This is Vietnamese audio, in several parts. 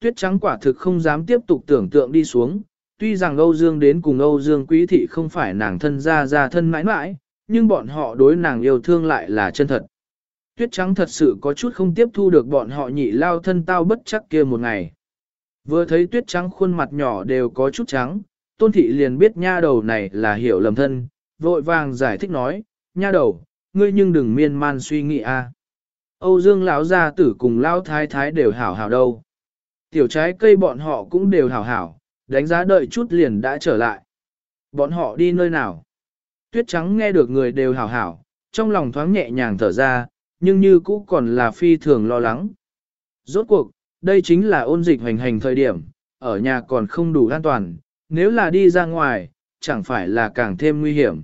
tuyết trắng quả thực không dám tiếp tục tưởng tượng đi xuống, tuy rằng Âu Dương đến cùng Âu Dương quý thị không phải nàng thân ra ra thân mãi mãi, nhưng bọn họ đối nàng yêu thương lại là chân thật. Tuyết trắng thật sự có chút không tiếp thu được bọn họ nhị lao thân tao bất chắc kia một ngày. Vừa thấy tuyết trắng khuôn mặt nhỏ đều có chút trắng, tôn thị liền biết nha đầu này là hiểu lầm thân, vội vàng giải thích nói, nha đầu, ngươi nhưng đừng miên man suy nghĩ a. Âu Dương lão gia tử cùng lão thái thái đều hảo hảo đâu. Tiểu trái cây bọn họ cũng đều hảo hảo, đánh giá đợi chút liền đã trở lại. Bọn họ đi nơi nào? Tuyết trắng nghe được người đều hảo hảo, trong lòng thoáng nhẹ nhàng thở ra, nhưng như cũ còn là phi thường lo lắng. Rốt cuộc, đây chính là ôn dịch hoành hành thời điểm, ở nhà còn không đủ an toàn, nếu là đi ra ngoài, chẳng phải là càng thêm nguy hiểm.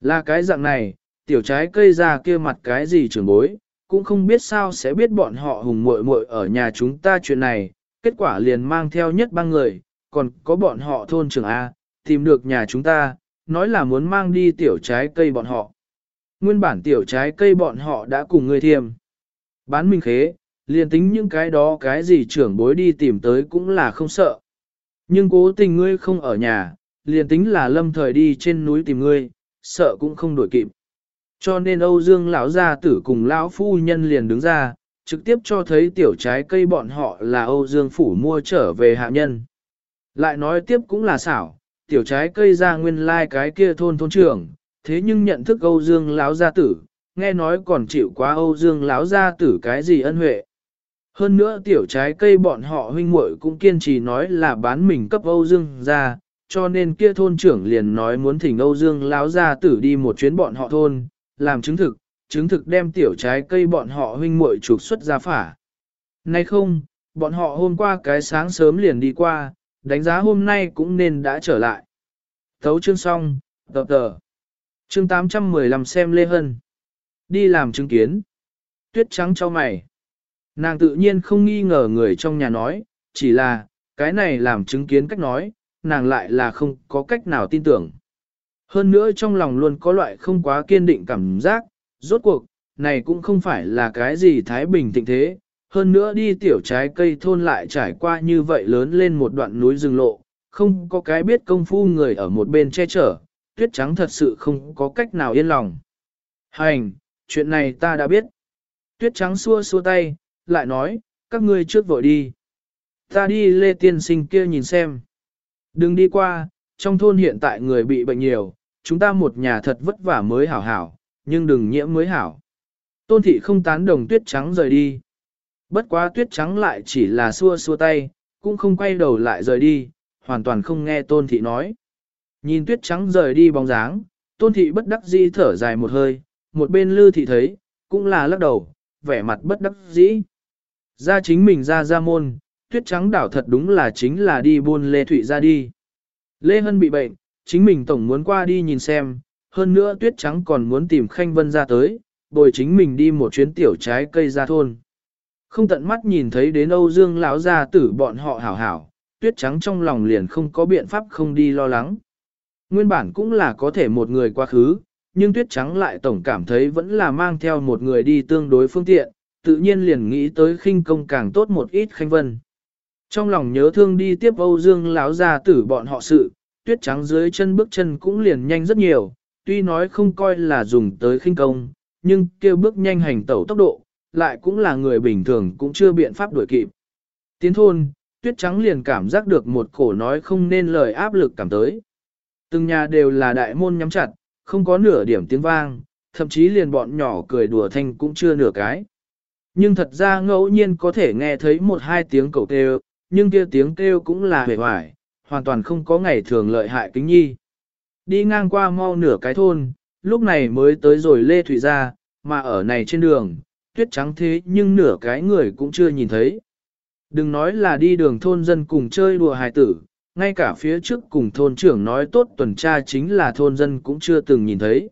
Là cái dạng này, tiểu trái cây ra kia mặt cái gì trưởng bối, cũng không biết sao sẽ biết bọn họ hùng muội muội ở nhà chúng ta chuyện này, kết quả liền mang theo nhất ba người, còn có bọn họ thôn trưởng A, tìm được nhà chúng ta, nói là muốn mang đi tiểu trái cây bọn họ. Nguyên bản tiểu trái cây bọn họ đã cùng người thiêm. Bán minh khế, liền tính những cái đó cái gì trưởng bối đi tìm tới cũng là không sợ. Nhưng cố tình ngươi không ở nhà, liền tính là lâm thời đi trên núi tìm ngươi, sợ cũng không đổi kịp. Cho nên Âu Dương lão gia tử cùng lão phu nhân liền đứng ra, trực tiếp cho thấy tiểu trái cây bọn họ là Âu Dương phủ mua trở về hạ nhân. Lại nói tiếp cũng là xảo, tiểu trái cây ra nguyên lai like cái kia thôn thôn trưởng, thế nhưng nhận thức Âu Dương lão gia tử, nghe nói còn chịu quá Âu Dương lão gia tử cái gì ân huệ. Hơn nữa tiểu trái cây bọn họ huynh muội cũng kiên trì nói là bán mình cấp Âu Dương ra, cho nên kia thôn trưởng liền nói muốn thỉnh Âu Dương lão gia tử đi một chuyến bọn họ thôn, làm chứng thực, chứng thực đem tiểu trái cây bọn họ huynh muội trục xuất ra phả. Nay không, bọn họ hôm qua cái sáng sớm liền đi qua, đánh giá hôm nay cũng nên đã trở lại. Thấu chương xong, tập tờ. Chương 815 xem Lê Hân. Đi làm chứng kiến. Tuyết trắng cho mày. Nàng tự nhiên không nghi ngờ người trong nhà nói, chỉ là, cái này làm chứng kiến cách nói, nàng lại là không có cách nào tin tưởng. Hơn nữa trong lòng luôn có loại không quá kiên định cảm giác, rốt cuộc, này cũng không phải là cái gì thái bình thịnh thế. Hơn nữa đi tiểu trái cây thôn lại trải qua như vậy lớn lên một đoạn núi rừng lộ, không có cái biết công phu người ở một bên che chở, tuyết trắng thật sự không có cách nào yên lòng. Hành, chuyện này ta đã biết. Tuyết trắng xua xua tay, lại nói, các ngươi trước vội đi. Ta đi lê tiên sinh kia nhìn xem. Đừng đi qua, trong thôn hiện tại người bị bệnh nhiều, chúng ta một nhà thật vất vả mới hảo hảo, nhưng đừng nhiễm mới hảo. Tôn thị không tán đồng tuyết trắng rời đi. Bất quá tuyết trắng lại chỉ là xua xua tay, cũng không quay đầu lại rời đi, hoàn toàn không nghe tôn thị nói. Nhìn tuyết trắng rời đi bóng dáng, tôn thị bất đắc dĩ thở dài một hơi, một bên lư thị thấy, cũng là lắc đầu, vẻ mặt bất đắc dĩ. Ra chính mình ra ra môn, tuyết trắng đảo thật đúng là chính là đi buôn Lê Thụy ra đi. Lê Hân bị bệnh, chính mình tổng muốn qua đi nhìn xem, hơn nữa tuyết trắng còn muốn tìm Khanh Vân ra tới, bồi chính mình đi một chuyến tiểu trái cây ra thôn. Không tận mắt nhìn thấy đến Âu Dương lão gia tử bọn họ hảo hảo, tuyết trắng trong lòng liền không có biện pháp không đi lo lắng. Nguyên bản cũng là có thể một người quá khứ, nhưng tuyết trắng lại tổng cảm thấy vẫn là mang theo một người đi tương đối phương tiện, tự nhiên liền nghĩ tới khinh công càng tốt một ít khanh vân. Trong lòng nhớ thương đi tiếp Âu Dương lão gia tử bọn họ sự, tuyết trắng dưới chân bước chân cũng liền nhanh rất nhiều, tuy nói không coi là dùng tới khinh công, nhưng kêu bước nhanh hành tẩu tốc độ, lại cũng là người bình thường cũng chưa biện pháp đuổi kịp. Tiến thôn, tuyết trắng liền cảm giác được một cổ nói không nên lời áp lực cảm tới. Từng nhà đều là đại môn nhắm chặt, không có nửa điểm tiếng vang, thậm chí liền bọn nhỏ cười đùa thanh cũng chưa nửa cái. Nhưng thật ra ngẫu nhiên có thể nghe thấy một hai tiếng cầu kêu, nhưng kia tiếng kêu cũng là hề hoài, hoàn toàn không có ngày thường lợi hại kính nhi. Đi ngang qua mau nửa cái thôn, lúc này mới tới rồi Lê Thủy ra, mà ở này trên đường, tuyết trắng thế nhưng nửa cái người cũng chưa nhìn thấy. Đừng nói là đi đường thôn dân cùng chơi đùa hài tử, ngay cả phía trước cùng thôn trưởng nói tốt tuần tra chính là thôn dân cũng chưa từng nhìn thấy.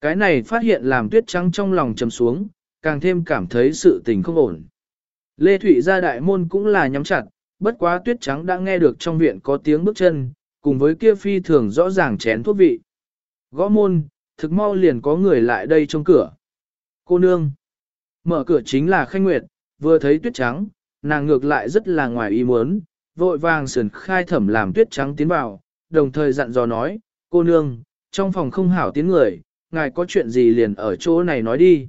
Cái này phát hiện làm tuyết trắng trong lòng trầm xuống, càng thêm cảm thấy sự tình không ổn. Lê Thụy ra đại môn cũng là nhắm chặt, bất quá tuyết trắng đã nghe được trong viện có tiếng bước chân, cùng với kia phi thường rõ ràng chén thuốc vị. Gõ môn, thực mau liền có người lại đây trong cửa. Cô nương. Mở cửa chính là Khanh Nguyệt, vừa thấy tuyết trắng, nàng ngược lại rất là ngoài ý muốn, vội vàng sườn khai thẩm làm tuyết trắng tiến vào, đồng thời dặn dò nói, cô nương, trong phòng không hảo tiếng người, ngài có chuyện gì liền ở chỗ này nói đi.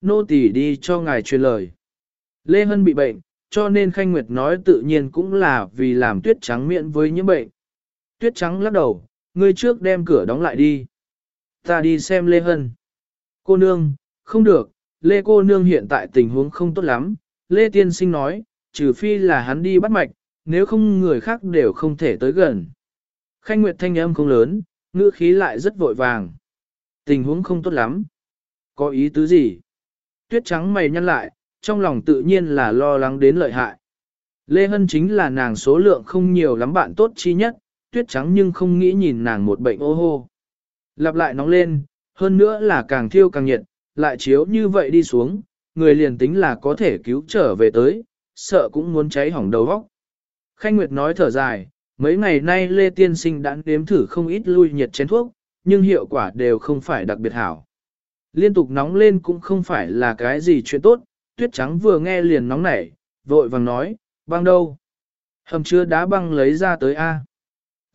Nô tỳ đi cho ngài truyền lời. Lê Hân bị bệnh, cho nên Khanh Nguyệt nói tự nhiên cũng là vì làm tuyết trắng miễn với những bệnh. Tuyết trắng lắc đầu, ngươi trước đem cửa đóng lại đi. Ta đi xem Lê Hân. Cô nương, không được, Lê cô nương hiện tại tình huống không tốt lắm. Lê Tiên Sinh nói, trừ phi là hắn đi bắt mạch, nếu không người khác đều không thể tới gần. Khanh Nguyệt thanh âm không lớn, ngữ khí lại rất vội vàng. Tình huống không tốt lắm. Có ý tứ gì? Tuyết trắng mày nhăn lại, trong lòng tự nhiên là lo lắng đến lợi hại. Lê Hân chính là nàng số lượng không nhiều lắm bạn tốt chi nhất, tuyết trắng nhưng không nghĩ nhìn nàng một bệnh ô hô. Lặp lại nóng lên, hơn nữa là càng thiêu càng nhiệt, lại chiếu như vậy đi xuống, người liền tính là có thể cứu trở về tới, sợ cũng muốn cháy hỏng đầu vóc. Khanh Nguyệt nói thở dài, mấy ngày nay Lê Tiên Sinh đã nếm thử không ít lui nhiệt chén thuốc, nhưng hiệu quả đều không phải đặc biệt hảo. Liên tục nóng lên cũng không phải là cái gì chuyện tốt, tuyết trắng vừa nghe liền nóng nảy, vội vàng nói, băng đâu? Hầm chứa đá băng lấy ra tới A.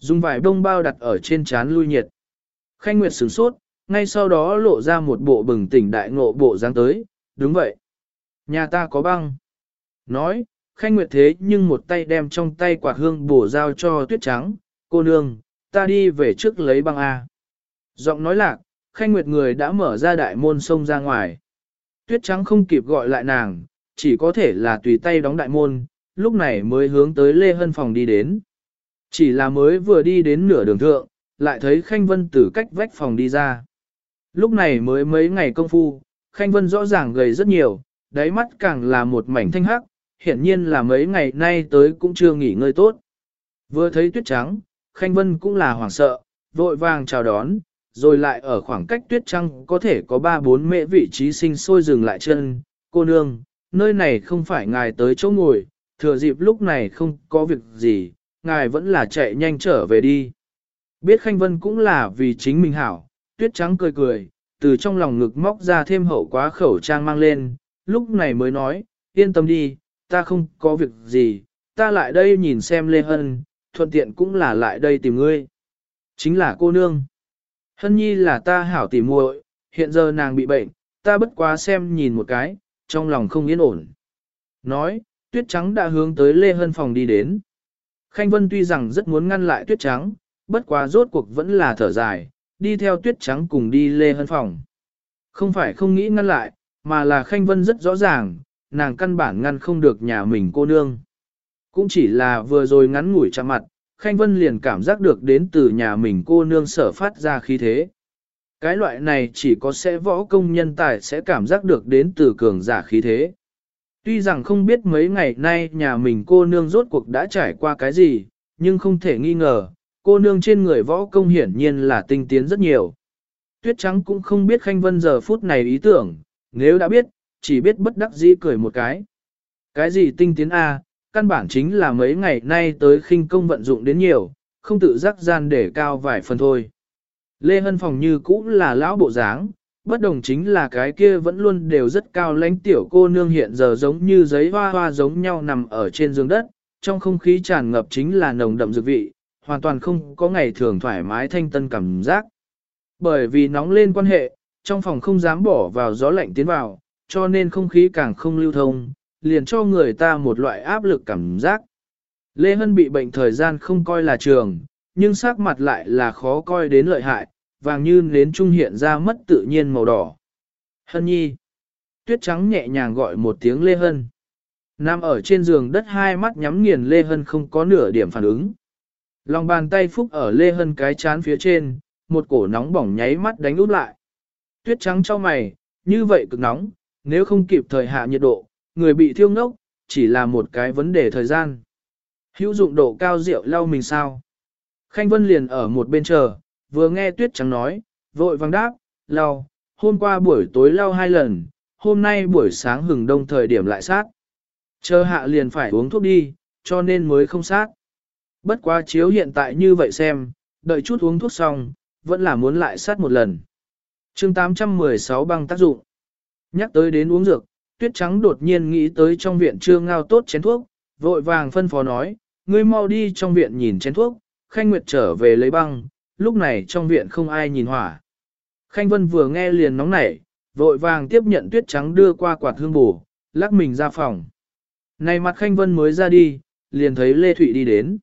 Dùng vải bông bao đặt ở trên chán lui nhiệt. Khanh Nguyệt sửng sốt, ngay sau đó lộ ra một bộ bừng tỉnh đại ngộ bộ dáng tới, đúng vậy. Nhà ta có băng. Nói, Khanh Nguyệt thế nhưng một tay đem trong tay quạt hương bổ giao cho tuyết trắng, cô nương, ta đi về trước lấy băng A. Giọng nói lạc, Khanh Nguyệt người đã mở ra đại môn sông ra ngoài. Tuyết trắng không kịp gọi lại nàng, chỉ có thể là tùy tay đóng đại môn, lúc này mới hướng tới Lê Hân phòng đi đến. Chỉ là mới vừa đi đến nửa đường thượng, lại thấy Khanh Vân từ cách vách phòng đi ra. Lúc này mới mấy ngày công phu, Khanh Vân rõ ràng gầy rất nhiều, đáy mắt càng là một mảnh thanh hắc, hiển nhiên là mấy ngày nay tới cũng chưa nghỉ ngơi tốt. Vừa thấy tuyết trắng, Khanh Vân cũng là hoảng sợ, vội vàng chào đón, rồi lại ở khoảng cách tuyết trăng có thể có 3-4 mễ vị trí sinh sôi dừng lại chân. Cô nương, nơi này không phải ngài tới chỗ ngồi, thừa dịp lúc này không có việc gì, ngài vẫn là chạy nhanh trở về đi. Biết Khanh Vân cũng là vì chính mình hảo, tuyết trắng cười cười, từ trong lòng ngực móc ra thêm hậu quá khẩu trang mang lên, lúc này mới nói, yên tâm đi, ta không có việc gì, ta lại đây nhìn xem Lê Hân, thuận tiện cũng là lại đây tìm ngươi. Chính là cô nương. Hân nhi là ta hảo tỉ muội, hiện giờ nàng bị bệnh, ta bất quá xem nhìn một cái, trong lòng không yên ổn. Nói, tuyết trắng đã hướng tới Lê Hân phòng đi đến. Khanh Vân tuy rằng rất muốn ngăn lại tuyết trắng, bất quá rốt cuộc vẫn là thở dài, đi theo tuyết trắng cùng đi Lê Hân phòng. Không phải không nghĩ ngăn lại, mà là Khanh Vân rất rõ ràng, nàng căn bản ngăn không được nhà mình cô nương. Cũng chỉ là vừa rồi ngắn ngủi chạm mặt, Khanh Vân liền cảm giác được đến từ nhà mình cô nương sở phát ra khí thế. Cái loại này chỉ có sẽ võ công nhân tài sẽ cảm giác được đến từ cường giả khí thế. Tuy rằng không biết mấy ngày nay nhà mình cô nương rốt cuộc đã trải qua cái gì, nhưng không thể nghi ngờ, cô nương trên người võ công hiển nhiên là tinh tiến rất nhiều. Tuyết trắng cũng không biết Khanh Vân giờ phút này ý tưởng, nếu đã biết, chỉ biết bất đắc dĩ cười một cái. Cái gì tinh tiến A, căn bản chính là mấy ngày nay tới khinh công vận dụng đến nhiều, không tự giác gian để cao vài phần thôi. Lê Hân Phòng như cũng là lão bộ dáng, bất đồng chính là cái kia vẫn luôn đều rất cao lãnh tiểu cô nương hiện giờ giống như giấy hoa hoa giống nhau nằm ở trên giường đất, trong không khí tràn ngập chính là nồng đậm dược vị, hoàn toàn không có ngày thường thoải mái thanh tân cảm giác. Bởi vì nóng lên quan hệ, trong phòng không dám bỏ vào gió lạnh tiến vào, cho nên không khí càng không lưu thông, liền cho người ta một loại áp lực cảm giác. Lê Hân bị bệnh thời gian không coi là trường, nhưng sắc mặt lại là khó coi đến lợi hại, vàng như nến trung hiện ra mất tự nhiên màu đỏ. Hân nhi. Tuyết trắng nhẹ nhàng gọi một tiếng Lê Hân. nam ở trên giường đất hai mắt nhắm nghiền Lê Hân không có nửa điểm phản ứng. Lòng bàn tay phúc ở Lê Hân cái chán phía trên, một cổ nóng bỏng nháy mắt đánh út lại. Tuyết trắng cho mày, như vậy cực nóng, nếu không kịp thời hạ nhiệt độ, người bị thiêu ngốc, chỉ là một cái vấn đề thời gian. Hữu dụng độ cao rượu lau mình sao? Khanh Vân liền ở một bên chờ, vừa nghe Tuyết Trắng nói, vội vàng đáp, lau, hôm qua buổi tối lau hai lần, hôm nay buổi sáng hừng đông thời điểm lại sát. Chờ hạ liền phải uống thuốc đi, cho nên mới không sát. Bất quá chiếu hiện tại như vậy xem, đợi chút uống thuốc xong, vẫn là muốn lại sát một lần. chương 816 băng tác dụng. Nhắc tới đến uống dược, tuyết trắng đột nhiên nghĩ tới trong viện chưa ngao tốt chén thuốc, vội vàng phân phó nói, ngươi mau đi trong viện nhìn chén thuốc, Khanh Nguyệt trở về lấy băng, lúc này trong viện không ai nhìn hỏa. Khanh Vân vừa nghe liền nóng nảy, vội vàng tiếp nhận tuyết trắng đưa qua quạt hương bù, lắc mình ra phòng. Này mặt Khanh Vân mới ra đi, liền thấy Lê Thụy đi đến.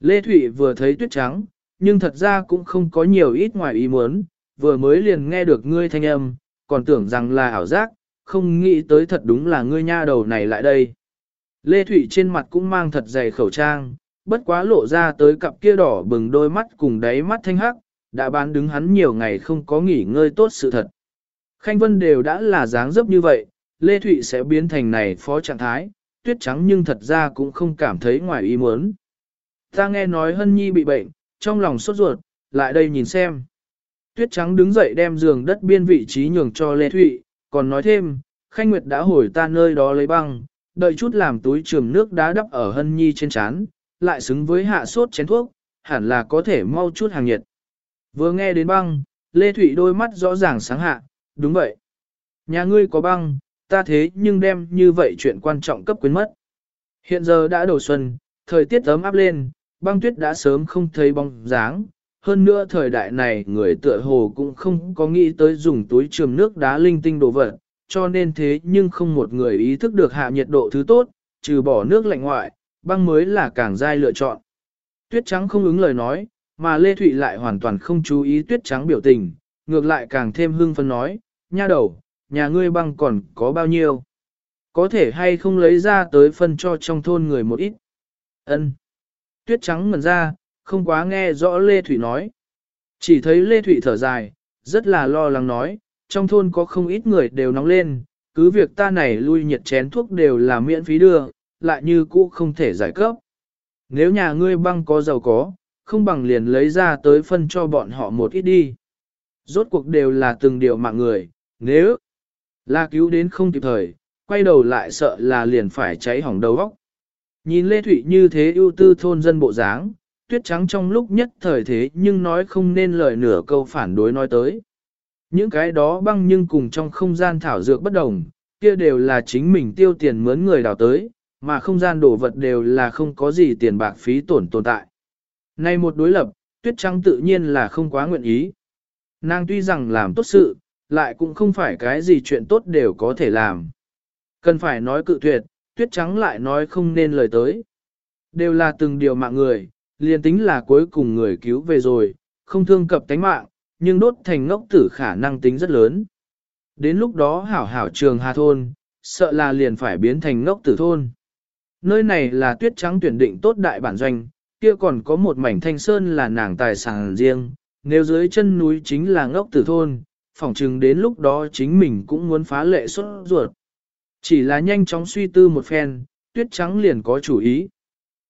Lê Thụy vừa thấy tuyết trắng, nhưng thật ra cũng không có nhiều ít ngoài ý muốn, vừa mới liền nghe được ngươi thanh âm, còn tưởng rằng là ảo giác, không nghĩ tới thật đúng là ngươi nha đầu này lại đây. Lê Thụy trên mặt cũng mang thật dày khẩu trang, bất quá lộ ra tới cặp kia đỏ bừng đôi mắt cùng đáy mắt thanh hắc, đã bán đứng hắn nhiều ngày không có nghỉ ngơi tốt sự thật. Khanh Vân đều đã là dáng dấp như vậy, Lê Thụy sẽ biến thành này phó trạng thái, tuyết trắng nhưng thật ra cũng không cảm thấy ngoài ý muốn. Ta nghe nói Hân Nhi bị bệnh, trong lòng sốt ruột, lại đây nhìn xem. Tuyết trắng đứng dậy đem giường đất biên vị trí nhường cho Lê Thụy, còn nói thêm, Khanh Nguyệt đã hồi ta nơi đó lấy băng, đợi chút làm túi trường nước đá đắp ở Hân Nhi trên chán, lại xứng với hạ sốt chén thuốc, hẳn là có thể mau chút hàng nhiệt. Vừa nghe đến băng, Lê Thụy đôi mắt rõ ràng sáng hạ, đúng vậy. Nhà ngươi có băng, ta thế nhưng đem như vậy chuyện quan trọng cấp quyến mất. Hiện giờ đã đầu xuân, thời tiết ấm áp lên, băng tuyết đã sớm không thấy bóng dáng. Hơn nữa thời đại này người tựa hồ cũng không có nghĩ tới dùng túi trường nước đá linh tinh đồ vật, cho nên thế nhưng không một người ý thức được hạ nhiệt độ thứ tốt, trừ bỏ nước lạnh ngoại, băng mới là càng dai lựa chọn. Tuyết trắng không ứng lời nói, mà Lê Thụy lại hoàn toàn không chú ý tuyết trắng biểu tình, ngược lại càng thêm hưng phấn nói, nha đầu, nhà ngươi băng còn có bao nhiêu? Có thể hay không lấy ra tới phân cho trong thôn người một ít? Ân. Tuyết trắng ngẩn ra, không quá nghe rõ Lê Thụy nói. Chỉ thấy Lê Thụy thở dài, rất là lo lắng nói, trong thôn có không ít người đều nóng lên, cứ việc ta này lui nhiệt chén thuốc đều là miễn phí đưa, lại như cũ không thể giải cấp. Nếu nhà ngươi băng có giàu có, không bằng liền lấy ra tới phân cho bọn họ một ít đi. Rốt cuộc đều là từng điều mạng người, nếu là cứu đến không kịp thời, quay đầu lại sợ là liền phải cháy hỏng đầu óc. Nhìn Lê Thụy như thế ưu tư thôn dân bộ dáng, tuyết trắng trong lúc nhất thời thế nhưng nói không nên lời nửa câu phản đối nói tới. Những cái đó băng nhưng cùng trong không gian thảo dược bất đồng, kia đều là chính mình tiêu tiền mướn người đào tới, mà không gian đồ vật đều là không có gì tiền bạc phí tổn tồn tại. Nay một đối lập, tuyết trắng tự nhiên là không quá nguyện ý. Nàng tuy rằng làm tốt sự, lại cũng không phải cái gì chuyện tốt đều có thể làm. Cần phải nói cự tuyệt, tuyết trắng lại nói không nên lời tới. Đều là từng điều mạng người, liền tính là cuối cùng người cứu về rồi, không thương cập tánh mạng, nhưng đốt thành ngốc tử khả năng tính rất lớn. Đến lúc đó hảo hảo trường hà thôn, sợ là liền phải biến thành ngốc tử thôn. Nơi này là tuyết trắng tuyển định tốt đại bản doanh, kia còn có một mảnh thanh sơn là nàng tài sản riêng, nếu dưới chân núi chính là ngốc tử thôn, phỏng chừng đến lúc đó chính mình cũng muốn phá lệ xuất ruột. Chỉ là nhanh chóng suy tư một phen, tuyết trắng liền có chủ ý.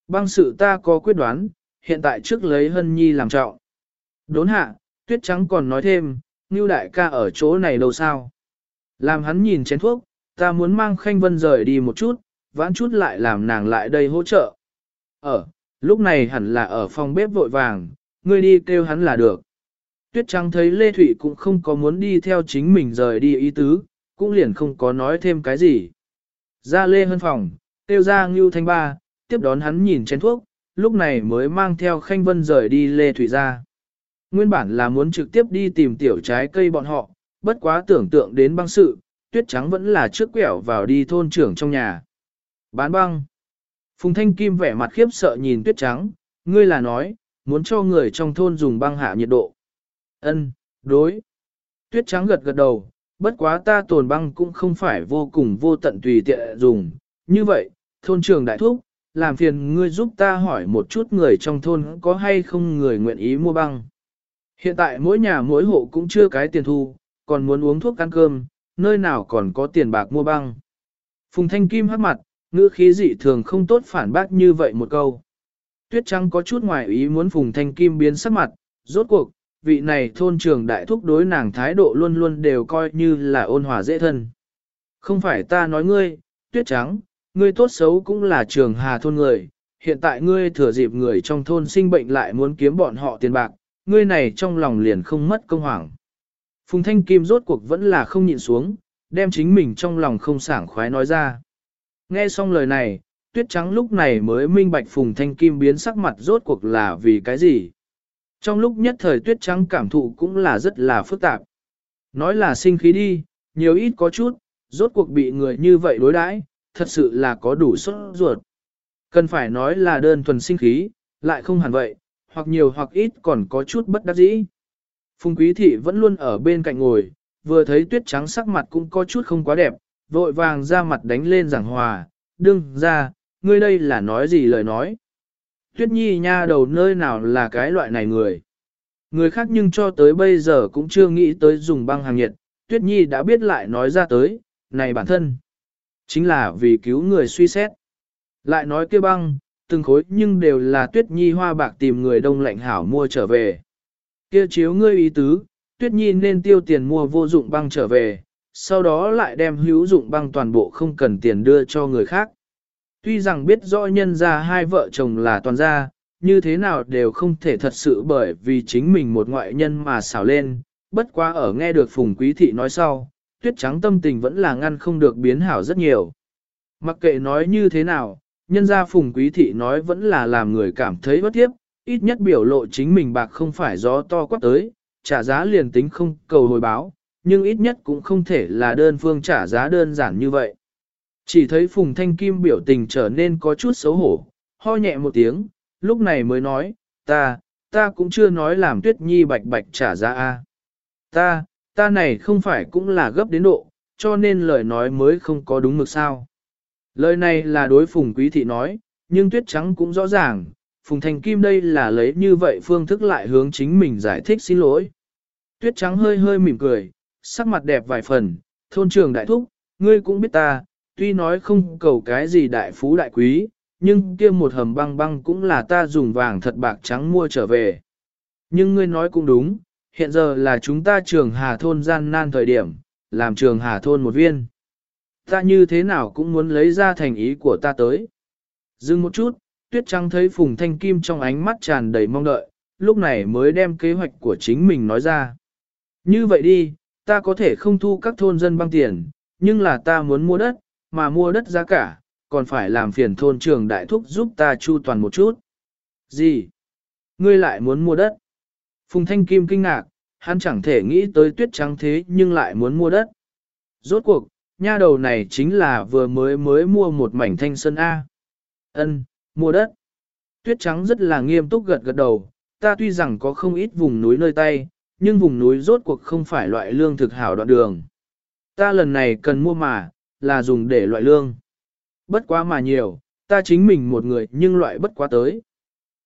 Băng sự ta có quyết đoán, hiện tại trước lấy hân nhi làm trọng. Đốn hạ, tuyết trắng còn nói thêm, như đại ca ở chỗ này đâu sao? Làm hắn nhìn chén thuốc, ta muốn mang khanh vân rời đi một chút, vãn chút lại làm nàng lại đây hỗ trợ. Ở, lúc này hẳn là ở phòng bếp vội vàng, ngươi đi kêu hắn là được. Tuyết Trắng thấy Lê Thụy cũng không có muốn đi theo chính mình rời đi ý tứ, cũng liền không có nói thêm cái gì. Ra Lê Hân phòng, kêu ra Ngưu Thanh Ba, tiếp đón hắn nhìn chén thuốc, lúc này mới mang theo Khanh Vân rời đi Lê Thụy ra. Nguyên bản là muốn trực tiếp đi tìm tiểu trái cây bọn họ, bất quá tưởng tượng đến băng sự, Tuyết Trắng vẫn là trước quẹo vào đi thôn trưởng trong nhà. Bán băng. Phùng Thanh Kim vẻ mặt khiếp sợ nhìn Tuyết Trắng, ngươi là nói, muốn cho người trong thôn dùng băng hạ nhiệt độ. Ân, đối. Tuyết Trắng gật gật đầu, bất quá ta tồn băng cũng không phải vô cùng vô tận tùy tiện dùng. Như vậy, thôn trưởng đại thúc, làm phiền ngươi giúp ta hỏi một chút người trong thôn có hay không người nguyện ý mua băng. Hiện tại mỗi nhà mỗi hộ cũng chưa cái tiền thu, còn muốn uống thuốc ăn cơm, nơi nào còn có tiền bạc mua băng. Phùng Thanh Kim hắc mặt, ngữ khí dị thường không tốt phản bác như vậy một câu. Tuyết Trắng có chút ngoài ý muốn Phùng Thanh Kim biến sắc mặt, rốt cuộc, vị này thôn trưởng đại thúc đối nàng thái độ luôn luôn đều coi như là ôn hòa dễ thân. Không phải ta nói ngươi, Tuyết Trắng, ngươi tốt xấu cũng là trường hà thôn người, hiện tại ngươi thừa dịp người trong thôn sinh bệnh lại muốn kiếm bọn họ tiền bạc, ngươi này trong lòng liền không mất công hoảng. Phùng Thanh Kim rốt cuộc vẫn là không nhịn xuống, đem chính mình trong lòng không sảng khoái nói ra. Nghe xong lời này, tuyết trắng lúc này mới minh bạch phùng thanh kim biến sắc mặt rốt cuộc là vì cái gì. Trong lúc nhất thời tuyết trắng cảm thụ cũng là rất là phức tạp. Nói là sinh khí đi, nhiều ít có chút, rốt cuộc bị người như vậy đối đãi, thật sự là có đủ sốt ruột. Cần phải nói là đơn thuần sinh khí, lại không hẳn vậy, hoặc nhiều hoặc ít còn có chút bất đắc dĩ. Phùng quý thị vẫn luôn ở bên cạnh ngồi, vừa thấy tuyết trắng sắc mặt cũng có chút không quá đẹp, vội vàng ra mặt đánh lên giảng hòa, đương ra, ngươi đây là nói gì lời nói. Tuyết nhi nha đầu nơi nào là cái loại này người. Người khác nhưng cho tới bây giờ cũng chưa nghĩ tới dùng băng hàng nhiệt, tuyết nhi đã biết lại nói ra tới, này bản thân. Chính là vì cứu người suy xét. Lại nói kia băng, từng khối nhưng đều là tuyết nhi hoa bạc tìm người đông lạnh hảo mua trở về. Kia chiếu ngươi ý tứ, tuyết nhi nên tiêu tiền mua vô dụng băng trở về, sau đó lại đem hữu dụng băng toàn bộ không cần tiền đưa cho người khác. Tuy rằng biết rõ nhân ra hai vợ chồng là toàn gia, như thế nào đều không thể thật sự bởi vì chính mình một ngoại nhân mà xảo lên, bất quá ở nghe được Phùng Quý Thị nói sau, tuyết trắng tâm tình vẫn là ngăn không được biến hảo rất nhiều. Mặc kệ nói như thế nào, nhân ra Phùng Quý Thị nói vẫn là làm người cảm thấy bất tiếp, ít nhất biểu lộ chính mình bạc không phải gió to quát tới, trả giá liền tính không cầu hồi báo, nhưng ít nhất cũng không thể là đơn phương trả giá đơn giản như vậy. Chỉ thấy Phùng Thanh Kim biểu tình trở nên có chút xấu hổ, ho nhẹ một tiếng, lúc này mới nói, ta, ta cũng chưa nói làm tuyết nhi bạch bạch trả giá a. Ta, ta này không phải cũng là gấp đến độ, cho nên lời nói mới không có đúng mực sao. Lời này là đối Phùng Quý Thị nói, nhưng tuyết trắng cũng rõ ràng, Phùng Thanh Kim đây là lấy như vậy phương thức lại hướng chính mình giải thích xin lỗi. Tuyết trắng hơi hơi mỉm cười, sắc mặt đẹp vài phần, thôn trường đại thúc, ngươi cũng biết ta, tuy nói không cầu cái gì đại phú đại quý, nhưng kia một hầm băng băng cũng là ta dùng vàng thật bạc trắng mua trở về. Nhưng ngươi nói cũng đúng, hiện giờ là chúng ta trường Hà Thôn gian nan thời điểm, làm trường Hà Thôn một viên. Ta như thế nào cũng muốn lấy ra thành ý của ta tới. Dừng một chút, Tuyết Trăng thấy Phùng Thanh Kim trong ánh mắt tràn đầy mong đợi, lúc này mới đem kế hoạch của chính mình nói ra. Như vậy đi, ta có thể không thu các thôn dân băng tiền, nhưng là ta muốn mua đất, mà mua đất giá cả, còn phải làm phiền thôn trường đại thúc giúp ta chu toàn một chút. Gì? Ngươi lại muốn mua đất? Phùng Thanh Kim kinh ngạc, hắn chẳng thể nghĩ tới tuyết trắng thế nhưng lại muốn mua đất. Rốt cuộc, nha đầu này chính là vừa mới mới mua một mảnh thanh sơn A. Ân, mua đất. Tuyết trắng rất là nghiêm túc gật gật đầu, ta tuy rằng có không ít vùng núi nơi tay, nhưng vùng núi rốt cuộc không phải loại lương thực hảo đoạn đường. Ta lần này cần mua mà, là dùng để loại lương. Bất quá mà nhiều, ta chính mình một người nhưng loại bất quá tới.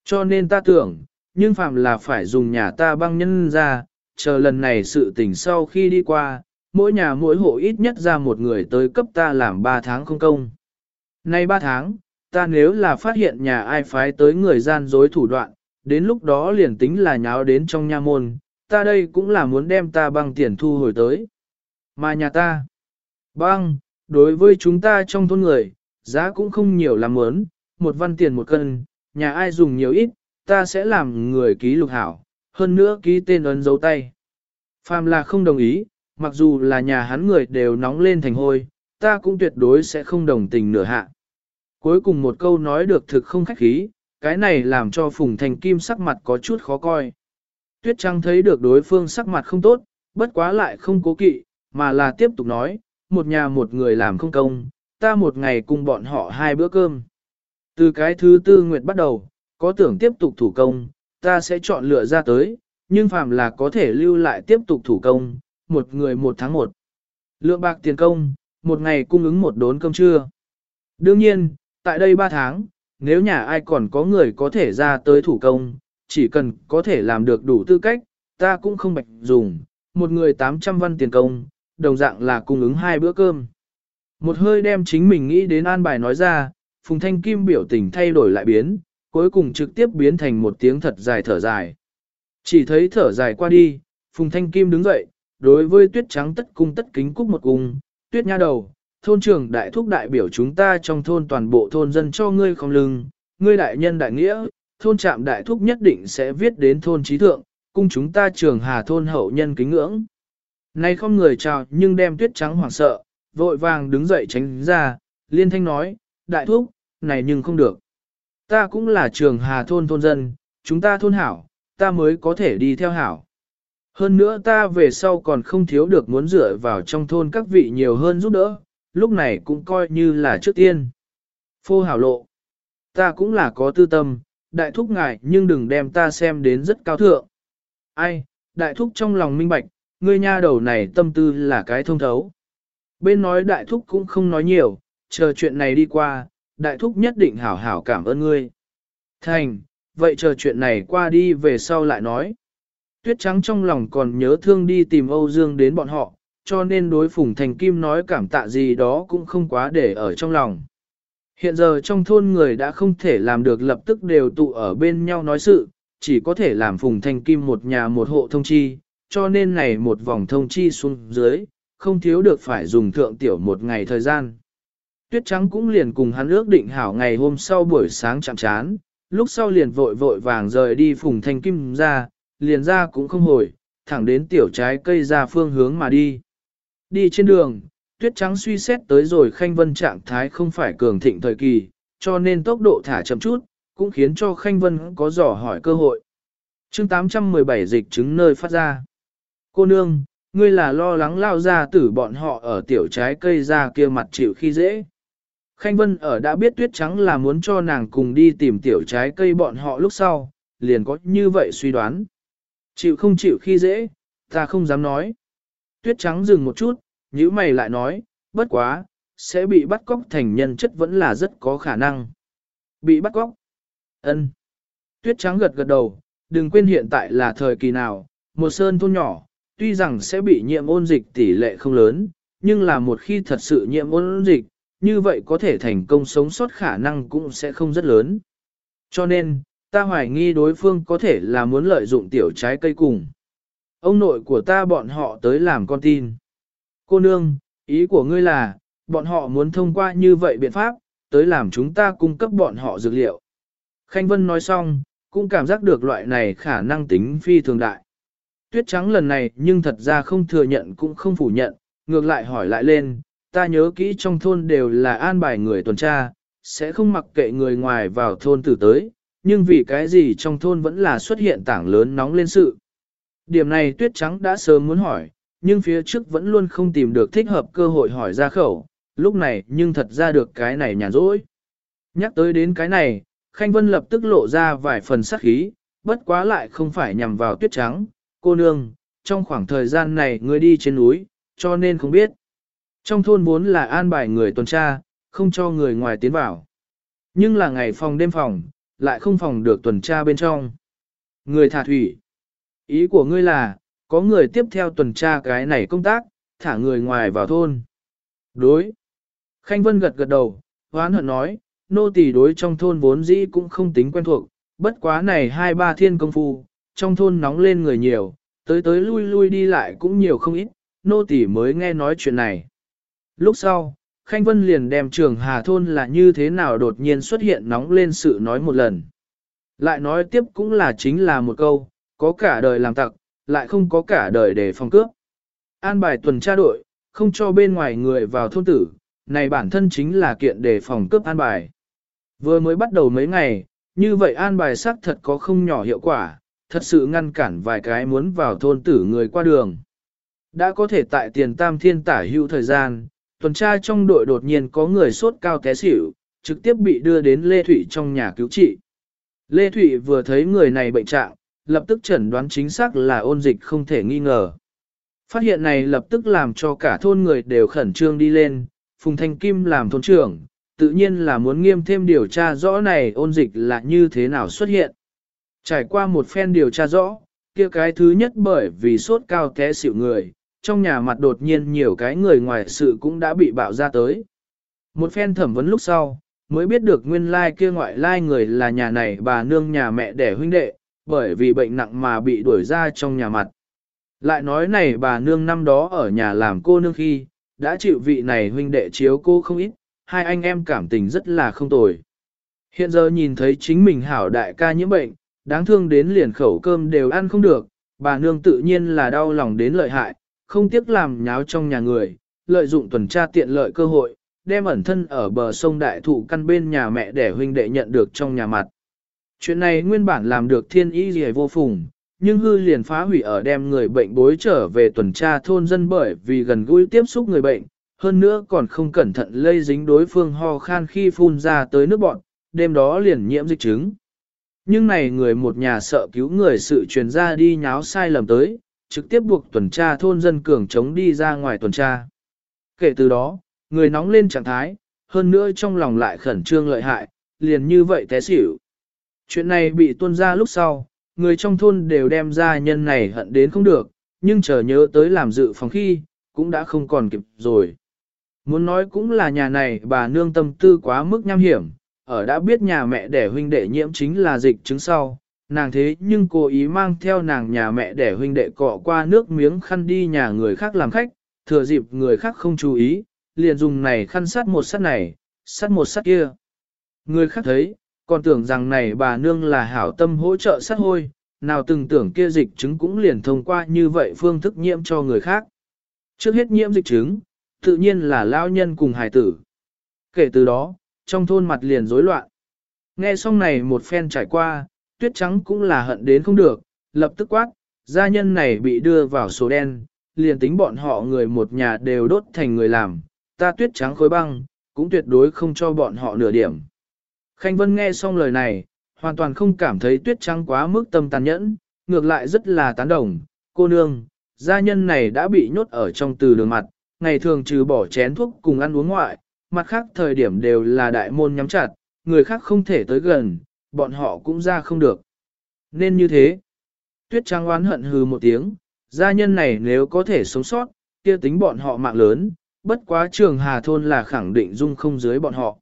Cho nên ta tưởng, nhưng phạm là phải dùng nhà ta băng nhân ra, chờ lần này sự tình sau khi đi qua, mỗi nhà mỗi hộ ít nhất ra một người tới cấp ta làm 3 tháng không công. Nay 3 tháng, ta nếu là phát hiện nhà ai phái tới người gian dối thủ đoạn, đến lúc đó liền tính là nháo đến trong nha môn, ta đây cũng là muốn đem ta băng tiền thu hồi tới. Mà nhà ta, băng, đối với chúng ta trong thôn người, giá cũng không nhiều làm muốn, một văn tiền một cân, nhà ai dùng nhiều ít, ta sẽ làm người ký lục hảo, hơn nữa ký tên ấn dấu tay. Phàm là không đồng ý, mặc dù là nhà hắn người đều nóng lên thành hôi, ta cũng tuyệt đối sẽ không đồng tình nửa hạ. Cuối cùng một câu nói được thực không khách khí, cái này làm cho Phùng Thành Kim sắc mặt có chút khó coi. Tuyết Trăng thấy được đối phương sắc mặt không tốt, bất quá lại không cố kỵ, mà là tiếp tục nói, một nhà một người làm không công, ta một ngày cùng bọn họ hai bữa cơm. Từ cái thứ tư nguyệt bắt đầu, có tưởng tiếp tục thủ công, ta sẽ chọn lựa ra tới, nhưng phàm là có thể lưu lại tiếp tục thủ công, một người một tháng một. Lượng bạc tiền công, một ngày cung ứng một đốn cơm trưa. Đương nhiên, tại đây ba tháng, nếu nhà ai còn có người có thể ra tới thủ công, chỉ cần có thể làm được đủ tư cách, ta cũng không bạch dùng, một người 800 văn tiền công, đồng dạng là cung ứng hai bữa cơm. Một hơi đem chính mình nghĩ đến an bài nói ra, Phùng Thanh Kim biểu tình thay đổi lại biến, cuối cùng trực tiếp biến thành một tiếng thật dài thở dài. Chỉ thấy thở dài qua đi, Phùng Thanh Kim đứng dậy, đối với tuyết trắng tất cung tất kính cúc một cung, tuyết nha đầu, thôn trưởng đại thúc đại biểu chúng ta trong thôn toàn bộ thôn dân cho ngươi không lưng, ngươi đại nhân đại nghĩa, thôn trạm đại thúc nhất định sẽ viết đến thôn trí thượng, cung chúng ta trường hà thôn hậu nhân kính ngưỡng. Này không người chào nhưng đem tuyết trắng hoảng sợ, vội vàng đứng dậy tránh ra, liên thanh nói, đại thúc, này nhưng không được. Ta cũng là trường hà thôn thôn dân, chúng ta thôn hảo, ta mới có thể đi theo hảo. Hơn nữa ta về sau còn không thiếu được muốn dựa vào trong thôn các vị nhiều hơn giúp đỡ, lúc này cũng coi như là trước tiên. Phô hảo lộ. Ta cũng là có tư tâm, đại thúc ngài nhưng đừng đem ta xem đến rất cao thượng. Ai, đại thúc trong lòng minh bạch, ngươi nha đầu này tâm tư là cái thông thấu. Bên nói đại thúc cũng không nói nhiều, chờ chuyện này đi qua, đại thúc nhất định hảo hảo cảm ơn ngươi. Thành, vậy chờ chuyện này qua đi về sau lại nói. Tuyết trắng trong lòng còn nhớ thương đi tìm Âu Dương đến bọn họ, cho nên đối Phùng Thành Kim nói cảm tạ gì đó cũng không quá để ở trong lòng. Hiện giờ trong thôn người đã không thể làm được lập tức đều tụ ở bên nhau nói sự, chỉ có thể làm Phùng Thành Kim một nhà một hộ thông chi, cho nên này một vòng thông chi xuống dưới, không thiếu được phải dùng thượng tiểu một ngày thời gian. Tuyết Trắng cũng liền cùng hắn ước định hảo ngày hôm sau buổi sáng chạm chán, lúc sau liền vội vội vàng rời đi Phùng Thành Kim ra, liền ra cũng không hồi, thẳng đến tiểu trái cây ra phương hướng mà đi. Đi trên đường, tuyết trắng suy xét tới rồi Khanh Vân trạng thái không phải cường thịnh thời kỳ, cho nên tốc độ thả chậm chút, cũng khiến cho Khanh Vân có dò hỏi cơ hội. chương 817 dịch chứng nơi phát ra. Cô nương, ngươi là lo lắng lao ra tử bọn họ ở tiểu trái cây ra kia mặt chịu khi dễ. Khanh Vân ở đã biết tuyết trắng là muốn cho nàng cùng đi tìm tiểu trái cây bọn họ lúc sau, liền có như vậy suy đoán. Chịu không chịu khi dễ, ta không dám nói. Tuyết trắng dừng một chút, nhíu mày lại nói, bất quá, sẽ bị bắt cóc thành nhân chất vẫn là rất có khả năng. Bị bắt cóc? Ân. Tuyết trắng gật gật đầu, đừng quên hiện tại là thời kỳ nào, một sơn thôn nhỏ, tuy rằng sẽ bị nhiễm ôn dịch tỷ lệ không lớn, nhưng là một khi thật sự nhiễm ôn dịch, như vậy có thể thành công sống sót khả năng cũng sẽ không rất lớn. Cho nên, ta hoài nghi đối phương có thể là muốn lợi dụng tiểu trái cây cùng. Ông nội của ta bọn họ tới làm con tin. Cô nương, ý của ngươi là, bọn họ muốn thông qua như vậy biện pháp, tới làm chúng ta cung cấp bọn họ dược liệu. Khanh Vân nói xong, cũng cảm giác được loại này khả năng tính phi thường đại. Tuyết trắng lần này nhưng thật ra không thừa nhận cũng không phủ nhận, ngược lại hỏi lại lên, ta nhớ kỹ trong thôn đều là an bài người tuần tra, sẽ không mặc kệ người ngoài vào thôn tử tới, nhưng vì cái gì trong thôn vẫn là xuất hiện tảng lớn nóng lên sự. Điểm này tuyết trắng đã sớm muốn hỏi, nhưng phía trước vẫn luôn không tìm được thích hợp cơ hội hỏi ra khẩu, lúc này nhưng thật ra được cái này nhàn rỗi. Nhắc tới đến cái này, Khanh Vân lập tức lộ ra vài phần sắc khí, bất quá lại không phải nhằm vào tuyết trắng, cô nương, trong khoảng thời gian này ngươi đi trên núi, cho nên không biết. Trong thôn vốn là an bài người tuần tra, không cho người ngoài tiến vào. Nhưng là ngày phòng đêm phòng, lại không phòng được tuần tra bên trong. Người thả thủy. Ý của ngươi là, có người tiếp theo tuần tra cái này công tác, thả người ngoài vào thôn. Đối. Khanh Vân gật gật đầu, hoán hận nói, nô tỳ đối trong thôn vốn dĩ cũng không tính quen thuộc, bất quá này hai ba thiên công phu, trong thôn nóng lên người nhiều, tới tới lui lui đi lại cũng nhiều không ít, nô tỳ mới nghe nói chuyện này. Lúc sau, Khanh Vân liền đem trường Hà Thôn là như thế nào đột nhiên xuất hiện nóng lên sự nói một lần. Lại nói tiếp cũng là chính là một câu, có cả đời làm tặc, lại không có cả đời để phòng cướp. An bài tuần tra đội, không cho bên ngoài người vào thôn tử, này bản thân chính là kiện để phòng cướp an bài. Vừa mới bắt đầu mấy ngày, như vậy an bài xác thật có không nhỏ hiệu quả, thật sự ngăn cản vài cái muốn vào thôn tử người qua đường. Đã có thể tại tiền tam thiên tả hữu thời gian, tuần tra trong đội đột nhiên có người sốt cao té xỉu, trực tiếp bị đưa đến Lê Thụy trong nhà cứu trị. Lê Thụy vừa thấy người này bệnh trạng, lập tức chẩn đoán chính xác là ôn dịch không thể nghi ngờ. Phát hiện này lập tức làm cho cả thôn người đều khẩn trương đi lên, Phùng Thanh Kim làm thôn trưởng, tự nhiên là muốn nghiêm thêm điều tra rõ này ôn dịch là như thế nào xuất hiện. Trải qua một phen điều tra rõ, kia cái thứ nhất bởi vì sốt cao té xỉu người, trong nhà mặt đột nhiên nhiều cái người ngoài sự cũng đã bị bạo ra tới. Một phen thẩm vấn lúc sau, mới biết được nguyên lai kia ngoại lai người là nhà này bà nương nhà mẹ đẻ huynh đệ, bởi vì bệnh nặng mà bị đuổi ra trong nhà mặt. Lại nói này bà nương năm đó ở nhà làm cô nương khi, đã chịu vị này huynh đệ chiếu cô không ít, hai anh em cảm tình rất là không tồi. Hiện giờ nhìn thấy chính mình hảo đại ca nhiễm bệnh, đáng thương đến liền khẩu cơm đều ăn không được, bà nương tự nhiên là đau lòng đến lợi hại, không tiếc làm nháo trong nhà người, lợi dụng tuần tra tiện lợi cơ hội, đem ẩn thân ở bờ sông đại thụ căn bên nhà mẹ để huynh đệ nhận được trong nhà mặt. Chuyện này nguyên bản làm được thiên ý gì vô phùng, nhưng hư liền phá hủy ở đem người bệnh bối trở về tuần tra thôn dân bởi vì gần gũi tiếp xúc người bệnh, hơn nữa còn không cẩn thận lây dính đối phương ho khan khi phun ra tới nước bọn, đêm đó liền nhiễm dịch chứng. Nhưng này người một nhà sợ cứu người sự truyền ra đi nháo sai lầm tới, trực tiếp buộc tuần tra thôn dân cường chống đi ra ngoài tuần tra. Kể từ đó, người nóng lên trạng thái, hơn nữa trong lòng lại khẩn trương lợi hại, liền như vậy té xỉu. Chuyện này bị tuôn ra lúc sau, người trong thôn đều đem ra nhân này hận đến không được, nhưng chờ nhớ tới làm dự phòng khi, cũng đã không còn kịp rồi. Muốn nói cũng là nhà này bà nương tâm tư quá mức nham hiểm, ở đã biết nhà mẹ đẻ huynh đệ nhiễm chính là dịch chứng sau, nàng thế nhưng cố ý mang theo nàng nhà mẹ đẻ huynh đệ cọ qua nước miếng khăn đi nhà người khác làm khách, thừa dịp người khác không chú ý, liền dùng này khăn sát một sát này, sát một sát kia. Người khác thấy, còn tưởng rằng này bà nương là hảo tâm hỗ trợ sát hôi, nào từng tưởng kia dịch chứng cũng liền thông qua như vậy phương thức nhiễm cho người khác. Trước hết nhiễm dịch chứng, tự nhiên là lao nhân cùng hài tử. Kể từ đó, trong thôn mặt liền rối loạn. Nghe xong này một phen trải qua, tuyết trắng cũng là hận đến không được, lập tức quát, gia nhân này bị đưa vào số đen, liền tính bọn họ người một nhà đều đốt thành người làm, ta tuyết trắng khối băng, cũng tuyệt đối không cho bọn họ nửa điểm. Khanh Vân nghe xong lời này, hoàn toàn không cảm thấy tuyết trắng quá mức tâm tàn nhẫn, ngược lại rất là tán đồng, cô nương, gia nhân này đã bị nhốt ở trong từ đường mặt, ngày thường trừ bỏ chén thuốc cùng ăn uống ngoại, mặt khác thời điểm đều là đại môn nhắm chặt, người khác không thể tới gần, bọn họ cũng ra không được. Nên như thế, tuyết trắng oán hận hừ một tiếng, gia nhân này nếu có thể sống sót, kia tính bọn họ mạng lớn, bất quá trường hà thôn là khẳng định dung không dưới bọn họ.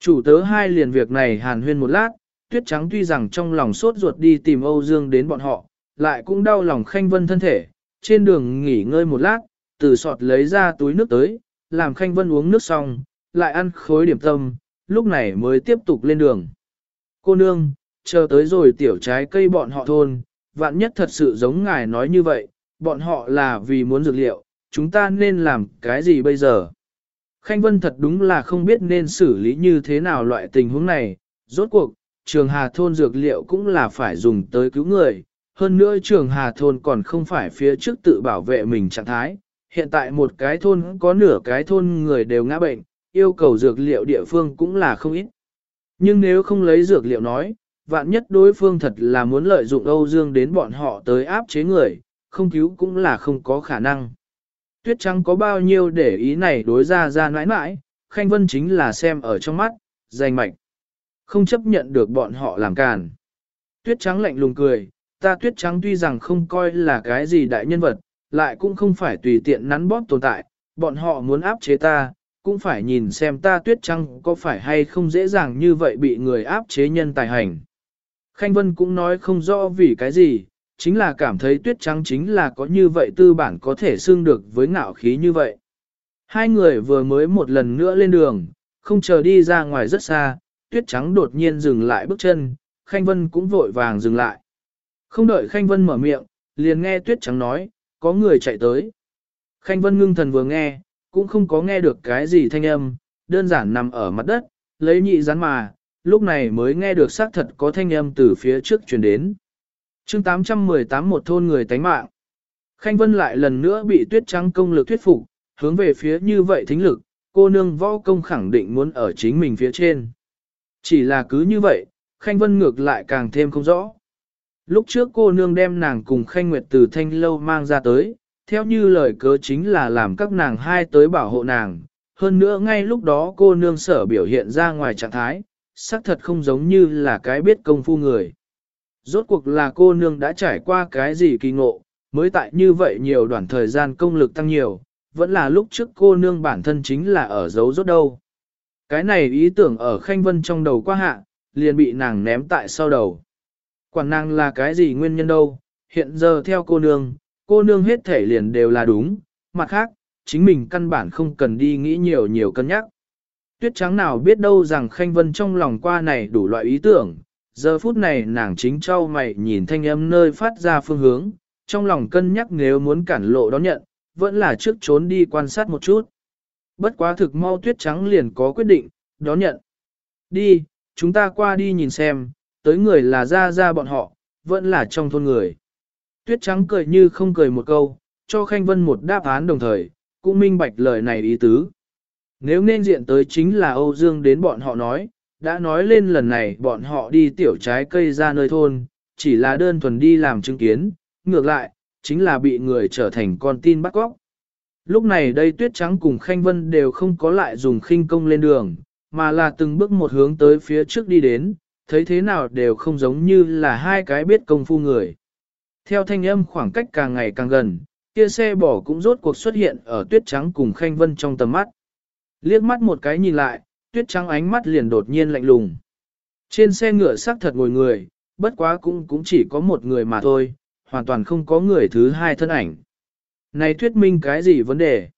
Chủ tớ hai liền việc này hàn huyên một lát, tuyết trắng tuy rằng trong lòng sốt ruột đi tìm Âu Dương đến bọn họ, lại cũng đau lòng khanh vân thân thể, trên đường nghỉ ngơi một lát, từ sọt lấy ra túi nước tới, làm khanh vân uống nước xong, lại ăn khối điểm tâm, lúc này mới tiếp tục lên đường. Cô nương, chờ tới rồi tiểu trái cây bọn họ thôn, vạn nhất thật sự giống ngài nói như vậy, bọn họ là vì muốn dược liệu, chúng ta nên làm cái gì bây giờ? Khanh Vân thật đúng là không biết nên xử lý như thế nào loại tình huống này, rốt cuộc, trường hà thôn dược liệu cũng là phải dùng tới cứu người, hơn nữa trường hà thôn còn không phải phía trước tự bảo vệ mình trạng thái, hiện tại một cái thôn có nửa cái thôn người đều ngã bệnh, yêu cầu dược liệu địa phương cũng là không ít. Nhưng nếu không lấy dược liệu nói, vạn nhất đối phương thật là muốn lợi dụng Âu Dương đến bọn họ tới áp chế người, không cứu cũng là không có khả năng. Tuyết trắng có bao nhiêu để ý này đối ra ra nãi nãi, Khanh Vân chính là xem ở trong mắt, danh mạch. Không chấp nhận được bọn họ làm càn. Tuyết trắng lạnh lùng cười, ta tuyết trắng tuy rằng không coi là cái gì đại nhân vật, lại cũng không phải tùy tiện nắn bóp tồn tại, bọn họ muốn áp chế ta, cũng phải nhìn xem ta tuyết trắng có phải hay không dễ dàng như vậy bị người áp chế nhân tài hành. Khanh Vân cũng nói không rõ vì cái gì, chính là cảm thấy tuyết trắng chính là có như vậy tư bản có thể xương được với ngạo khí như vậy. Hai người vừa mới một lần nữa lên đường, không chờ đi ra ngoài rất xa, tuyết trắng đột nhiên dừng lại bước chân, Khanh Vân cũng vội vàng dừng lại. Không đợi Khanh Vân mở miệng, liền nghe tuyết trắng nói, có người chạy tới. Khanh Vân ngưng thần vừa nghe, cũng không có nghe được cái gì thanh âm, đơn giản nằm ở mặt đất, lấy nhị rắn mà, lúc này mới nghe được xác thật có thanh âm từ phía trước truyền đến chương 818 một thôn người tánh mạng. Khanh Vân lại lần nữa bị tuyết trắng công lực thuyết phục, hướng về phía như vậy thính lực, cô nương võ công khẳng định muốn ở chính mình phía trên. Chỉ là cứ như vậy, Khanh Vân ngược lại càng thêm không rõ. Lúc trước cô nương đem nàng cùng Khanh Nguyệt từ thanh lâu mang ra tới, theo như lời cớ chính là làm các nàng hai tới bảo hộ nàng. Hơn nữa ngay lúc đó cô nương sở biểu hiện ra ngoài trạng thái, xác thật không giống như là cái biết công phu người. Rốt cuộc là cô nương đã trải qua cái gì kỳ ngộ, mới tại như vậy nhiều đoạn thời gian công lực tăng nhiều, vẫn là lúc trước cô nương bản thân chính là ở dấu rốt đâu. Cái này ý tưởng ở khanh vân trong đầu qua hạ, liền bị nàng ném tại sau đầu. Quản nàng là cái gì nguyên nhân đâu, hiện giờ theo cô nương, cô nương hết thể liền đều là đúng, mặt khác, chính mình căn bản không cần đi nghĩ nhiều nhiều cân nhắc. Tuyết trắng nào biết đâu rằng Khanh Vân trong lòng qua này đủ loại ý tưởng, giờ phút này nàng chính trao mày nhìn thanh âm nơi phát ra phương hướng, trong lòng cân nhắc nếu muốn cản lộ đón nhận, vẫn là trước trốn đi quan sát một chút. Bất quá thực mau tuyết trắng liền có quyết định, đón nhận. Đi, chúng ta qua đi nhìn xem, tới người là ra ra bọn họ, vẫn là trong thôn người. Tuyết trắng cười như không cười một câu, cho Khanh Vân một đáp án đồng thời, cũng minh bạch lời này ý tứ. Nếu nên diện tới chính là Âu Dương đến bọn họ nói, đã nói lên lần này bọn họ đi tiểu trái cây ra nơi thôn, chỉ là đơn thuần đi làm chứng kiến, ngược lại, chính là bị người trở thành con tin bắt cóc. Lúc này đây tuyết trắng cùng Khanh Vân đều không có lại dùng khinh công lên đường, mà là từng bước một hướng tới phía trước đi đến, thấy thế nào đều không giống như là hai cái biết công phu người. Theo thanh âm khoảng cách càng ngày càng gần, kia xe bỏ cũng rốt cuộc xuất hiện ở tuyết trắng cùng Khanh Vân trong tầm mắt. Liếc mắt một cái nhìn lại, tuyết trắng ánh mắt liền đột nhiên lạnh lùng. Trên xe ngựa xác thật ngồi người, bất quá cũng cũng chỉ có một người mà thôi, hoàn toàn không có người thứ hai thân ảnh. Này thuyết minh cái gì vấn đề?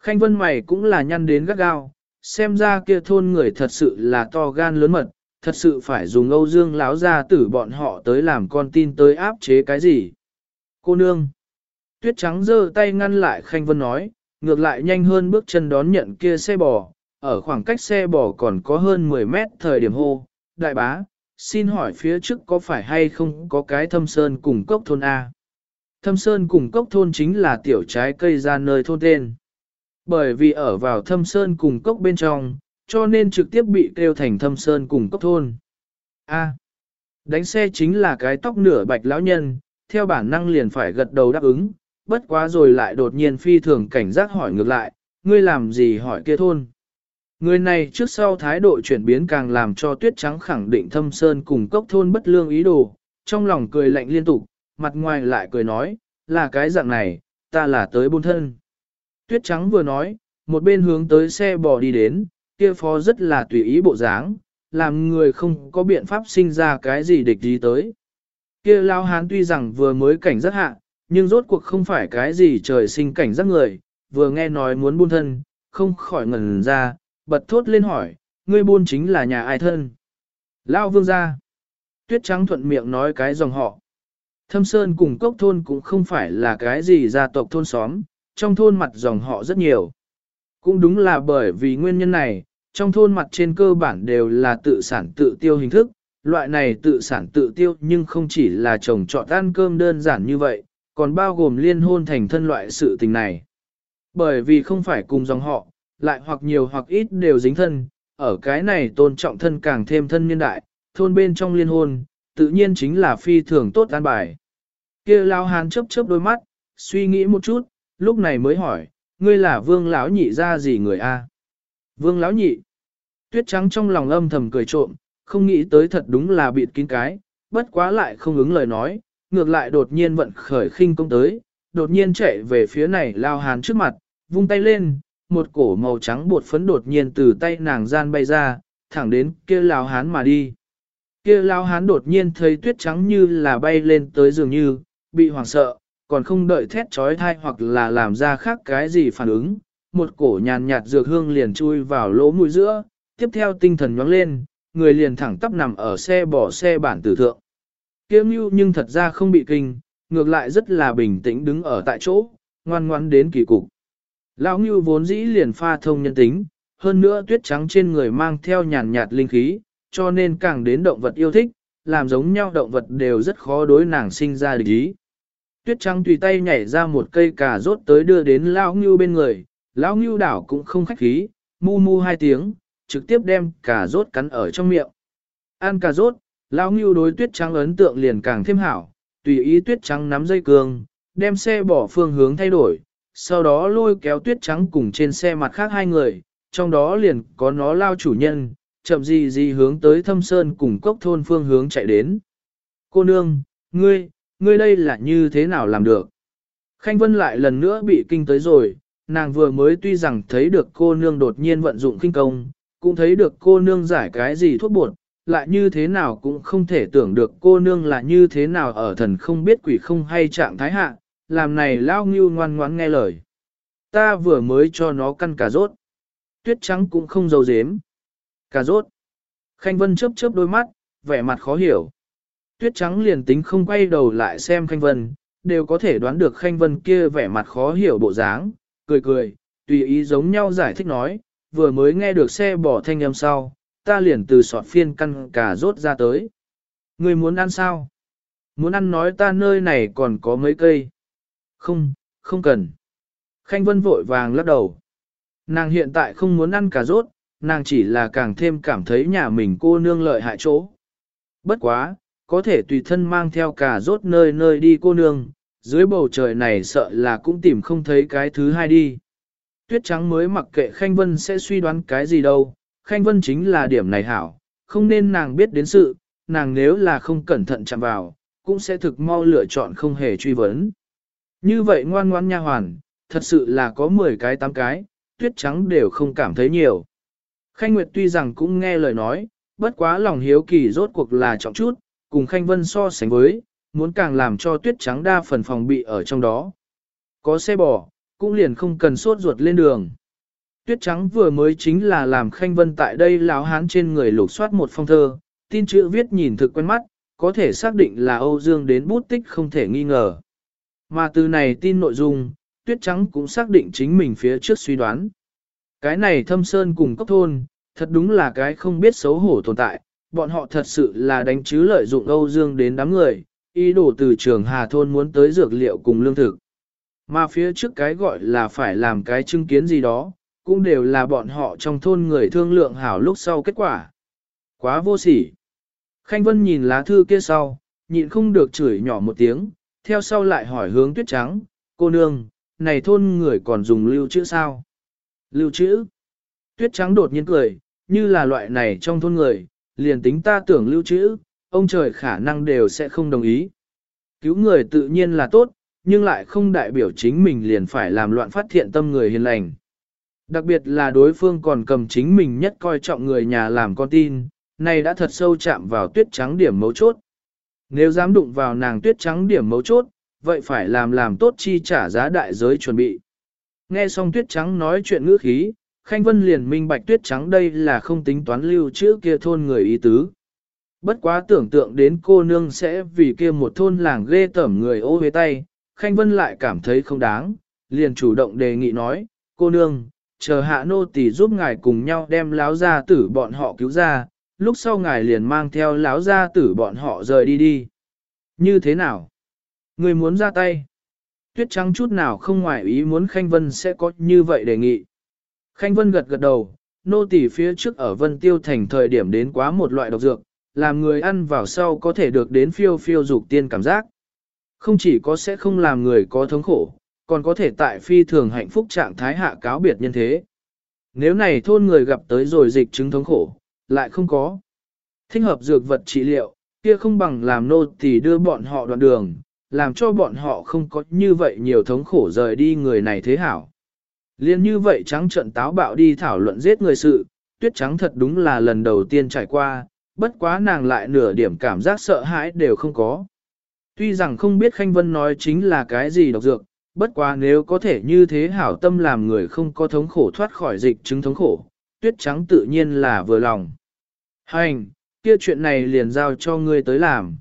Khanh Vân mày cũng là nhăn đến gắt gao, xem ra kia thôn người thật sự là to gan lớn mật, thật sự phải dùng Âu Dương láo ra tử bọn họ tới làm con tin tới áp chế cái gì. Cô nương. Tuyết trắng giơ tay ngăn lại Khanh Vân nói, ngược lại nhanh hơn bước chân đón nhận kia xe bò, ở khoảng cách xe bò còn có hơn 10 mét thời điểm hô. Đại bá, xin hỏi phía trước có phải hay không có cái thâm sơn cùng cốc thôn A? Thâm sơn cùng cốc thôn chính là tiểu trái cây ra nơi thôn tên. Bởi vì ở vào thâm sơn cùng cốc bên trong, cho nên trực tiếp bị kêu thành thâm sơn cùng cốc thôn. A. đánh xe chính là cái tóc nửa bạch lão nhân, theo bản năng liền phải gật đầu đáp ứng, bất quá rồi lại đột nhiên phi thường cảnh giác hỏi ngược lại, ngươi làm gì hỏi kia thôn. Người này trước sau thái độ chuyển biến càng làm cho tuyết trắng khẳng định thâm sơn cùng cốc thôn bất lương ý đồ, trong lòng cười lạnh liên tục, mặt ngoài lại cười nói, là cái dạng này, ta là tới buôn thân. Tuyết trắng vừa nói, một bên hướng tới xe bò đi đến, kia phó rất là tùy ý bộ dáng, làm người không có biện pháp sinh ra cái gì địch gì tới. Kia lao hán tuy rằng vừa mới cảnh giác hạ, nhưng rốt cuộc không phải cái gì trời sinh cảnh giác người, vừa nghe nói muốn buôn thân, không khỏi ngẩn ra, bật thốt lên hỏi, ngươi buôn chính là nhà ai thân? Lao vương gia. Tuyết trắng thuận miệng nói cái dòng họ. Thâm Sơn cùng cốc thôn cũng không phải là cái gì gia tộc thôn xóm, trong thôn mặt dòng họ rất nhiều. Cũng đúng là bởi vì nguyên nhân này, trong thôn mặt trên cơ bản đều là tự sản tự tiêu hình thức, loại này tự sản tự tiêu nhưng không chỉ là trồng trọt ăn cơm đơn giản như vậy, còn bao gồm liên hôn thành thân loại sự tình này. Bởi vì không phải cùng dòng họ, lại hoặc nhiều hoặc ít đều dính thân, ở cái này tôn trọng thân càng thêm thân nhân đại, thôn bên trong liên hôn, tự nhiên chính là phi thường tốt an bài. kia lao hán chớp chớp đôi mắt, suy nghĩ một chút, lúc này mới hỏi, ngươi là vương lão nhị ra gì người a? Vương lão nhị. Tuyết trắng trong lòng âm thầm cười trộm, không nghĩ tới thật đúng là bịt kín cái, bất quá lại không ứng lời nói, ngược lại đột nhiên vận khởi khinh công tới, đột nhiên chạy về phía này lao hán trước mặt, vung tay lên, một cổ màu trắng bột phấn đột nhiên từ tay nàng gian bay ra, thẳng đến kia lao hán mà đi. Kia lao hán đột nhiên thấy tuyết trắng như là bay lên tới dường như, bị hoảng sợ, còn không đợi thét trói thai hoặc là làm ra khác cái gì phản ứng. Một cổ nhàn nhạt dược hương liền chui vào lỗ mũi giữa, tiếp theo tinh thần nhoáng lên, người liền thẳng tắp nằm ở xe bỏ xe bản tử thượng. Kiếm mưu nhưng thật ra không bị kinh, ngược lại rất là bình tĩnh đứng ở tại chỗ, ngoan ngoan đến kỳ cục. Lão Ngưu vốn dĩ liền pha thông nhân tính, hơn nữa tuyết trắng trên người mang theo nhàn nhạt linh khí, cho nên càng đến động vật yêu thích, làm giống nhau động vật đều rất khó đối nàng sinh ra địch ý. Tuyết trắng tùy tay nhảy ra một cây cà rốt tới đưa đến Lão Ngưu bên người, Lão Ngưu đảo cũng không khách khí, mu mu hai tiếng, trực tiếp đem cà rốt cắn ở trong miệng. Ăn cà rốt, Lão Ngưu đối tuyết trắng ấn tượng liền càng thêm hảo, tùy ý tuyết trắng nắm dây cương, đem xe bỏ phương hướng thay đổi, sau đó lôi kéo tuyết trắng cùng trên xe mặt khác hai người, trong đó liền có nó lao chủ nhân, chậm gì gì hướng tới thâm sơn cùng cốc thôn phương hướng chạy đến. Cô nương, ngươi, ngươi đây là như thế nào làm được? Khanh Vân lại lần nữa bị kinh tới rồi, nàng vừa mới tuy rằng thấy được cô nương đột nhiên vận dụng kinh công, cũng thấy được cô nương giải cái gì thuốc bột, lại như thế nào cũng không thể tưởng được cô nương là như thế nào ở thần không biết quỷ không hay trạng thái hạ, làm này lao ngưu ngoan ngoãn nghe lời. Ta vừa mới cho nó căn cà rốt. Tuyết trắng cũng không giấu dếm. Cà rốt. Khanh Vân chớp chớp đôi mắt, vẻ mặt khó hiểu. Tuyết trắng liền tính không quay đầu lại xem Khanh Vân, đều có thể đoán được Khanh Vân kia vẻ mặt khó hiểu bộ dáng, cười cười, tùy ý giống nhau giải thích nói, vừa mới nghe được xe bỏ thanh âm sau, ta liền từ sọt phiên căn cà rốt ra tới. Người muốn ăn sao? Muốn ăn nói ta nơi này còn có mấy cây. Không, không cần. Khanh Vân vội vàng lắc đầu. Nàng hiện tại không muốn ăn cà rốt, nàng chỉ là càng thêm cảm thấy nhà mình cô nương lợi hại chỗ. Bất quá, có thể tùy thân mang theo cà rốt nơi nơi đi cô nương, dưới bầu trời này sợ là cũng tìm không thấy cái thứ hai đi. Tuyết trắng mới mặc kệ Khanh Vân sẽ suy đoán cái gì đâu, Khanh Vân chính là điểm này hảo, không nên nàng biết đến sự, nàng nếu là không cẩn thận chạm vào, cũng sẽ thực mau lựa chọn không hề truy vấn. Như vậy ngoan ngoan nha hoàn, thật sự là có 10 cái 8 cái, tuyết trắng đều không cảm thấy nhiều. Khanh Nguyệt tuy rằng cũng nghe lời nói, bất quá lòng hiếu kỳ rốt cuộc là trọng chút, cùng Khanh Vân so sánh với, muốn càng làm cho tuyết trắng đa phần phòng bị ở trong đó. Có xe bò, cũng liền không cần sốt ruột lên đường. Tuyết trắng vừa mới chính là làm Khanh Vân tại đây láo hán trên người lục soát một phong thơ, tin chữ viết nhìn thực quen mắt, có thể xác định là Âu Dương đến bút tích không thể nghi ngờ. Mà từ này tin nội dung, Tuyết Trắng cũng xác định chính mình phía trước suy đoán. Cái này thâm sơn cùng cốc thôn, thật đúng là cái không biết xấu hổ tồn tại, bọn họ thật sự là đánh chứ lợi dụng Âu Dương đến đám người, ý đồ từ trường Hà Thôn muốn tới dược liệu cùng lương thực. Mà phía trước cái gọi là phải làm cái chứng kiến gì đó, cũng đều là bọn họ trong thôn người thương lượng hảo lúc sau kết quả. Quá vô sỉ. Khanh Vân nhìn lá thư kia sau, nhịn không được chửi nhỏ một tiếng, theo sau lại hỏi hướng tuyết trắng, cô nương, này thôn người còn dùng lưu chữ sao? Lưu trữ Tuyết trắng đột nhiên cười, như là loại này trong thôn người, liền tính ta tưởng lưu trữ, ông trời khả năng đều sẽ không đồng ý. Cứu người tự nhiên là tốt, nhưng lại không đại biểu chính mình liền phải làm loạn phát thiện tâm người hiền lành. Đặc biệt là đối phương còn cầm chính mình nhất coi trọng người nhà làm con tin, này đã thật sâu chạm vào tuyết trắng điểm mấu chốt. Nếu dám đụng vào nàng tuyết trắng điểm mấu chốt, vậy phải làm làm tốt chi trả giá đại giới chuẩn bị. Nghe xong tuyết trắng nói chuyện ngữ khí, Khanh Vân liền minh bạch tuyết trắng đây là không tính toán lưu trữ kia thôn người ý tứ. Bất quá tưởng tượng đến cô nương sẽ vì kia một thôn làng ghê tởm người ô hế tay, Khanh Vân lại cảm thấy không đáng, liền chủ động đề nghị nói, cô nương, chờ hạ nô tỳ giúp ngài cùng nhau đem láo gia tử bọn họ cứu ra, lúc sau ngài liền mang theo láo gia tử bọn họ rời đi đi. Như thế nào? Người muốn ra tay? Tuyết trắng chút nào không ngoài ý muốn Khanh Vân sẽ có như vậy đề nghị. Khanh Vân gật gật đầu, nô tỳ phía trước ở Vân Tiêu Thành thời điểm đến quá một loại độc dược, làm người ăn vào sau có thể được đến phiêu phiêu dục tiên cảm giác. Không chỉ có sẽ không làm người có thống khổ, còn có thể tại phi thường hạnh phúc trạng thái hạ cáo biệt nhân thế. Nếu này thôn người gặp tới rồi dịch chứng thống khổ, lại không có. Thích hợp dược vật trị liệu, kia không bằng làm nô tỳ đưa bọn họ đoạn đường, làm cho bọn họ không có như vậy nhiều thống khổ rời đi người này thế hảo. Liên như vậy trắng trận táo bạo đi thảo luận giết người sự, tuyết trắng thật đúng là lần đầu tiên trải qua, bất quá nàng lại nửa điểm cảm giác sợ hãi đều không có. Tuy rằng không biết Khanh Vân nói chính là cái gì độc dược, bất quá nếu có thể như thế hảo tâm làm người không có thống khổ thoát khỏi dịch chứng thống khổ, tuyết trắng tự nhiên là vừa lòng. Hành, kia chuyện này liền giao cho ngươi tới làm.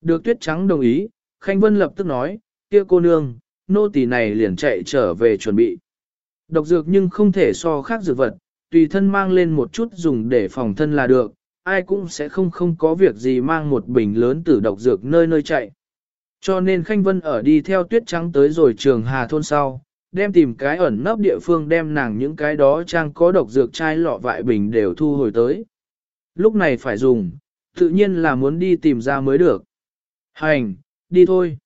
Được tuyết trắng đồng ý, Khanh Vân lập tức nói, kia cô nương, nô tỳ này liền chạy trở về chuẩn bị. Độc dược nhưng không thể so khác dược vật, tùy thân mang lên một chút dùng để phòng thân là được, ai cũng sẽ không không có việc gì mang một bình lớn tử độc dược nơi nơi chạy. Cho nên Khanh Vân ở đi theo tuyết trắng tới rồi trường Hà Thôn sau, đem tìm cái ẩn nấp địa phương đem nàng những cái đó trang có độc dược chai lọ vại bình đều thu hồi tới. Lúc này phải dùng, tự nhiên là muốn đi tìm ra mới được. Hành, đi thôi.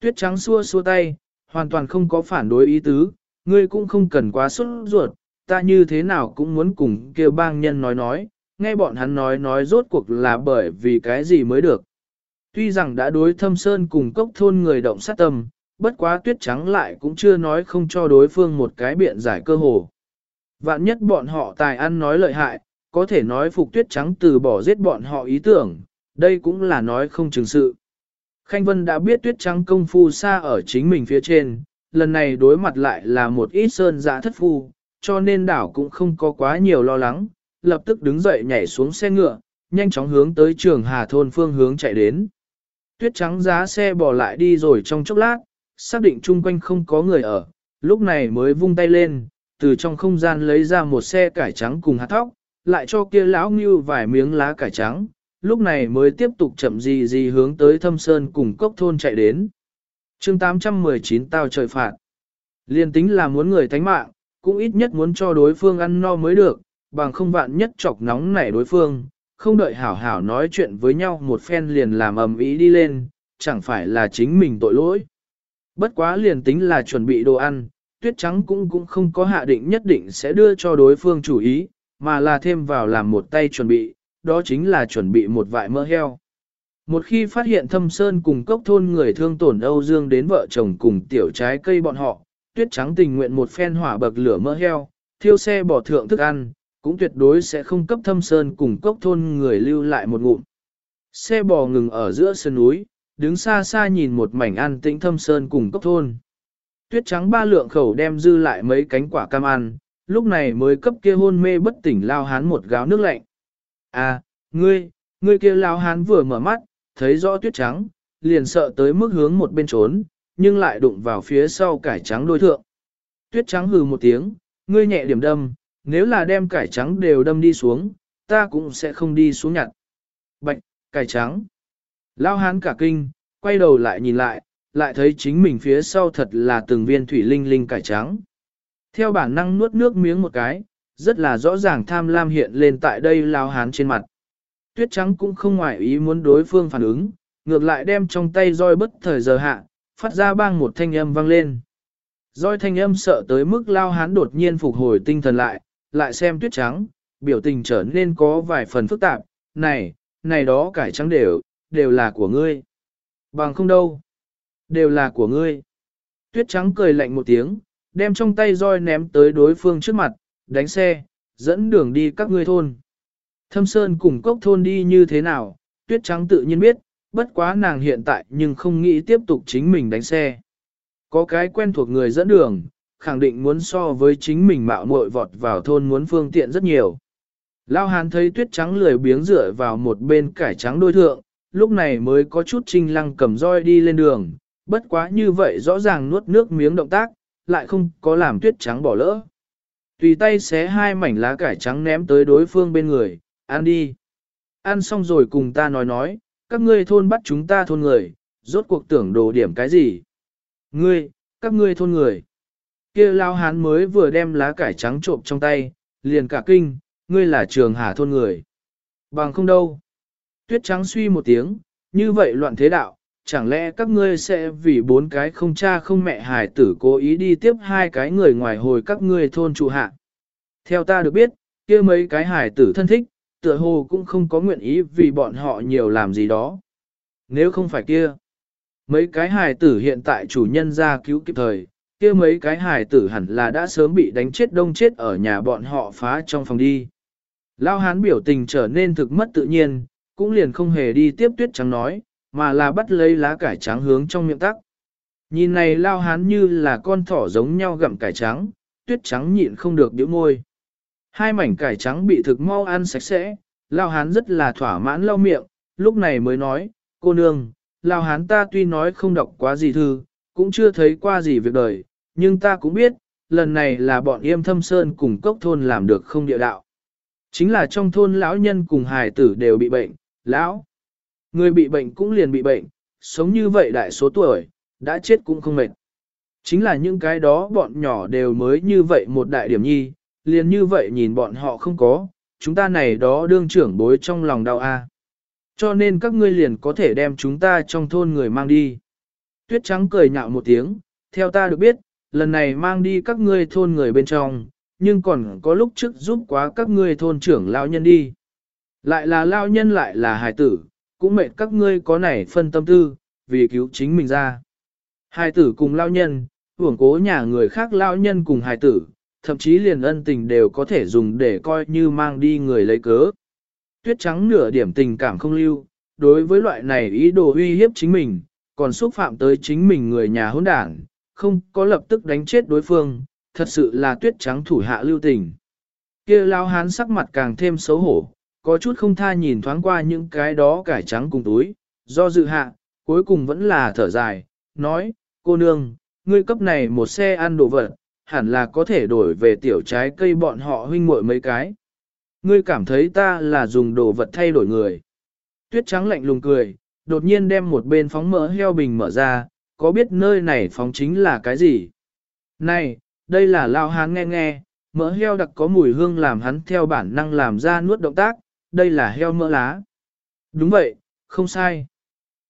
Tuyết trắng xua xua tay, hoàn toàn không có phản đối ý tứ, ngươi cũng không cần quá xuất ruột, ta như thế nào cũng muốn cùng kêu bang nhân nói nói, nghe bọn hắn nói nói rốt cuộc là bởi vì cái gì mới được. Tuy rằng đã đối thâm sơn cùng cốc thôn người động sát tâm, bất quá tuyết trắng lại cũng chưa nói không cho đối phương một cái biện giải cơ hồ. Vạn nhất bọn họ tài ăn nói lợi hại, có thể nói phục tuyết trắng từ bỏ giết bọn họ ý tưởng, đây cũng là nói không chừng sự. Khanh Vân đã biết tuyết trắng công phu xa ở chính mình phía trên, lần này đối mặt lại là một ít sơn giã thất phu, cho nên đảo cũng không có quá nhiều lo lắng, lập tức đứng dậy nhảy xuống xe ngựa, nhanh chóng hướng tới trường Hà Thôn phương hướng chạy đến. tuyết trắng giá xe bỏ lại đi rồi trong chốc lát, xác định chung quanh không có người ở, lúc này mới vung tay lên, từ trong không gian lấy ra một xe cải trắng cùng hạt thóc, lại cho kia lão ngưu vài miếng lá cải trắng, lúc này mới tiếp tục chậm gì gì hướng tới thâm sơn cùng cốc thôn chạy đến. chương 819 tao trời phạt. Liên tính là muốn người thánh mạng, cũng ít nhất muốn cho đối phương ăn no mới được, bằng không vạn nhất chọc nóng nảy đối phương, không đợi hảo hảo nói chuyện với nhau một phen liền làm ầm ý đi lên, chẳng phải là chính mình tội lỗi. Bất quá liền tính là chuẩn bị đồ ăn, tuyết trắng cũng cũng không có hạ định nhất định sẽ đưa cho đối phương chủ ý, mà là thêm vào làm một tay chuẩn bị, đó chính là chuẩn bị một vại mỡ heo. Một khi phát hiện thâm sơn cùng cốc thôn người thương tổn Âu Dương đến vợ chồng cùng tiểu trái cây bọn họ, tuyết trắng tình nguyện một phen hỏa bậc lửa mỡ heo, thiêu xe bỏ thượng thức ăn, cũng tuyệt đối sẽ không cấp thâm sơn cùng cốc thôn người lưu lại một ngụm. Xe bò ngừng ở giữa sân núi, đứng xa xa nhìn một mảnh ăn tĩnh thâm sơn cùng cốc thôn. Tuyết trắng ba lượng khẩu đem dư lại mấy cánh quả cam ăn, lúc này mới cấp kia hôn mê bất tỉnh lao hán một gáo nước lạnh. À, ngươi, ngươi kia lao hán vừa mở mắt, thấy rõ tuyết trắng, liền sợ tới mức hướng một bên trốn, nhưng lại đụng vào phía sau cải trắng đôi thượng. Tuyết trắng hừ một tiếng, ngươi nhẹ điểm đâm, nếu là đem cải trắng đều đâm đi xuống, ta cũng sẽ không đi xuống nhặt. Bạch, cải trắng. Lao hán cả kinh, quay đầu lại nhìn lại, lại thấy chính mình phía sau thật là từng viên thủy linh linh cải trắng. Theo bản năng nuốt nước miếng một cái, rất là rõ ràng tham lam hiện lên tại đây lao hán trên mặt. Tuyết trắng cũng không ngoại ý muốn đối phương phản ứng, ngược lại đem trong tay roi bất thời giờ hạ, phát ra bang một thanh âm vang lên. Roi thanh âm sợ tới mức lao hán đột nhiên phục hồi tinh thần lại, lại xem tuyết trắng, biểu tình trở nên có vài phần phức tạp, này, này đó cải trắng đều, đều là của ngươi. Bằng không đâu, đều là của ngươi. Tuyết trắng cười lạnh một tiếng, đem trong tay roi ném tới đối phương trước mặt, đánh xe, dẫn đường đi các ngươi thôn. Thâm Sơn cùng cốc thôn đi như thế nào, tuyết trắng tự nhiên biết, bất quá nàng hiện tại nhưng không nghĩ tiếp tục chính mình đánh xe. Có cái quen thuộc người dẫn đường, khẳng định muốn so với chính mình mạo muội vọt vào thôn muốn phương tiện rất nhiều. Lao hán thấy tuyết trắng lười biếng rửa vào một bên cải trắng đôi thượng, lúc này mới có chút trinh lăng cầm roi đi lên đường, bất quá như vậy rõ ràng nuốt nước miếng động tác, lại không có làm tuyết trắng bỏ lỡ. Tùy tay xé hai mảnh lá cải trắng ném tới đối phương bên người, ăn đi. Ăn xong rồi cùng ta nói nói, các ngươi thôn bắt chúng ta thôn người, rốt cuộc tưởng đồ điểm cái gì? Ngươi, các ngươi thôn người. kia lao hán mới vừa đem lá cải trắng trộm trong tay, liền cả kinh, ngươi là trường hà thôn người. Bằng không đâu. Tuyết trắng suy một tiếng, như vậy loạn thế đạo, chẳng lẽ các ngươi sẽ vì bốn cái không cha không mẹ hài tử cố ý đi tiếp hai cái người ngoài hồi các ngươi thôn trụ hạ. Theo ta được biết, kia mấy cái hài tử thân thích, tựa hồ cũng không có nguyện ý vì bọn họ nhiều làm gì đó. Nếu không phải kia, mấy cái hài tử hiện tại chủ nhân ra cứu kịp thời, kia mấy cái hài tử hẳn là đã sớm bị đánh chết đông chết ở nhà bọn họ phá trong phòng đi. Lao hán biểu tình trở nên thực mất tự nhiên, cũng liền không hề đi tiếp tuyết trắng nói, mà là bắt lấy lá cải trắng hướng trong miệng tắc. Nhìn này lao hán như là con thỏ giống nhau gặm cải trắng, tuyết trắng nhịn không được biểu môi. Hai mảnh cải trắng bị thực mau ăn sạch sẽ, lao hán rất là thỏa mãn lau miệng, lúc này mới nói, cô nương, lao hán ta tuy nói không đọc quá gì thư, cũng chưa thấy qua gì việc đời, nhưng ta cũng biết, lần này là bọn yêm thâm sơn cùng cốc thôn làm được không địa đạo. Chính là trong thôn lão nhân cùng hài tử đều bị bệnh, lão. Người bị bệnh cũng liền bị bệnh, sống như vậy đại số tuổi, đã chết cũng không mệt. Chính là những cái đó bọn nhỏ đều mới như vậy một đại điểm nhi, liền như vậy nhìn bọn họ không có, chúng ta này đó đương trưởng bối trong lòng đau a. Cho nên các ngươi liền có thể đem chúng ta trong thôn người mang đi. Tuyết trắng cười nhạo một tiếng, theo ta được biết, lần này mang đi các ngươi thôn người bên trong, nhưng còn có lúc trước giúp quá các ngươi thôn trưởng lao nhân đi. Lại là lao nhân lại là hài tử, cũng mệt các ngươi có nảy phân tâm tư, vì cứu chính mình ra. Hài tử cùng lao nhân, hưởng cố nhà người khác lao nhân cùng hài tử, thậm chí liền ân tình đều có thể dùng để coi như mang đi người lấy cớ. Tuyết trắng nửa điểm tình cảm không lưu, đối với loại này ý đồ uy hiếp chính mình, còn xúc phạm tới chính mình người nhà hỗn đảng, không có lập tức đánh chết đối phương, thật sự là tuyết trắng thủ hạ lưu tình. kia lao hán sắc mặt càng thêm xấu hổ, có chút không tha nhìn thoáng qua những cái đó cải trắng cùng túi, do dự hạ, cuối cùng vẫn là thở dài, nói, cô nương, ngươi cấp này một xe ăn đồ vật, hẳn là có thể đổi về tiểu trái cây bọn họ huynh muội mấy cái. Ngươi cảm thấy ta là dùng đồ vật thay đổi người. Tuyết trắng lạnh lùng cười, đột nhiên đem một bên phóng mỡ heo bình mở ra, có biết nơi này phóng chính là cái gì? Này, đây là lao hán nghe nghe, mỡ heo đặc có mùi hương làm hắn theo bản năng làm ra nuốt động tác, đây là heo mỡ lá. Đúng vậy, không sai.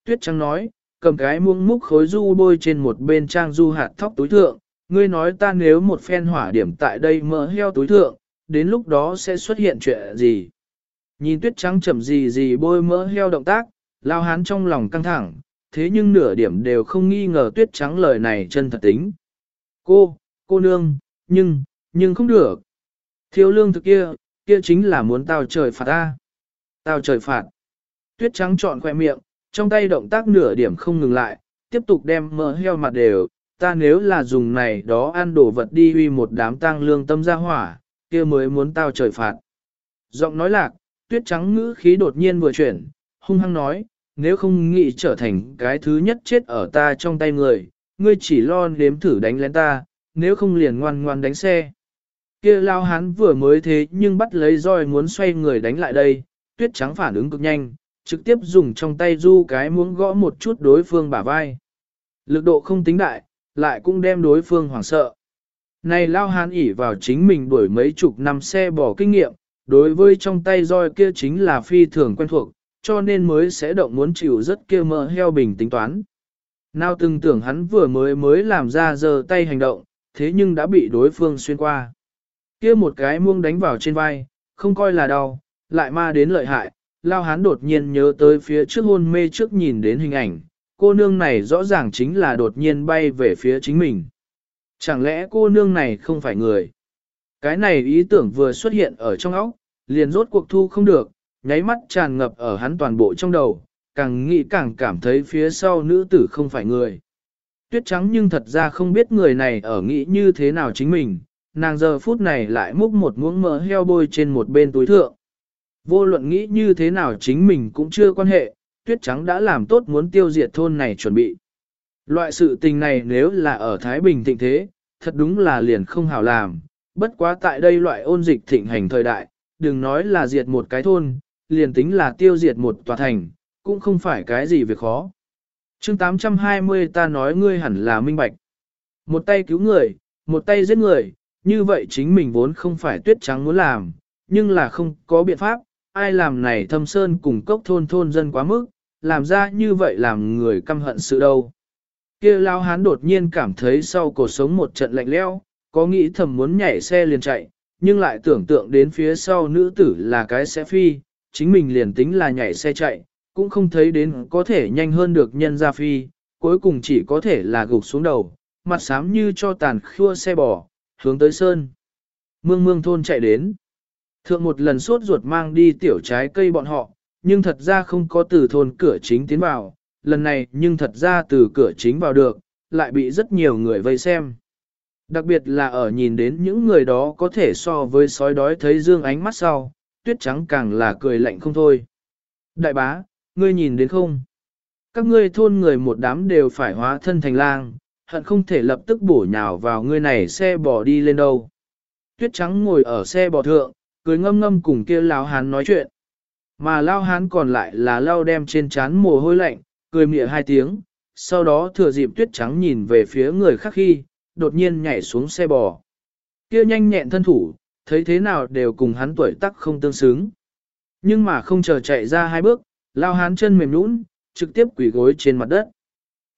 Tuyết trắng nói, cầm cái muông múc khối du bôi trên một bên trang du hạt thóc túi thượng, ngươi nói ta nếu một phen hỏa điểm tại đây mỡ heo túi thượng, đến lúc đó sẽ xuất hiện chuyện gì? Nhìn tuyết trắng chậm gì gì bôi mỡ heo động tác, lao hán trong lòng căng thẳng, thế nhưng nửa điểm đều không nghi ngờ tuyết trắng lời này chân thật tính. Cô, cô nương, nhưng, nhưng không được. Thiếu lương thực kia, kia chính là muốn tao trời phạt ta. Tao trời phạt. Tuyết trắng trọn khoe miệng, trong tay động tác nửa điểm không ngừng lại, tiếp tục đem mỡ heo mặt đều. Ta nếu là dùng này đó ăn đồ vật đi huy một đám tang lương tâm ra hỏa, kia mới muốn tao trời phạt. Giọng nói lạc, tuyết trắng ngữ khí đột nhiên vừa chuyển, hung hăng nói, nếu không nghĩ trở thành cái thứ nhất chết ở ta trong tay người, ngươi chỉ lo nếm thử đánh lén ta, nếu không liền ngoan ngoan đánh xe. Kia lao hán vừa mới thế nhưng bắt lấy roi muốn xoay người đánh lại đây, tuyết trắng phản ứng cực nhanh, trực tiếp dùng trong tay du cái muốn gõ một chút đối phương bả vai. Lực độ không tính đại, lại cũng đem đối phương hoảng sợ. Này lao hán ỉ vào chính mình đuổi mấy chục năm xe bỏ kinh nghiệm, đối với trong tay roi kia chính là phi thường quen thuộc, cho nên mới sẽ động muốn chịu rất kia mỡ heo bình tính toán. Nào từng tưởng hắn vừa mới mới làm ra giờ tay hành động, thế nhưng đã bị đối phương xuyên qua. Kia một cái muông đánh vào trên vai, không coi là đau, lại ma đến lợi hại, lao hắn đột nhiên nhớ tới phía trước hôn mê trước nhìn đến hình ảnh, cô nương này rõ ràng chính là đột nhiên bay về phía chính mình. Chẳng lẽ cô nương này không phải người? Cái này ý tưởng vừa xuất hiện ở trong óc, liền rốt cuộc thu không được, nháy mắt tràn ngập ở hắn toàn bộ trong đầu, càng nghĩ càng cảm thấy phía sau nữ tử không phải người. Tuyết trắng nhưng thật ra không biết người này ở nghĩ như thế nào chính mình, nàng giờ phút này lại múc một muỗng mỡ heo bôi trên một bên túi thượng. Vô luận nghĩ như thế nào chính mình cũng chưa quan hệ, tuyết trắng đã làm tốt muốn tiêu diệt thôn này chuẩn bị. Loại sự tình này nếu là ở Thái Bình thịnh thế, thật đúng là liền không hảo làm, bất quá tại đây loại ôn dịch thịnh hành thời đại, đừng nói là diệt một cái thôn, liền tính là tiêu diệt một tòa thành, cũng không phải cái gì việc khó. chương 820 ta nói ngươi hẳn là minh bạch. Một tay cứu người, một tay giết người, như vậy chính mình vốn không phải tuyết trắng muốn làm, nhưng là không có biện pháp, ai làm này thâm sơn cùng cốc thôn thôn dân quá mức, làm ra như vậy làm người căm hận sự đâu. kia lao hán đột nhiên cảm thấy sau cuộc sống một trận lạnh leo, có nghĩ thầm muốn nhảy xe liền chạy, nhưng lại tưởng tượng đến phía sau nữ tử là cái xe phi, chính mình liền tính là nhảy xe chạy, cũng không thấy đến có thể nhanh hơn được nhân gia phi, cuối cùng chỉ có thể là gục xuống đầu, mặt xám như cho tàn khua xe bò, hướng tới sơn. Mương mương thôn chạy đến. Thượng một lần suốt ruột mang đi tiểu trái cây bọn họ, nhưng thật ra không có từ thôn cửa chính tiến vào, lần này nhưng thật ra từ cửa chính vào được, lại bị rất nhiều người vây xem. Đặc biệt là ở nhìn đến những người đó có thể so với sói đói thấy dương ánh mắt sau, tuyết trắng càng là cười lạnh không thôi. Đại bá, ngươi nhìn đến không? Các ngươi thôn người một đám đều phải hóa thân thành lang, hận không thể lập tức bổ nhào vào ngươi này xe bò đi lên đâu. Tuyết trắng ngồi ở xe bò thượng, cười ngâm ngâm cùng kia lão hán nói chuyện. Mà lao hán còn lại là lao đem trên trán mồ hôi lạnh, cười mỉa hai tiếng, sau đó thừa dịp tuyết trắng nhìn về phía người khác khi, đột nhiên nhảy xuống xe bò. Kia nhanh nhẹn thân thủ, thấy thế nào đều cùng hắn tuổi tác không tương xứng. Nhưng mà không chờ chạy ra hai bước, lao hán chân mềm nhũn, trực tiếp quỳ gối trên mặt đất.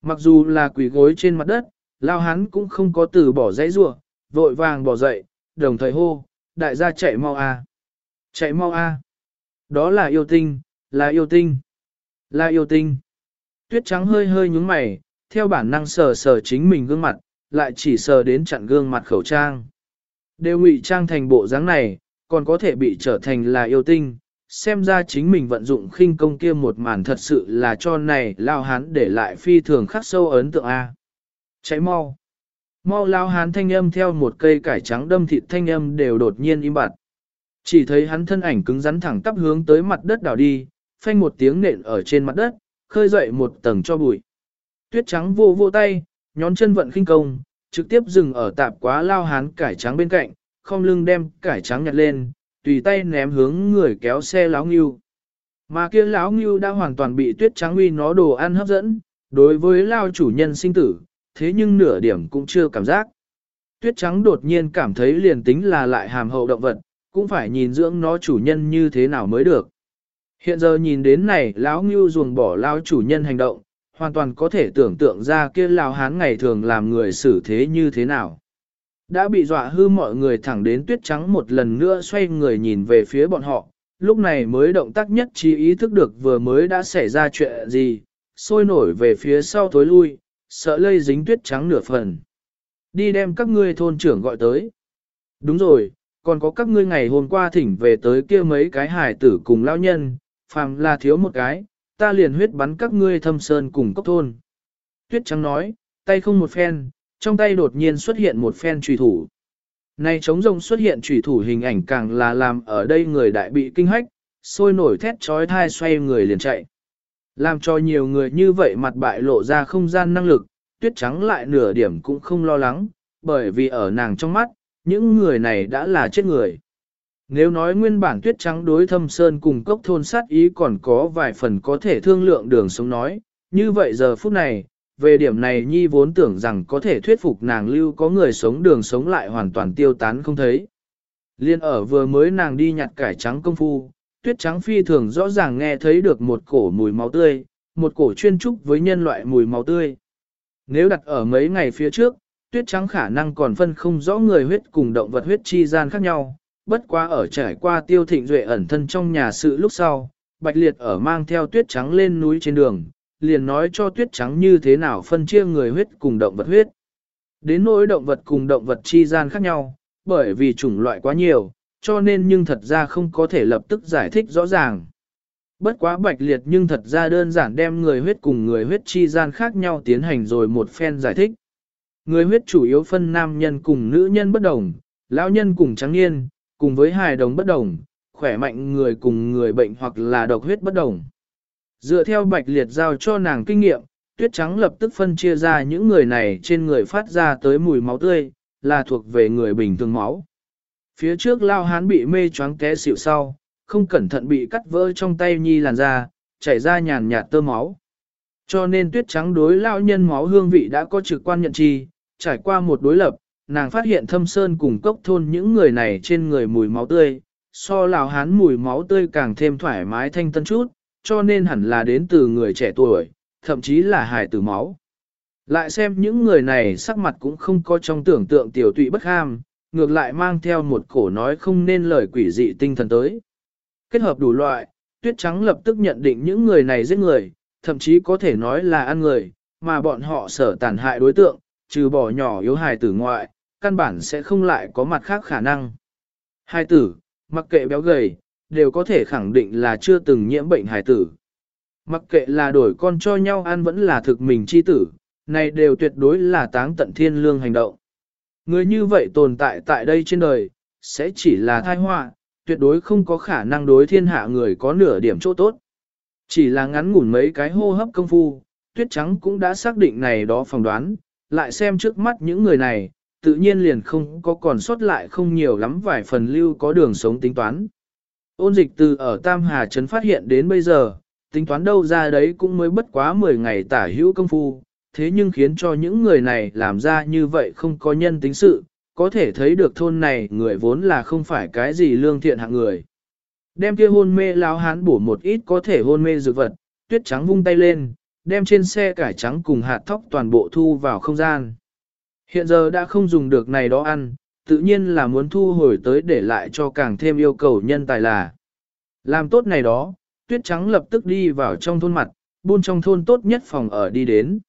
Mặc dù là quỷ gối trên mặt đất, lao hắn cũng không có từ bỏ dãy rua, vội vàng bỏ dậy, đồng thời hô, đại gia chạy mau a, Chạy mau a. Đó là yêu tinh, là yêu tinh, là yêu tinh. Tuyết trắng hơi hơi nhúng mày, theo bản năng sờ sờ chính mình gương mặt, lại chỉ sờ đến chặn gương mặt khẩu trang. Đều ngụy trang thành bộ dáng này, còn có thể bị trở thành là yêu tinh, xem ra chính mình vận dụng khinh công kia một màn thật sự là cho này lao hán để lại phi thường khắc sâu ấn tượng A. Cháy mau. Mau lao hán thanh âm theo một cây cải trắng đâm thịt thanh âm đều đột nhiên im bặt. Chỉ thấy hắn thân ảnh cứng rắn thẳng tắp hướng tới mặt đất đảo đi, phanh một tiếng nện ở trên mặt đất, khơi dậy một tầng cho bụi. Tuyết trắng vô vô tay, nhón chân vận khinh công, trực tiếp dừng ở tạp quá lao hán cải trắng bên cạnh, không lưng đem cải trắng nhặt lên, tùy tay ném hướng người kéo xe láo ngưu. Mà kia láo ngưu đã hoàn toàn bị tuyết trắng uy nó đồ ăn hấp dẫn, đối với lao chủ nhân sinh tử, thế nhưng nửa điểm cũng chưa cảm giác. Tuyết trắng đột nhiên cảm thấy liền tính là lại hàm hậu động vật, cũng phải nhìn dưỡng nó chủ nhân như thế nào mới được. Hiện giờ nhìn đến này lão ngưu ruồng bỏ lao chủ nhân hành động, hoàn toàn có thể tưởng tượng ra kia lao hán ngày thường làm người xử thế như thế nào. Đã bị dọa hư mọi người thẳng đến tuyết trắng một lần nữa xoay người nhìn về phía bọn họ, lúc này mới động tác nhất trí ý thức được vừa mới đã xảy ra chuyện gì, sôi nổi về phía sau tối lui, sợ lây dính tuyết trắng nửa phần. Đi đem các ngươi thôn trưởng gọi tới. Đúng rồi, còn có các ngươi ngày hôm qua thỉnh về tới kia mấy cái hải tử cùng lao nhân, phàm là thiếu một cái, ta liền huyết bắn các ngươi thâm sơn cùng cốc thôn. Tuyết trắng nói, tay không một phen, trong tay đột nhiên xuất hiện một phen trùy thủ. Này trống rồng xuất hiện trùy thủ hình ảnh càng là làm ở đây người đại bị kinh hách, sôi nổi thét trói thai xoay người liền chạy. Làm cho nhiều người như vậy mặt bại lộ ra không gian năng lực, tuyết trắng lại nửa điểm cũng không lo lắng, bởi vì ở nàng trong mắt, những người này đã là chết người. Nếu nói nguyên bản tuyết trắng đối thâm sơn cùng cốc thôn sát ý còn có vài phần có thể thương lượng đường sống nói, như vậy giờ phút này, về điểm này Nhi vốn tưởng rằng có thể thuyết phục nàng lưu có người sống đường sống lại hoàn toàn tiêu tán không thấy. Liên ở vừa mới nàng đi nhặt cải trắng công phu, tuyết trắng phi thường rõ ràng nghe thấy được một cổ mùi máu tươi, một cổ chuyên trúc với nhân loại mùi máu tươi. Nếu đặt ở mấy ngày phía trước, tuyết trắng khả năng còn phân không rõ người huyết cùng động vật huyết chi gian khác nhau, bất quá ở trải qua tiêu thịnh duệ ẩn thân trong nhà sự lúc sau, bạch liệt ở mang theo tuyết trắng lên núi trên đường, liền nói cho tuyết trắng như thế nào phân chia người huyết cùng động vật huyết. Đến nỗi động vật cùng động vật chi gian khác nhau, bởi vì chủng loại quá nhiều, cho nên nhưng thật ra không có thể lập tức giải thích rõ ràng. Bất quá bạch liệt nhưng thật ra đơn giản đem người huyết cùng người huyết chi gian khác nhau tiến hành rồi một phen giải thích. Người huyết chủ yếu phân nam nhân cùng nữ nhân bất đồng, lão nhân cùng trắng niên, cùng với hài đồng bất đồng, khỏe mạnh người cùng người bệnh hoặc là độc huyết bất đồng. Dựa theo bạch liệt giao cho nàng kinh nghiệm, tuyết trắng lập tức phân chia ra những người này trên người phát ra tới mùi máu tươi, là thuộc về người bình thường máu. Phía trước lao hán bị mê choáng té xịu sau, không cẩn thận bị cắt vỡ trong tay nhi làn da, chảy ra nhàn nhạt tơ máu. Cho nên tuyết trắng đối lao nhân máu hương vị đã có trực quan nhận chi, trải qua một đối lập, nàng phát hiện thâm sơn cùng cốc thôn những người này trên người mùi máu tươi, so lào hán mùi máu tươi càng thêm thoải mái thanh tân chút, cho nên hẳn là đến từ người trẻ tuổi, thậm chí là hài tử máu. Lại xem những người này sắc mặt cũng không có trong tưởng tượng tiểu tụy bất ham, ngược lại mang theo một cổ nói không nên lời quỷ dị tinh thần tới. Kết hợp đủ loại, tuyết trắng lập tức nhận định những người này giết người, thậm chí có thể nói là ăn người, mà bọn họ sở tàn hại đối tượng, trừ bỏ nhỏ yếu hài tử ngoại, căn bản sẽ không lại có mặt khác khả năng. Hài tử, mặc kệ béo gầy, đều có thể khẳng định là chưa từng nhiễm bệnh hài tử. Mặc kệ là đổi con cho nhau ăn vẫn là thực mình chi tử, này đều tuyệt đối là táng tận thiên lương hành động. Người như vậy tồn tại tại đây trên đời, sẽ chỉ là thai họa, tuyệt đối không có khả năng đối thiên hạ người có nửa điểm chỗ tốt. Chỉ là ngắn ngủn mấy cái hô hấp công phu, tuyết trắng cũng đã xác định này đó phỏng đoán, lại xem trước mắt những người này, tự nhiên liền không có còn sót lại không nhiều lắm vài phần lưu có đường sống tính toán. Ôn dịch từ ở Tam Hà Trấn phát hiện đến bây giờ, tính toán đâu ra đấy cũng mới bất quá 10 ngày tả hữu công phu, thế nhưng khiến cho những người này làm ra như vậy không có nhân tính sự, có thể thấy được thôn này người vốn là không phải cái gì lương thiện hạng người. Đem kia hôn mê lao hán bổ một ít có thể hôn mê dược vật, tuyết trắng vung tay lên, đem trên xe cải trắng cùng hạt thóc toàn bộ thu vào không gian. Hiện giờ đã không dùng được này đó ăn, tự nhiên là muốn thu hồi tới để lại cho càng thêm yêu cầu nhân tài là. Làm tốt này đó, tuyết trắng lập tức đi vào trong thôn mặt, buôn trong thôn tốt nhất phòng ở đi đến.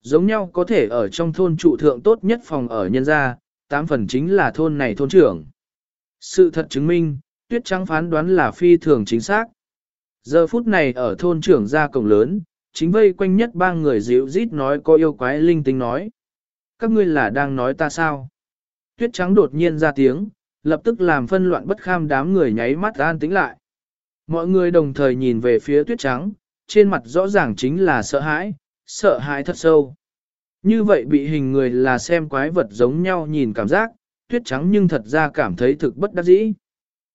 Giống nhau có thể ở trong thôn trụ thượng tốt nhất phòng ở nhân gia, tám phần chính là thôn này thôn trưởng. Sự thật chứng minh, tuyết trắng phán đoán là phi thường chính xác. Giờ phút này ở thôn trưởng ra cổng lớn, chính vây quanh nhất ba người dịu rít nói có yêu quái linh tinh nói. Các ngươi là đang nói ta sao? Tuyết trắng đột nhiên ra tiếng, lập tức làm phân loạn bất kham đám người nháy mắt an tĩnh lại. Mọi người đồng thời nhìn về phía tuyết trắng, trên mặt rõ ràng chính là sợ hãi, sợ hãi thật sâu. Như vậy bị hình người là xem quái vật giống nhau nhìn cảm giác, tuyết trắng nhưng thật ra cảm thấy thực bất đắc dĩ.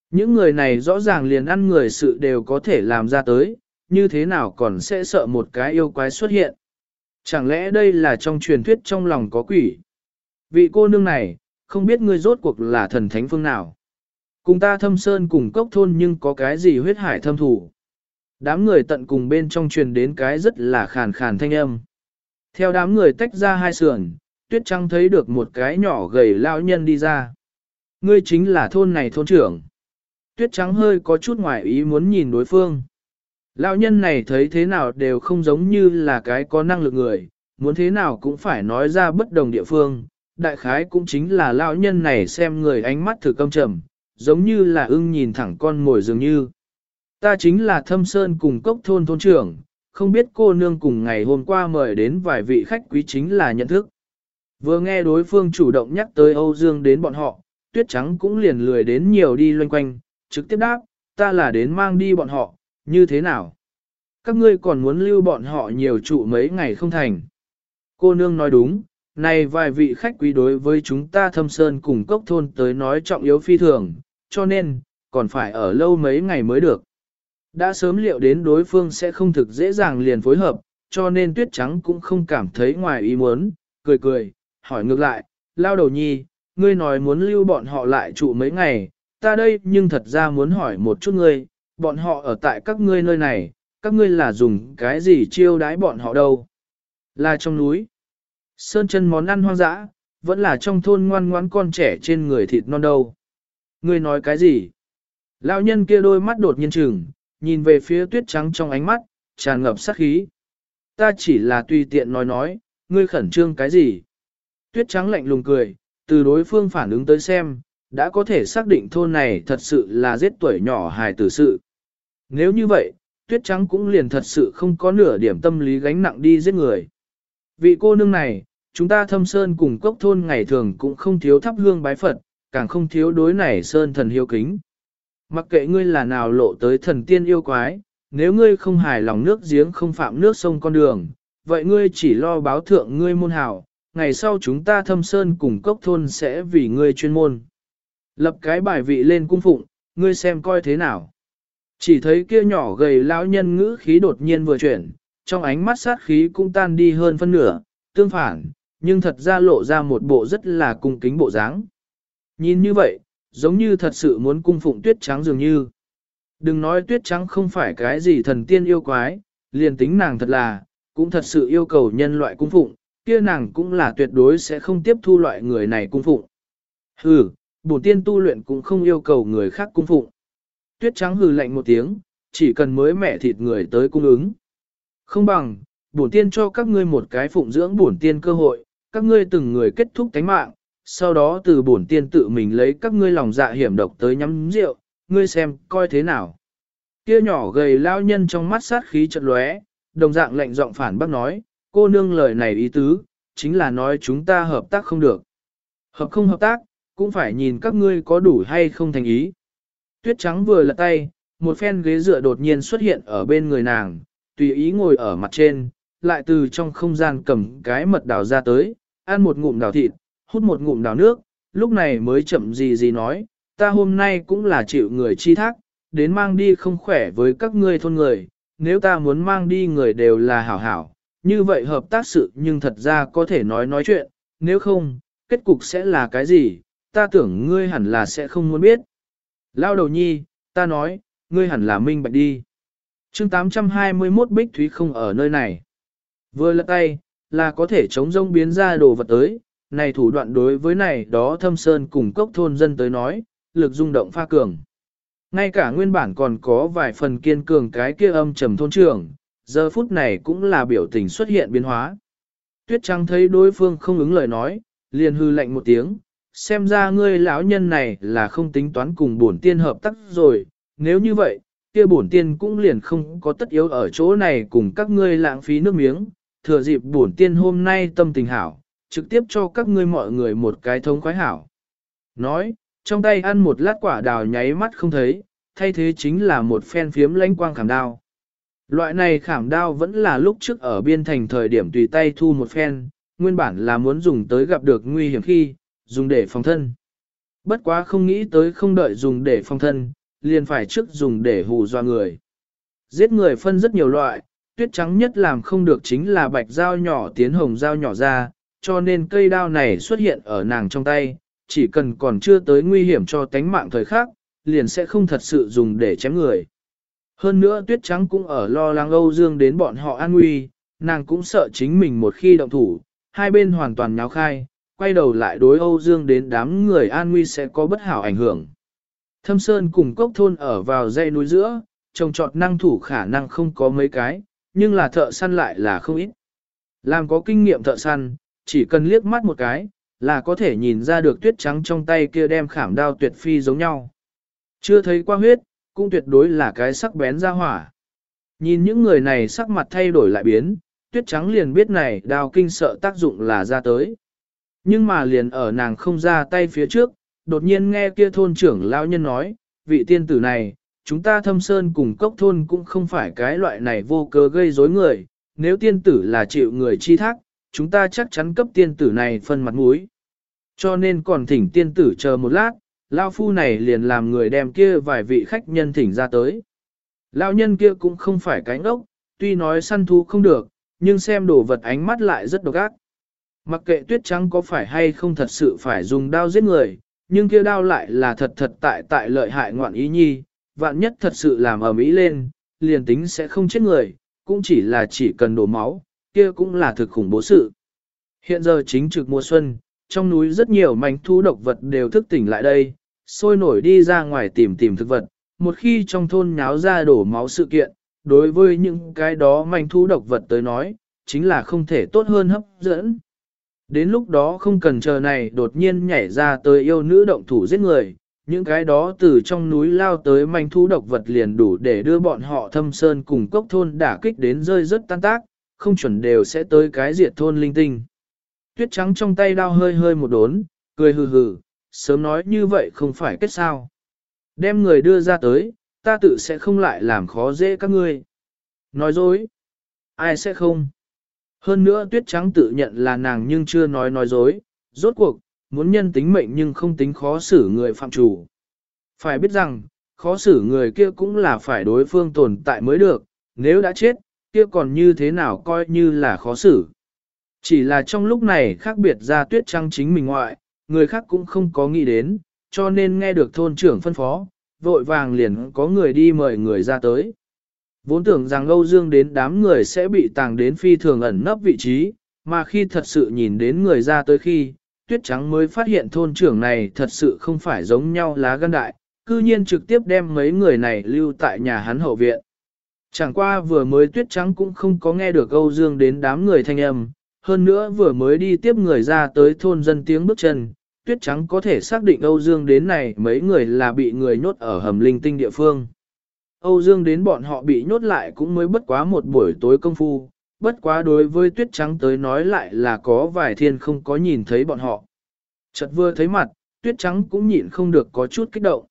Những người này rõ ràng liền ăn người sự đều có thể làm ra tới, như thế nào còn sẽ sợ một cái yêu quái xuất hiện. Chẳng lẽ đây là trong truyền thuyết trong lòng có quỷ? Vị cô nương này, không biết ngươi rốt cuộc là thần thánh phương nào. Cùng ta thâm sơn cùng cốc thôn nhưng có cái gì huyết hải thâm thủ. Đám người tận cùng bên trong truyền đến cái rất là khàn khàn thanh âm. Theo đám người tách ra hai sườn, tuyết trăng thấy được một cái nhỏ gầy lao nhân đi ra. Ngươi chính là thôn này thôn trưởng. Tuyết trắng hơi có chút ngoài ý muốn nhìn đối phương. Lão nhân này thấy thế nào đều không giống như là cái có năng lực người, muốn thế nào cũng phải nói ra bất đồng địa phương. Đại khái cũng chính là lão nhân này xem người ánh mắt thử công trầm, giống như là ưng nhìn thẳng con mồi dường như. Ta chính là thâm sơn cùng cốc thôn thôn trưởng, không biết cô nương cùng ngày hôm qua mời đến vài vị khách quý chính là nhận thức. Vừa nghe đối phương chủ động nhắc tới Âu Dương đến bọn họ, tuyết trắng cũng liền lười đến nhiều đi loanh quanh, trực tiếp đáp, ta là đến mang đi bọn họ, như thế nào? Các ngươi còn muốn lưu bọn họ nhiều trụ mấy ngày không thành. Cô nương nói đúng, này vài vị khách quý đối với chúng ta thâm sơn cùng cốc thôn tới nói trọng yếu phi thường, cho nên, còn phải ở lâu mấy ngày mới được. Đã sớm liệu đến đối phương sẽ không thực dễ dàng liền phối hợp, cho nên tuyết trắng cũng không cảm thấy ngoài ý muốn, cười cười, hỏi ngược lại, lao đầu nhi, ngươi nói muốn lưu bọn họ lại trụ mấy ngày, ta đây nhưng thật ra muốn hỏi một chút ngươi, bọn họ ở tại các ngươi nơi này, các ngươi là dùng cái gì chiêu đái bọn họ đâu? Là trong núi, sơn chân món ăn hoang dã, vẫn là trong thôn ngoan ngoãn con trẻ trên người thịt non đâu. Ngươi nói cái gì? Lão nhân kia đôi mắt đột nhiên trừng, nhìn về phía tuyết trắng trong ánh mắt, tràn ngập sát khí. Ta chỉ là tùy tiện nói nói, ngươi khẩn trương cái gì? Tuyết trắng lạnh lùng cười, từ đối phương phản ứng tới xem, đã có thể xác định thôn này thật sự là giết tuổi nhỏ hài tử sự. Nếu như vậy, tuyết trắng cũng liền thật sự không có nửa điểm tâm lý gánh nặng đi giết người. Vị cô nương này, chúng ta thâm sơn cùng cốc thôn ngày thường cũng không thiếu thắp hương bái Phật, càng không thiếu đối này sơn thần hiếu kính. Mặc kệ ngươi là nào lộ tới thần tiên yêu quái, nếu ngươi không hài lòng nước giếng không phạm nước sông con đường, vậy ngươi chỉ lo báo thượng ngươi môn hảo. ngày sau chúng ta thâm sơn cùng cốc thôn sẽ vì ngươi chuyên môn. Lập cái bài vị lên cung phụng, ngươi xem coi thế nào. Chỉ thấy kia nhỏ gầy lão nhân ngữ khí đột nhiên vừa chuyển, trong ánh mắt sát khí cũng tan đi hơn phân nửa, tương phản, nhưng thật ra lộ ra một bộ rất là cung kính bộ dáng. Nhìn như vậy, giống như thật sự muốn cung phụng tuyết trắng dường như. Đừng nói tuyết trắng không phải cái gì thần tiên yêu quái, liền tính nàng thật là, cũng thật sự yêu cầu nhân loại cung phụng, kia nàng cũng là tuyệt đối sẽ không tiếp thu loại người này cung phụng. Hừ, bổn tiên tu luyện cũng không yêu cầu người khác cung phụng. Tuyết trắng hừ lạnh một tiếng, chỉ cần mới mẹ thịt người tới cung ứng. Không bằng, bổn tiên cho các ngươi một cái phụng dưỡng bổn tiên cơ hội, các ngươi từng người kết thúc tánh mạng, sau đó từ bổn tiên tự mình lấy các ngươi lòng dạ hiểm độc tới nhắm rượu, ngươi xem, coi thế nào. Kia nhỏ gầy lao nhân trong mắt sát khí chợt lóe, đồng dạng lệnh giọng phản bác nói, cô nương lời này ý tứ, chính là nói chúng ta hợp tác không được. Hợp không hợp tác, cũng phải nhìn các ngươi có đủ hay không thành ý. Tuyết trắng vừa lật tay, một phen ghế dựa đột nhiên xuất hiện ở bên người nàng, tùy ý ngồi ở mặt trên, lại từ trong không gian cầm cái mật đào ra tới, ăn một ngụm đào thịt, hút một ngụm đào nước, lúc này mới chậm gì gì nói, ta hôm nay cũng là chịu người chi thác, đến mang đi không khỏe với các ngươi thôn người, nếu ta muốn mang đi người đều là hảo hảo, như vậy hợp tác sự nhưng thật ra có thể nói nói chuyện, nếu không, kết cục sẽ là cái gì, ta tưởng ngươi hẳn là sẽ không muốn biết. Lao đầu nhi, ta nói, ngươi hẳn là minh bạch đi. chương 821 Bích Thúy không ở nơi này. Vừa lật tay, là có thể chống rông biến ra đồ vật tới, này thủ đoạn đối với này đó thâm sơn cùng cốc thôn dân tới nói, lực rung động pha cường. Ngay cả nguyên bản còn có vài phần kiên cường cái kia âm trầm thôn trưởng, giờ phút này cũng là biểu tình xuất hiện biến hóa. Tuyết Trăng thấy đối phương không ứng lời nói, liền hư lạnh một tiếng, xem ra ngươi lão nhân này là không tính toán cùng bổn tiên hợp tác rồi, nếu như vậy, kia bổn tiên cũng liền không có tất yếu ở chỗ này cùng các ngươi lãng phí nước miếng, thừa dịp bổn tiên hôm nay tâm tình hảo, trực tiếp cho các ngươi mọi người một cái thống khoái hảo. Nói, trong tay ăn một lát quả đào nháy mắt không thấy, thay thế chính là một phen phiếm lánh quang khảm đao. Loại này khảm đao vẫn là lúc trước ở biên thành thời điểm tùy tay thu một phen, nguyên bản là muốn dùng tới gặp được nguy hiểm khi, dùng để phòng thân. Bất quá không nghĩ tới không đợi dùng để phòng thân, liền phải trước dùng để hù doa người. Giết người phân rất nhiều loại, tuyết trắng nhất làm không được chính là bạch dao nhỏ tiến hồng dao nhỏ ra, cho nên cây đao này xuất hiện ở nàng trong tay, chỉ cần còn chưa tới nguy hiểm cho tánh mạng thời khắc, liền sẽ không thật sự dùng để chém người. Hơn nữa tuyết trắng cũng ở lo lắng Âu Dương đến bọn họ an nguy, nàng cũng sợ chính mình một khi động thủ, hai bên hoàn toàn nháo khai, quay đầu lại đối Âu Dương đến đám người an nguy sẽ có bất hảo ảnh hưởng. Thâm Sơn cùng cốc thôn ở vào dãy núi giữa, trồng trọt năng thủ khả năng không có mấy cái, nhưng là thợ săn lại là không ít. Làm có kinh nghiệm thợ săn, chỉ cần liếc mắt một cái, là có thể nhìn ra được tuyết trắng trong tay kia đem khảm đao tuyệt phi giống nhau. Chưa thấy qua huyết, cũng tuyệt đối là cái sắc bén ra hỏa. Nhìn những người này sắc mặt thay đổi lại biến, tuyết trắng liền biết này đao kinh sợ tác dụng là ra tới. Nhưng mà liền ở nàng không ra tay phía trước, đột nhiên nghe kia thôn trưởng lão nhân nói, vị tiên tử này, chúng ta thâm sơn cùng cốc thôn cũng không phải cái loại này vô cớ gây rối người, nếu tiên tử là chịu người chi thác, chúng ta chắc chắn cấp tiên tử này phân mặt mũi. Cho nên còn thỉnh tiên tử chờ một lát, lao phu này liền làm người đem kia vài vị khách nhân thỉnh ra tới. Lão nhân kia cũng không phải cái ngốc, tuy nói săn thú không được, nhưng xem đồ vật ánh mắt lại rất độc ác. Mặc kệ tuyết trắng có phải hay không thật sự phải dùng đao giết người, nhưng kia đao lại là thật thật tại tại lợi hại ngoạn ý nhi, vạn nhất thật sự làm ở mỹ lên, liền tính sẽ không chết người, cũng chỉ là chỉ cần đổ máu, kia cũng là thực khủng bố sự. Hiện giờ chính trực mùa xuân, trong núi rất nhiều mảnh thu độc vật đều thức tỉnh lại đây, sôi nổi đi ra ngoài tìm tìm thực vật, một khi trong thôn nháo ra đổ máu sự kiện, đối với những cái đó manh thu độc vật tới nói, chính là không thể tốt hơn hấp dẫn. Đến lúc đó không cần chờ này đột nhiên nhảy ra tới yêu nữ động thủ giết người, những cái đó từ trong núi lao tới manh thú độc vật liền đủ để đưa bọn họ thâm sơn cùng cốc thôn đả kích đến rơi rất tan tác, không chuẩn đều sẽ tới cái diệt thôn linh tinh. Tuyết trắng trong tay đao hơi hơi một đốn, cười hừ hừ, sớm nói như vậy không phải kết sao. Đem người đưa ra tới, ta tự sẽ không lại làm khó dễ các ngươi. Nói dối. Ai sẽ không? Hơn nữa tuyết trắng tự nhận là nàng nhưng chưa nói nói dối, rốt cuộc, muốn nhân tính mệnh nhưng không tính khó xử người phạm chủ. Phải biết rằng, khó xử người kia cũng là phải đối phương tồn tại mới được, nếu đã chết, kia còn như thế nào coi như là khó xử. Chỉ là trong lúc này khác biệt ra tuyết trăng chính mình ngoại, người khác cũng không có nghĩ đến, cho nên nghe được thôn trưởng phân phó, vội vàng liền có người đi mời người ra tới. Vốn tưởng rằng Âu Dương đến đám người sẽ bị tàng đến phi thường ẩn nấp vị trí, mà khi thật sự nhìn đến người ra tới khi, tuyết trắng mới phát hiện thôn trưởng này thật sự không phải giống nhau lá gan đại, cư nhiên trực tiếp đem mấy người này lưu tại nhà hắn hậu viện. Chẳng qua vừa mới tuyết trắng cũng không có nghe được Âu Dương đến đám người thanh âm, hơn nữa vừa mới đi tiếp người ra tới thôn dân tiếng bước chân, tuyết trắng có thể xác định Âu Dương đến này mấy người là bị người nhốt ở hầm linh tinh địa phương. Âu Dương đến bọn họ bị nhốt lại cũng mới bất quá một buổi tối công phu, bất quá đối với tuyết trắng tới nói lại là có vài thiên không có nhìn thấy bọn họ. Chợt vừa thấy mặt, tuyết trắng cũng nhịn không được có chút kích động.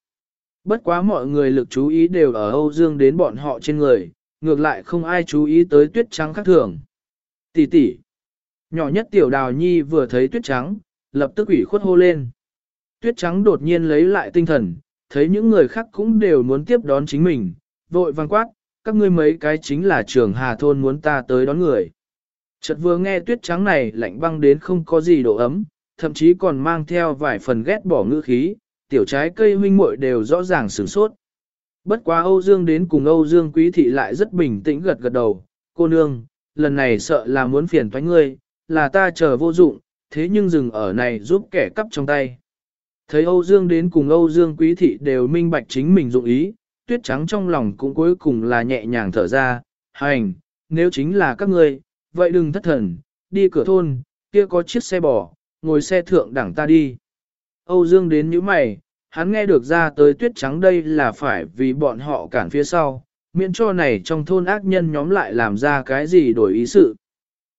Bất quá mọi người lực chú ý đều ở Âu Dương đến bọn họ trên người, ngược lại không ai chú ý tới tuyết trắng khác thường. Tỷ tỷ. Nhỏ nhất tiểu đào nhi vừa thấy tuyết trắng, lập tức ủy khuất hô lên. Tuyết trắng đột nhiên lấy lại tinh thần, thấy những người khác cũng đều muốn tiếp đón chính mình, vội vang quát, các ngươi mấy cái chính là trường hà thôn muốn ta tới đón người. Chợt vừa nghe tuyết trắng này lạnh băng đến không có gì độ ấm, thậm chí còn mang theo vài phần ghét bỏ ngữ khí, tiểu trái cây huynh muội đều rõ ràng sửng sốt. Bất quá Âu Dương đến cùng Âu Dương Quý Thị lại rất bình tĩnh gật gật đầu, cô nương, lần này sợ là muốn phiền toái ngươi, là ta chờ vô dụng, thế nhưng dừng ở này giúp kẻ cắp trong tay. Thấy Âu Dương đến cùng Âu Dương Quý Thị đều minh bạch chính mình dụng ý, tuyết trắng trong lòng cũng cuối cùng là nhẹ nhàng thở ra, hành, nếu chính là các ngươi, vậy đừng thất thần, đi cửa thôn, kia có chiếc xe bò, ngồi xe thượng đẳng ta đi. Âu Dương đến như mày, hắn nghe được ra tới tuyết trắng đây là phải vì bọn họ cản phía sau, miễn cho này trong thôn ác nhân nhóm lại làm ra cái gì đổi ý sự.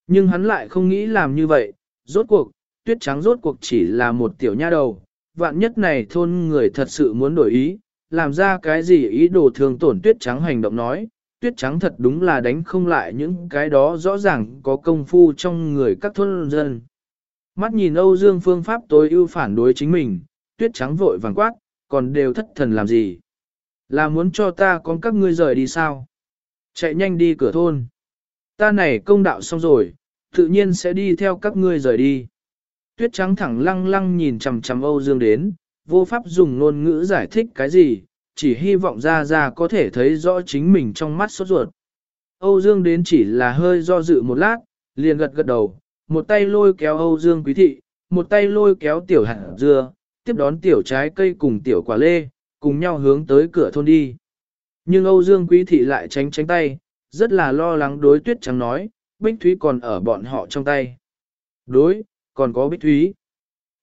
Nhưng hắn lại không nghĩ làm như vậy, rốt cuộc, tuyết trắng rốt cuộc chỉ là một tiểu nha đầu, vạn nhất này thôn người thật sự muốn đổi ý, làm ra cái gì ý đồ thường tổn tuyết trắng hành động nói, tuyết trắng thật đúng là đánh không lại những cái đó rõ ràng có công phu trong người các thôn dân. Mắt nhìn Âu Dương phương pháp tối ưu phản đối chính mình, tuyết trắng vội vàng quát, còn đều thất thần làm gì? Là muốn cho ta con các ngươi rời đi sao? Chạy nhanh đi cửa thôn. Ta này công đạo xong rồi, tự nhiên sẽ đi theo các ngươi rời đi. Tuyết trắng thẳng lăng lăng nhìn chằm chằm Âu Dương đến, vô pháp dùng ngôn ngữ giải thích cái gì, chỉ hy vọng ra ra có thể thấy rõ chính mình trong mắt sốt ruột. Âu Dương đến chỉ là hơi do dự một lát, liền gật gật đầu, một tay lôi kéo Âu Dương quý thị, một tay lôi kéo tiểu hạt dưa, tiếp đón tiểu trái cây cùng tiểu quả lê, cùng nhau hướng tới cửa thôn đi. Nhưng Âu Dương quý thị lại tránh tránh tay, rất là lo lắng đối tuyết trắng nói, Bích Thúy còn ở bọn họ trong tay. Đối, còn có Bích Thúy.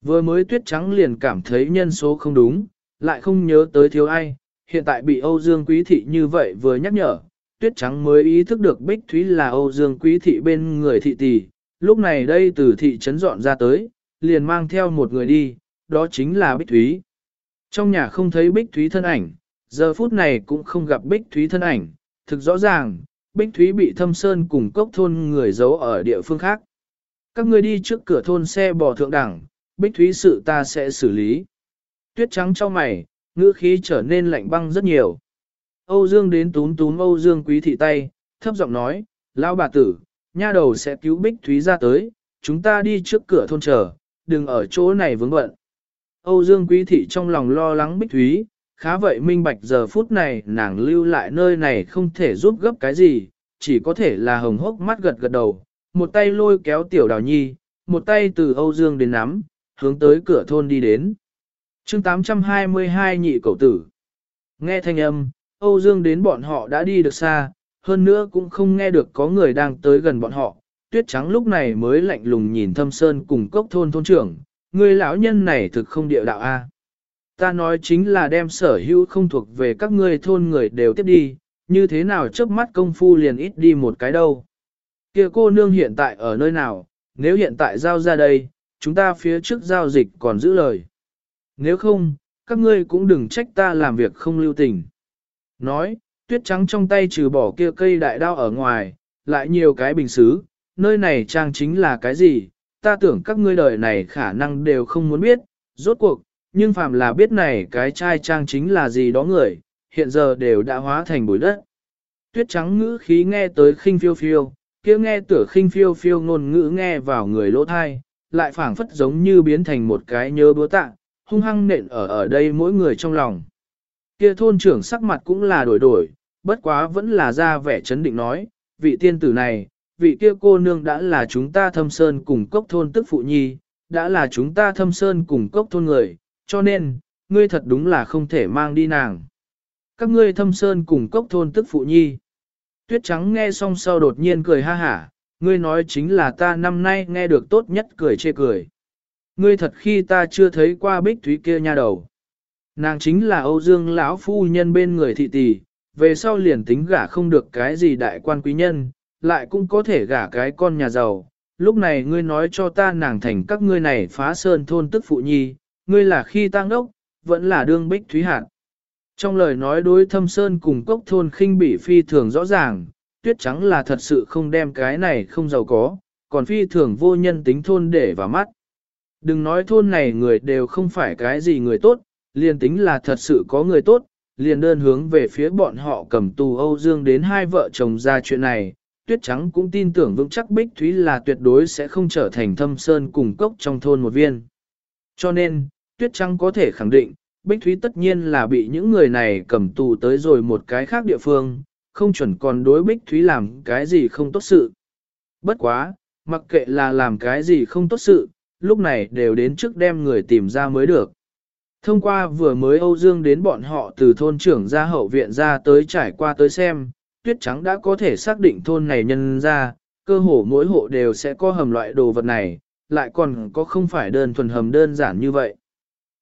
Vừa mới tuyết trắng liền cảm thấy nhân số không đúng, lại không nhớ tới thiếu ai, hiện tại bị Âu Dương Quý Thị như vậy vừa nhắc nhở, tuyết trắng mới ý thức được Bích Thúy là Âu Dương Quý Thị bên người thị tỷ, lúc này đây từ thị trấn dọn ra tới, liền mang theo một người đi, đó chính là Bích Thúy. Trong nhà không thấy Bích Thúy thân ảnh, giờ phút này cũng không gặp Bích Thúy thân ảnh, thực rõ ràng, Bích Thúy bị thâm sơn cùng cốc thôn người giấu ở địa phương khác. Các người đi trước cửa thôn xe bò thượng đẳng, Bích Thúy sự ta sẽ xử lý. Tuyết trắng cho mày, ngữ khí trở nên lạnh băng rất nhiều. Âu Dương đến túm túm Âu Dương quý thị tay, thấp giọng nói, lão bà tử, nha đầu sẽ cứu Bích Thúy ra tới, chúng ta đi trước cửa thôn chờ, đừng ở chỗ này vướng bận. Âu Dương quý thị trong lòng lo lắng Bích Thúy, khá vậy minh bạch giờ phút này nàng lưu lại nơi này không thể giúp gấp cái gì, chỉ có thể là hồng hốc mắt gật gật đầu, một tay lôi kéo tiểu đào nhi, một tay từ Âu Dương đến nắm, hướng tới cửa thôn đi đến. chương 822 nhị cậu tử. Nghe thanh âm, Âu Dương đến bọn họ đã đi được xa, hơn nữa cũng không nghe được có người đang tới gần bọn họ. Tuyết trắng lúc này mới lạnh lùng nhìn thâm sơn cùng cốc thôn thôn trưởng, người lão nhân này thực không địa đạo a. Ta nói chính là đem sở hữu không thuộc về các ngươi thôn người đều tiếp đi, như thế nào chớp mắt công phu liền ít đi một cái đâu. Kia cô nương hiện tại ở nơi nào, nếu hiện tại giao ra đây, chúng ta phía trước giao dịch còn giữ lời. Nếu không, các ngươi cũng đừng trách ta làm việc không lưu tình. Nói, tuyết trắng trong tay trừ bỏ kia cây đại đao ở ngoài, lại nhiều cái bình xứ, nơi này trang chính là cái gì, ta tưởng các ngươi đời này khả năng đều không muốn biết, rốt cuộc, nhưng phàm là biết này cái chai trang chính là gì đó người, hiện giờ đều đã hóa thành bụi đất. Tuyết trắng ngữ khí nghe tới khinh phiêu phiêu, kia nghe tửa khinh phiêu phiêu ngôn ngữ nghe vào người lỗ thai, lại phảng phất giống như biến thành một cái nhớ búa tạ, hung hăng nện ở ở đây mỗi người trong lòng. Kia thôn trưởng sắc mặt cũng là đổi đổi, bất quá vẫn là ra vẻ chấn định nói, vị tiên tử này, vị kia cô nương đã là chúng ta thâm sơn cùng cốc thôn tức phụ nhi, đã là chúng ta thâm sơn cùng cốc thôn người, cho nên, ngươi thật đúng là không thể mang đi nàng. Các ngươi thâm sơn cùng cốc thôn tức phụ nhi. Tuyết trắng nghe xong sau đột nhiên cười ha hả, ngươi nói chính là ta năm nay nghe được tốt nhất cười chê cười. Ngươi thật khi ta chưa thấy qua bích thúy kia nha đầu. Nàng chính là Âu Dương lão phu nhân bên người thị tỷ, về sau liền tính gả không được cái gì đại quan quý nhân, lại cũng có thể gả cái con nhà giàu. Lúc này ngươi nói cho ta nàng thành các ngươi này phá sơn thôn tức phụ nhi, ngươi là khi tăng đốc, vẫn là đương bích thúy hạt. Trong lời nói đối thâm sơn cùng cốc thôn khinh bị phi thường rõ ràng, tuyết trắng là thật sự không đem cái này không giàu có, còn phi thường vô nhân tính thôn để vào mắt. Đừng nói thôn này người đều không phải cái gì người tốt, liền tính là thật sự có người tốt, liền đơn hướng về phía bọn họ cầm tù Âu Dương đến hai vợ chồng ra chuyện này, Tuyết Trắng cũng tin tưởng vững chắc Bích Thúy là tuyệt đối sẽ không trở thành thâm sơn cùng cốc trong thôn một viên. Cho nên, Tuyết Trắng có thể khẳng định, Bích Thúy tất nhiên là bị những người này cầm tù tới rồi một cái khác địa phương, không chuẩn còn đối Bích Thúy làm cái gì không tốt sự. Bất quá, mặc kệ là làm cái gì không tốt sự, lúc này đều đến trước đem người tìm ra mới được. Thông qua vừa mới Âu Dương đến bọn họ từ thôn trưởng ra hậu viện ra tới trải qua tới xem, tuyết trắng đã có thể xác định thôn này nhân ra, cơ hồ mỗi hộ đều sẽ có hầm loại đồ vật này, lại còn có không phải đơn thuần hầm đơn giản như vậy.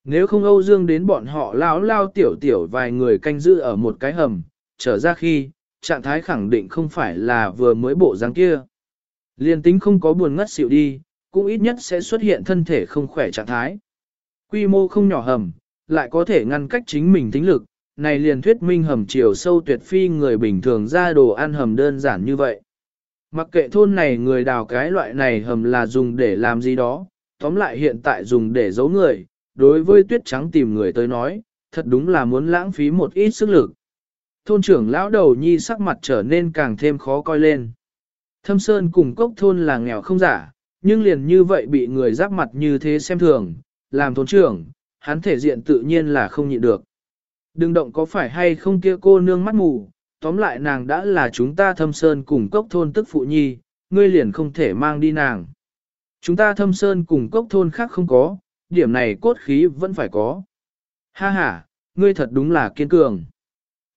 Nếu không Âu Dương đến bọn họ lão lao tiểu tiểu vài người canh giữ ở một cái hầm, trở ra khi, trạng thái khẳng định không phải là vừa mới bộ dáng kia. Liên tính không có buồn ngất xỉu đi, cũng ít nhất sẽ xuất hiện thân thể không khỏe trạng thái. Quy mô không nhỏ hầm, lại có thể ngăn cách chính mình tính lực, này liền thuyết minh hầm chiều sâu tuyệt phi người bình thường ra đồ ăn hầm đơn giản như vậy. Mặc kệ thôn này người đào cái loại này hầm là dùng để làm gì đó, tóm lại hiện tại dùng để giấu người, đối với tuyết trắng tìm người tới nói, thật đúng là muốn lãng phí một ít sức lực. Thôn trưởng lão đầu nhi sắc mặt trở nên càng thêm khó coi lên. Thâm Sơn cùng cốc thôn là nghèo không giả, nhưng liền như vậy bị người giáp mặt như thế xem thường, làm thôn trưởng, hắn thể diện tự nhiên là không nhịn được. Đừng động có phải hay không kia cô nương mắt mù, tóm lại nàng đã là chúng ta thâm sơn cùng cốc thôn tức phụ nhi, ngươi liền không thể mang đi nàng. Chúng ta thâm sơn cùng cốc thôn khác không có, điểm này cốt khí vẫn phải có. Ha ha, ngươi thật đúng là kiên cường.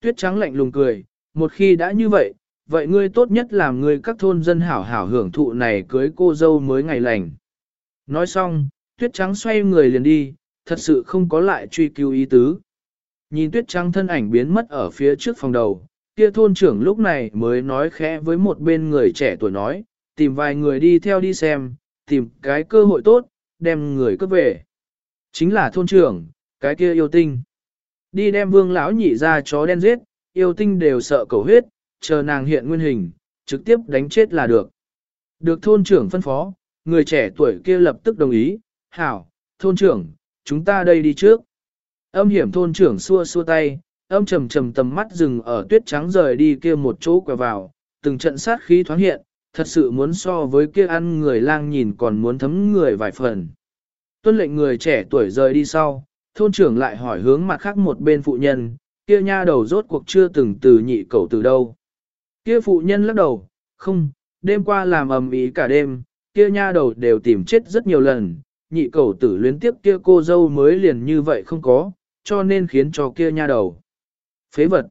Tuyết trắng lạnh lùng cười, một khi đã như vậy, vậy ngươi tốt nhất làm ngươi các thôn dân hảo hảo hưởng thụ này cưới cô dâu mới ngày lành. Nói xong, tuyết trắng xoay người liền đi, thật sự không có lại truy cứu ý tứ. Nhìn tuyết trắng thân ảnh biến mất ở phía trước phòng đầu, kia thôn trưởng lúc này mới nói khẽ với một bên người trẻ tuổi nói, tìm vài người đi theo đi xem, tìm cái cơ hội tốt, đem người cướp về. Chính là thôn trưởng, cái kia yêu tinh. Đi đem vương lão nhị ra chó đen giết, yêu tinh đều sợ cầu huyết, chờ nàng hiện nguyên hình, trực tiếp đánh chết là được. Được thôn trưởng phân phó, người trẻ tuổi kia lập tức đồng ý, hảo, thôn trưởng, chúng ta đây đi trước. Âm hiểm thôn trưởng xua xua tay, âm trầm trầm tầm mắt dừng ở tuyết trắng rời đi kia một chỗ quẹo vào, từng trận sát khí thoáng hiện, thật sự muốn so với kia ăn người lang nhìn còn muốn thấm người vài phần. Tuân lệnh người trẻ tuổi rời đi sau, thôn trưởng lại hỏi hướng mặt khác một bên phụ nhân, kia nha đầu rốt cuộc chưa từng từ nhị cầu từ đâu. Kia phụ nhân lắc đầu, không, đêm qua làm ầm ĩ cả đêm, kia nha đầu đều tìm chết rất nhiều lần, nhị cầu tử luyến tiếp kia cô dâu mới liền như vậy không có, cho nên khiến cho kia nha đầu. Phế vật.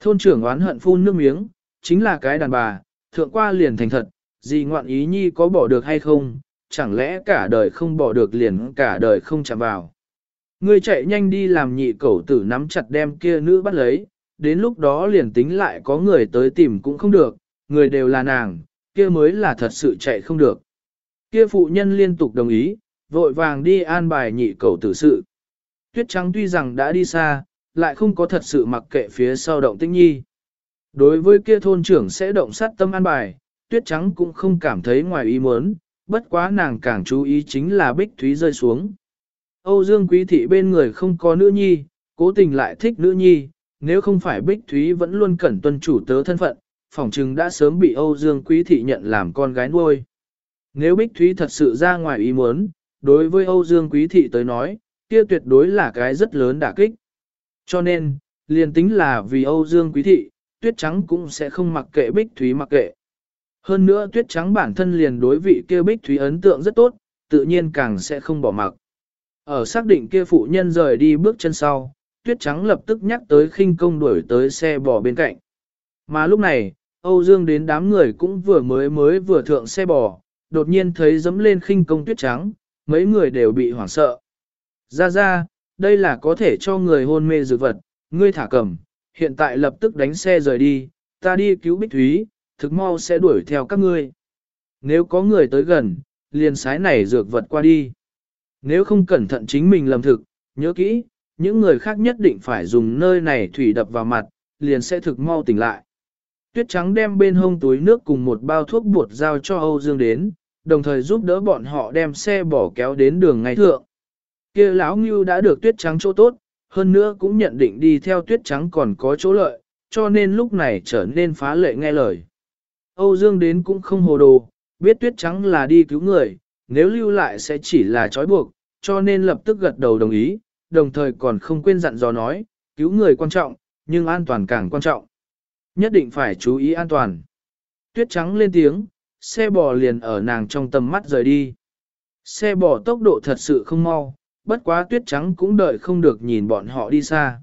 Thôn trưởng oán hận phun nước miếng, chính là cái đàn bà, thượng qua liền thành thật, gì ngoạn ý nhi có bỏ được hay không, chẳng lẽ cả đời không bỏ được liền cả đời không chạm vào. Ngươi chạy nhanh đi làm nhị cẩu tử nắm chặt đem kia nữ bắt lấy, đến lúc đó liền tính lại có người tới tìm cũng không được, người đều là nàng, kia mới là thật sự chạy không được. Kia phụ nhân liên tục đồng ý, vội vàng đi an bài nhị cẩu tử sự. Tuyết trắng tuy rằng đã đi xa, lại không có thật sự mặc kệ phía sau động tinh nhi. Đối với kia thôn trưởng sẽ động sát tâm an bài, tuyết trắng cũng không cảm thấy ngoài ý muốn, bất quá nàng càng chú ý chính là bích thúy rơi xuống. Âu Dương Quý Thị bên người không có nữ nhi, cố tình lại thích nữ nhi, nếu không phải Bích Thúy vẫn luôn cẩn tuân chủ tớ thân phận, phỏng chừng đã sớm bị Âu Dương Quý Thị nhận làm con gái nuôi. Nếu Bích Thúy thật sự ra ngoài ý muốn, đối với Âu Dương Quý Thị tới nói, kia tuyệt đối là cái rất lớn đả kích. Cho nên, liền tính là vì Âu Dương Quý Thị, Tuyết Trắng cũng sẽ không mặc kệ Bích Thúy mặc kệ. Hơn nữa Tuyết Trắng bản thân liền đối vị kia Bích Thúy ấn tượng rất tốt, tự nhiên càng sẽ không bỏ mặc. Ở xác định kia phụ nhân rời đi bước chân sau, tuyết trắng lập tức nhắc tới khinh công đuổi tới xe bò bên cạnh. Mà lúc này, Âu Dương đến đám người cũng vừa mới mới vừa thượng xe bò, đột nhiên thấy dấm lên khinh công tuyết trắng, mấy người đều bị hoảng sợ. Ra ra, đây là có thể cho người hôn mê dược vật, ngươi thả cầm, hiện tại lập tức đánh xe rời đi, ta đi cứu Bích Thúy, thực mau sẽ đuổi theo các ngươi. Nếu có người tới gần, liền sái này dược vật qua đi. Nếu không cẩn thận chính mình lầm thực, nhớ kỹ, những người khác nhất định phải dùng nơi này thủy đập vào mặt, liền sẽ thực mau tỉnh lại. Tuyết trắng đem bên hông túi nước cùng một bao thuốc bột giao cho Âu Dương đến, đồng thời giúp đỡ bọn họ đem xe bỏ kéo đến đường ngay thượng. Kia lão Ngưu đã được tuyết trắng chỗ tốt, hơn nữa cũng nhận định đi theo tuyết trắng còn có chỗ lợi, cho nên lúc này trở nên phá lệ nghe lời. Âu Dương đến cũng không hồ đồ, biết tuyết trắng là đi cứu người, nếu lưu lại sẽ chỉ là trói buộc, cho nên lập tức gật đầu đồng ý, đồng thời còn không quên dặn dò nói, cứu người quan trọng, nhưng an toàn càng quan trọng. Nhất định phải chú ý an toàn. Tuyết trắng lên tiếng, xe bò liền ở nàng trong tầm mắt rời đi. Xe bò tốc độ thật sự không mau, bất quá tuyết trắng cũng đợi không được nhìn bọn họ đi xa.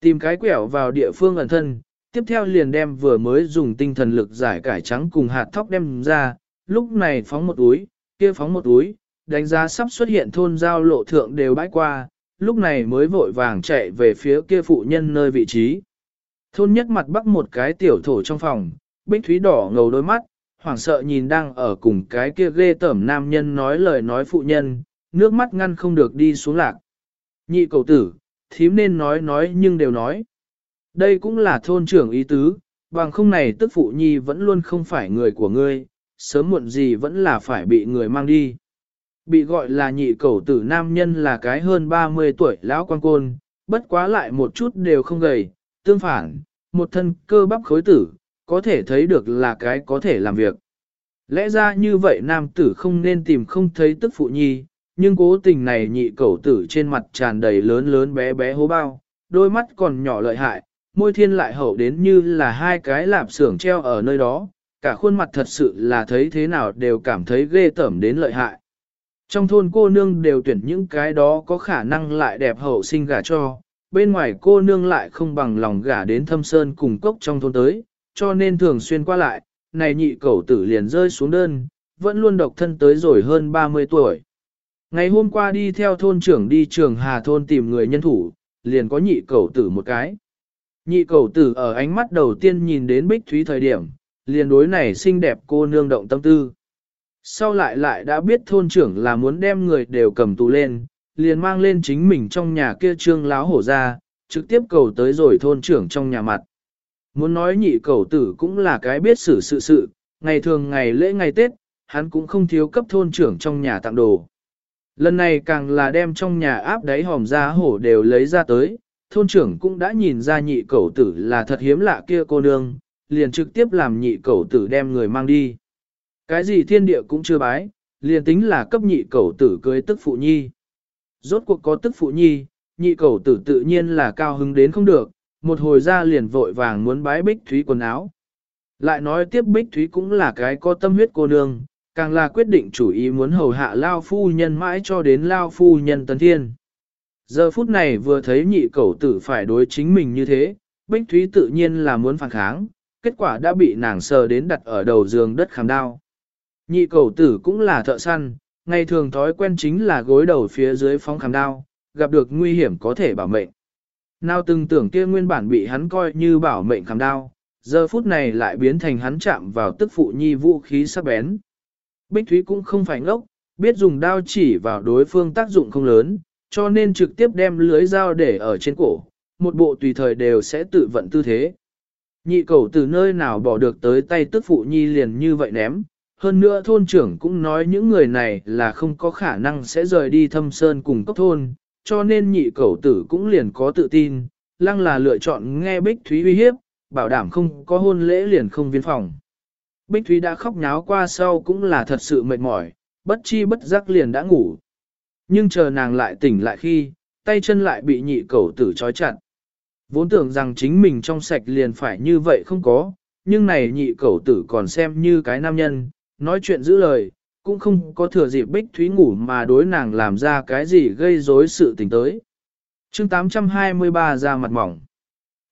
Tìm cái quẹo vào địa phương ẩn thân, tiếp theo liền đem vừa mới dùng tinh thần lực giải cải trắng cùng hạt thóc đem ra, lúc này phóng một túi, kia phóng một túi, đánh giá sắp xuất hiện thôn giao lộ thượng đều bãi qua, lúc này mới vội vàng chạy về phía kia phụ nhân nơi vị trí. Thôn nhất mặt bắc một cái tiểu thổ trong phòng, bích thúy đỏ ngầu đôi mắt, hoảng sợ nhìn đang ở cùng cái kia ghê tẩm nam nhân nói lời nói phụ nhân, nước mắt ngăn không được đi xuống lạc. Nhị cầu tử, thím nên nói nói nhưng đều nói. Đây cũng là thôn trưởng ý tứ, bằng không này tức phụ nhi vẫn luôn không phải người của ngươi, sớm muộn gì vẫn là phải bị người mang đi. Bị gọi là nhị cầu tử nam nhân là cái hơn 30 tuổi lão quan côn, bất quá lại một chút đều không gầy, tương phản, một thân cơ bắp khối tử, có thể thấy được là cái có thể làm việc. Lẽ ra như vậy nam tử không nên tìm không thấy tức phụ nhi, nhưng cố tình này nhị cầu tử trên mặt tràn đầy lớn lớn bé bé hố bao, đôi mắt còn nhỏ lợi hại, môi thiên lại hậu đến như là hai cái lạp xưởng treo ở nơi đó, cả khuôn mặt thật sự là thấy thế nào đều cảm thấy ghê tởm đến lợi hại. Trong thôn cô nương đều tuyển những cái đó có khả năng lại đẹp hậu sinh gả cho, bên ngoài cô nương lại không bằng lòng gả đến thâm sơn cùng cốc trong thôn tới, cho nên thường xuyên qua lại, này nhị cẩu tử liền rơi xuống đơn, vẫn luôn độc thân tới rồi hơn 30 tuổi. Ngày hôm qua đi theo thôn trưởng đi trường Hà thôn tìm người nhân thủ, liền có nhị cẩu tử một cái. Nhị cẩu tử ở ánh mắt đầu tiên nhìn đến Bích Thúy thời điểm, liền đối này xinh đẹp cô nương động tâm tư. Sau lại lại đã biết thôn trưởng là muốn đem người đều cầm tù lên, liền mang lên chính mình trong nhà kia trương láo hổ ra, trực tiếp cầu tới rồi thôn trưởng trong nhà mặt. Muốn nói nhị cầu tử cũng là cái biết xử sự sự, ngày thường ngày lễ ngày Tết, hắn cũng không thiếu cấp thôn trưởng trong nhà tặng đồ. Lần này càng là đem trong nhà áp đáy hòm ra hổ đều lấy ra tới, thôn trưởng cũng đã nhìn ra nhị cầu tử là thật hiếm lạ kia cô nương, liền trực tiếp làm nhị cẩu tử đem người mang đi. Cái gì thiên địa cũng chưa bái, liền tính là cấp nhị cẩu tử cưới tức phụ nhi. Rốt cuộc có tức phụ nhi, nhị cẩu tử tự nhiên là cao hứng đến không được, một hồi ra liền vội vàng muốn bái bích thúy quần áo. Lại nói tiếp bích thúy cũng là cái có tâm huyết cô nương, càng là quyết định chủ ý muốn hầu hạ lao phu nhân mãi cho đến lao phu nhân tấn thiên. Giờ phút này vừa thấy nhị cẩu tử phải đối chính mình như thế, bích thúy tự nhiên là muốn phản kháng, kết quả đã bị nàng sờ đến đặt ở đầu giường đất khảm đao. Nhị cầu tử cũng là thợ săn, ngày thường thói quen chính là gối đầu phía dưới phóng khảm đao, gặp được nguy hiểm có thể bảo mệnh. Nào từng tưởng kia nguyên bản bị hắn coi như bảo mệnh khảm đao, giờ phút này lại biến thành hắn chạm vào tức phụ nhi vũ khí sắc bén. Bích Thúy cũng không phải ngốc, biết dùng đao chỉ vào đối phương tác dụng không lớn, cho nên trực tiếp đem lưới dao để ở trên cổ, một bộ tùy thời đều sẽ tự vận tư thế. Nhị cầu từ nơi nào bỏ được tới tay tức phụ nhi liền như vậy ném, hơn nữa thôn trưởng cũng nói những người này là không có khả năng sẽ rời đi thâm sơn cùng cốc thôn, cho nên nhị cầu tử cũng liền có tự tin, lăng là lựa chọn nghe Bích Thúy uy hiếp, bảo đảm không có hôn lễ liền không viên phòng. Bích Thúy đã khóc nháo qua sau cũng là thật sự mệt mỏi, bất chi bất giác liền đã ngủ. Nhưng chờ nàng lại tỉnh lại khi, tay chân lại bị nhị cầu tử trói chặt. Vốn tưởng rằng chính mình trong sạch liền phải như vậy không có, nhưng này nhị cầu tử còn xem như cái nam nhân, nói chuyện giữ lời, cũng không có thừa dịp Bích Thúy ngủ mà đối nàng làm ra cái gì gây rối sự tình tới. chương 823 ra mặt mỏng.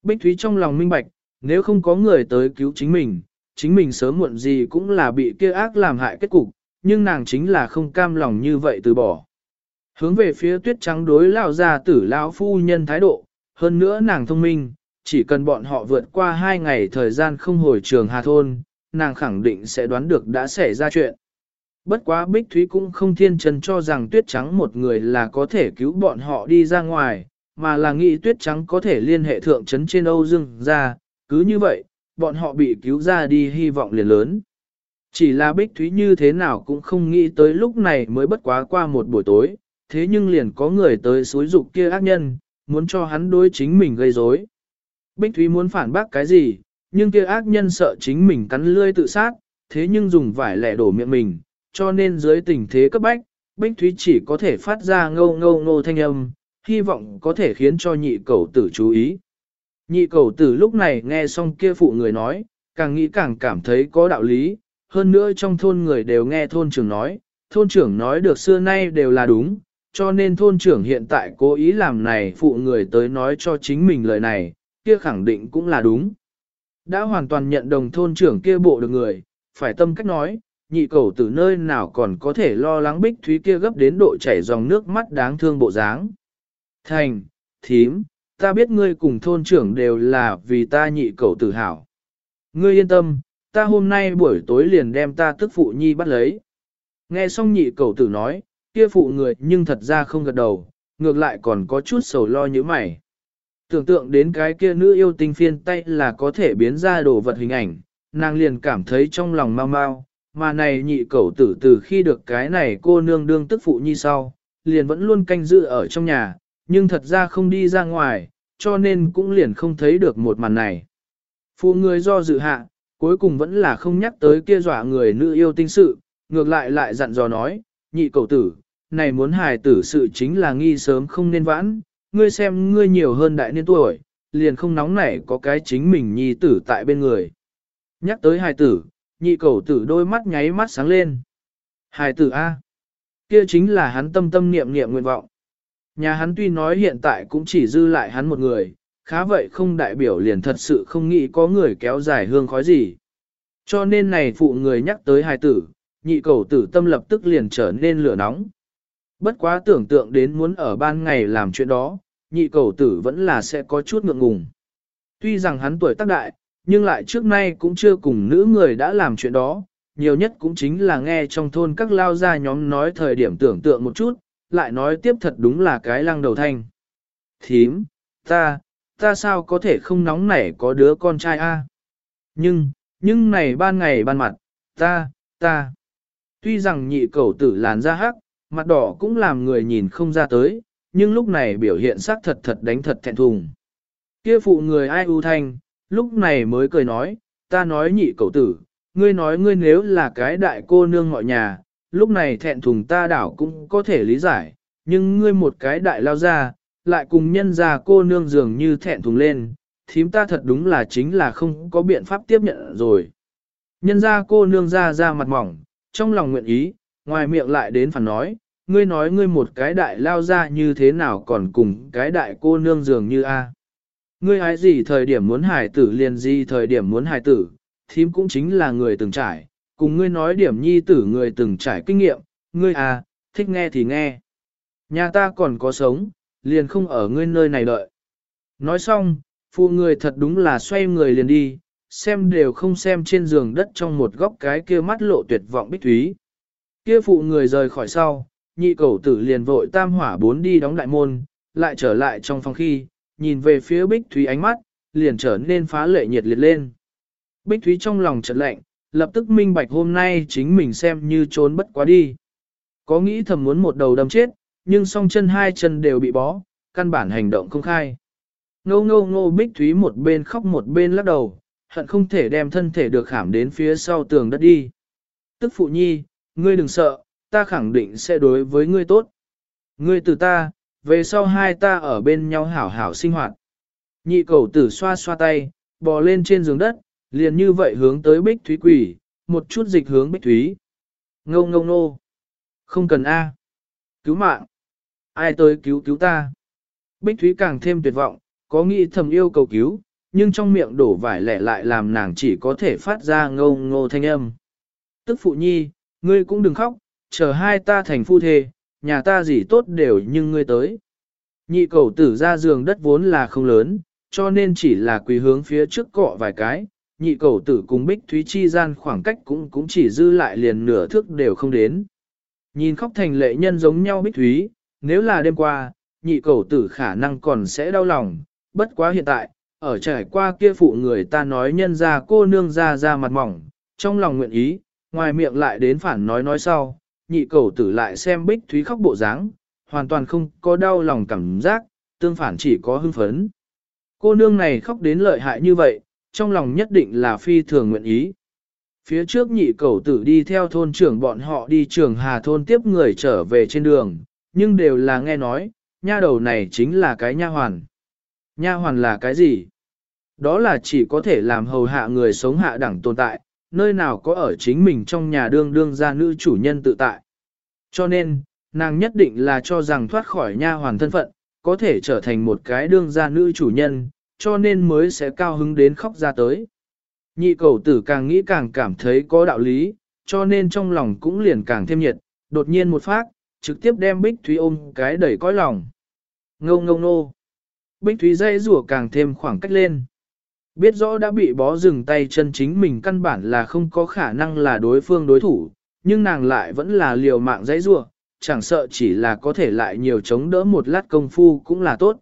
Bích Thúy trong lòng minh bạch, nếu không có người tới cứu chính mình, chính mình sớm muộn gì cũng là bị kia ác làm hại kết cục, nhưng nàng chính là không cam lòng như vậy từ bỏ. Hướng về phía tuyết trắng đối lao ra tử lao phu nhân thái độ, hơn nữa nàng thông minh, chỉ cần bọn họ vượt qua hai ngày thời gian không hồi trường Hà Thôn, nàng khẳng định sẽ đoán được đã xảy ra chuyện. Bất quá Bích Thúy cũng không thiên chân cho rằng tuyết trắng một người là có thể cứu bọn họ đi ra ngoài, mà là nghĩ tuyết trắng có thể liên hệ thượng trấn trên Âu Dương ra, cứ như vậy, bọn họ bị cứu ra đi hy vọng liền lớn. Chỉ là Bích Thúy như thế nào cũng không nghĩ tới lúc này mới bất quá qua một buổi tối, thế nhưng liền có người tới xối dục kia ác nhân, muốn cho hắn đối chính mình gây rối. Bích Thúy muốn phản bác cái gì, nhưng kia ác nhân sợ chính mình cắn lươi tự sát, thế nhưng dùng vải lẻ đổ miệng mình, cho nên dưới tình thế cấp bách, Bích Thúy chỉ có thể phát ra ngâu ngâu ngô thanh âm, hy vọng có thể khiến cho nhị cầu tử chú ý. Nhị cầu tử lúc này nghe xong kia phụ người nói, càng nghĩ càng cảm thấy có đạo lý, hơn nữa trong thôn người đều nghe thôn trưởng nói, thôn trưởng nói được xưa nay đều là đúng, cho nên thôn trưởng hiện tại cố ý làm này phụ người tới nói cho chính mình lời này, kia khẳng định cũng là đúng. Đã hoàn toàn nhận đồng thôn trưởng kia bộ được người, phải tâm cách nói, nhị cầu từ nơi nào còn có thể lo lắng bích thúy kia gấp đến độ chảy dòng nước mắt đáng thương bộ dáng. Thành, thím, ta biết ngươi cùng thôn trưởng đều là vì ta nhị cầu tự hào. Ngươi yên tâm, ta hôm nay buổi tối liền đem ta tức phụ nhi bắt lấy. Nghe xong nhị cầu tử nói, kia phụ người nhưng thật ra không gật đầu, ngược lại còn có chút sầu lo như mày. Tưởng tượng đến cái kia nữ yêu tinh phiên tay là có thể biến ra đồ vật hình ảnh, nàng liền cảm thấy trong lòng mau mau, mà này nhị cẩu tử từ khi được cái này cô nương đương tức phụ như sau, liền vẫn luôn canh giữ ở trong nhà, nhưng thật ra không đi ra ngoài, cho nên cũng liền không thấy được một màn này. Phụ người do dự hạ, cuối cùng vẫn là không nhắc tới kia dọa người nữ yêu tinh sự, ngược lại lại dặn dò nói, nhị cậu tử, này muốn hài tử sự chính là nghi sớm không nên vãn, ngươi xem ngươi nhiều hơn đại niên tuổi, liền không nóng nảy có cái chính mình nhi tử tại bên người. Nhắc tới hài tử, nhị cậu tử đôi mắt nháy mắt sáng lên. Hài tử A. Kia chính là hắn tâm tâm niệm niệm nguyện vọng. Nhà hắn tuy nói hiện tại cũng chỉ dư lại hắn một người, khá vậy không đại biểu liền thật sự không nghĩ có người kéo dài hương khói gì. Cho nên này phụ người nhắc tới hài tử, nhị cầu tử tâm lập tức liền trở nên lửa nóng. Bất quá tưởng tượng đến muốn ở ban ngày làm chuyện đó, nhị cầu tử vẫn là sẽ có chút ngượng ngùng. Tuy rằng hắn tuổi tác đại, nhưng lại trước nay cũng chưa cùng nữ người đã làm chuyện đó, nhiều nhất cũng chính là nghe trong thôn các lao gia nhóm nói thời điểm tưởng tượng một chút, lại nói tiếp thật đúng là cái lăng đầu thanh. Thím, ta, ta sao có thể không nóng nảy có đứa con trai a? Nhưng, nhưng này ban ngày ban mặt, ta, ta. Tuy rằng nhị cầu tử làn da hắc, mặt đỏ cũng làm người nhìn không ra tới, nhưng lúc này biểu hiện sắc thật thật đánh thật thẹn thùng. Kia phụ người ai ưu thanh, lúc này mới cười nói, ta nói nhị cầu tử, ngươi nói ngươi nếu là cái đại cô nương mọi nhà, lúc này thẹn thùng ta đảo cũng có thể lý giải, nhưng ngươi một cái đại lao ra, lại cùng nhân già cô nương dường như thẹn thùng lên, thím ta thật đúng là chính là không có biện pháp tiếp nhận rồi. Nhân ra cô nương ra ra mặt mỏng, trong lòng nguyện ý, ngoài miệng lại đến phản nói, ngươi nói ngươi một cái đại lao ra như thế nào còn cùng cái đại cô nương dường như a Ngươi hái gì thời điểm muốn hài tử liền gì thời điểm muốn hài tử, thím cũng chính là người từng trải, cùng ngươi nói điểm nhi tử người từng trải kinh nghiệm, ngươi à, thích nghe thì nghe. Nhà ta còn có sống, liền không ở ngươi nơi này đợi. Nói xong, phụ người thật đúng là xoay người liền đi, xem đều không xem trên giường đất trong một góc cái kia mắt lộ tuyệt vọng bích thúy. Kia phụ người rời khỏi sau, nhị cầu tử liền vội tam hỏa bốn đi đóng đại môn, lại trở lại trong phòng khi, nhìn về phía bích thúy ánh mắt, liền trở nên phá lệ nhiệt liệt lên. Bích thúy trong lòng chợt lạnh, lập tức minh bạch hôm nay chính mình xem như trốn bất quá đi. Có nghĩ thầm muốn một đầu đâm chết, nhưng song chân hai chân đều bị bó, căn bản hành động không khai. Ngô ngô ngô bích thúy một bên khóc một bên lắc đầu, hận không thể đem thân thể được khảm đến phía sau tường đất đi. Tức phụ nhi, ngươi đừng sợ, ta khẳng định sẽ đối với ngươi tốt. Ngươi từ ta, về sau hai ta ở bên nhau hảo hảo sinh hoạt. Nhị cầu tử xoa xoa tay, bò lên trên giường đất, liền như vậy hướng tới bích thúy quỷ, một chút dịch hướng bích thúy. Ngâu ngâu nô. Không cần A. Cứu mạng. Ai tới cứu cứu ta. Bích thúy càng thêm tuyệt vọng, có nghĩ thầm yêu cầu cứu, nhưng trong miệng đổ vải lẻ lại làm nàng chỉ có thể phát ra ngô ngô thanh âm. Tức phụ nhi, ngươi cũng đừng khóc, chờ hai ta thành phu thê, nhà ta gì tốt đều nhưng ngươi tới. Nhị cầu tử ra giường đất vốn là không lớn, cho nên chỉ là quỳ hướng phía trước cọ vài cái, nhị cầu tử cùng bích thúy chi gian khoảng cách cũng cũng chỉ dư lại liền nửa thước đều không đến. Nhìn khóc thành lệ nhân giống nhau bích thúy, nếu là đêm qua, nhị cầu tử khả năng còn sẽ đau lòng, bất quá hiện tại, ở trải qua kia phụ người ta nói nhân ra cô nương ra ra mặt mỏng, trong lòng nguyện ý, ngoài miệng lại đến phản nói nói sau, nhị cầu tử lại xem bích thúy khóc bộ dáng, hoàn toàn không có đau lòng cảm giác, tương phản chỉ có hưng phấn. Cô nương này khóc đến lợi hại như vậy, trong lòng nhất định là phi thường nguyện ý. Phía trước nhị cầu tử đi theo thôn trưởng bọn họ đi trường Hà thôn tiếp người trở về trên đường, nhưng đều là nghe nói, nha đầu này chính là cái nha hoàn. Nha hoàn là cái gì? Đó là chỉ có thể làm hầu hạ người sống hạ đẳng tồn tại, nơi nào có ở chính mình trong nhà đương đương gia nữ chủ nhân tự tại. Cho nên, nàng nhất định là cho rằng thoát khỏi nha hoàn thân phận, có thể trở thành một cái đương gia nữ chủ nhân, cho nên mới sẽ cao hứng đến khóc ra tới. Nhị cầu tử càng nghĩ càng cảm thấy có đạo lý, cho nên trong lòng cũng liền càng thêm nhiệt, đột nhiên một phát, trực tiếp đem Bích Thúy ôm cái đẩy cõi lòng. Ngông ngông nô. Bích Thúy dây rủa càng thêm khoảng cách lên. Biết rõ đã bị bó dừng tay chân chính mình căn bản là không có khả năng là đối phương đối thủ, nhưng nàng lại vẫn là liều mạng dây rủa, chẳng sợ chỉ là có thể lại nhiều chống đỡ một lát công phu cũng là tốt.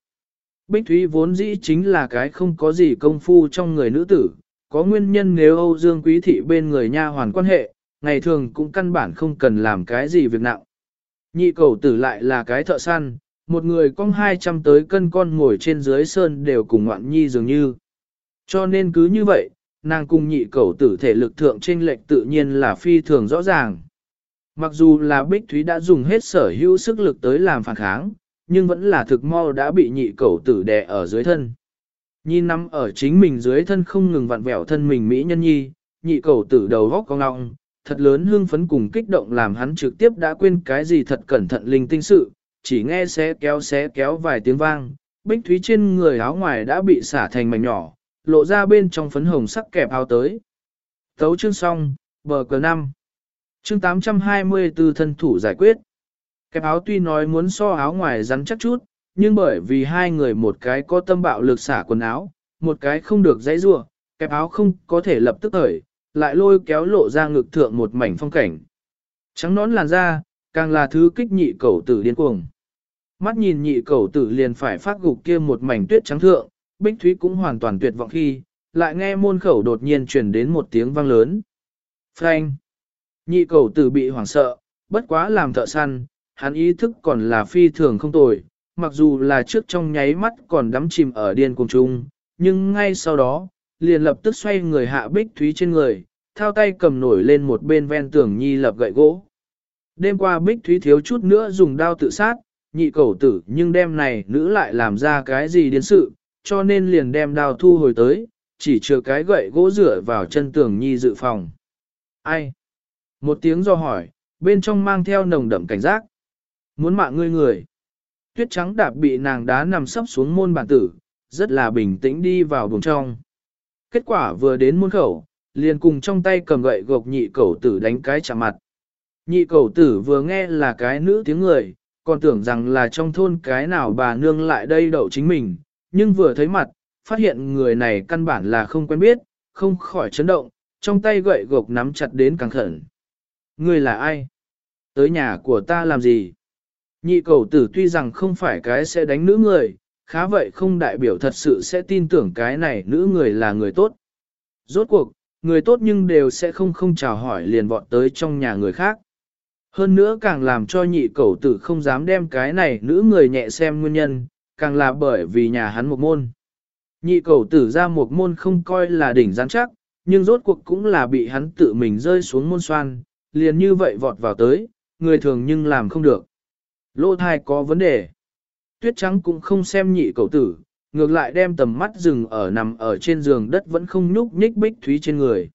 Bích Thúy vốn dĩ chính là cái không có gì công phu trong người nữ tử, có nguyên nhân nếu Âu Dương Quý Thị bên người nha hoàn quan hệ, ngày thường cũng căn bản không cần làm cái gì việc nặng. Nhị cầu tử lại là cái thợ săn, một người cong 200 tới cân con ngồi trên dưới sơn đều cùng ngoạn nhi dường như. Cho nên cứ như vậy, nàng cùng nhị cầu tử thể lực thượng trên lệch tự nhiên là phi thường rõ ràng. Mặc dù là Bích Thúy đã dùng hết sở hữu sức lực tới làm phản kháng, nhưng vẫn là thực mau đã bị nhị cầu tử đè ở dưới thân. Nhìn nằm ở chính mình dưới thân không ngừng vặn vẹo thân mình Mỹ nhân nhi, nhị cầu tử đầu góc cong ngọng, thật lớn hương phấn cùng kích động làm hắn trực tiếp đã quên cái gì thật cẩn thận linh tinh sự, chỉ nghe xé kéo xé kéo vài tiếng vang, bích thúy trên người áo ngoài đã bị xả thành mảnh nhỏ, lộ ra bên trong phấn hồng sắc kẹp áo tới. Thấu chương xong, bờ cờ 5. Chương 824 thân thủ giải quyết. Kẹp áo tuy nói muốn so áo ngoài rắn chắc chút, nhưng bởi vì hai người một cái có tâm bạo lực xả quần áo, một cái không được dãy rua, kẹp áo không có thể lập tức thởi, lại lôi kéo lộ ra ngực thượng một mảnh phong cảnh. Trắng nón làn da, càng là thứ kích nhị cầu tử điên cuồng. Mắt nhìn nhị cầu tử liền phải phát gục kia một mảnh tuyết trắng thượng, Bích Thúy cũng hoàn toàn tuyệt vọng khi, lại nghe môn khẩu đột nhiên truyền đến một tiếng vang lớn. Phanh! Nhị cầu tử bị hoảng sợ, bất quá làm thợ săn, hắn ý thức còn là phi thường không tồi, mặc dù là trước trong nháy mắt còn đắm chìm ở điên cuồng chung, nhưng ngay sau đó, liền lập tức xoay người hạ Bích Thúy trên người, thao tay cầm nổi lên một bên ven tường nhi lập gậy gỗ. Đêm qua Bích Thúy thiếu chút nữa dùng đao tự sát, nhị cầu tử nhưng đêm này nữ lại làm ra cái gì đến sự, cho nên liền đem đào thu hồi tới, chỉ chừa cái gậy gỗ rửa vào chân tường nhi dự phòng. Ai? Một tiếng do hỏi, bên trong mang theo nồng đậm cảnh giác. Muốn mạng ngươi người. Tuyết trắng đạp bị nàng đá nằm sấp xuống môn bản tử, rất là bình tĩnh đi vào buồng trong. Kết quả vừa đến môn khẩu, liền cùng trong tay cầm gậy gộc nhị cầu tử đánh cái chạm mặt. Nhị cầu tử vừa nghe là cái nữ tiếng người, còn tưởng rằng là trong thôn cái nào bà nương lại đây đậu chính mình, nhưng vừa thấy mặt, phát hiện người này căn bản là không quen biết, không khỏi chấn động, trong tay gậy gộc nắm chặt đến càng khẩn. Người là ai? Tới nhà của ta làm gì? Nhị cầu tử tuy rằng không phải cái sẽ đánh nữ người, khá vậy không đại biểu thật sự sẽ tin tưởng cái này nữ người là người tốt. Rốt cuộc, người tốt nhưng đều sẽ không không chào hỏi liền vọt tới trong nhà người khác. Hơn nữa càng làm cho nhị cẩu tử không dám đem cái này nữ người nhẹ xem nguyên nhân, càng là bởi vì nhà hắn một môn. Nhị cẩu tử ra một môn không coi là đỉnh gián chắc, nhưng rốt cuộc cũng là bị hắn tự mình rơi xuống môn xoan, liền như vậy vọt vào tới, người thường nhưng làm không được. Lô thai có vấn đề. Tuyết trắng cũng không xem nhị cẩu tử, ngược lại đem tầm mắt dừng ở nằm ở trên giường đất vẫn không nhúc nhích bích thúy trên người.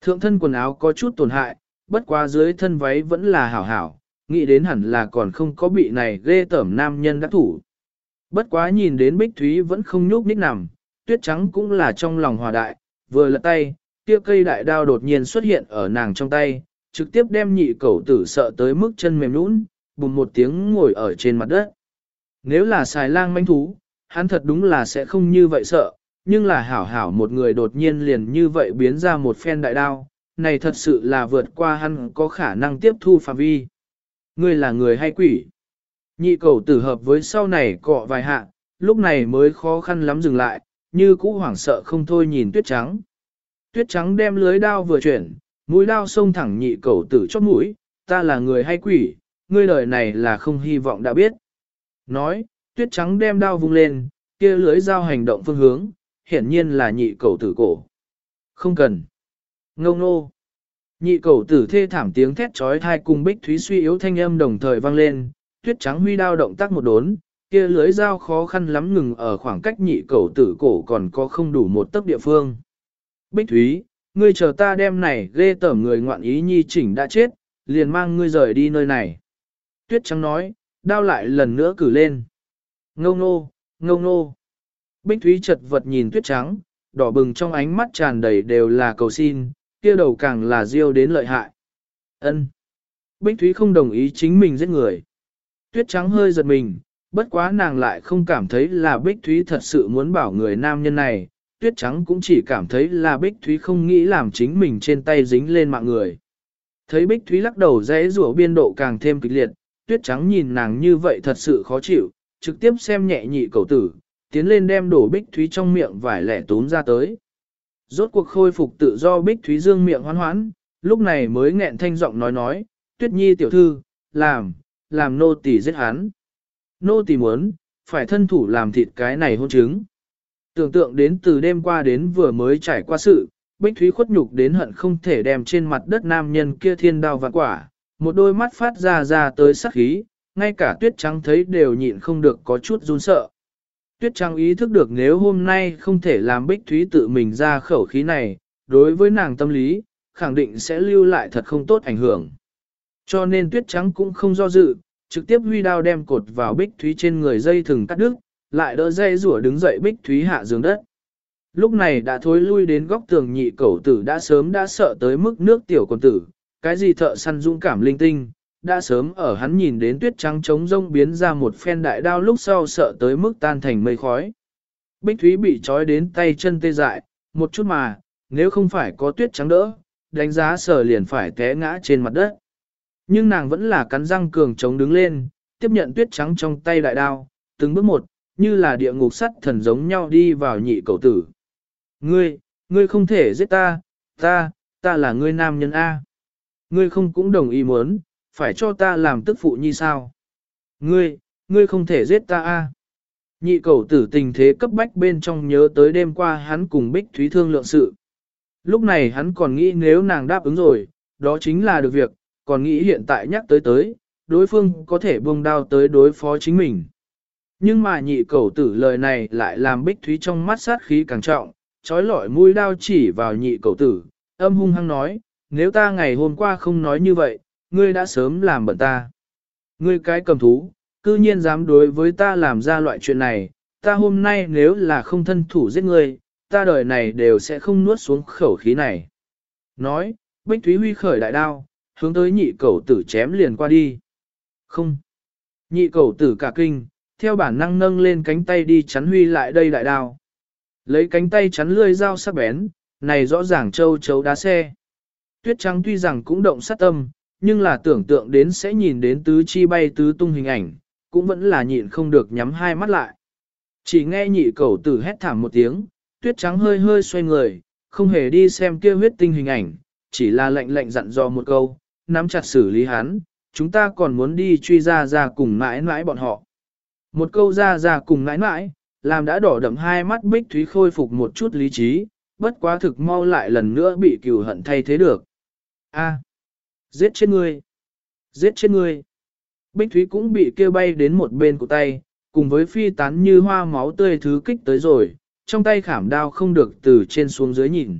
Thượng thân quần áo có chút tổn hại, bất quá dưới thân váy vẫn là hảo hảo, nghĩ đến hẳn là còn không có bị này ghê tởm nam nhân đắc thủ. Bất quá nhìn đến bích thúy vẫn không nhúc nhích nằm, tuyết trắng cũng là trong lòng hòa đại, vừa lật tay, kia cây đại đao đột nhiên xuất hiện ở nàng trong tay, trực tiếp đem nhị cẩu tử sợ tới mức chân mềm nhũn, bùm một tiếng ngồi ở trên mặt đất. Nếu là xài lang manh thú, hắn thật đúng là sẽ không như vậy sợ, nhưng là hảo hảo một người đột nhiên liền như vậy biến ra một phen đại đao, này thật sự là vượt qua hắn có khả năng tiếp thu phạm vi. Ngươi là người hay quỷ? Nhị cầu tử hợp với sau này cọ vài hạ, lúc này mới khó khăn lắm dừng lại, như cũ hoảng sợ không thôi nhìn tuyết trắng. Tuyết trắng đem lưới đao vừa chuyển, mũi đao xông thẳng nhị cầu tử chót mũi, ta là người hay quỷ, ngươi lời này là không hy vọng đã biết. Nói, tuyết trắng đem đao vung lên, kia lưới dao hành động phương hướng, hiển nhiên là nhị cầu tử cổ. Không cần. Ngâu nô. Nhị cầu tử thê thảm tiếng thét trói thai cùng bích thúy suy yếu thanh âm đồng thời vang lên, tuyết trắng huy đao động tác một đốn, kia lưới dao khó khăn lắm ngừng ở khoảng cách nhị cầu tử cổ còn có không đủ một tấc địa phương. Bích thúy, ngươi chờ ta đem này ghê tởm người ngoạn ý nhi chỉnh đã chết, liền mang ngươi rời đi nơi này. Tuyết trắng nói, đao lại lần nữa cử lên. Ngâu nô, ngâu nô. Bích Thúy chật vật nhìn tuyết trắng, đỏ bừng trong ánh mắt tràn đầy đều là cầu xin, kia đầu càng là diêu đến lợi hại. Ân. Bích Thúy không đồng ý chính mình giết người. Tuyết trắng hơi giật mình, bất quá nàng lại không cảm thấy là Bích Thúy thật sự muốn bảo người nam nhân này. Tuyết trắng cũng chỉ cảm thấy là Bích Thúy không nghĩ làm chính mình trên tay dính lên mạng người. Thấy Bích Thúy lắc đầu rẽ rủa biên độ càng thêm kịch liệt, tuyết trắng nhìn nàng như vậy thật sự khó chịu, trực tiếp xem nhẹ nhị cầu tử, tiến lên đem đổ bích thúy trong miệng vải lẻ tốn ra tới. Rốt cuộc khôi phục tự do bích thúy dương miệng hoán hoãn, lúc này mới nghẹn thanh giọng nói nói, tuyết nhi tiểu thư, làm, làm nô tỳ giết hắn. Nô tỳ muốn, phải thân thủ làm thịt cái này hôn chứng. Tưởng tượng đến từ đêm qua đến vừa mới trải qua sự, Bích Thúy khuất nhục đến hận không thể đem trên mặt đất nam nhân kia thiên đao vạn quả, một đôi mắt phát ra ra tới sắc khí, ngay cả tuyết trắng thấy đều nhịn không được có chút run sợ. Tuyết Trăng ý thức được nếu hôm nay không thể làm Bích Thúy tự mình ra khẩu khí này, đối với nàng tâm lý, khẳng định sẽ lưu lại thật không tốt ảnh hưởng. Cho nên tuyết trắng cũng không do dự, trực tiếp huy đao đem cột vào Bích Thúy trên người dây thừng cắt đứt, lại đỡ dây rủa đứng dậy Bích Thúy hạ giường đất. Lúc này đã thối lui đến góc tường nhị cẩu tử đã sớm đã sợ tới mức nước tiểu con tử, cái gì thợ săn dũng cảm linh tinh, đã sớm ở hắn nhìn đến tuyết trắng trống rông biến ra một phen đại đao lúc sau sợ tới mức tan thành mây khói. Bích Thúy bị trói đến tay chân tê dại, một chút mà, nếu không phải có tuyết trắng đỡ, đánh giá sở liền phải té ngã trên mặt đất. Nhưng nàng vẫn là cắn răng cường chống đứng lên, tiếp nhận tuyết trắng trong tay đại đao, từng bước một, như là địa ngục sắt thần giống nhau đi vào nhị cầu tử. Ngươi, ngươi không thể giết ta, ta, ta là ngươi nam nhân A. Ngươi không cũng đồng ý muốn, phải cho ta làm tức phụ như sao? Ngươi, ngươi không thể giết ta A. Nhị cầu tử tình thế cấp bách bên trong nhớ tới đêm qua hắn cùng Bích Thúy thương lượng sự. Lúc này hắn còn nghĩ nếu nàng đáp ứng rồi, đó chính là được việc, còn nghĩ hiện tại nhắc tới tới, đối phương có thể buông đao tới đối phó chính mình. Nhưng mà nhị cầu tử lời này lại làm Bích Thúy trong mắt sát khí càng trọng, trói lọi mũi đao chỉ vào nhị cầu tử, âm hung hăng nói, nếu ta ngày hôm qua không nói như vậy, ngươi đã sớm làm bận ta. Ngươi cái cầm thú, cư nhiên dám đối với ta làm ra loại chuyện này, ta hôm nay nếu là không thân thủ giết ngươi, ta đời này đều sẽ không nuốt xuống khẩu khí này. Nói, Bích Thúy Huy khởi đại đao, hướng tới nhị cầu tử chém liền qua đi. Không. Nhị cầu tử cả kinh, theo bản năng nâng lên cánh tay đi chắn Huy lại đây đại đao. Lấy cánh tay chắn lươi dao sắc bén, này rõ ràng châu chấu đá xe. Tuyết trắng tuy rằng cũng động sát tâm, nhưng là tưởng tượng đến sẽ nhìn đến tứ chi bay tứ tung hình ảnh, cũng vẫn là nhịn không được nhắm hai mắt lại. Chỉ nghe nhị cầu tử hét thảm một tiếng, tuyết trắng hơi hơi xoay người, không hề đi xem kia huyết tinh hình ảnh, chỉ là lệnh lệnh dặn dò một câu, nắm chặt xử lý hắn, chúng ta còn muốn đi truy ra ra cùng mãi mãi bọn họ. Một câu ra ra cùng mãi mãi, làm đã đỏ đậm hai mắt bích thúy khôi phục một chút lý trí, bất quá thực mau lại lần nữa bị cừu hận thay thế được. A giết chết ngươi! Giết chết ngươi! Bích thúy cũng bị kêu bay đến một bên của tay, cùng với phi tán như hoa máu tươi thứ kích tới rồi, trong tay khảm đao không được từ trên xuống dưới nhìn.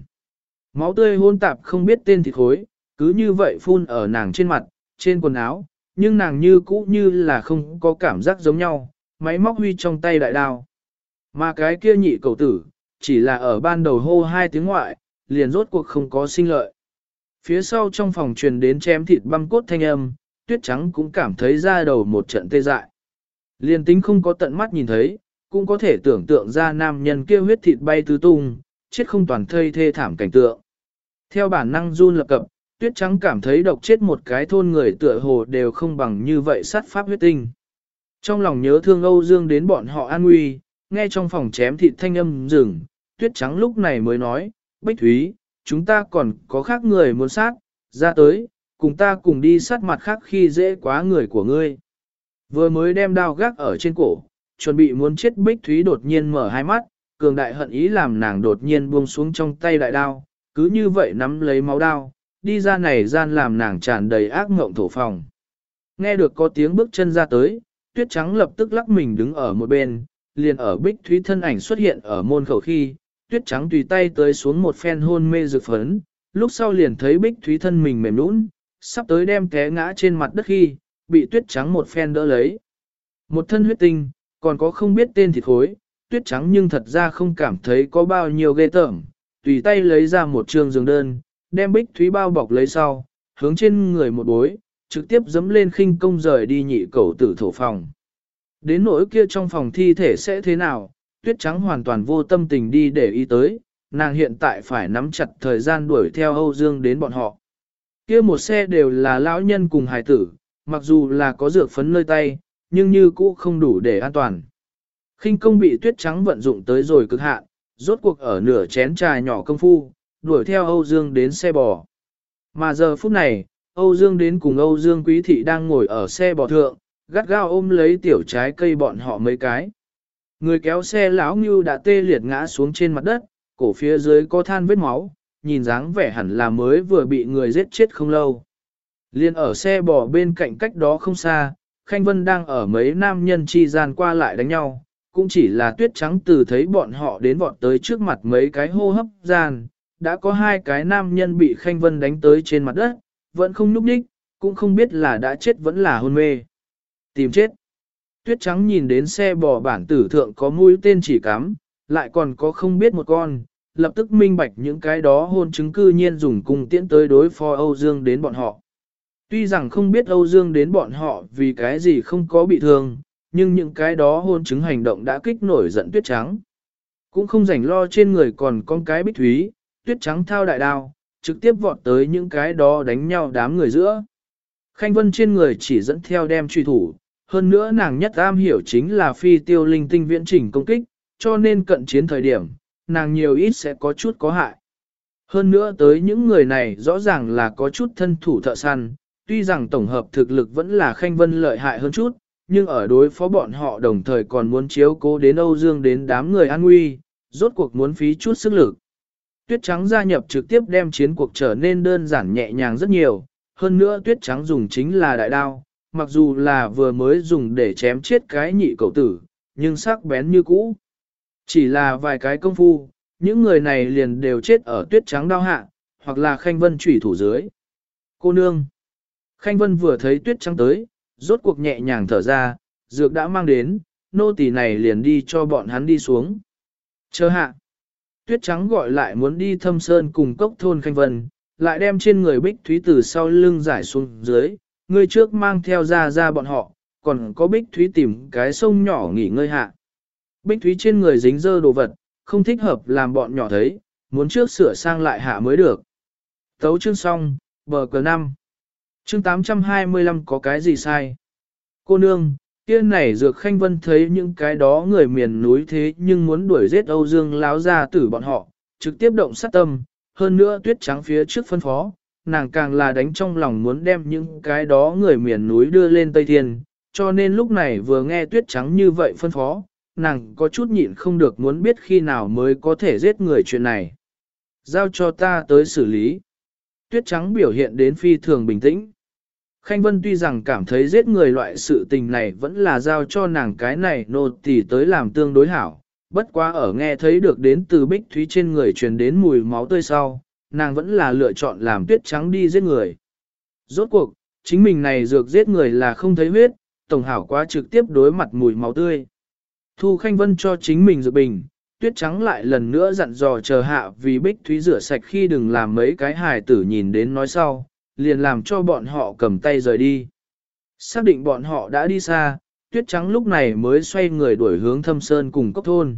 Máu tươi hôn tạp không biết tên thịt khối, cứ như vậy phun ở nàng trên mặt, trên quần áo, nhưng nàng như cũ như là không có cảm giác giống nhau, máy móc huy trong tay đại đao. Mà cái kia nhị cầu tử, chỉ là ở ban đầu hô hai tiếng ngoại, liền rốt cuộc không có sinh lợi. Phía sau trong phòng truyền đến chém thịt băm cốt thanh âm, tuyết trắng cũng cảm thấy ra đầu một trận tê dại. Liền tính không có tận mắt nhìn thấy, cũng có thể tưởng tượng ra nam nhân kia huyết thịt bay tứ tung, chết không toàn thây thê thảm cảnh tượng. Theo bản năng run lập cập, tuyết trắng cảm thấy độc chết một cái thôn người tựa hồ đều không bằng như vậy sát pháp huyết tinh. Trong lòng nhớ thương Âu Dương đến bọn họ an nguy, nghe trong phòng chém thịt thanh âm rừng, tuyết trắng lúc này mới nói, Bích Thúy, chúng ta còn có khác người muốn sát, ra tới, cùng ta cùng đi sát mặt khác khi dễ quá người của ngươi. Vừa mới đem đao gác ở trên cổ, chuẩn bị muốn chết Bích Thúy đột nhiên mở hai mắt, cường đại hận ý làm nàng đột nhiên buông xuống trong tay đại đao, cứ như vậy nắm lấy máu đao, đi ra này gian làm nàng tràn đầy ác ngộng thổ phòng. Nghe được có tiếng bước chân ra tới, tuyết trắng lập tức lắc mình đứng ở một bên, liền ở bích thúy thân ảnh xuất hiện ở môn khẩu khi, tuyết trắng tùy tay tới xuống một phen hôn mê dược phấn, lúc sau liền thấy bích thúy thân mình mềm nũng, sắp tới đem té ngã trên mặt đất khi, bị tuyết trắng một phen đỡ lấy. Một thân huyết tinh, còn có không biết tên thịt khối, tuyết trắng nhưng thật ra không cảm thấy có bao nhiêu ghê tởm, tùy tay lấy ra một trường giường đơn, đem bích thúy bao bọc lấy sau, hướng trên người một bối, trực tiếp dấm lên khinh công rời đi nhị cầu tử thổ phòng. Đến nỗi kia trong phòng thi thể sẽ thế nào, tuyết trắng hoàn toàn vô tâm tình đi để ý tới, nàng hiện tại phải nắm chặt thời gian đuổi theo Âu Dương đến bọn họ. Kia một xe đều là lão nhân cùng hài tử, mặc dù là có dược phấn nơi tay, nhưng như cũ không đủ để an toàn. khinh công bị tuyết trắng vận dụng tới rồi cực hạn, rốt cuộc ở nửa chén trà nhỏ công phu, đuổi theo Âu Dương đến xe bò. Mà giờ phút này, Âu Dương đến cùng Âu Dương Quý Thị đang ngồi ở xe bò thượng, gắt gao ôm lấy tiểu trái cây bọn họ mấy cái. Người kéo xe lão Ngưu đã tê liệt ngã xuống trên mặt đất, cổ phía dưới có than vết máu, nhìn dáng vẻ hẳn là mới vừa bị người giết chết không lâu. Liên ở xe bò bên cạnh cách đó không xa, Khanh Vân đang ở mấy nam nhân chi gian qua lại đánh nhau, cũng chỉ là tuyết trắng từ thấy bọn họ đến vọt tới trước mặt mấy cái hô hấp gian, đã có hai cái nam nhân bị Khanh Vân đánh tới trên mặt đất, vẫn không núp đích, cũng không biết là đã chết vẫn là hôn mê. Tìm chết. Tuyết trắng nhìn đến xe bò bản tử thượng có mũi tên chỉ cắm, lại còn có không biết một con, lập tức minh bạch những cái đó hôn chứng cư nhiên dùng cùng tiễn tới đối phó Âu Dương đến bọn họ. Tuy rằng không biết Âu Dương đến bọn họ vì cái gì không có bị thương, nhưng những cái đó hôn chứng hành động đã kích nổi giận tuyết trắng. Cũng không rảnh lo trên người còn con cái bích thúy, tuyết trắng thao đại đao, trực tiếp vọt tới những cái đó đánh nhau đám người giữa. Khanh Vân trên người chỉ dẫn theo đem truy thủ, hơn nữa nàng nhất am hiểu chính là phi tiêu linh tinh viễn chỉnh công kích, cho nên cận chiến thời điểm, nàng nhiều ít sẽ có chút có hại. Hơn nữa tới những người này rõ ràng là có chút thân thủ thợ săn, tuy rằng tổng hợp thực lực vẫn là Khanh Vân lợi hại hơn chút, nhưng ở đối phó bọn họ đồng thời còn muốn chiếu cố đến Âu Dương đến đám người an nguy, rốt cuộc muốn phí chút sức lực. Tuyết trắng gia nhập trực tiếp đem chiến cuộc trở nên đơn giản nhẹ nhàng rất nhiều, hơn nữa tuyết trắng dùng chính là đại đao, mặc dù là vừa mới dùng để chém chết cái nhị cậu tử, nhưng sắc bén như cũ. Chỉ là vài cái công phu, những người này liền đều chết ở tuyết trắng đao hạ, hoặc là khanh vân trủy thủ dưới. Cô nương. Khanh vân vừa thấy tuyết trắng tới, rốt cuộc nhẹ nhàng thở ra, dược đã mang đến, nô tỳ này liền đi cho bọn hắn đi xuống. Chờ hạ. Tuyết trắng gọi lại muốn đi thâm sơn cùng cốc thôn Khanh Vân, lại đem trên người bích thúy từ sau lưng giải xuống dưới, Ngươi trước mang theo ra ra bọn họ, còn có bích thúy tìm cái sông nhỏ nghỉ ngơi hạ. Bích thúy trên người dính dơ đồ vật, không thích hợp làm bọn nhỏ thấy, muốn trước sửa sang lại hạ mới được. Tấu chương xong, bờ cờ 5. Chương 825 có cái gì sai? Cô nương, kia này dược khanh vân thấy những cái đó người miền núi thế nhưng muốn đuổi giết Âu Dương láo ra tử bọn họ, trực tiếp động sát tâm, hơn nữa tuyết trắng phía trước phân phó, nàng càng là đánh trong lòng muốn đem những cái đó người miền núi đưa lên Tây Thiên, cho nên lúc này vừa nghe tuyết trắng như vậy phân phó, nàng có chút nhịn không được muốn biết khi nào mới có thể giết người chuyện này. Giao cho ta tới xử lý. Tuyết trắng biểu hiện đến phi thường bình tĩnh. Khanh Vân tuy rằng cảm thấy giết người loại sự tình này vẫn là giao cho nàng cái này nô tỳ tới làm tương đối hảo, bất quá ở nghe thấy được đến từ bích thúy trên người truyền đến mùi máu tươi sau, nàng vẫn là lựa chọn làm tuyết trắng đi giết người. Rốt cuộc, chính mình này dược giết người là không thấy huyết, tổng hảo quá trực tiếp đối mặt mùi máu tươi. Thu Khanh Vân cho chính mình dược bình, tuyết trắng lại lần nữa dặn dò chờ hạ vì bích thúy rửa sạch khi đừng làm mấy cái hài tử nhìn đến nói sau, liền làm cho bọn họ cầm tay rời đi. Xác định bọn họ đã đi xa, tuyết trắng lúc này mới xoay người đuổi hướng thâm sơn cùng cốc thôn.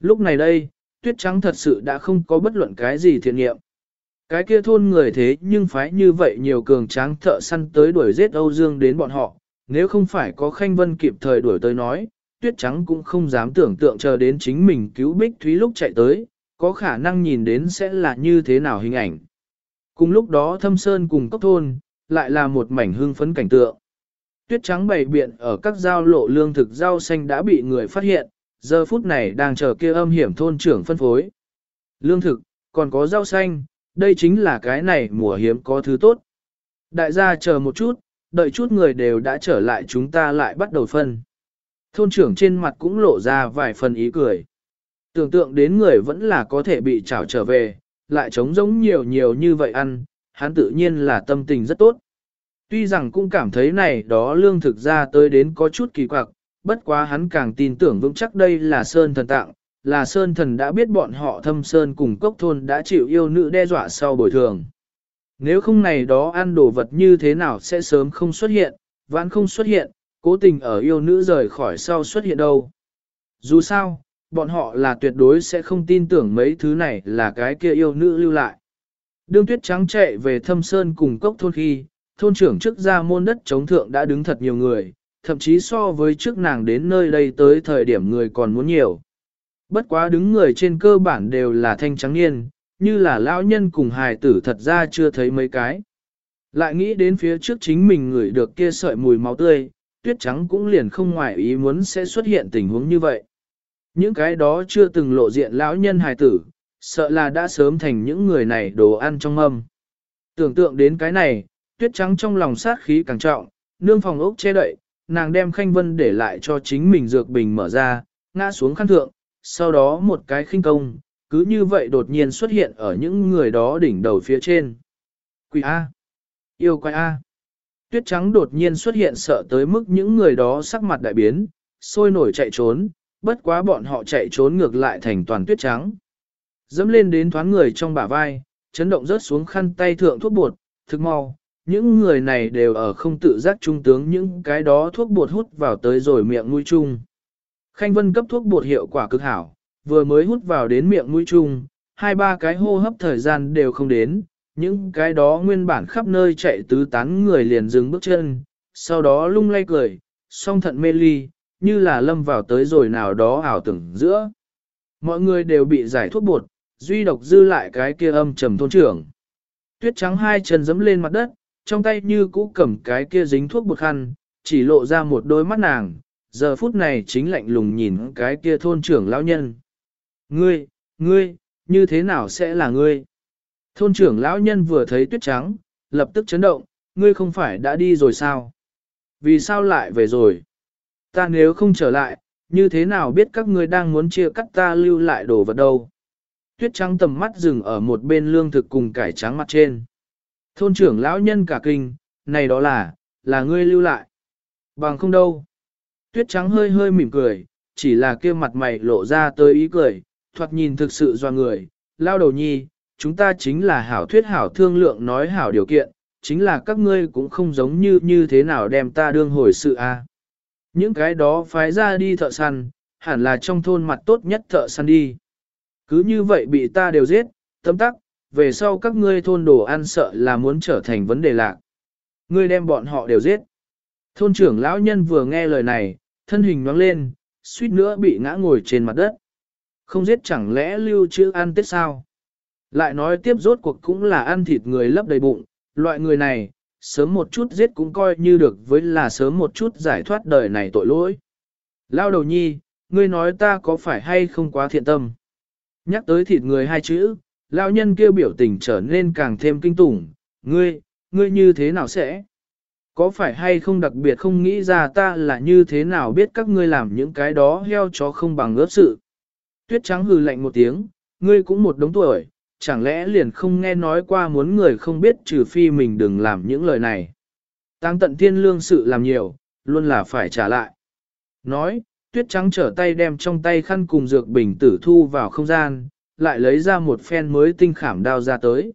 Lúc này đây, tuyết trắng thật sự đã không có bất luận cái gì thiện nghiệm. Cái kia thôn người thế nhưng phải như vậy nhiều cường tráng thợ săn tới đuổi giết Âu Dương đến bọn họ, nếu không phải có Khanh Vân kịp thời đuổi tới nói, tuyết trắng cũng không dám tưởng tượng chờ đến chính mình cứu Bích Thúy lúc chạy tới, có khả năng nhìn đến sẽ là như thế nào hình ảnh. Cùng lúc đó thâm sơn cùng cốc thôn, lại là một mảnh hương phấn cảnh tượng. Tuyết trắng bày biện ở các giao lộ lương thực rau xanh đã bị người phát hiện, giờ phút này đang chờ kia âm hiểm thôn trưởng phân phối. Lương thực, còn có rau xanh, đây chính là cái này mùa hiếm có thứ tốt. Đại gia chờ một chút, đợi chút người đều đã trở lại chúng ta lại bắt đầu phân. Thôn trưởng trên mặt cũng lộ ra vài phần ý cười. Tưởng tượng đến người vẫn là có thể bị trảo trở về, lại trống giống nhiều nhiều như vậy ăn, hắn tự nhiên là tâm tình rất tốt. Tuy rằng cũng cảm thấy này đó lương thực ra tới đến có chút kỳ quặc, bất quá hắn càng tin tưởng vững chắc đây là Sơn thần tặng, là Sơn thần đã biết bọn họ thâm Sơn cùng cốc thôn đã chịu yêu nữ đe dọa sau bồi thường. Nếu không này đó ăn đồ vật như thế nào sẽ sớm không xuất hiện, vãn không xuất hiện, cố tình ở yêu nữ rời khỏi sau xuất hiện đâu. Dù sao, bọn họ là tuyệt đối sẽ không tin tưởng mấy thứ này là cái kia yêu nữ lưu lại. Đương tuyết trắng chạy về thâm sơn cùng cốc thôn khi, thôn trưởng trước ra môn đất chống thượng đã đứng thật nhiều người, thậm chí so với trước nàng đến nơi đây tới thời điểm người còn muốn nhiều. Bất quá đứng người trên cơ bản đều là thanh trắng niên, như là lão nhân cùng hài tử thật ra chưa thấy mấy cái. Lại nghĩ đến phía trước chính mình ngửi được kia sợi mùi máu tươi, tuyết trắng cũng liền không ngoài ý muốn sẽ xuất hiện tình huống như vậy. Những cái đó chưa từng lộ diện lão nhân hài tử, sợ là đã sớm thành những người này đồ ăn trong âm Tưởng tượng đến cái này, tuyết trắng trong lòng sát khí càng trọng, nương phòng ốc che đậy, nàng đem khanh vân để lại cho chính mình dược bình mở ra, ngã xuống khăn thượng, sau đó một cái khinh công, cứ như vậy đột nhiên xuất hiện ở những người đó đỉnh đầu phía trên. Quỷ A. Yêu quái A. Tuyết trắng đột nhiên xuất hiện sợ tới mức những người đó sắc mặt đại biến, sôi nổi chạy trốn, bất quá bọn họ chạy trốn ngược lại thành toàn tuyết trắng. Dẫm lên đến thoáng người trong bả vai, chấn động rớt xuống khăn tay thượng thuốc bột, thực mau, những người này đều ở không tự giác trung tướng những cái đó thuốc bột hút vào tới rồi miệng mũi chung. Khanh Vân cấp thuốc bột hiệu quả cực hảo, vừa mới hút vào đến miệng mũi chung, hai ba cái hô hấp thời gian đều không đến, những cái đó nguyên bản khắp nơi chạy tứ tán người liền dừng bước chân, sau đó lung lay cười, song thận mê ly, như là lâm vào tới rồi nào đó ảo tưởng giữa. Mọi người đều bị giải thuốc bột, duy độc dư lại cái kia âm trầm thôn trưởng. Tuyết trắng hai chân dẫm lên mặt đất, trong tay như cũ cầm cái kia dính thuốc bột khăn, chỉ lộ ra một đôi mắt nàng, giờ phút này chính lạnh lùng nhìn cái kia thôn trưởng lão nhân. Ngươi, ngươi, như thế nào sẽ là ngươi? Thôn trưởng lão nhân vừa thấy tuyết trắng, lập tức chấn động, ngươi không phải đã đi rồi sao? Vì sao lại về rồi? Ta nếu không trở lại, như thế nào biết các ngươi đang muốn chia cắt ta lưu lại đồ vật đâu? Tuyết trắng tầm mắt dừng ở một bên lương thực cùng cải trắng mặt trên. Thôn trưởng lão nhân cả kinh, này đó là, là ngươi lưu lại. Bằng không đâu. Tuyết trắng hơi hơi mỉm cười, chỉ là kia mặt mày lộ ra tới ý cười, thoạt nhìn thực sự do người, lao đầu nhi, chúng ta chính là hảo thuyết hảo thương lượng nói hảo điều kiện, chính là các ngươi cũng không giống như như thế nào đem ta đương hồi sự a. Những cái đó phái ra đi thợ săn, hẳn là trong thôn mặt tốt nhất thợ săn đi. Cứ như vậy bị ta đều giết, tấm tắc, về sau các ngươi thôn đồ ăn sợ là muốn trở thành vấn đề lạc. Ngươi đem bọn họ đều giết. Thôn trưởng lão nhân vừa nghe lời này, thân hình nhoáng lên, suýt nữa bị ngã ngồi trên mặt đất. Không giết chẳng lẽ lưu chữ ăn tết sao? Lại nói tiếp rốt cuộc cũng là ăn thịt người lấp đầy bụng, loại người này, sớm một chút giết cũng coi như được với là sớm một chút giải thoát đời này tội lỗi. Lao đầu nhi, ngươi nói ta có phải hay không quá thiện tâm? Nhắc tới thịt người hai chữ, lao nhân kêu biểu tình trở nên càng thêm kinh tủng, ngươi, ngươi như thế nào sẽ? Có phải hay không đặc biệt không nghĩ ra ta là như thế nào biết các ngươi làm những cái đó heo chó không bằng ướp sự? Tuyết trắng hừ lạnh một tiếng, ngươi cũng một đống tuổi, chẳng lẽ liền không nghe nói qua muốn người không biết trừ phi mình đừng làm những lời này. Tăng tận thiên lương sự làm nhiều, luôn là phải trả lại. Nói, tuyết trắng trở tay đem trong tay khăn cùng dược bình tử thu vào không gian, lại lấy ra một phen mới tinh khảm đao ra tới.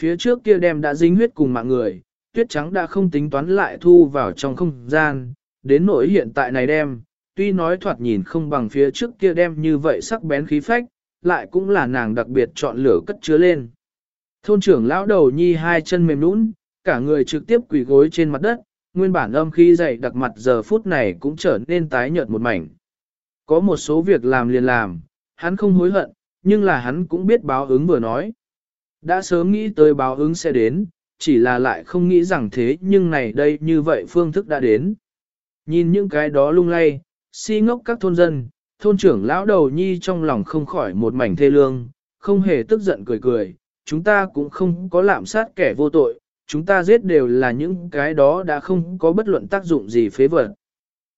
Phía trước kia đem đã dính huyết cùng mạng người, tuyết trắng đã không tính toán lại thu vào trong không gian, đến nỗi hiện tại này đem, tuy nói thoạt nhìn không bằng phía trước kia đem như vậy sắc bén khí phách, lại cũng là nàng đặc biệt chọn lửa cất chứa lên. Thôn trưởng lão đầu nhi hai chân mềm nũng, cả người trực tiếp quỳ gối trên mặt đất, nguyên bản âm khí dày đặc mặt giờ phút này cũng trở nên tái nhợt một mảnh. Có một số việc làm liền làm, hắn không hối hận, nhưng là hắn cũng biết báo ứng vừa nói. Đã sớm nghĩ tới báo ứng sẽ đến, chỉ là lại không nghĩ rằng thế nhưng này đây như vậy phương thức đã đến. Nhìn những cái đó lung lay, si ngốc các thôn dân, thôn trưởng lão đầu nhi trong lòng không khỏi một mảnh thê lương, không hề tức giận cười cười, chúng ta cũng không có lạm sát kẻ vô tội, chúng ta giết đều là những cái đó đã không có bất luận tác dụng gì phế vật.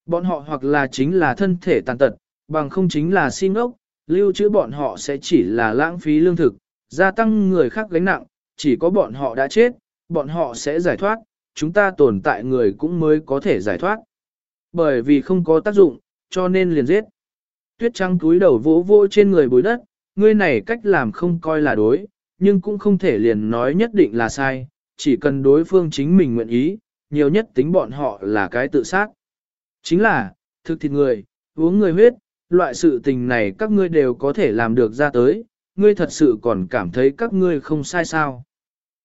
Bọn họ hoặc là chính là thân thể tàn tật, bằng không chính là si ngốc, lưu trữ bọn họ sẽ chỉ là lãng phí lương thực, gia tăng người khác gánh nặng, chỉ có bọn họ đã chết, bọn họ sẽ giải thoát, chúng ta tồn tại người cũng mới có thể giải thoát. Bởi vì không có tác dụng, cho nên liền giết. Tuyết trắng túi đầu vỗ vỗ trên người bối đất, ngươi này cách làm không coi là đối, nhưng cũng không thể liền nói nhất định là sai, chỉ cần đối phương chính mình nguyện ý, nhiều nhất tính bọn họ là cái tự sát. Chính là, thực thịt người, uống người huyết, loại sự tình này các ngươi đều có thể làm được ra tới, ngươi thật sự còn cảm thấy các ngươi không sai sao.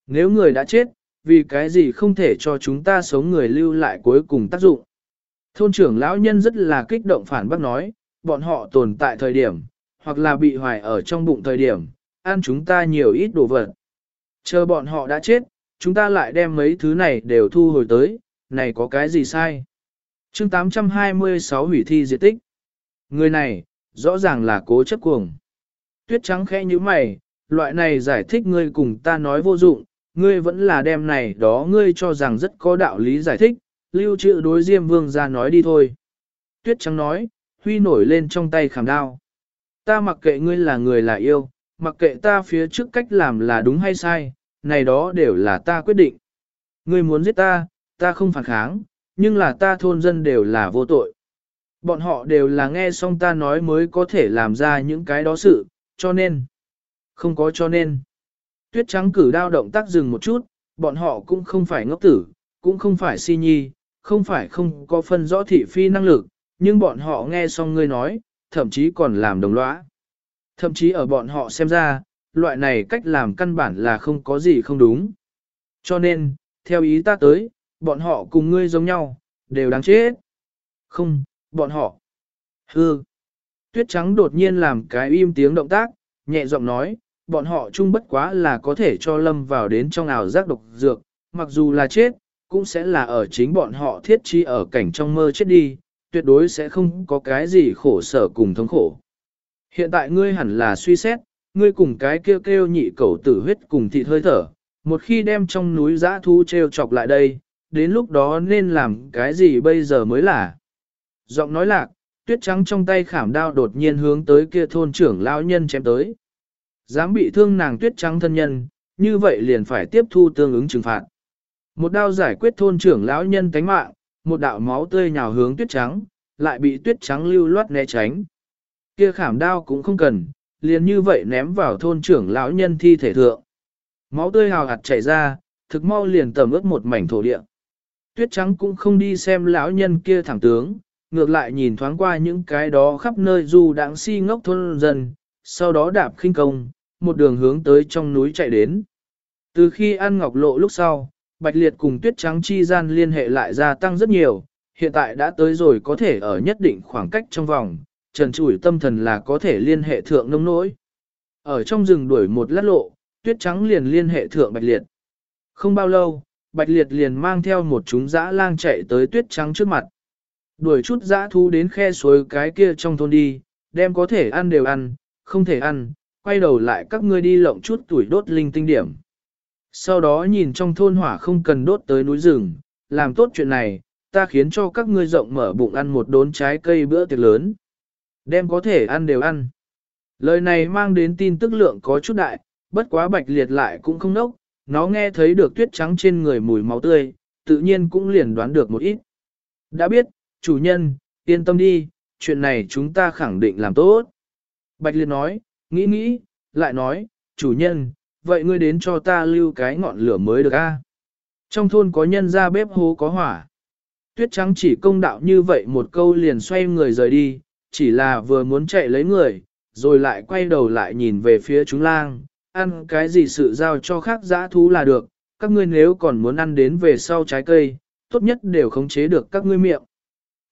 Nếu người đã chết, vì cái gì không thể cho chúng ta sống người lưu lại cuối cùng tác dụng. Thôn trưởng lão nhân rất là kích động phản bác nói, bọn họ tồn tại thời điểm, hoặc là bị hoài ở trong bụng thời điểm, ăn chúng ta nhiều ít đồ vật. Chờ bọn họ đã chết, chúng ta lại đem mấy thứ này đều thu hồi tới, này có cái gì sai? chương 826 hủy thi diệt tích. Người này, rõ ràng là cố chấp cuồng. Tuyết trắng khẽ như mày, loại này giải thích ngươi cùng ta nói vô dụng, ngươi vẫn là đem này đó ngươi cho rằng rất có đạo lý giải thích, lưu trữ đối diêm vương ra nói đi thôi. Tuyết trắng nói, huy nổi lên trong tay khảm đao. Ta mặc kệ ngươi là người là yêu, mặc kệ ta phía trước cách làm là đúng hay sai, này đó đều là ta quyết định. Ngươi muốn giết ta, ta không phản kháng, nhưng là ta thôn dân đều là vô tội. Bọn họ đều là nghe xong ta nói mới có thể làm ra những cái đó sự, cho nên. Không có cho nên. Tuyết trắng cử đao động tác dừng một chút, bọn họ cũng không phải ngốc tử, cũng không phải si nhi, không phải không có phân rõ thị phi năng lực, nhưng bọn họ nghe xong ngươi nói, thậm chí còn làm đồng lõa. Thậm chí ở bọn họ xem ra, loại này cách làm căn bản là không có gì không đúng. Cho nên, theo ý ta tới, bọn họ cùng ngươi giống nhau, đều đáng chết. Không, bọn họ. Hư. Tuyết trắng đột nhiên làm cái im tiếng động tác, nhẹ giọng nói, bọn họ chung bất quá là có thể cho lâm vào đến trong ảo giác độc dược, mặc dù là chết, cũng sẽ là ở chính bọn họ thiết trí ở cảnh trong mơ chết đi, tuyệt đối sẽ không có cái gì khổ sở cùng thống khổ. Hiện tại ngươi hẳn là suy xét, ngươi cùng cái kêu kêu nhị cầu tử huyết cùng thịt hơi thở, một khi đem trong núi giã thu treo chọc lại đây, đến lúc đó nên làm cái gì bây giờ mới là. Giọng nói lạc, tuyết trắng trong tay khảm đao đột nhiên hướng tới kia thôn trưởng lão nhân chém tới. Dám bị thương nàng tuyết trắng thân nhân, như vậy liền phải tiếp thu tương ứng trừng phạt. Một đao giải quyết thôn trưởng lão nhân tánh mạng, một đạo máu tươi nhào hướng tuyết trắng, lại bị tuyết trắng lưu loát né tránh. Kia khảm đao cũng không cần, liền như vậy ném vào thôn trưởng lão nhân thi thể thượng. Máu tươi hào hạt chảy ra, thực mau liền tầm ướt một mảnh thổ địa. Tuyết trắng cũng không đi xem lão nhân kia thẳng tướng, ngược lại nhìn thoáng qua những cái đó khắp nơi du đãng si ngốc thôn dân, sau đó đạp khinh công, một đường hướng tới trong núi chạy đến. Từ khi ăn ngọc lộ lúc sau, Bạch Liệt cùng Tuyết Trắng chi gian liên hệ lại gia tăng rất nhiều, hiện tại đã tới rồi có thể ở nhất định khoảng cách trong vòng, trần trụi tâm thần là có thể liên hệ thượng nông nỗi. Ở trong rừng đuổi một lát lộ, Tuyết Trắng liền liên hệ thượng Bạch Liệt. Không bao lâu, Bạch Liệt liền mang theo một chúng dã lang chạy tới Tuyết Trắng trước mặt. Đuổi chút dã thu đến khe suối cái kia trong thôn đi, đem có thể ăn đều ăn, không thể ăn, quay đầu lại các ngươi đi lộng chút tuổi đốt linh tinh điểm. Sau đó nhìn trong thôn hỏa không cần đốt tới núi rừng, làm tốt chuyện này, ta khiến cho các ngươi rộng mở bụng ăn một đốn trái cây bữa tiệc lớn. Đem có thể ăn đều ăn. Lời này mang đến tin tức lượng có chút đại, bất quá bạch liệt lại cũng không nốc, nó nghe thấy được tuyết trắng trên người mùi máu tươi, tự nhiên cũng liền đoán được một ít. Đã biết, chủ nhân, yên tâm đi, chuyện này chúng ta khẳng định làm tốt. Bạch liệt nói, nghĩ nghĩ, lại nói, chủ nhân, vậy ngươi đến cho ta lưu cái ngọn lửa mới được a. Trong thôn có nhân ra bếp hố có hỏa. Tuyết trắng chỉ công đạo như vậy một câu liền xoay người rời đi, chỉ là vừa muốn chạy lấy người, rồi lại quay đầu lại nhìn về phía chúng lang, ăn cái gì sự giao cho khác dã thú là được, các ngươi nếu còn muốn ăn đến về sau trái cây, tốt nhất đều khống chế được các ngươi miệng.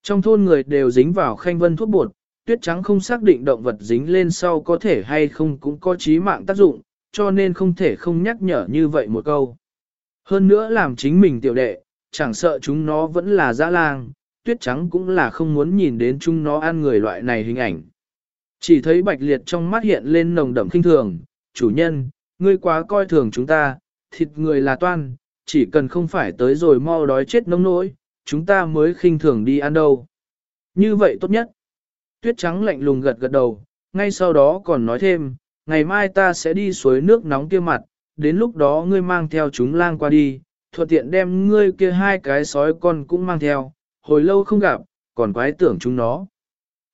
Trong thôn người đều dính vào khanh vân thuốc bột, tuyết trắng không xác định động vật dính lên sau có thể hay không cũng có chí mạng tác dụng, cho nên không thể không nhắc nhở như vậy một câu. Hơn nữa làm chính mình tiểu đệ, chẳng sợ chúng nó vẫn là dã lang, tuyết trắng cũng là không muốn nhìn đến chúng nó ăn người loại này hình ảnh. Chỉ thấy bạch liệt trong mắt hiện lên nồng đậm kinh thường, chủ nhân, ngươi quá coi thường chúng ta, thịt người là toan, chỉ cần không phải tới rồi mau đói chết nông nỗi, chúng ta mới khinh thường đi ăn đâu. Như vậy tốt nhất. Tuyết trắng lạnh lùng gật gật đầu, ngay sau đó còn nói thêm, ngày mai ta sẽ đi suối nước nóng kia mặt, đến lúc đó ngươi mang theo chúng lang qua đi, thuận tiện đem ngươi kia hai cái sói con cũng mang theo, hồi lâu không gặp, còn quái tưởng chúng nó.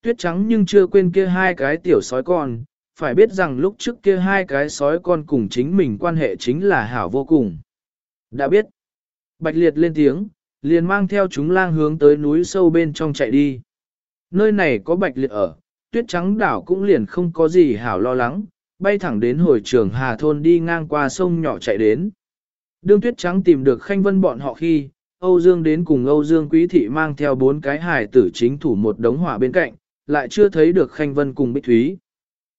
Tuyết trắng nhưng chưa quên kia hai cái tiểu sói con, phải biết rằng lúc trước kia hai cái sói con cùng chính mình quan hệ chính là hảo vô cùng. Đã biết, Bạch Liệt lên tiếng, liền mang theo chúng lang hướng tới núi sâu bên trong chạy đi. Nơi này có Bạch Liệt ở, tuyết trắng đảo cũng liền không có gì hảo lo lắng, bay thẳng đến hồi trường Hà Thôn đi ngang qua sông nhỏ chạy đến. Đương tuyết trắng tìm được khanh vân bọn họ khi, Âu Dương đến cùng Âu Dương Quý Thị mang theo bốn cái hài tử chính thủ một đống hỏa bên cạnh, lại chưa thấy được khanh vân cùng Bích Thúy.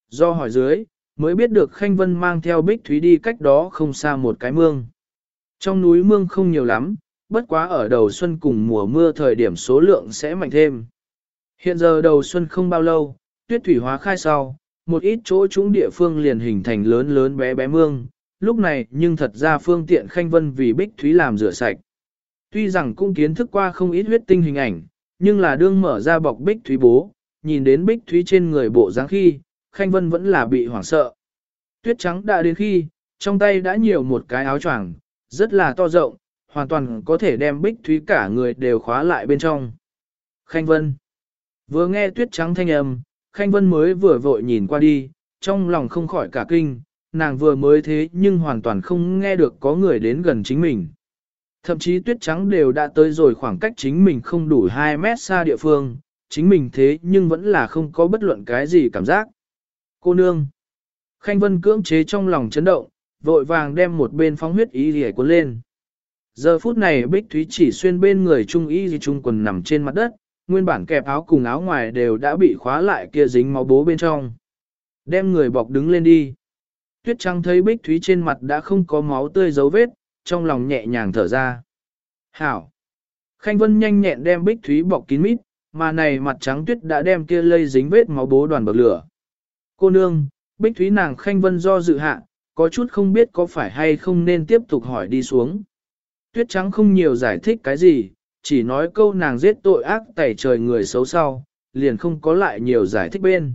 Do hỏi dưới, mới biết được khanh vân mang theo Bích Thúy đi cách đó không xa một cái mương. Trong núi mương không nhiều lắm, bất quá ở đầu xuân cùng mùa mưa thời điểm số lượng sẽ mạnh thêm. Hiện giờ đầu xuân không bao lâu, tuyết thủy hóa khai sau, một ít chỗ chúng địa phương liền hình thành lớn lớn bé bé mương, lúc này nhưng thật ra phương tiện khanh vân vì bích thúy làm rửa sạch. Tuy rằng cũng kiến thức qua không ít huyết tinh hình ảnh, nhưng là đương mở ra bọc bích thúy bố, nhìn đến bích thúy trên người bộ dáng khi, khanh vân vẫn là bị hoảng sợ. Tuyết trắng đã đến khi, trong tay đã nhiều một cái áo choàng, rất là to rộng, hoàn toàn có thể đem bích thúy cả người đều khóa lại bên trong. Khanh vân Vừa nghe tuyết trắng thanh âm, Khanh Vân mới vừa vội nhìn qua đi, trong lòng không khỏi cả kinh, nàng vừa mới thế nhưng hoàn toàn không nghe được có người đến gần chính mình. Thậm chí tuyết trắng đều đã tới rồi khoảng cách chính mình không đủ 2 mét xa địa phương, chính mình thế nhưng vẫn là không có bất luận cái gì cảm giác. Cô nương! Khanh Vân cưỡng chế trong lòng chấn động, vội vàng đem một bên phóng huyết y rỉ cuốn lên. Giờ phút này Bích Thúy chỉ xuyên bên người Trung y gì trung quần nằm trên mặt đất, nguyên bản kẹp áo cùng áo ngoài đều đã bị khóa lại kia dính máu bố bên trong. Đem người bọc đứng lên đi. Tuyết Trăng thấy Bích Thúy trên mặt đã không có máu tươi dấu vết, trong lòng nhẹ nhàng thở ra. Hảo! Khanh Vân nhanh nhẹn đem Bích Thúy bọc kín mít, mà này mặt trắng tuyết đã đem kia lây dính vết máu bố đoàn bậc lửa. Cô nương, Bích Thúy nàng Khanh Vân do dự hạ, có chút không biết có phải hay không nên tiếp tục hỏi đi xuống. Tuyết trắng không nhiều giải thích cái gì, chỉ nói câu nàng giết tội ác tẩy trời người xấu sau, liền không có lại nhiều giải thích bên.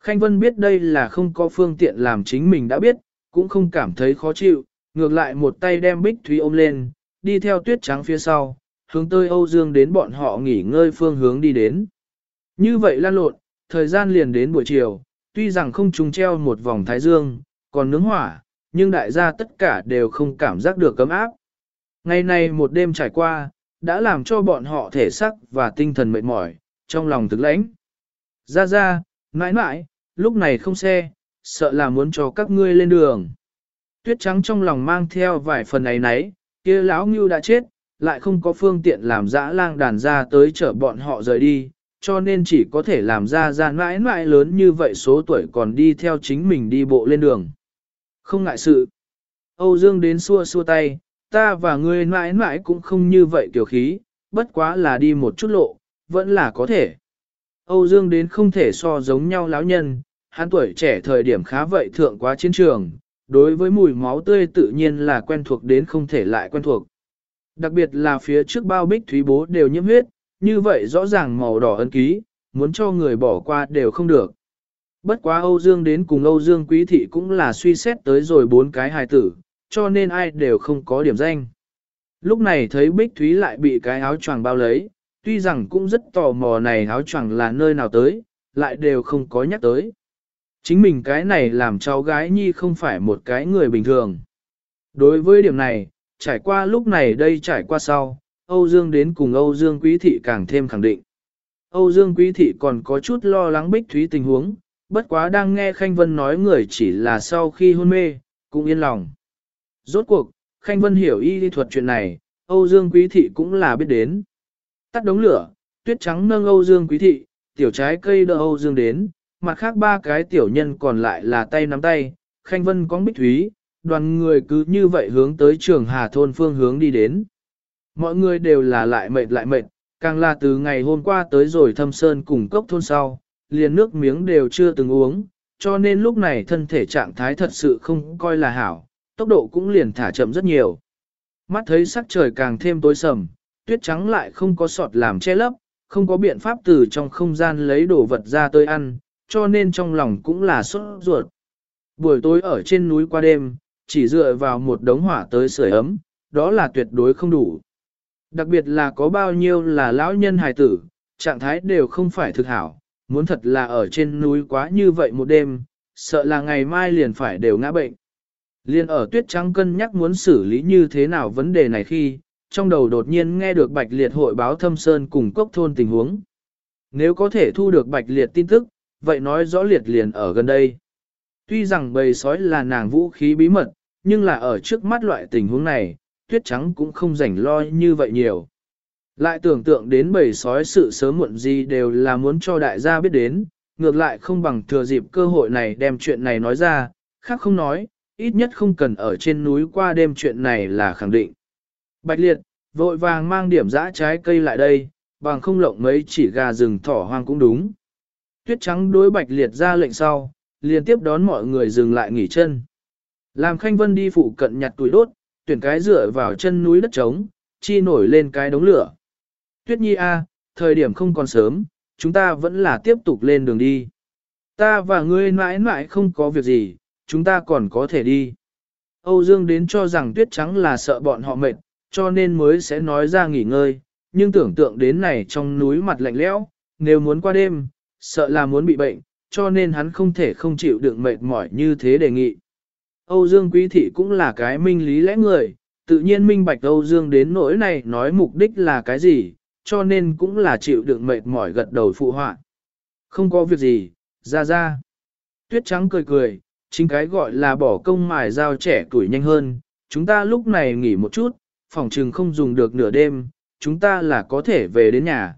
Khanh Vân biết đây là không có phương tiện làm chính mình đã biết, cũng không cảm thấy khó chịu, ngược lại một tay đem Bích Thúy ôm lên, đi theo tuyết trắng phía sau, hướng tới Âu Dương đến bọn họ nghỉ ngơi phương hướng đi đến. Như vậy lan lộn, thời gian liền đến buổi chiều, tuy rằng không trùng treo một vòng thái dương, còn nướng hỏa, nhưng đại gia tất cả đều không cảm giác được cấm áp. Ngày nay một đêm trải qua, đã làm cho bọn họ thể sắc và tinh thần mệt mỏi, trong lòng thực lãnh. Ra ra, mãi mãi, lúc này không xe, sợ là muốn cho các ngươi lên đường. Tuyết trắng trong lòng mang theo vài phần ấy nấy, kia lão ngưu đã chết, lại không có phương tiện làm dã lang đàn ra tới chở bọn họ rời đi, cho nên chỉ có thể làm ra ra mãi mãi lớn như vậy số tuổi còn đi theo chính mình đi bộ lên đường. Không ngại sự. Âu Dương đến xua xua tay, ta và ngươi mãi mãi cũng không như vậy tiểu khí, bất quá là đi một chút lộ, vẫn là có thể. Âu Dương đến không thể so giống nhau lão nhân, hắn tuổi trẻ thời điểm khá vậy thượng quá chiến trường, đối với mùi máu tươi tự nhiên là quen thuộc đến không thể lại quen thuộc. Đặc biệt là phía trước bao bích thúy bố đều nhiễm huyết, như vậy rõ ràng màu đỏ ân ký, muốn cho người bỏ qua đều không được. Bất quá Âu Dương đến cùng Âu Dương Quý Thị cũng là suy xét tới rồi bốn cái hài tử, cho nên ai đều không có điểm danh. Lúc này thấy Bích Thúy lại bị cái áo choàng bao lấy, tuy rằng cũng rất tò mò này áo choàng là nơi nào tới, lại đều không có nhắc tới. Chính mình cái này làm cháu gái nhi không phải một cái người bình thường. Đối với điểm này, trải qua lúc này đây trải qua sau, Âu Dương đến cùng Âu Dương Quý Thị càng thêm khẳng định. Âu Dương Quý Thị còn có chút lo lắng Bích Thúy tình huống, bất quá đang nghe Khanh Vân nói người chỉ là sau khi hôn mê, cũng yên lòng. Rốt cuộc, Khanh Vân hiểu y lý thuật chuyện này, Âu Dương Quý Thị cũng là biết đến. Tắt đống lửa, tuyết trắng nâng Âu Dương Quý Thị, tiểu trái cây đỡ Âu Dương đến, mặt khác ba cái tiểu nhân còn lại là tay nắm tay, Khanh Vân có bích thúy, đoàn người cứ như vậy hướng tới trường Hà Thôn phương hướng đi đến. Mọi người đều là lại mệt lại mệt, càng là từ ngày hôm qua tới rồi thâm sơn cùng cốc thôn sau, liền nước miếng đều chưa từng uống, cho nên lúc này thân thể trạng thái thật sự không coi là hảo, tốc độ cũng liền thả chậm rất nhiều. Mắt thấy sắc trời càng thêm tối sầm, tuyết trắng lại không có sọt làm che lấp, không có biện pháp từ trong không gian lấy đồ vật ra tới ăn, cho nên trong lòng cũng là sốt ruột. Buổi tối ở trên núi qua đêm, chỉ dựa vào một đống hỏa tới sưởi ấm, đó là tuyệt đối không đủ. Đặc biệt là có bao nhiêu là lão nhân hài tử, trạng thái đều không phải thực hảo, muốn thật là ở trên núi quá như vậy một đêm, sợ là ngày mai liền phải đều ngã bệnh. Liên ở tuyết trắng cân nhắc muốn xử lý như thế nào vấn đề này khi, trong đầu đột nhiên nghe được Bạch Liệt hội báo thâm sơn cùng cốc thôn tình huống. Nếu có thể thu được Bạch Liệt tin tức, vậy nói rõ Liệt liền ở gần đây. Tuy rằng bầy sói là nàng vũ khí bí mật, nhưng là ở trước mắt loại tình huống này, tuyết trắng cũng không rảnh lo như vậy nhiều. Lại tưởng tượng đến bầy sói sự sớm muộn gì đều là muốn cho đại gia biết đến, ngược lại không bằng thừa dịp cơ hội này đem chuyện này nói ra, khác không nói, ít nhất không cần ở trên núi qua đêm chuyện này là khẳng định. Bạch liệt, vội vàng mang điểm dã trái cây lại đây, bằng không lộng mấy chỉ gà rừng thỏ hoang cũng đúng. Tuyết trắng đối bạch liệt ra lệnh sau, liên tiếp đón mọi người dừng lại nghỉ chân. Làm khanh vân đi phụ cận nhặt tuổi đốt, tuyển cái dựa vào chân núi đất trống, chi nổi lên cái đống lửa. Tuyết nhi a, thời điểm không còn sớm, chúng ta vẫn là tiếp tục lên đường đi. Ta và ngươi mãi mãi không có việc gì, chúng ta còn có thể đi. Âu Dương đến cho rằng tuyết trắng là sợ bọn họ mệt, cho nên mới sẽ nói ra nghỉ ngơi, nhưng tưởng tượng đến này trong núi mặt lạnh lẽo, nếu muốn qua đêm, sợ là muốn bị bệnh, cho nên hắn không thể không chịu đựng mệt mỏi như thế đề nghị. Âu Dương Quý Thị cũng là cái minh lý lẽ người, tự nhiên minh bạch Âu Dương đến nỗi này nói mục đích là cái gì, cho nên cũng là chịu đựng mệt mỏi gật đầu phụ họa. Không có việc gì, ra ra. Tuyết trắng cười cười, chính cái gọi là bỏ công mài dao trẻ tuổi nhanh hơn, chúng ta lúc này nghỉ một chút, phòng trừng không dùng được nửa đêm, chúng ta là có thể về đến nhà.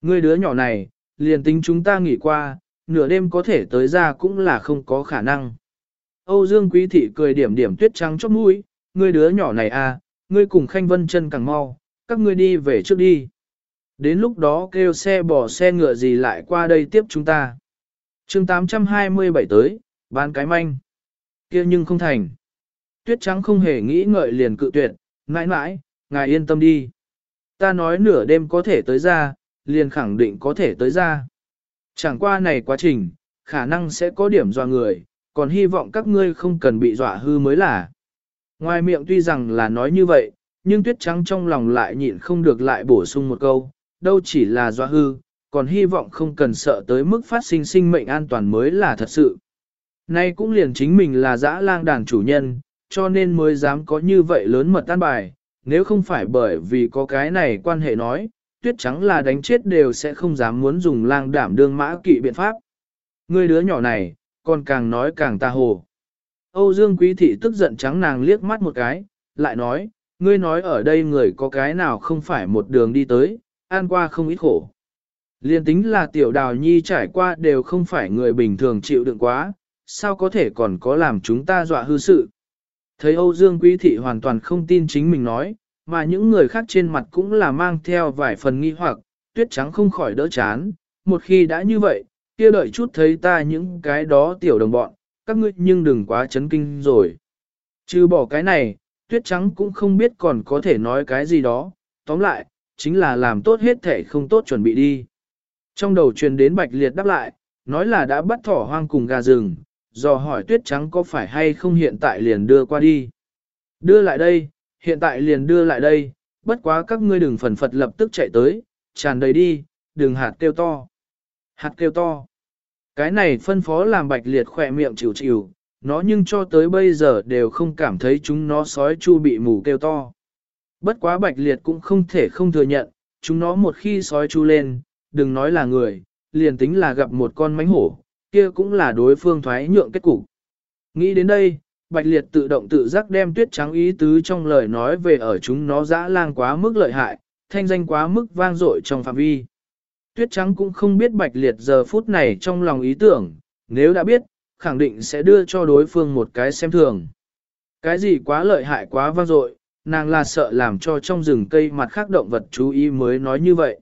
người đứa nhỏ này, liền tính chúng ta nghỉ qua, nửa đêm có thể tới ra cũng là không có khả năng. Âu Dương Quý Thị cười điểm điểm tuyết trắng chóp mũi, ngươi đứa nhỏ này à, ngươi cùng Khanh Vân chân càng mau, các ngươi đi về trước đi. Đến lúc đó kêu xe bỏ xe ngựa gì lại qua đây tiếp chúng ta. chương 827 tới, bán cái manh. kia nhưng không thành. Tuyết trắng không hề nghĩ ngợi liền cự tuyệt, mãi mãi, ngài yên tâm đi. Ta nói nửa đêm có thể tới ra, liền khẳng định có thể tới ra. Chẳng qua này quá trình, khả năng sẽ có điểm dọa người, còn hy vọng các ngươi không cần bị dọa hư mới là. Ngoài miệng tuy rằng là nói như vậy, nhưng tuyết trắng trong lòng lại nhịn không được lại bổ sung một câu, đâu chỉ là dọa hư, còn hy vọng không cần sợ tới mức phát sinh sinh mệnh an toàn mới là thật sự. Nay cũng liền chính mình là dã lang đàn chủ nhân, cho nên mới dám có như vậy lớn mật tan bài, nếu không phải bởi vì có cái này quan hệ nói, tuyết trắng là đánh chết đều sẽ không dám muốn dùng lang đảm đương mã kỵ biện pháp. Người đứa nhỏ này, còn càng nói càng ta hồ. Âu Dương Quý Thị tức giận trắng nàng liếc mắt một cái, lại nói, ngươi nói ở đây người có cái nào không phải một đường đi tới, an qua không ít khổ. Liên tính là tiểu đào nhi trải qua đều không phải người bình thường chịu đựng quá, sao có thể còn có làm chúng ta dọa hư sự. Thấy Âu Dương Quý Thị hoàn toàn không tin chính mình nói, mà những người khác trên mặt cũng là mang theo vài phần nghi hoặc, tuyết trắng không khỏi đỡ chán, một khi đã như vậy, kia đợi chút thấy ta những cái đó tiểu đồng bọn, các ngươi nhưng đừng quá chấn kinh rồi. Chứ bỏ cái này, tuyết trắng cũng không biết còn có thể nói cái gì đó, tóm lại, chính là làm tốt hết thể không tốt chuẩn bị đi. Trong đầu truyền đến bạch liệt đáp lại, nói là đã bắt thỏ hoang cùng gà rừng, Dò hỏi tuyết trắng có phải hay không hiện tại liền đưa qua đi. Đưa lại đây, hiện tại liền đưa lại đây, bất quá các ngươi đừng phần phật lập tức chạy tới, tràn đầy đi, đừng hạt kêu to. Hạt kêu to. Cái này phân phó làm bạch liệt khỏe miệng chịu chịu, nó nhưng cho tới bây giờ đều không cảm thấy chúng nó sói chu bị mù kêu to. Bất quá bạch liệt cũng không thể không thừa nhận, chúng nó một khi sói chu lên, đừng nói là người, liền tính là gặp một con mánh hổ, kia cũng là đối phương thoái nhượng kết cục. Nghĩ đến đây, Bạch Liệt tự động tự giác đem tuyết trắng ý tứ trong lời nói về ở chúng nó dã lang quá mức lợi hại, thanh danh quá mức vang dội trong phạm vi. Tuyết trắng cũng không biết Bạch Liệt giờ phút này trong lòng ý tưởng, nếu đã biết, khẳng định sẽ đưa cho đối phương một cái xem thường. Cái gì quá lợi hại quá vang dội, nàng là sợ làm cho trong rừng cây mặt khác động vật chú ý mới nói như vậy.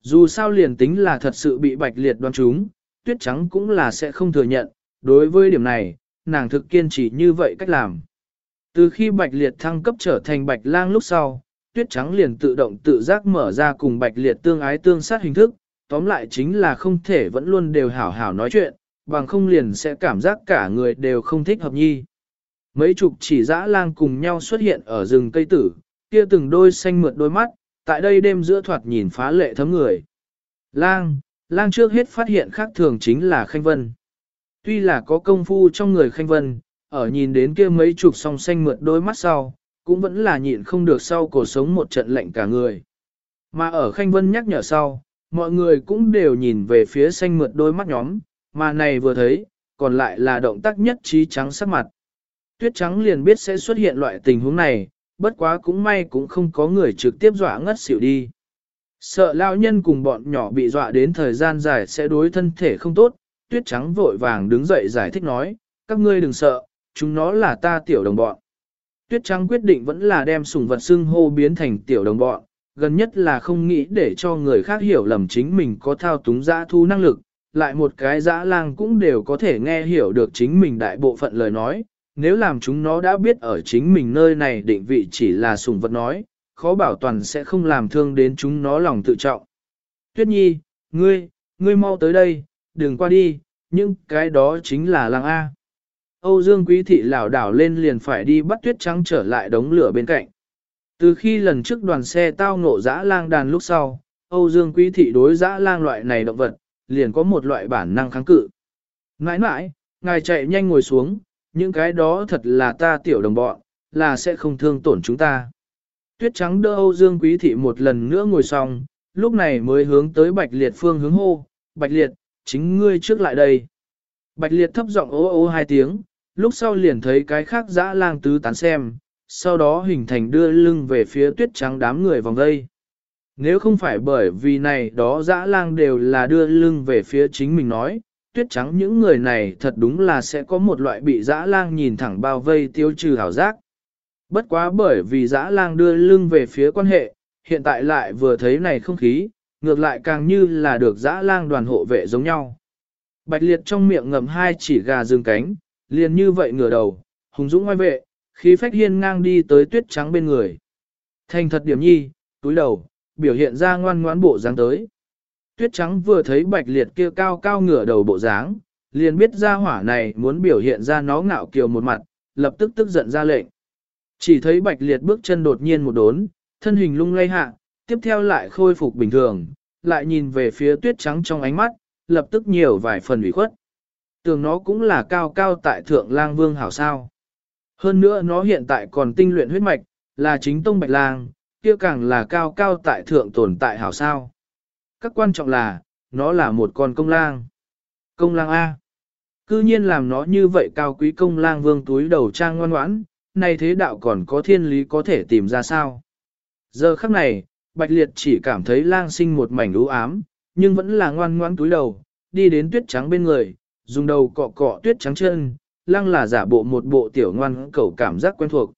Dù sao liền tính là thật sự bị Bạch Liệt đoán trúng, tuyết trắng cũng là sẽ không thừa nhận, đối với điểm này, nàng thực kiên trì như vậy cách làm. Từ khi bạch liệt thăng cấp trở thành bạch lang lúc sau, tuyết trắng liền tự động tự giác mở ra cùng bạch liệt tương ái tương sát hình thức, tóm lại chính là không thể vẫn luôn đều hảo hảo nói chuyện, bằng không liền sẽ cảm giác cả người đều không thích hợp nhi. Mấy chục chỉ dã lang cùng nhau xuất hiện ở rừng cây tử, kia từng đôi xanh mượt đôi mắt, tại đây đêm giữa thoạt nhìn phá lệ thấm người. Lang, lang trước hết phát hiện khác thường chính là Khanh Vân. Tuy là có công phu trong người Khanh Vân, ở nhìn đến kia mấy chục song xanh mượt đôi mắt sau, cũng vẫn là nhịn không được sau cổ sống một trận lạnh cả người. Mà ở Khanh Vân nhắc nhở sau, mọi người cũng đều nhìn về phía xanh mượt đôi mắt nhóm, mà này vừa thấy, còn lại là động tác nhất trí trắng sắc mặt. Tuyết trắng liền biết sẽ xuất hiện loại tình huống này, bất quá cũng may cũng không có người trực tiếp dọa ngất xỉu đi. Sợ lao nhân cùng bọn nhỏ bị dọa đến thời gian dài sẽ đối thân thể không tốt, tuyết trắng vội vàng đứng dậy giải thích nói, các ngươi đừng sợ, chúng nó là ta tiểu đồng bọn. Tuyết trắng quyết định vẫn là đem sủng vật xưng hô biến thành tiểu đồng bọn, gần nhất là không nghĩ để cho người khác hiểu lầm chính mình có thao túng dã thu năng lực, lại một cái dã lang cũng đều có thể nghe hiểu được chính mình đại bộ phận lời nói, nếu làm chúng nó đã biết ở chính mình nơi này định vị chỉ là sủng vật nói, khó bảo toàn sẽ không làm thương đến chúng nó lòng tự trọng. Tuyết nhi, ngươi, ngươi mau tới đây, đừng qua đi, nhưng cái đó chính là lang A. Âu Dương Quý Thị lảo đảo lên liền phải đi bắt tuyết trắng trở lại đống lửa bên cạnh. Từ khi lần trước đoàn xe tao ngộ dã lang đàn lúc sau, Âu Dương Quý Thị đối dã lang loại này động vật, liền có một loại bản năng kháng cự. Nãi nãi, ngài chạy nhanh ngồi xuống, những cái đó thật là ta tiểu đồng bọn, là sẽ không thương tổn chúng ta. Tuyết trắng đỡ Âu Dương Quý Thị một lần nữa ngồi xong, lúc này mới hướng tới Bạch Liệt phương hướng hô, Bạch Liệt, chính ngươi trước lại đây. Bạch Liệt thấp giọng ố ô hai tiếng, lúc sau liền thấy cái khác dã lang tứ tán xem, sau đó hình thành đưa lưng về phía tuyết trắng đám người vòng đây. Nếu không phải bởi vì này đó dã lang đều là đưa lưng về phía chính mình nói, tuyết trắng những người này thật đúng là sẽ có một loại bị dã lang nhìn thẳng bao vây tiêu trừ hảo giác. Bất quá bởi vì dã lang đưa lưng về phía quan hệ, hiện tại lại vừa thấy này không khí, ngược lại càng như là được dã lang đoàn hộ vệ giống nhau. Bạch liệt trong miệng ngậm hai chỉ gà dương cánh, liền như vậy ngửa đầu, hùng dũng ngoài vệ, khí phách hiên ngang đi tới tuyết trắng bên người. Thành thật điểm nhi, túi đầu, biểu hiện ra ngoan ngoãn bộ dáng tới. Tuyết trắng vừa thấy bạch liệt kia cao cao ngửa đầu bộ dáng, liền biết ra hỏa này muốn biểu hiện ra nó ngạo kiều một mặt, lập tức tức giận ra lệnh. Chỉ thấy bạch liệt bước chân đột nhiên một đốn, thân hình lung lay hạ, tiếp theo lại khôi phục bình thường, lại nhìn về phía tuyết trắng trong ánh mắt, lập tức nhiều vài phần ủy khuất. Tưởng nó cũng là cao cao tại thượng lang vương hảo sao. Hơn nữa nó hiện tại còn tinh luyện huyết mạch, là chính tông bạch lang, kia càng là cao cao tại thượng tồn tại hảo sao. Các quan trọng là, nó là một con công lang. Công lang A. Cư nhiên làm nó như vậy cao quý công lang vương túi đầu trang ngoan ngoãn, này thế đạo còn có thiên lý có thể tìm ra sao. Giờ khắc này, Bạch Liệt chỉ cảm thấy lang sinh một mảnh u ám, nhưng vẫn là ngoan ngoãn túi đầu, đi đến tuyết trắng bên người, dùng đầu cọ cọ tuyết trắng chân, lang là giả bộ một bộ tiểu ngoan cẩu cảm giác quen thuộc.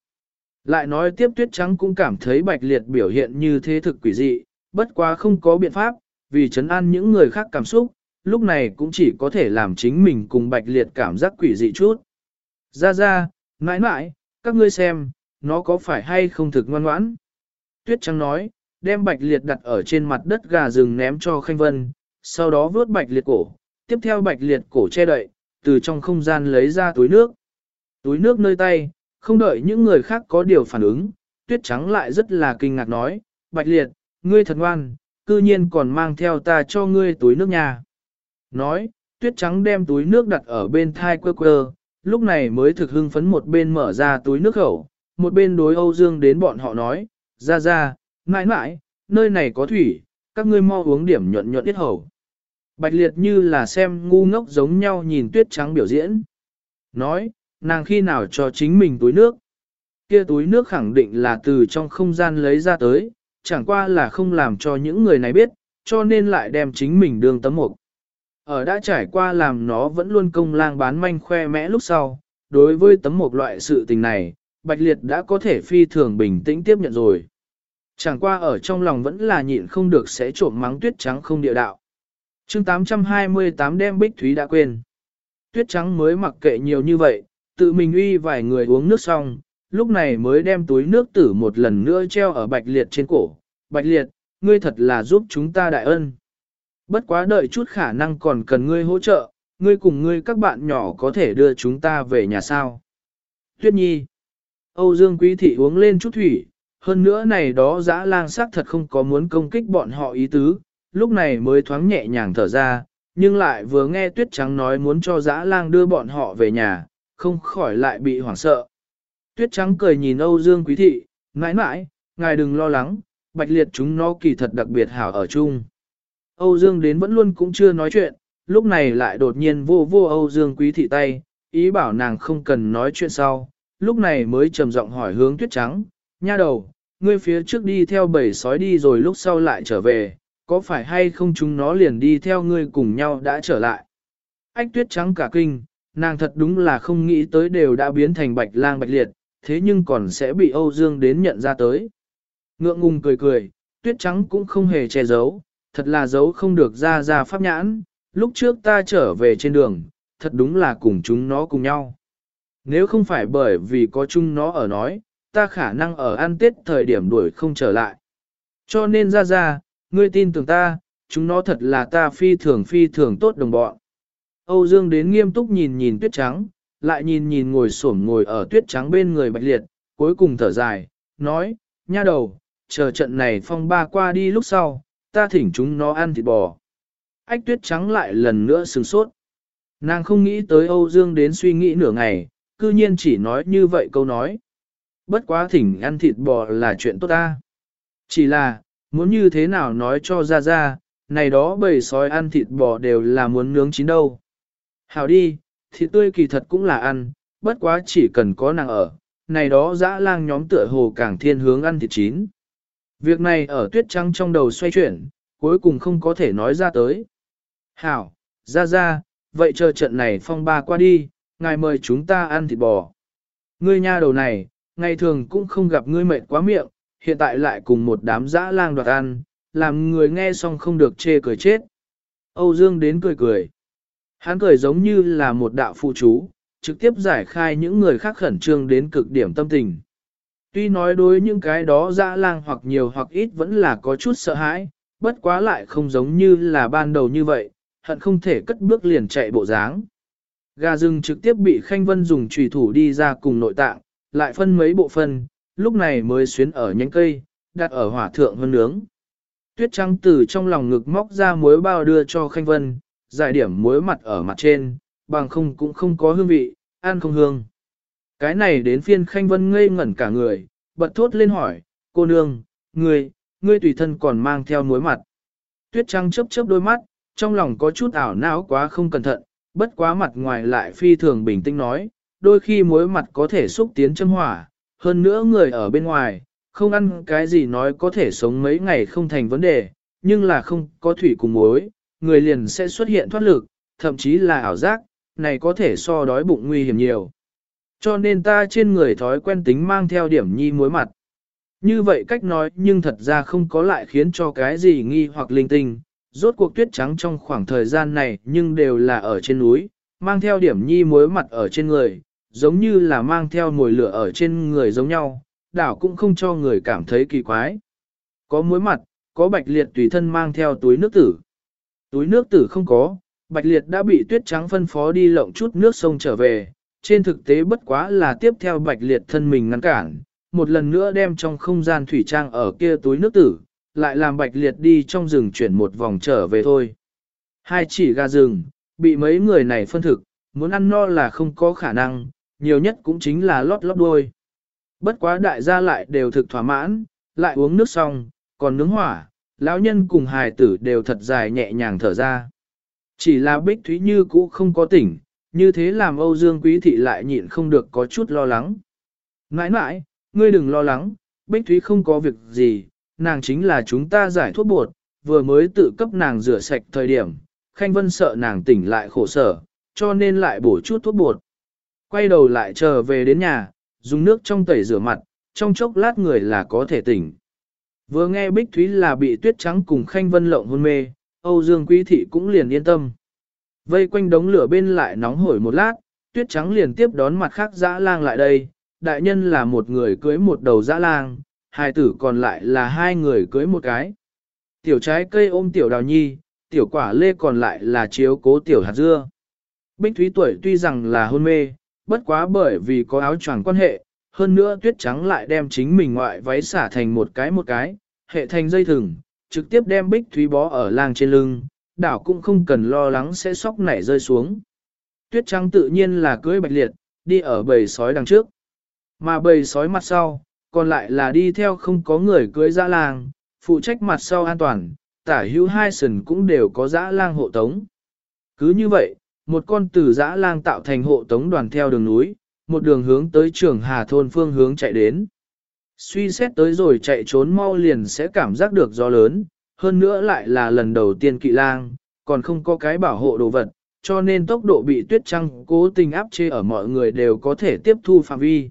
Lại nói tiếp tuyết trắng cũng cảm thấy bạch liệt biểu hiện như thế thực quỷ dị, bất quá không có biện pháp, vì chấn an những người khác cảm xúc, lúc này cũng chỉ có thể làm chính mình cùng bạch liệt cảm giác quỷ dị chút. Ra ra, mãi mãi, các ngươi xem, nó có phải hay không thực ngoan ngoãn? Tuyết trắng nói, đem bạch liệt đặt ở trên mặt đất gà rừng ném cho Khanh Vân, sau đó vớt bạch liệt cổ, tiếp theo bạch liệt cổ che đậy, từ trong không gian lấy ra túi nước. Túi nước nơi tay, không đợi những người khác có điều phản ứng, tuyết trắng lại rất là kinh ngạc nói, bạch liệt, ngươi thật ngoan, cư nhiên còn mang theo ta cho ngươi túi nước nhà. Nói, tuyết trắng đem túi nước đặt ở bên thai quơ quơ, lúc này mới thực hưng phấn một bên mở ra túi nước khẩu, một bên đối Âu Dương đến bọn họ nói, ra ra, mãi mãi, nơi này có thủy, các ngươi mau uống điểm nhuận nhuận ít hầu. Bạch liệt như là xem ngu ngốc giống nhau nhìn tuyết trắng biểu diễn. Nói, nàng khi nào cho chính mình túi nước. Kia túi nước khẳng định là từ trong không gian lấy ra tới, chẳng qua là không làm cho những người này biết, cho nên lại đem chính mình đương tấm mục. Ở đã trải qua làm nó vẫn luôn công lang bán manh khoe mẽ lúc sau, đối với tấm một loại sự tình này, Bạch Liệt đã có thể phi thường bình tĩnh tiếp nhận rồi. Chẳng qua ở trong lòng vẫn là nhịn không được sẽ trộm mắng tuyết trắng không địa đạo chương 828 đem Bích Thúy đã quên. Tuyết trắng mới mặc kệ nhiều như vậy, tự mình uy vài người uống nước xong, lúc này mới đem túi nước tử một lần nữa treo ở bạch liệt trên cổ. Bạch liệt, ngươi thật là giúp chúng ta đại ân. Bất quá đợi chút khả năng còn cần ngươi hỗ trợ, ngươi cùng ngươi các bạn nhỏ có thể đưa chúng ta về nhà sao. Tuyết nhi. Âu Dương Quý Thị uống lên chút thủy, hơn nữa này đó dã lang sắc thật không có muốn công kích bọn họ ý tứ, lúc này mới thoáng nhẹ nhàng thở ra, nhưng lại vừa nghe tuyết trắng nói muốn cho dã lang đưa bọn họ về nhà, không khỏi lại bị hoảng sợ. Tuyết trắng cười nhìn Âu Dương Quý Thị, mãi mãi, ngài đừng lo lắng, bạch liệt chúng nó kỳ thật đặc biệt hảo ở chung. Âu Dương đến vẫn luôn cũng chưa nói chuyện, lúc này lại đột nhiên vô vô Âu Dương Quý Thị tay, ý bảo nàng không cần nói chuyện sau, lúc này mới trầm giọng hỏi hướng tuyết trắng, nha đầu, ngươi phía trước đi theo bầy sói đi rồi lúc sau lại trở về, có phải hay không chúng nó liền đi theo ngươi cùng nhau đã trở lại. Ách tuyết trắng cả kinh, nàng thật đúng là không nghĩ tới đều đã biến thành bạch lang bạch liệt, thế nhưng còn sẽ bị Âu Dương đến nhận ra tới. Ngượng ngùng cười cười, tuyết trắng cũng không hề che giấu, thật là giấu không được ra ra pháp nhãn, lúc trước ta trở về trên đường, thật đúng là cùng chúng nó cùng nhau. Nếu không phải bởi vì có chúng nó ở nói, ta khả năng ở ăn tết thời điểm đuổi không trở lại. Cho nên ra ra, ngươi tin tưởng ta, chúng nó thật là ta phi thường phi thường tốt đồng bọn. Âu Dương đến nghiêm túc nhìn nhìn tuyết trắng, lại nhìn nhìn ngồi xổm ngồi ở tuyết trắng bên người bạch liệt, cuối cùng thở dài, nói, nha đầu, chờ trận này phong ba qua đi lúc sau, ta thỉnh chúng nó ăn thịt bò. Ách tuyết trắng lại lần nữa sừng sốt. Nàng không nghĩ tới Âu Dương đến suy nghĩ nửa ngày, cư nhiên chỉ nói như vậy câu nói. Bất quá thỉnh ăn thịt bò là chuyện tốt ta. Chỉ là, muốn như thế nào nói cho ra ra, này đó bầy sói ăn thịt bò đều là muốn nướng chín đâu. Hảo đi, thịt tươi kỳ thật cũng là ăn, bất quá chỉ cần có nàng ở, này đó dã lang nhóm tựa hồ càng thiên hướng ăn thịt chín. Việc này ở tuyết trắng trong đầu xoay chuyển, cuối cùng không có thể nói ra tới. Hảo, ra ra, vậy chờ trận này phong ba qua đi, ngài mời chúng ta ăn thịt bò. Ngươi nha đầu này, ngày thường cũng không gặp ngươi mệt quá miệng, hiện tại lại cùng một đám dã lang đoạt ăn, làm người nghe xong không được chê cười chết. Âu Dương đến cười cười. Hắn cười giống như là một đạo phụ chú, trực tiếp giải khai những người khác khẩn trương đến cực điểm tâm tình. Tuy nói đối những cái đó dã lang hoặc nhiều hoặc ít vẫn là có chút sợ hãi, bất quá lại không giống như là ban đầu như vậy, hận không thể cất bước liền chạy bộ dáng. Gà rừng trực tiếp bị Khanh Vân dùng trùy thủ đi ra cùng nội tạng, lại phân mấy bộ phân, lúc này mới xuyến ở nhánh cây, đặt ở hỏa thượng hơn nướng. Tuyết trắng từ trong lòng ngực móc ra muối bao đưa cho Khanh Vân, giải điểm muối mặt ở mặt trên, bằng không cũng không có hương vị, ăn không hương. Cái này đến phiên Khanh Vân ngây ngẩn cả người, bật thốt lên hỏi, cô nương, ngươi, ngươi tùy thân còn mang theo muối mặt. Tuyết trăng chớp chớp đôi mắt, trong lòng có chút ảo não quá không cẩn thận, bất quá mặt ngoài lại phi thường bình tĩnh nói, đôi khi muối mặt có thể xúc tiến châm hỏa, hơn nữa người ở bên ngoài, không ăn cái gì nói có thể sống mấy ngày không thành vấn đề, nhưng là không có thủy cùng muối, người liền sẽ xuất hiện thoát lực, thậm chí là ảo giác, này có thể so đói bụng nguy hiểm nhiều. Cho nên ta trên người thói quen tính mang theo điểm nhi muối mặt. Như vậy cách nói nhưng thật ra không có lại khiến cho cái gì nghi hoặc linh tinh, rốt cuộc tuyết trắng trong khoảng thời gian này nhưng đều là ở trên núi, mang theo điểm nhi muối mặt ở trên người, giống như là mang theo mồi lửa ở trên người giống nhau, đảo cũng không cho người cảm thấy kỳ quái. Có muối mặt, có bạch liệt tùy thân mang theo túi nước tử. Túi nước tử không có, bạch liệt đã bị tuyết trắng phân phó đi lộng chút nước sông trở về, trên thực tế bất quá là tiếp theo bạch liệt thân mình ngăn cản, một lần nữa đem trong không gian thủy trang ở kia túi nước tử, lại làm bạch liệt đi trong rừng chuyển một vòng trở về thôi. Hai chỉ gà rừng, bị mấy người này phân thực, muốn ăn no là không có khả năng, nhiều nhất cũng chính là lót lót đuôi. Bất quá đại gia lại đều thực thỏa mãn, lại uống nước xong, còn nướng hỏa, lão nhân cùng hài tử đều thật dài nhẹ nhàng thở ra. Chỉ là Bích Thúy Như cũ không có tỉnh, như thế làm Âu Dương Quý Thị lại nhịn không được có chút lo lắng. Nãi nãi, ngươi đừng lo lắng, Bích Thúy không có việc gì, nàng chính là chúng ta giải thuốc bột, vừa mới tự cấp nàng rửa sạch thời điểm, Khanh Vân sợ nàng tỉnh lại khổ sở, cho nên lại bổ chút thuốc bột. Quay đầu lại trở về đến nhà, dùng nước trong tẩy rửa mặt, trong chốc lát người là có thể tỉnh. Vừa nghe Bích Thúy là bị tuyết trắng cùng Khanh Vân lộng hôn mê, Âu Dương Quý Thị cũng liền yên tâm. Vây quanh đống lửa bên lại nóng hổi một lát, tuyết trắng liền tiếp đón mặt khác dã lang lại đây, đại nhân là một người cưới một đầu dã lang, hai tử còn lại là hai người cưới một cái. Tiểu trái cây ôm tiểu đào nhi, tiểu quả lê còn lại là chiếu cố tiểu hạt dưa. Bích Thúy tuổi tuy rằng là hôn mê, bất quá bởi vì có áo choàng quan hệ, hơn nữa tuyết trắng lại đem chính mình ngoại váy xả thành một cái một cái, hệ thành dây thừng, trực tiếp đem Bích Thúy bó ở lang trên lưng, đảo cũng không cần lo lắng sẽ sóc nảy rơi xuống. Tuyết trắng tự nhiên là cưới bạch liệt, đi ở bầy sói đằng trước. Mà bầy sói mặt sau, còn lại là đi theo không có người cưới dã lang, phụ trách mặt sau an toàn, tả hữu hai sần cũng đều có dã lang hộ tống. Cứ như vậy, một con từ dã lang tạo thành hộ tống đoàn theo đường núi, một đường hướng tới trường Hà Thôn phương hướng chạy đến. Suy xét tới rồi chạy trốn mau liền sẽ cảm giác được gió lớn, hơn nữa lại là lần đầu tiên kỵ lang, còn không có cái bảo hộ đồ vật, cho nên tốc độ bị tuyết trăng cố tình áp chế ở mọi người đều có thể tiếp thu phạm vi.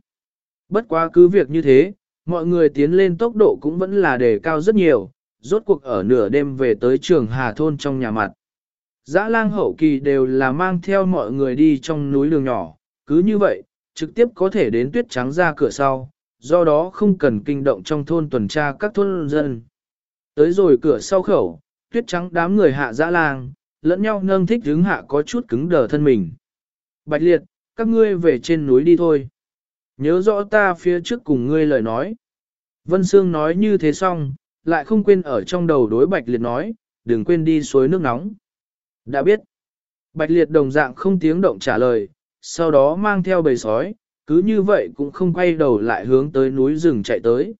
Bất quá cứ việc như thế, mọi người tiến lên tốc độ cũng vẫn là đề cao rất nhiều, rốt cuộc ở nửa đêm về tới trường Hà Thôn trong nhà mặt. Dã lang hậu kỳ đều là mang theo mọi người đi trong núi đường nhỏ, cứ như vậy, trực tiếp có thể đến tuyết trắng ra cửa sau, do đó không cần kinh động trong thôn tuần tra các thôn dân. Tới rồi cửa sau khẩu, tuyết trắng đám người hạ dã lang, lẫn nhau nâng thích đứng hạ có chút cứng đờ thân mình. Bạch liệt, các ngươi về trên núi đi thôi. Nhớ rõ ta phía trước cùng ngươi lời nói. Vân Sương nói như thế xong, lại không quên ở trong đầu đối Bạch liệt nói, đừng quên đi suối nước nóng. Đã biết. Bạch liệt đồng dạng không tiếng động trả lời, sau đó mang theo bầy sói, cứ như vậy cũng không quay đầu lại hướng tới núi rừng chạy tới.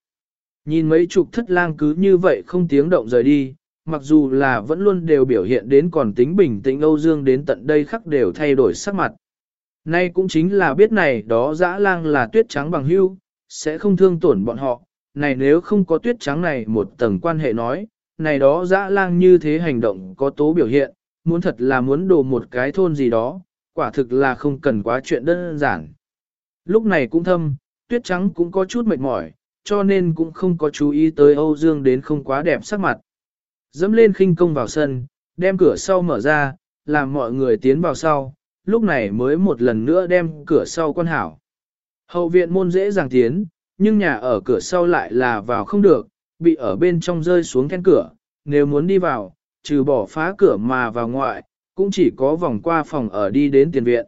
Nhìn mấy chục thất lang cứ như vậy không tiếng động rời đi, mặc dù là vẫn luôn đều biểu hiện đến còn tính bình tĩnh Âu Dương đến tận đây khắc đều thay đổi sắc mặt. Nay cũng chính là biết này đó dã lang là tuyết trắng bằng hưu, sẽ không thương tổn bọn họ, này nếu không có tuyết trắng này một tầng quan hệ nói, này đó dã lang như thế hành động có tố biểu hiện, muốn thật là muốn đồ một cái thôn gì đó, quả thực là không cần quá chuyện đơn giản. Lúc này cũng thâm, tuyết trắng cũng có chút mệt mỏi, cho nên cũng không có chú ý tới Âu Dương đến không quá đẹp sắc mặt. Dẫm lên khinh công vào sân, đem cửa sau mở ra, làm mọi người tiến vào sau, lúc này mới một lần nữa đem cửa sau quan hảo. Hậu viện môn dễ dàng tiến, nhưng nhà ở cửa sau lại là vào không được, bị ở bên trong rơi xuống then cửa, nếu muốn đi vào, trừ bỏ phá cửa mà vào ngoại, cũng chỉ có vòng qua phòng ở đi đến tiền viện.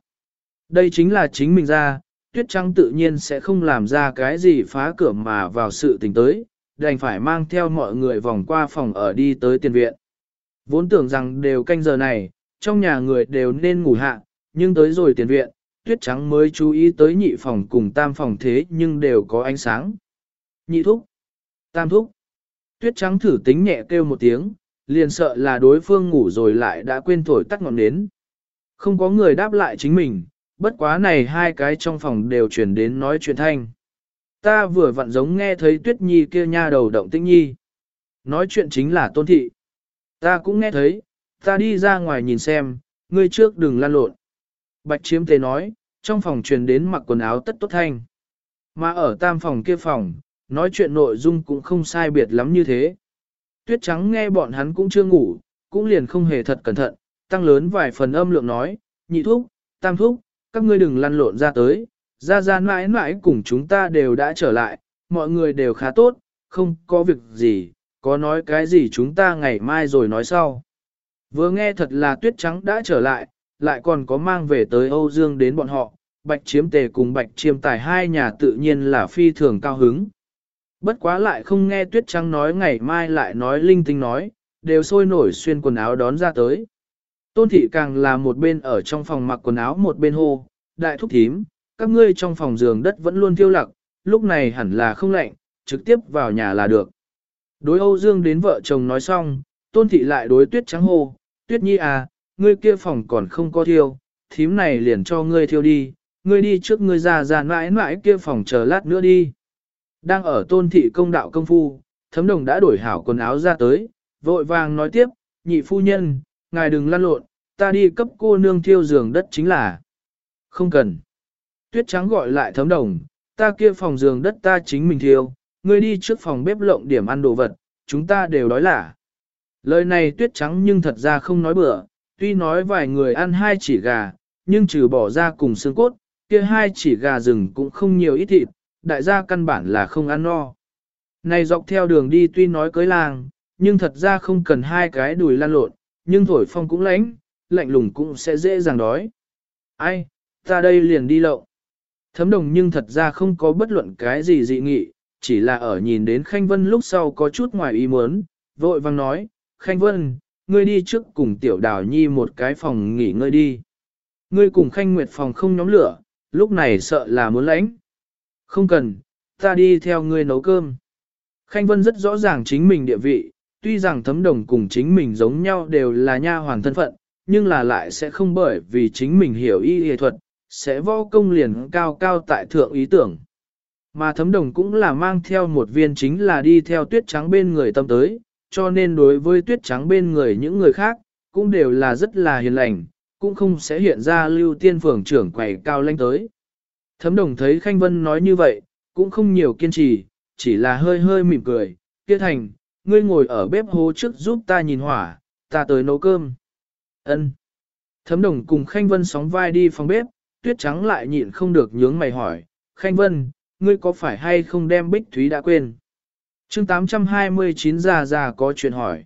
Đây chính là chính mình ra, tuyết trắng tự nhiên sẽ không làm ra cái gì phá cửa mà vào sự tình tới, đành phải mang theo mọi người vòng qua phòng ở đi tới tiền viện. Vốn tưởng rằng đều canh giờ này, trong nhà người đều nên ngủ hạ, nhưng tới rồi tiền viện, tuyết trắng mới chú ý tới nhị phòng cùng tam phòng thế nhưng đều có ánh sáng. Nhị thúc, tam thúc, tuyết trắng thử tính nhẹ kêu một tiếng, liền sợ là đối phương ngủ rồi lại đã quên thổi tắt ngọn nến. Không có người đáp lại chính mình, bất quá này hai cái trong phòng đều chuyển đến nói chuyện thanh. Ta vừa vặn giống nghe thấy tuyết nhi kia nha đầu động tĩnh nhi. Nói chuyện chính là tôn thị. Ta cũng nghe thấy, ta đi ra ngoài nhìn xem, ngươi trước đừng lan lộn. Bạch chiếm tế nói, trong phòng truyền đến mặc quần áo tất tốt thanh. Mà ở tam phòng kia phòng, nói chuyện nội dung cũng không sai biệt lắm như thế. Tuyết trắng nghe bọn hắn cũng chưa ngủ, cũng liền không hề thật cẩn thận, tăng lớn vài phần âm lượng nói, nhị thúc, tam thúc, các ngươi đừng lăn lộn ra tới, ra ra mãi mãi cùng chúng ta đều đã trở lại, mọi người đều khá tốt, không có việc gì, có nói cái gì chúng ta ngày mai rồi nói sau. Vừa nghe thật là tuyết trắng đã trở lại, lại còn có mang về tới Âu Dương đến bọn họ, bạch chiếm tề cùng bạch chiêm tài hai nhà tự nhiên là phi thường cao hứng. Bất quá lại không nghe tuyết trắng nói ngày mai lại nói linh tinh nói, đều sôi nổi xuyên quần áo đón ra tới. Tôn thị càng là một bên ở trong phòng mặc quần áo một bên hô, đại thúc thím, các ngươi trong phòng giường đất vẫn luôn thiêu lặc, lúc này hẳn là không lạnh, trực tiếp vào nhà là được. Đối Âu Dương đến vợ chồng nói xong, tôn thị lại đối tuyết trắng hô, tuyết nhi à, ngươi kia phòng còn không có thiêu, thím này liền cho ngươi thiêu đi, ngươi đi trước ngươi ra ra mãi mãi kia phòng chờ lát nữa đi. Đang ở tôn thị công đạo công phu, thấm đồng đã đổi hảo quần áo ra tới, vội vàng nói tiếp, nhị phu nhân, ngài đừng lăn lộn, ta đi cấp cô nương thiêu giường đất chính là. Không cần. Tuyết trắng gọi lại thấm đồng, ta kia phòng giường đất ta chính mình thiêu, ngươi đi trước phòng bếp lộng điểm ăn đồ vật, chúng ta đều đói lả. Lời này tuyết trắng nhưng thật ra không nói bừa, tuy nói vài người ăn hai chỉ gà, nhưng trừ bỏ ra cùng xương cốt, kia hai chỉ gà rừng cũng không nhiều ít thịt, đại gia căn bản là không ăn no. Này dọc theo đường đi tuy nói cưới làng, nhưng thật ra không cần hai cái đùi lan lộn, nhưng thổi phong cũng lánh, lạnh lùng cũng sẽ dễ dàng đói. Ai, ta đây liền đi lậu. Thấm đồng nhưng thật ra không có bất luận cái gì dị nghị, chỉ là ở nhìn đến Khanh Vân lúc sau có chút ngoài ý muốn, vội vang nói, Khanh Vân, ngươi đi trước cùng tiểu đào nhi một cái phòng nghỉ ngơi đi. Ngươi cùng Khanh Nguyệt phòng không nhóm lửa, lúc này sợ là muốn lánh. Không cần, ta đi theo ngươi nấu cơm. Khanh Vân rất rõ ràng chính mình địa vị, tuy rằng thấm đồng cùng chính mình giống nhau đều là nha hoàn thân phận, nhưng là lại sẽ không bởi vì chính mình hiểu y y thuật, sẽ võ công liền cao cao tại thượng ý tưởng. Mà thấm đồng cũng là mang theo một viên chính là đi theo tuyết trắng bên người tâm tới, cho nên đối với tuyết trắng bên người những người khác, cũng đều là rất là hiền lành, cũng không sẽ hiện ra lưu tiên phường trưởng quầy cao lanh tới. Thấm đồng thấy Khanh Vân nói như vậy, cũng không nhiều kiên trì, chỉ là hơi hơi mỉm cười, kia thành, ngươi ngồi ở bếp hố trước giúp ta nhìn hỏa, ta tới nấu cơm. Ân. Thấm đồng cùng Khanh Vân sóng vai đi phòng bếp, tuyết trắng lại nhịn không được nhướng mày hỏi, Khanh Vân, ngươi có phải hay không đem Bích Thúy đã quên? chương 829 ra ra có chuyện hỏi.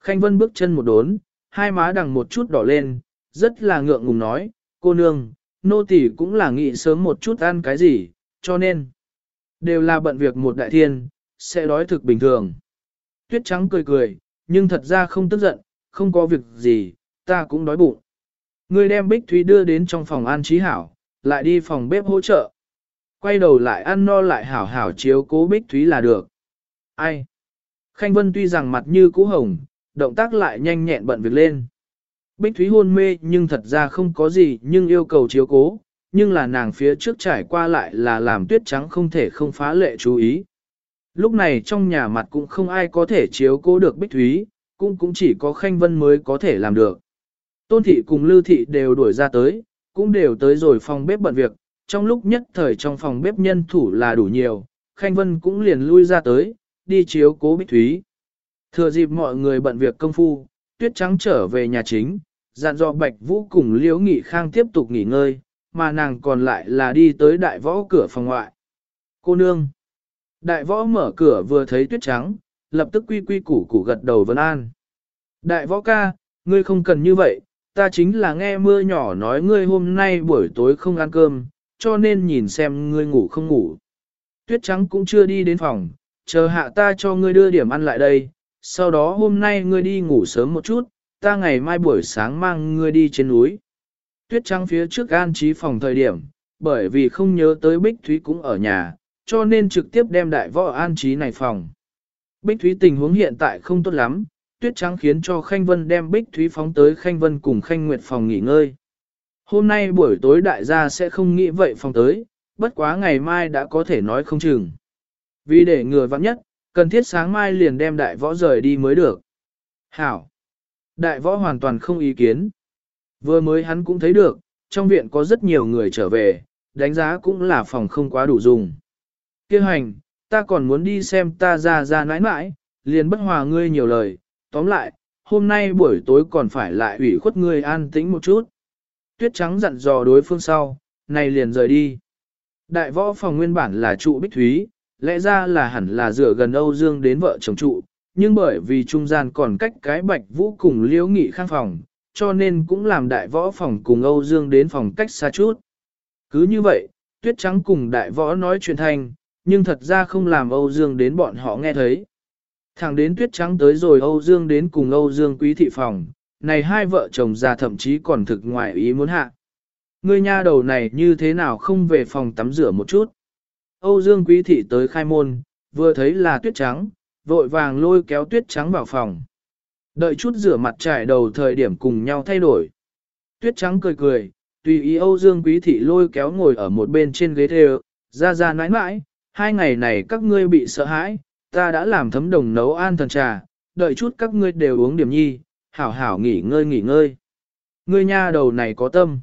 Khanh Vân bước chân một đốn, hai má đằng một chút đỏ lên, rất là ngượng ngùng nói, cô nương, nô tỳ cũng là nghĩ sớm một chút ăn cái gì, cho nên, đều là bận việc một đại thiên, sẽ đói thực bình thường. Tuyết trắng cười cười, nhưng thật ra không tức giận, không có việc gì, ta cũng đói bụng. Ngươi đem Bích Thúy đưa đến trong phòng an trí hảo, lại đi phòng bếp hỗ trợ. Quay đầu lại ăn no lại hảo hảo chiếu cố Bích Thúy là được. Ai? Khanh Vân tuy rằng mặt như cũ hồng, động tác lại nhanh nhẹn bận việc lên. Bích Thúy hôn mê nhưng thật ra không có gì nhưng yêu cầu chiếu cố, nhưng là nàng phía trước trải qua lại là làm tuyết trắng không thể không phá lệ chú ý. Lúc này trong nhà mặt cũng không ai có thể chiếu cố được Bích Thúy, cũng cũng chỉ có Khanh Vân mới có thể làm được. Tôn thị cùng Lưu thị đều đuổi ra tới, cũng đều tới rồi phòng bếp bận việc, trong lúc nhất thời trong phòng bếp nhân thủ là đủ nhiều, Khanh Vân cũng liền lui ra tới, đi chiếu cố Bích Thúy. Thừa dịp mọi người bận việc công phu, Tuyết Trắng trở về nhà chính, dặn dò Bạch Vũ cùng Liễu Nghị Khang tiếp tục nghỉ ngơi, mà nàng còn lại là đi tới đại võ cửa phòng ngoại. Cô nương! Đại võ mở cửa vừa thấy Tuyết Trắng, lập tức quy quy củ củ gật đầu vân an. Đại võ ca, ngươi không cần như vậy, ta chính là nghe mưa nhỏ nói ngươi hôm nay buổi tối không ăn cơm, cho nên nhìn xem ngươi ngủ không ngủ. Tuyết trắng cũng chưa đi đến phòng, chờ hạ ta cho ngươi đưa điểm ăn lại đây, sau đó hôm nay ngươi đi ngủ sớm một chút, ta ngày mai buổi sáng mang ngươi đi trên núi. Tuyết trắng phía trước an trí phòng thời điểm, bởi vì không nhớ tới Bích Thúy cũng ở nhà, cho nên trực tiếp đem đại võ an trí này phòng. Bích Thúy tình huống hiện tại không tốt lắm, tuyết trắng khiến cho Khanh Vân đem Bích Thúy phóng tới Khanh Vân cùng Khanh Nguyệt phòng nghỉ ngơi. Hôm nay buổi tối đại gia sẽ không nghĩ vậy phòng tới, bất quá ngày mai đã có thể nói không chừng. Vì để ngừa vắng nhất, cần thiết sáng mai liền đem đại võ rời đi mới được. Hảo! Đại võ hoàn toàn không ý kiến. Vừa mới hắn cũng thấy được, trong viện có rất nhiều người trở về, đánh giá cũng là phòng không quá đủ dùng. Kêu hành, ta còn muốn đi xem ta ra ra nãi nãi, liền bất hòa ngươi nhiều lời, tóm lại, hôm nay buổi tối còn phải lại ủy khuất ngươi an tĩnh một chút. Tuyết trắng dặn dò đối phương sau, này liền rời đi. Đại võ phòng nguyên bản là trụ bích thúy, lẽ ra là hẳn là dựa gần Âu Dương đến vợ chồng trụ, nhưng bởi vì trung gian còn cách cái bạch vũ cùng liễu nghị khang phòng, cho nên cũng làm đại võ phòng cùng Âu Dương đến phòng cách xa chút. Cứ như vậy, tuyết trắng cùng đại võ nói chuyện thành, nhưng thật ra không làm Âu Dương đến bọn họ nghe thấy. Thẳng đến tuyết trắng tới rồi Âu Dương đến cùng Âu Dương quý thị phòng, này hai vợ chồng già thậm chí còn thực ngoại ý muốn hạ. Ngươi nha đầu này như thế nào không về phòng tắm rửa một chút. Âu Dương quý thị tới khai môn, vừa thấy là tuyết trắng, vội vàng lôi kéo tuyết trắng vào phòng. Đợi chút rửa mặt trải đầu thời điểm cùng nhau thay đổi. Tuyết trắng cười cười, tùy ý Âu Dương quý thị lôi kéo ngồi ở một bên trên ghế thề, ra ra nãi nãi, hai ngày này các ngươi bị sợ hãi, ta đã làm thấm đồng nấu an thần trà, đợi chút các ngươi đều uống điểm nhi, hảo hảo nghỉ ngơi nghỉ ngơi. Ngươi nha đầu này có tâm.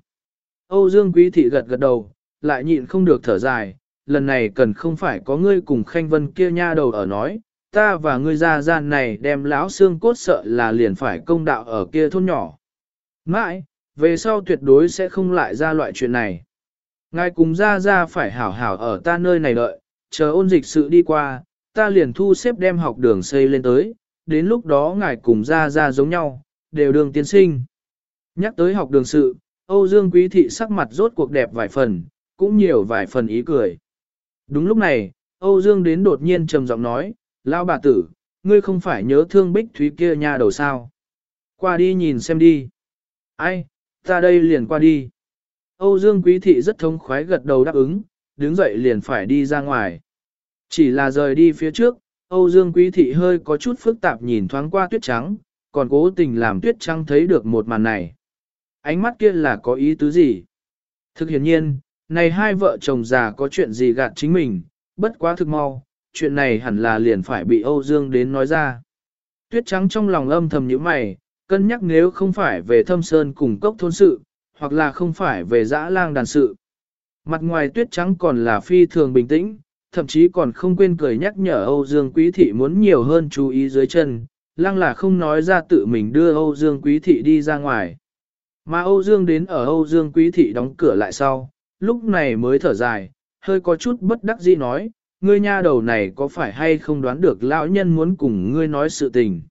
Âu Dương Quý Thị gật gật đầu, lại nhịn không được thở dài, lần này cần không phải có ngươi cùng Khanh Vân kia nha đầu ở nói, ta và ngươi ra gian này đem lão xương cốt sợ là liền phải công đạo ở kia thôn nhỏ. Mãi, về sau tuyệt đối sẽ không lại ra loại chuyện này. Ngài cùng ra ra phải hảo hảo ở ta nơi này đợi, chờ ôn dịch sự đi qua, ta liền thu xếp đem học đường xây lên tới, đến lúc đó ngài cùng ra ra giống nhau, đều đường tiến sinh. Nhắc tới học đường sự, Âu Dương Quý Thị sắc mặt rốt cuộc đẹp vài phần, cũng nhiều vài phần ý cười. Đúng lúc này, Âu Dương đến đột nhiên trầm giọng nói, Lão bà tử, ngươi không phải nhớ thương bích thúy kia nha đầu sao. Qua đi nhìn xem đi. Ai, ta đây liền qua đi. Âu Dương Quý Thị rất thống khoái gật đầu đáp ứng, đứng dậy liền phải đi ra ngoài. Chỉ là rời đi phía trước, Âu Dương Quý Thị hơi có chút phức tạp nhìn thoáng qua tuyết trắng, còn cố tình làm tuyết trắng thấy được một màn này. Ánh mắt kia là có ý tứ gì? Thực hiện nhiên, này hai vợ chồng già có chuyện gì gạt chính mình, bất quá thực mau, chuyện này hẳn là liền phải bị Âu Dương đến nói ra. Tuyết trắng trong lòng âm thầm như mày, cân nhắc nếu không phải về thâm sơn cùng cốc thôn sự, hoặc là không phải về dã lang đàn sự. Mặt ngoài tuyết trắng còn là phi thường bình tĩnh, thậm chí còn không quên cười nhắc nhở Âu Dương Quý Thị muốn nhiều hơn chú ý dưới chân, lăng là không nói ra tự mình đưa Âu Dương Quý Thị đi ra ngoài. Mà Âu Dương đến ở Âu Dương Quý Thị đóng cửa lại sau, lúc này mới thở dài, hơi có chút bất đắc dĩ nói, ngươi nha đầu này có phải hay không đoán được lão nhân muốn cùng ngươi nói sự tình.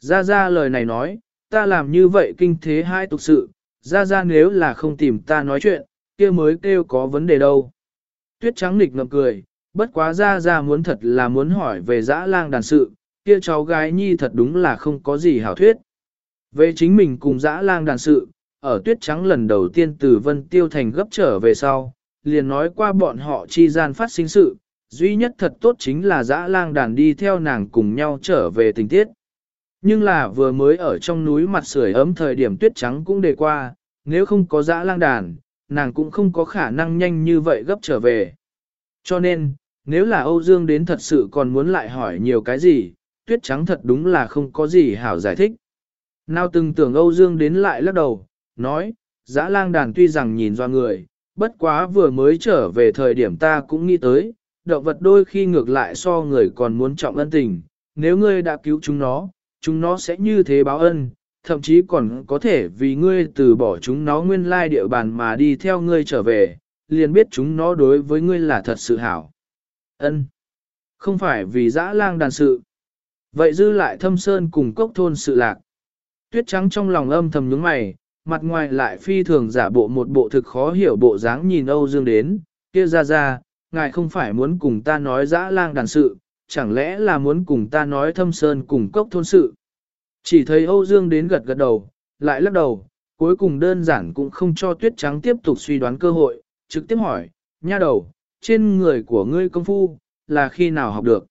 Ra ra lời này nói, ta làm như vậy kinh thế hai tục sự, ra ra nếu là không tìm ta nói chuyện, kia mới kêu có vấn đề đâu. Tuyết trắng nịch ngậm cười, bất quá ra ra muốn thật là muốn hỏi về dã lang đàn sự, kia cháu gái nhi thật đúng là không có gì hảo thuyết. Về chính mình cùng dã lang đàn sự, ở tuyết trắng lần đầu tiên từ Vân Tiêu Thành gấp trở về sau, liền nói qua bọn họ chi gian phát sinh sự, duy nhất thật tốt chính là dã lang đàn đi theo nàng cùng nhau trở về tình tiết. Nhưng là vừa mới ở trong núi mặt sưởi ấm thời điểm tuyết trắng cũng đề qua, nếu không có dã lang đàn, nàng cũng không có khả năng nhanh như vậy gấp trở về. Cho nên, nếu là Âu Dương đến thật sự còn muốn lại hỏi nhiều cái gì, tuyết trắng thật đúng là không có gì hảo giải thích. Nào từng tưởng Âu Dương đến lại lắc đầu, nói, dã lang đàn tuy rằng nhìn do người, bất quá vừa mới trở về thời điểm ta cũng nghĩ tới, động vật đôi khi ngược lại so người còn muốn trọng ân tình, nếu ngươi đã cứu chúng nó, chúng nó sẽ như thế báo ân, thậm chí còn có thể vì ngươi từ bỏ chúng nó nguyên lai địa bàn mà đi theo ngươi trở về, liền biết chúng nó đối với ngươi là thật sự hảo. Ân, Không phải vì dã lang đàn sự. Vậy dư lại thâm sơn cùng cốc thôn sự lạc. Tuyết trắng trong lòng âm thầm nhướng mày, mặt ngoài lại phi thường giả bộ một bộ thực khó hiểu bộ dáng nhìn Âu Dương đến, kia ra ra, ngài không phải muốn cùng ta nói dã lang đàn sự, chẳng lẽ là muốn cùng ta nói thâm sơn cùng cốc thôn sự. Chỉ thấy Âu Dương đến gật gật đầu, lại lắc đầu, cuối cùng đơn giản cũng không cho tuyết trắng tiếp tục suy đoán cơ hội, trực tiếp hỏi, nha đầu, trên người của ngươi công phu, là khi nào học được?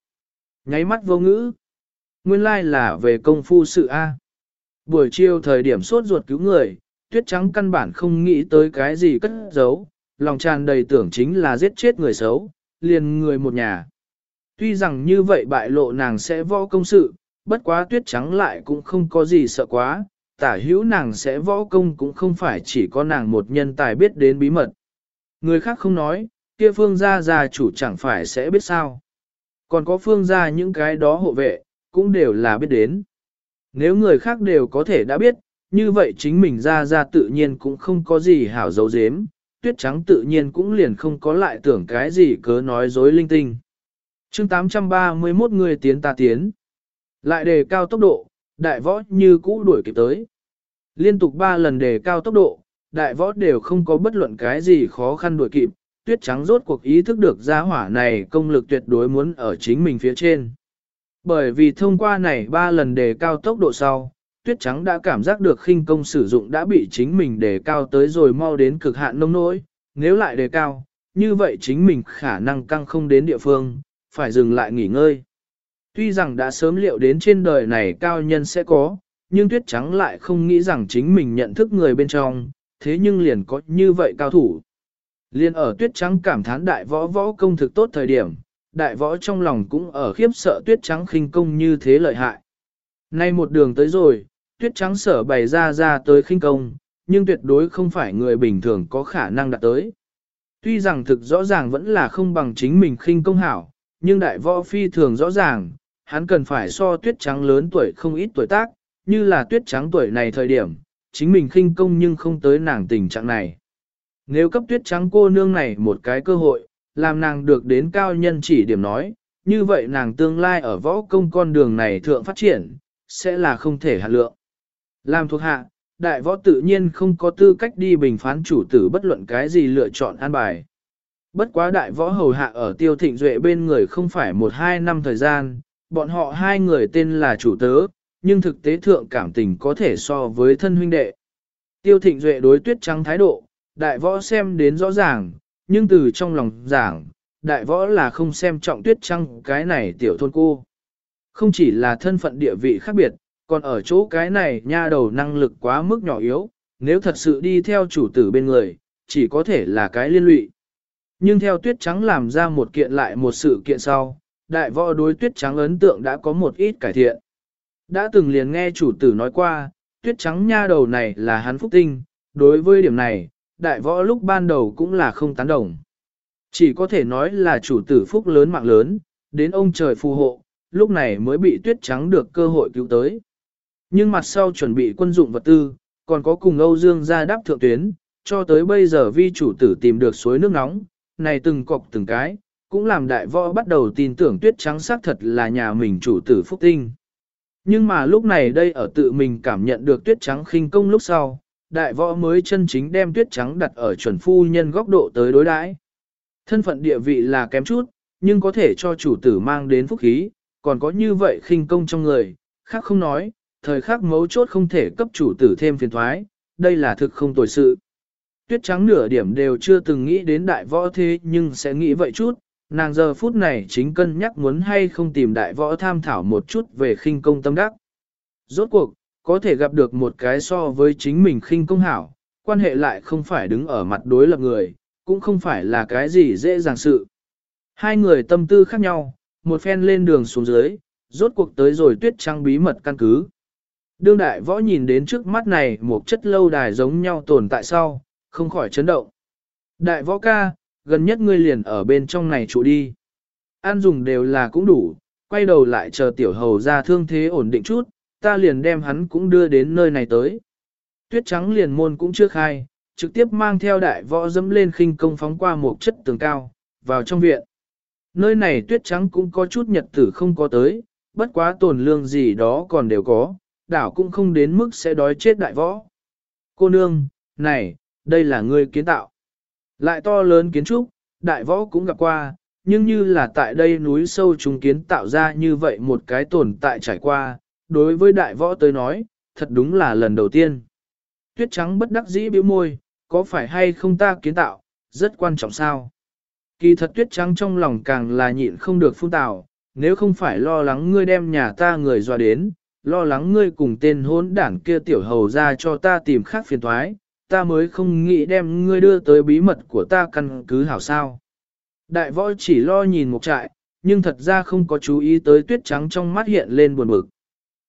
Nháy mắt vô ngữ. Nguyên lai like là về công phu sự A. Buổi chiều thời điểm sốt ruột cứu người, tuyết trắng căn bản không nghĩ tới cái gì cất giấu, lòng tràn đầy tưởng chính là giết chết người xấu, liền người một nhà. Tuy rằng như vậy bại lộ nàng sẽ võ công sự, bất quá tuyết trắng lại cũng không có gì sợ quá, tả hữu nàng sẽ võ công cũng không phải chỉ có nàng một nhân tài biết đến bí mật. Người khác không nói, kia phương gia gia chủ chẳng phải sẽ biết sao. Còn có phương gia những cái đó hộ vệ, cũng đều là biết đến. Nếu người khác đều có thể đã biết, như vậy chính mình ra ra tự nhiên cũng không có gì hảo dấu dếm, tuyết trắng tự nhiên cũng liền không có lại tưởng cái gì cớ nói dối linh tinh. chương 831 người tiến ta tiến. Lại đề cao tốc độ, đại võ như cũ đuổi kịp tới. Liên tục 3 lần đề cao tốc độ, đại võ đều không có bất luận cái gì khó khăn đuổi kịp, tuyết trắng rốt cuộc ý thức được gia hỏa này công lực tuyệt đối muốn ở chính mình phía trên. Bởi vì thông qua này 3 lần đề cao tốc độ sau, tuyết trắng đã cảm giác được khinh công sử dụng đã bị chính mình đề cao tới rồi mau đến cực hạn nông nỗi, nếu lại đề cao, như vậy chính mình khả năng căng không đến địa phương, phải dừng lại nghỉ ngơi. Tuy rằng đã sớm liệu đến trên đời này cao nhân sẽ có, nhưng tuyết trắng lại không nghĩ rằng chính mình nhận thức người bên trong, thế nhưng liền có như vậy cao thủ. Liên ở tuyết trắng cảm thán đại võ võ công thực tốt thời điểm, đại võ trong lòng cũng ở khiếp sợ tuyết trắng khinh công như thế lợi hại. Nay một đường tới rồi, tuyết trắng sở bày ra ra tới khinh công, nhưng tuyệt đối không phải người bình thường có khả năng đạt tới. Tuy rằng thực rõ ràng vẫn là không bằng chính mình khinh công hảo, nhưng đại võ phi thường rõ ràng, hắn cần phải so tuyết trắng lớn tuổi không ít tuổi tác, như là tuyết trắng tuổi này thời điểm, chính mình khinh công nhưng không tới nàng tình trạng này. Nếu cấp tuyết trắng cô nương này một cái cơ hội, làm nàng được đến cao nhân chỉ điểm nói, như vậy nàng tương lai ở võ công con đường này thượng phát triển, sẽ là không thể hạ lượng. Làm thuộc hạ, đại võ tự nhiên không có tư cách đi bình phán chủ tử bất luận cái gì lựa chọn an bài. Bất quá đại võ hầu hạ ở tiêu thịnh duệ bên người không phải một hai năm thời gian, bọn họ hai người tên là chủ tớ, nhưng thực tế thượng cảm tình có thể so với thân huynh đệ. Tiêu thịnh duệ đối tuyết trắng thái độ, đại võ xem đến rõ ràng, nhưng từ trong lòng giảng, đại võ là không xem trọng tuyết trắng cái này tiểu thôn cô. Không chỉ là thân phận địa vị khác biệt, còn ở chỗ cái này nha đầu năng lực quá mức nhỏ yếu, nếu thật sự đi theo chủ tử bên người, chỉ có thể là cái liên lụy. Nhưng theo tuyết trắng làm ra một kiện lại một sự kiện sau, đại võ đối tuyết trắng ấn tượng đã có một ít cải thiện. Đã từng liền nghe chủ tử nói qua, tuyết trắng nha đầu này là hắn phúc tinh, đối với điểm này, đại võ lúc ban đầu cũng là không tán đồng. Chỉ có thể nói là chủ tử phúc lớn mạng lớn, đến ông trời phù hộ, lúc này mới bị tuyết trắng được cơ hội cứu tới. Nhưng mặt sau chuẩn bị quân dụng vật tư, còn có cùng Âu Dương ra đáp thượng tuyến, cho tới bây giờ vi chủ tử tìm được suối nước nóng, này từng cọc từng cái, cũng làm đại võ bắt đầu tin tưởng tuyết trắng xác thật là nhà mình chủ tử phúc tinh. Nhưng mà lúc này đây ở tự mình cảm nhận được tuyết trắng khinh công lúc sau, đại võ mới chân chính đem tuyết trắng đặt ở chuẩn phu nhân góc độ tới đối đãi. Thân phận địa vị là kém chút, nhưng có thể cho chủ tử mang đến phúc khí, còn có như vậy khinh công trong người, khác không nói, thời khắc mấu chốt không thể cấp chủ tử thêm phiền thoái, đây là thực không tồi sự. Tuyết trắng nửa điểm đều chưa từng nghĩ đến đại võ thế nhưng sẽ nghĩ vậy chút, nàng giờ phút này chính cân nhắc muốn hay không tìm đại võ tham thảo một chút về khinh công tâm đắc. Rốt cuộc, có thể gặp được một cái so với chính mình khinh công hảo, quan hệ lại không phải đứng ở mặt đối lập người, cũng không phải là cái gì dễ dàng sự. Hai người tâm tư khác nhau, một phen lên đường xuống dưới, rốt cuộc tới rồi tuyết trăng bí mật căn cứ. Đương đại võ nhìn đến trước mắt này một chất lâu đài giống nhau tồn tại sau, không khỏi chấn động. Đại võ ca, gần nhất ngươi liền ở bên trong này trụ đi. An dùng đều là cũng đủ, quay đầu lại chờ tiểu hầu ra thương thế ổn định chút, ta liền đem hắn cũng đưa đến nơi này tới. Tuyết trắng liền môn cũng chưa khai, trực tiếp mang theo đại võ dẫm lên khinh công phóng qua một chất tường cao, vào trong viện. Nơi này tuyết trắng cũng có chút nhật tử không có tới, bất quá tồn lương gì đó còn đều có, đảo cũng không đến mức sẽ đói chết đại võ. Cô nương, này, đây là ngươi kiến tạo. Lại to lớn kiến trúc, đại võ cũng gặp qua, nhưng như là tại đây núi sâu trùng kiến tạo ra như vậy một cái tồn tại trải qua, đối với đại võ tới nói, thật đúng là lần đầu tiên. Tuyết trắng bất đắc dĩ bĩu môi, có phải hay không ta kiến tạo, rất quan trọng sao. Kỳ thật tuyết trắng trong lòng càng là nhịn không được phun tạo, nếu không phải lo lắng ngươi đem nhà ta người dọa đến, lo lắng ngươi cùng tên hốn đảng kia tiểu hầu ra cho ta tìm khác phiền thoái, ta mới không nghĩ đem ngươi đưa tới bí mật của ta căn cứ hảo sao. Đại võ chỉ lo nhìn một trại, nhưng thật ra không có chú ý tới tuyết trắng trong mắt hiện lên buồn bực.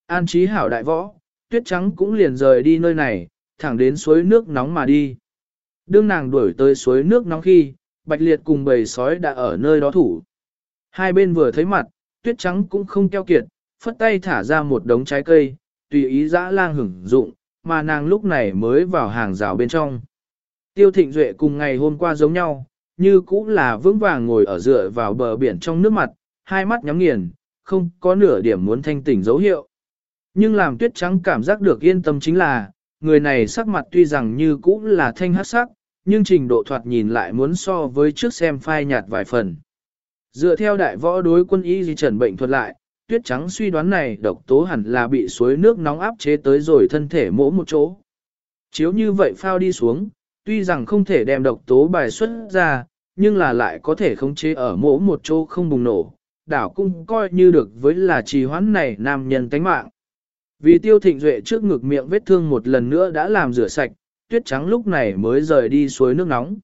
An trí hảo đại võ, tuyết trắng cũng liền rời đi nơi này, thẳng đến suối nước nóng mà đi. Đương nàng đuổi tới suối nước nóng khi, Bạch Liệt cùng bầy sói đã ở nơi đó thủ. Hai bên vừa thấy mặt, tuyết trắng cũng không keo kiệt, phất tay thả ra một đống trái cây, tùy ý dã lang hưởng dụng, mà nàng lúc này mới vào hàng rào bên trong. Tiêu thịnh duệ cùng ngày hôm qua giống nhau, như cũng là vững vàng ngồi ở dựa vào bờ biển trong nước mặt, hai mắt nhắm nghiền, không có nửa điểm muốn thanh tỉnh dấu hiệu. Nhưng làm tuyết trắng cảm giác được yên tâm chính là, người này sắc mặt tuy rằng như cũng là thanh hát sắc, nhưng trình độ thoạt nhìn lại muốn so với trước xem phai nhạt vài phần. Dựa theo đại võ đối quân y di trần bệnh thuật lại, tuyết trắng suy đoán này độc tố hẳn là bị suối nước nóng áp chế tới rồi thân thể mỗ một chỗ. Chiếu như vậy phao đi xuống, tuy rằng không thể đem độc tố bài xuất ra, nhưng là lại có thể khống chế ở mỗ một chỗ không bùng nổ, đảo cũng coi như được với là trì hoãn này nam nhân tánh mạng. Vì tiêu thịnh duệ trước ngực miệng vết thương một lần nữa đã làm rửa sạch, tuyết trắng lúc này mới rời đi suối nước nóng.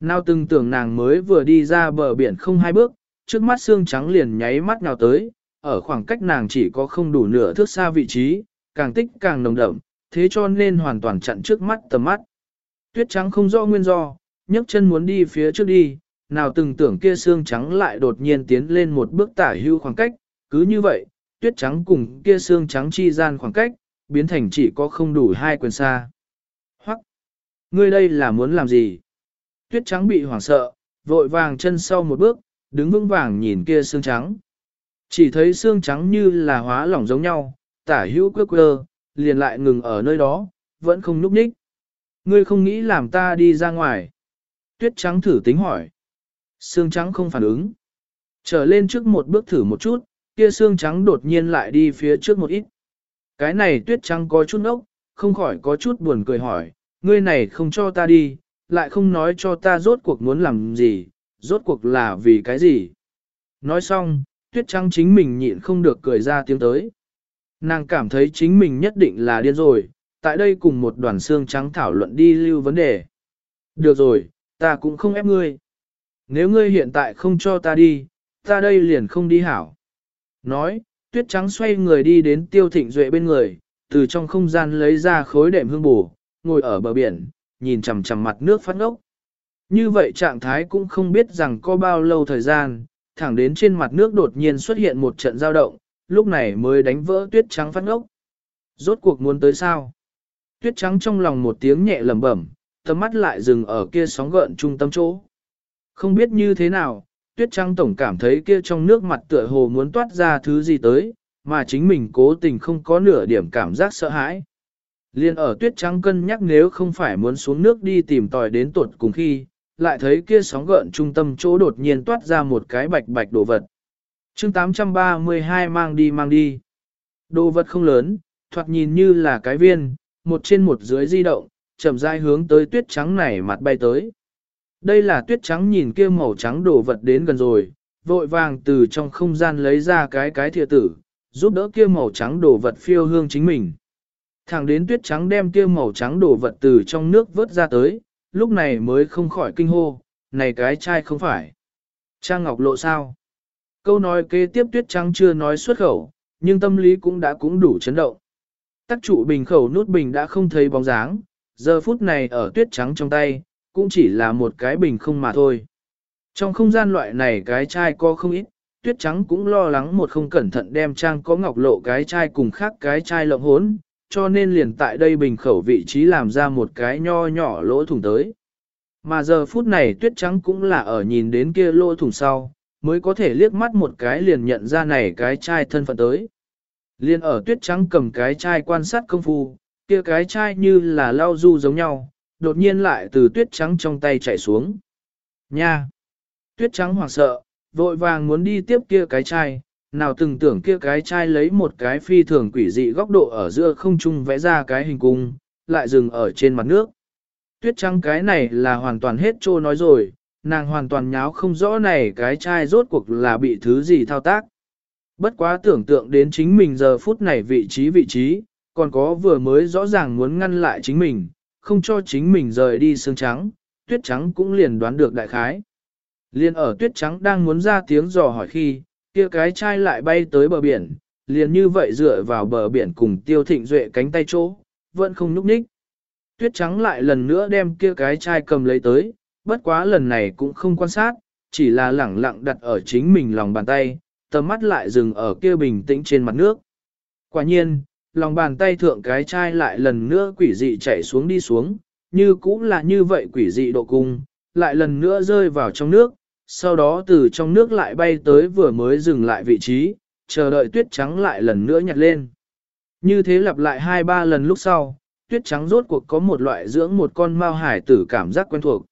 Nào từng tưởng nàng mới vừa đi ra bờ biển không hai bước, trước mắt xương trắng liền nháy mắt nào tới, ở khoảng cách nàng chỉ có không đủ nửa thước xa vị trí, càng tích càng nồng đậm, thế cho nên hoàn toàn chặn trước mắt tầm mắt. Tuyết trắng không rõ nguyên do, nhấc chân muốn đi phía trước đi, nào từng tưởng kia xương trắng lại đột nhiên tiến lên một bước tả hưu khoảng cách, cứ như vậy, tuyết trắng cùng kia xương trắng chi gian khoảng cách, biến thành chỉ có không đủ hai quyền xa. Hoặc, ngươi đây là muốn làm gì? Tuyết trắng bị hoảng sợ, vội vàng chân sau một bước, đứng vững vàng nhìn kia xương trắng. Chỉ thấy xương trắng như là hóa lỏng giống nhau, tả hữu quơ quơ, liền lại ngừng ở nơi đó, vẫn không núp ních. Ngươi không nghĩ làm ta đi ra ngoài. Tuyết trắng thử tính hỏi. Xương trắng không phản ứng. Trở lên trước một bước thử một chút, kia xương trắng đột nhiên lại đi phía trước một ít. Cái này tuyết trắng có chút ốc, không khỏi có chút buồn cười hỏi, ngươi này không cho ta đi, lại không nói cho ta rốt cuộc muốn làm gì, rốt cuộc là vì cái gì. Nói xong, tuyết trắng chính mình nhịn không được cười ra tiếng tới. Nàng cảm thấy chính mình nhất định là điên rồi, tại đây cùng một đoàn xương trắng thảo luận đi lưu vấn đề. Được rồi, ta cũng không ép ngươi. Nếu ngươi hiện tại không cho ta đi, ta đây liền không đi hảo. Nói, tuyết trắng xoay người đi đến tiêu thịnh duệ bên người, từ trong không gian lấy ra khối đệm hương bù, ngồi ở bờ biển, nhìn chằm chằm mặt nước phát ngốc. Như vậy trạng thái cũng không biết rằng có bao lâu thời gian, thẳng đến trên mặt nước đột nhiên xuất hiện một trận dao động, lúc này mới đánh vỡ tuyết trắng phát ngốc. Rốt cuộc muốn tới sao? Tuyết trắng trong lòng một tiếng nhẹ lẩm bẩm, tầm mắt lại dừng ở kia sóng gợn trung tâm chỗ. Không biết như thế nào, tuyết trắng tổng cảm thấy kia trong nước mặt tựa hồ muốn toát ra thứ gì tới, mà chính mình cố tình không có nửa điểm cảm giác sợ hãi. Liên ở tuyết trắng cân nhắc nếu không phải muốn xuống nước đi tìm tòi đến tuột cùng khi, lại thấy kia sóng gợn trung tâm chỗ đột nhiên toát ra một cái bạch bạch đồ vật. chương 832 mang đi mang đi. Đồ vật không lớn, thoạt nhìn như là cái viên, một trên một dưới di động, chậm rãi hướng tới tuyết trắng này mặt bay tới. Đây là tuyết trắng nhìn kia màu trắng đồ vật đến gần rồi, vội vàng từ trong không gian lấy ra cái cái thìa tử, giúp đỡ kia màu trắng đồ vật phiêu hương chính mình. Thẳng đến tuyết trắng đem kia màu trắng đồ vật từ trong nước vớt ra tới, lúc này mới không khỏi kinh hô, này cái chai không phải. Trang ngọc lộ sao? Câu nói kế tiếp tuyết trắng chưa nói xuất khẩu, nhưng tâm lý cũng đã cũng đủ chấn động. Tắc trụ bình khẩu nút bình đã không thấy bóng dáng, giờ phút này ở tuyết trắng trong tay, cũng chỉ là một cái bình không mà thôi. Trong không gian loại này cái chai có không ít, tuyết trắng cũng lo lắng một không cẩn thận đem trang có ngọc lộ cái chai cùng khác cái chai lộng hốn, cho nên liền tại đây bình khẩu vị trí làm ra một cái nho nhỏ lỗ thủng tới. Mà giờ phút này tuyết trắng cũng là ở nhìn đến kia lỗ thủng sau, mới có thể liếc mắt một cái liền nhận ra này cái chai thân phận tới. Liên ở tuyết trắng cầm cái chai quan sát công phu, kia cái chai như là lao du giống nhau, đột nhiên lại từ tuyết trắng trong tay chảy xuống. Nha! Tuyết trắng hoảng sợ, vội vàng muốn đi tiếp kia cái chai, nào từng tưởng kia cái chai lấy một cái phi thường quỷ dị góc độ ở giữa không trung vẽ ra cái hình cung, lại dừng ở trên mặt nước. Tuyết trắng cái này là hoàn toàn hết trô nói rồi, nàng hoàn toàn nháo không rõ này cái chai rốt cuộc là bị thứ gì thao tác. Bất quá tưởng tượng đến chính mình giờ phút này vị trí vị trí, còn có vừa mới rõ ràng muốn ngăn lại chính mình, không cho chính mình rời đi xương trắng, tuyết trắng cũng liền đoán được đại khái. Liên ở tuyết trắng đang muốn ra tiếng dò hỏi khi, kia cái chai lại bay tới bờ biển, liền như vậy dựa vào bờ biển cùng tiêu thịnh duệ cánh tay chỗ, vẫn không núp ních. Tuyết trắng lại lần nữa đem kia cái chai cầm lấy tới, bất quá lần này cũng không quan sát, chỉ là lẳng lặng đặt ở chính mình lòng bàn tay, tầm mắt lại dừng ở kia bình tĩnh trên mặt nước. Quả nhiên, lòng bàn tay thượng cái chai lại lần nữa quỷ dị chảy xuống đi xuống, như cũng là như vậy quỷ dị độ cung, lại lần nữa rơi vào trong nước, sau đó từ trong nước lại bay tới vừa mới dừng lại vị trí, chờ đợi tuyết trắng lại lần nữa nhặt lên. Như thế lặp lại hai ba lần lúc sau, tuyết trắng rốt cuộc có một loại dưỡng một con mao hải tử cảm giác quen thuộc.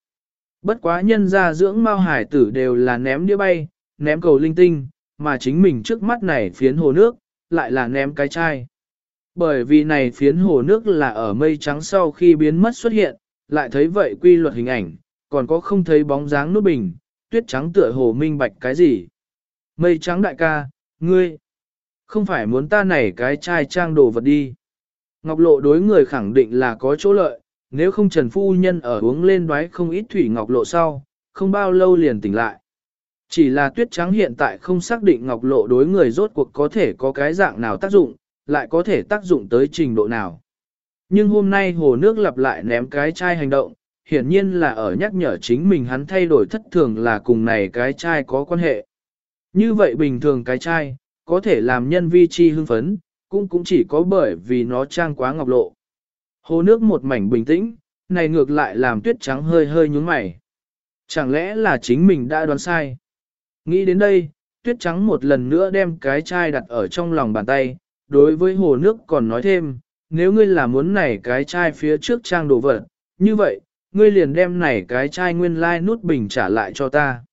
Bất quá nhân ra dưỡng mao hải tử đều là ném đĩa bay, ném cầu linh tinh, mà chính mình trước mắt này phiến hồ nước, lại là ném cái chai. Bởi vì này phiến hồ nước là ở mây trắng sau khi biến mất xuất hiện, lại thấy vậy quy luật hình ảnh, còn có không thấy bóng dáng nút bình, tuyết trắng tựa hồ minh bạch cái gì. Mây trắng đại ca, ngươi, không phải muốn ta này cái chai trang đồ vật đi. Ngọc lộ đối người khẳng định là có chỗ lợi, nếu không Trần Phu Nhân ở uống lên đoái không ít thủy ngọc lộ sau, không bao lâu liền tỉnh lại. Chỉ là tuyết trắng hiện tại không xác định ngọc lộ đối người rốt cuộc có thể có cái dạng nào tác dụng, lại có thể tác dụng tới trình độ nào. Nhưng hôm nay hồ nước lặp lại ném cái chai hành động, hiển nhiên là ở nhắc nhở chính mình hắn thay đổi thất thường là cùng này cái chai có quan hệ. Như vậy bình thường cái chai, có thể làm nhân vi chi hưng phấn, cũng cũng chỉ có bởi vì nó trang quá ngọc lộ. Hồ nước một mảnh bình tĩnh, này ngược lại làm tuyết trắng hơi hơi nhúng mày. Chẳng lẽ là chính mình đã đoán sai? Nghĩ đến đây, tuyết trắng một lần nữa đem cái chai đặt ở trong lòng bàn tay, đối với hồ nước còn nói thêm, nếu ngươi là muốn này cái chai phía trước trang đồ vật, như vậy, ngươi liền đem này cái chai nguyên lai like nút bình trả lại cho ta.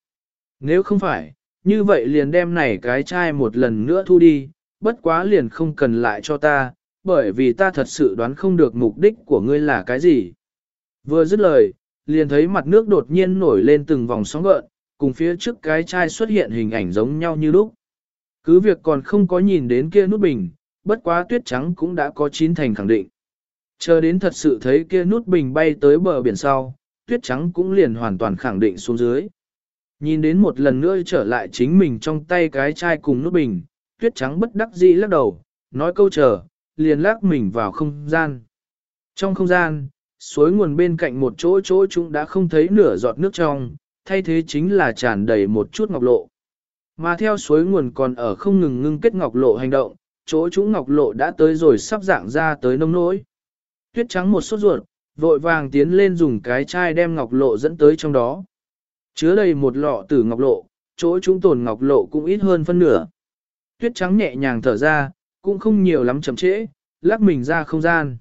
Nếu không phải, như vậy liền đem này cái chai một lần nữa thu đi, bất quá liền không cần lại cho ta, bởi vì ta thật sự đoán không được mục đích của ngươi là cái gì. Vừa dứt lời, liền thấy mặt nước đột nhiên nổi lên từng vòng sóng gợn, cùng phía trước cái chai xuất hiện hình ảnh giống nhau như lúc. Cứ việc còn không có nhìn đến kia nút bình, bất quá tuyết trắng cũng đã có chín thành khẳng định. Chờ đến thật sự thấy kia nút bình bay tới bờ biển sau, tuyết trắng cũng liền hoàn toàn khẳng định xuống dưới. Nhìn đến một lần nữa trở lại chính mình trong tay cái chai cùng nút bình, tuyết trắng bất đắc dĩ lắc đầu, nói câu chờ, liền lắc mình vào không gian. Trong không gian, suối nguồn bên cạnh một chỗ chỗ chúng đã không thấy nửa giọt nước trong, thay thế chính là tràn đầy một chút ngọc lộ. Mà theo suối nguồn còn ở không ngừng ngưng kết ngọc lộ hành động, chỗ chúng ngọc lộ đã tới rồi sắp dạng ra tới nông nỗi. Tuyết trắng một sốt ruột, vội vàng tiến lên dùng cái chai đem ngọc lộ dẫn tới trong đó. Chứa đầy một lọ tử ngọc lộ, chỗ chúng tồn ngọc lộ cũng ít hơn phân nửa. Tuyết trắng nhẹ nhàng thở ra, cũng không nhiều lắm chậm trễ, lắc mình ra không gian.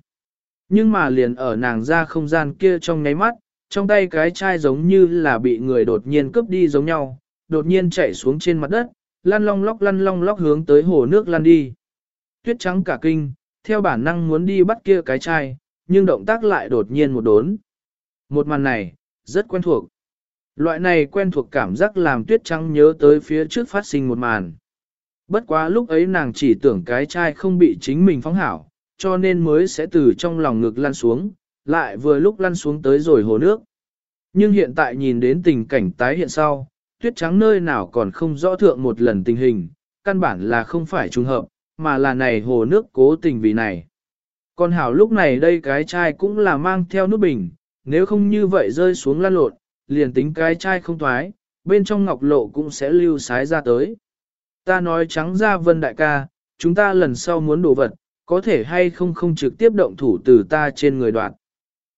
Nhưng mà liền ở nàng ra không gian kia trong nháy mắt, trong tay cái chai giống như là bị người đột nhiên cướp đi giống nhau, đột nhiên chạy xuống trên mặt đất, lăn long lóc lăn long lóc hướng tới hồ nước lăn đi. Tuyết trắng cả kinh, theo bản năng muốn đi bắt kia cái chai, nhưng động tác lại đột nhiên một đốn. Một màn này, rất quen thuộc. Loại này quen thuộc cảm giác làm tuyết trắng nhớ tới phía trước phát sinh một màn. Bất quá lúc ấy nàng chỉ tưởng cái chai không bị chính mình phóng hảo, cho nên mới sẽ từ trong lòng ngực lăn xuống, lại vừa lúc lăn xuống tới rồi hồ nước. Nhưng hiện tại nhìn đến tình cảnh tái hiện sau, tuyết trắng nơi nào còn không rõ thượng một lần tình hình, căn bản là không phải trùng hợp, mà là này hồ nước cố tình vì này. Còn hảo lúc này đây cái chai cũng là mang theo nút bình, nếu không như vậy rơi xuống lăn lộn, liền tính cái chai không thoái, bên trong ngọc lộ cũng sẽ lưu sái ra tới. Ta nói trắng ra vân đại ca, chúng ta lần sau muốn đổ vật, có thể hay không không trực tiếp động thủ từ ta trên người đoạn.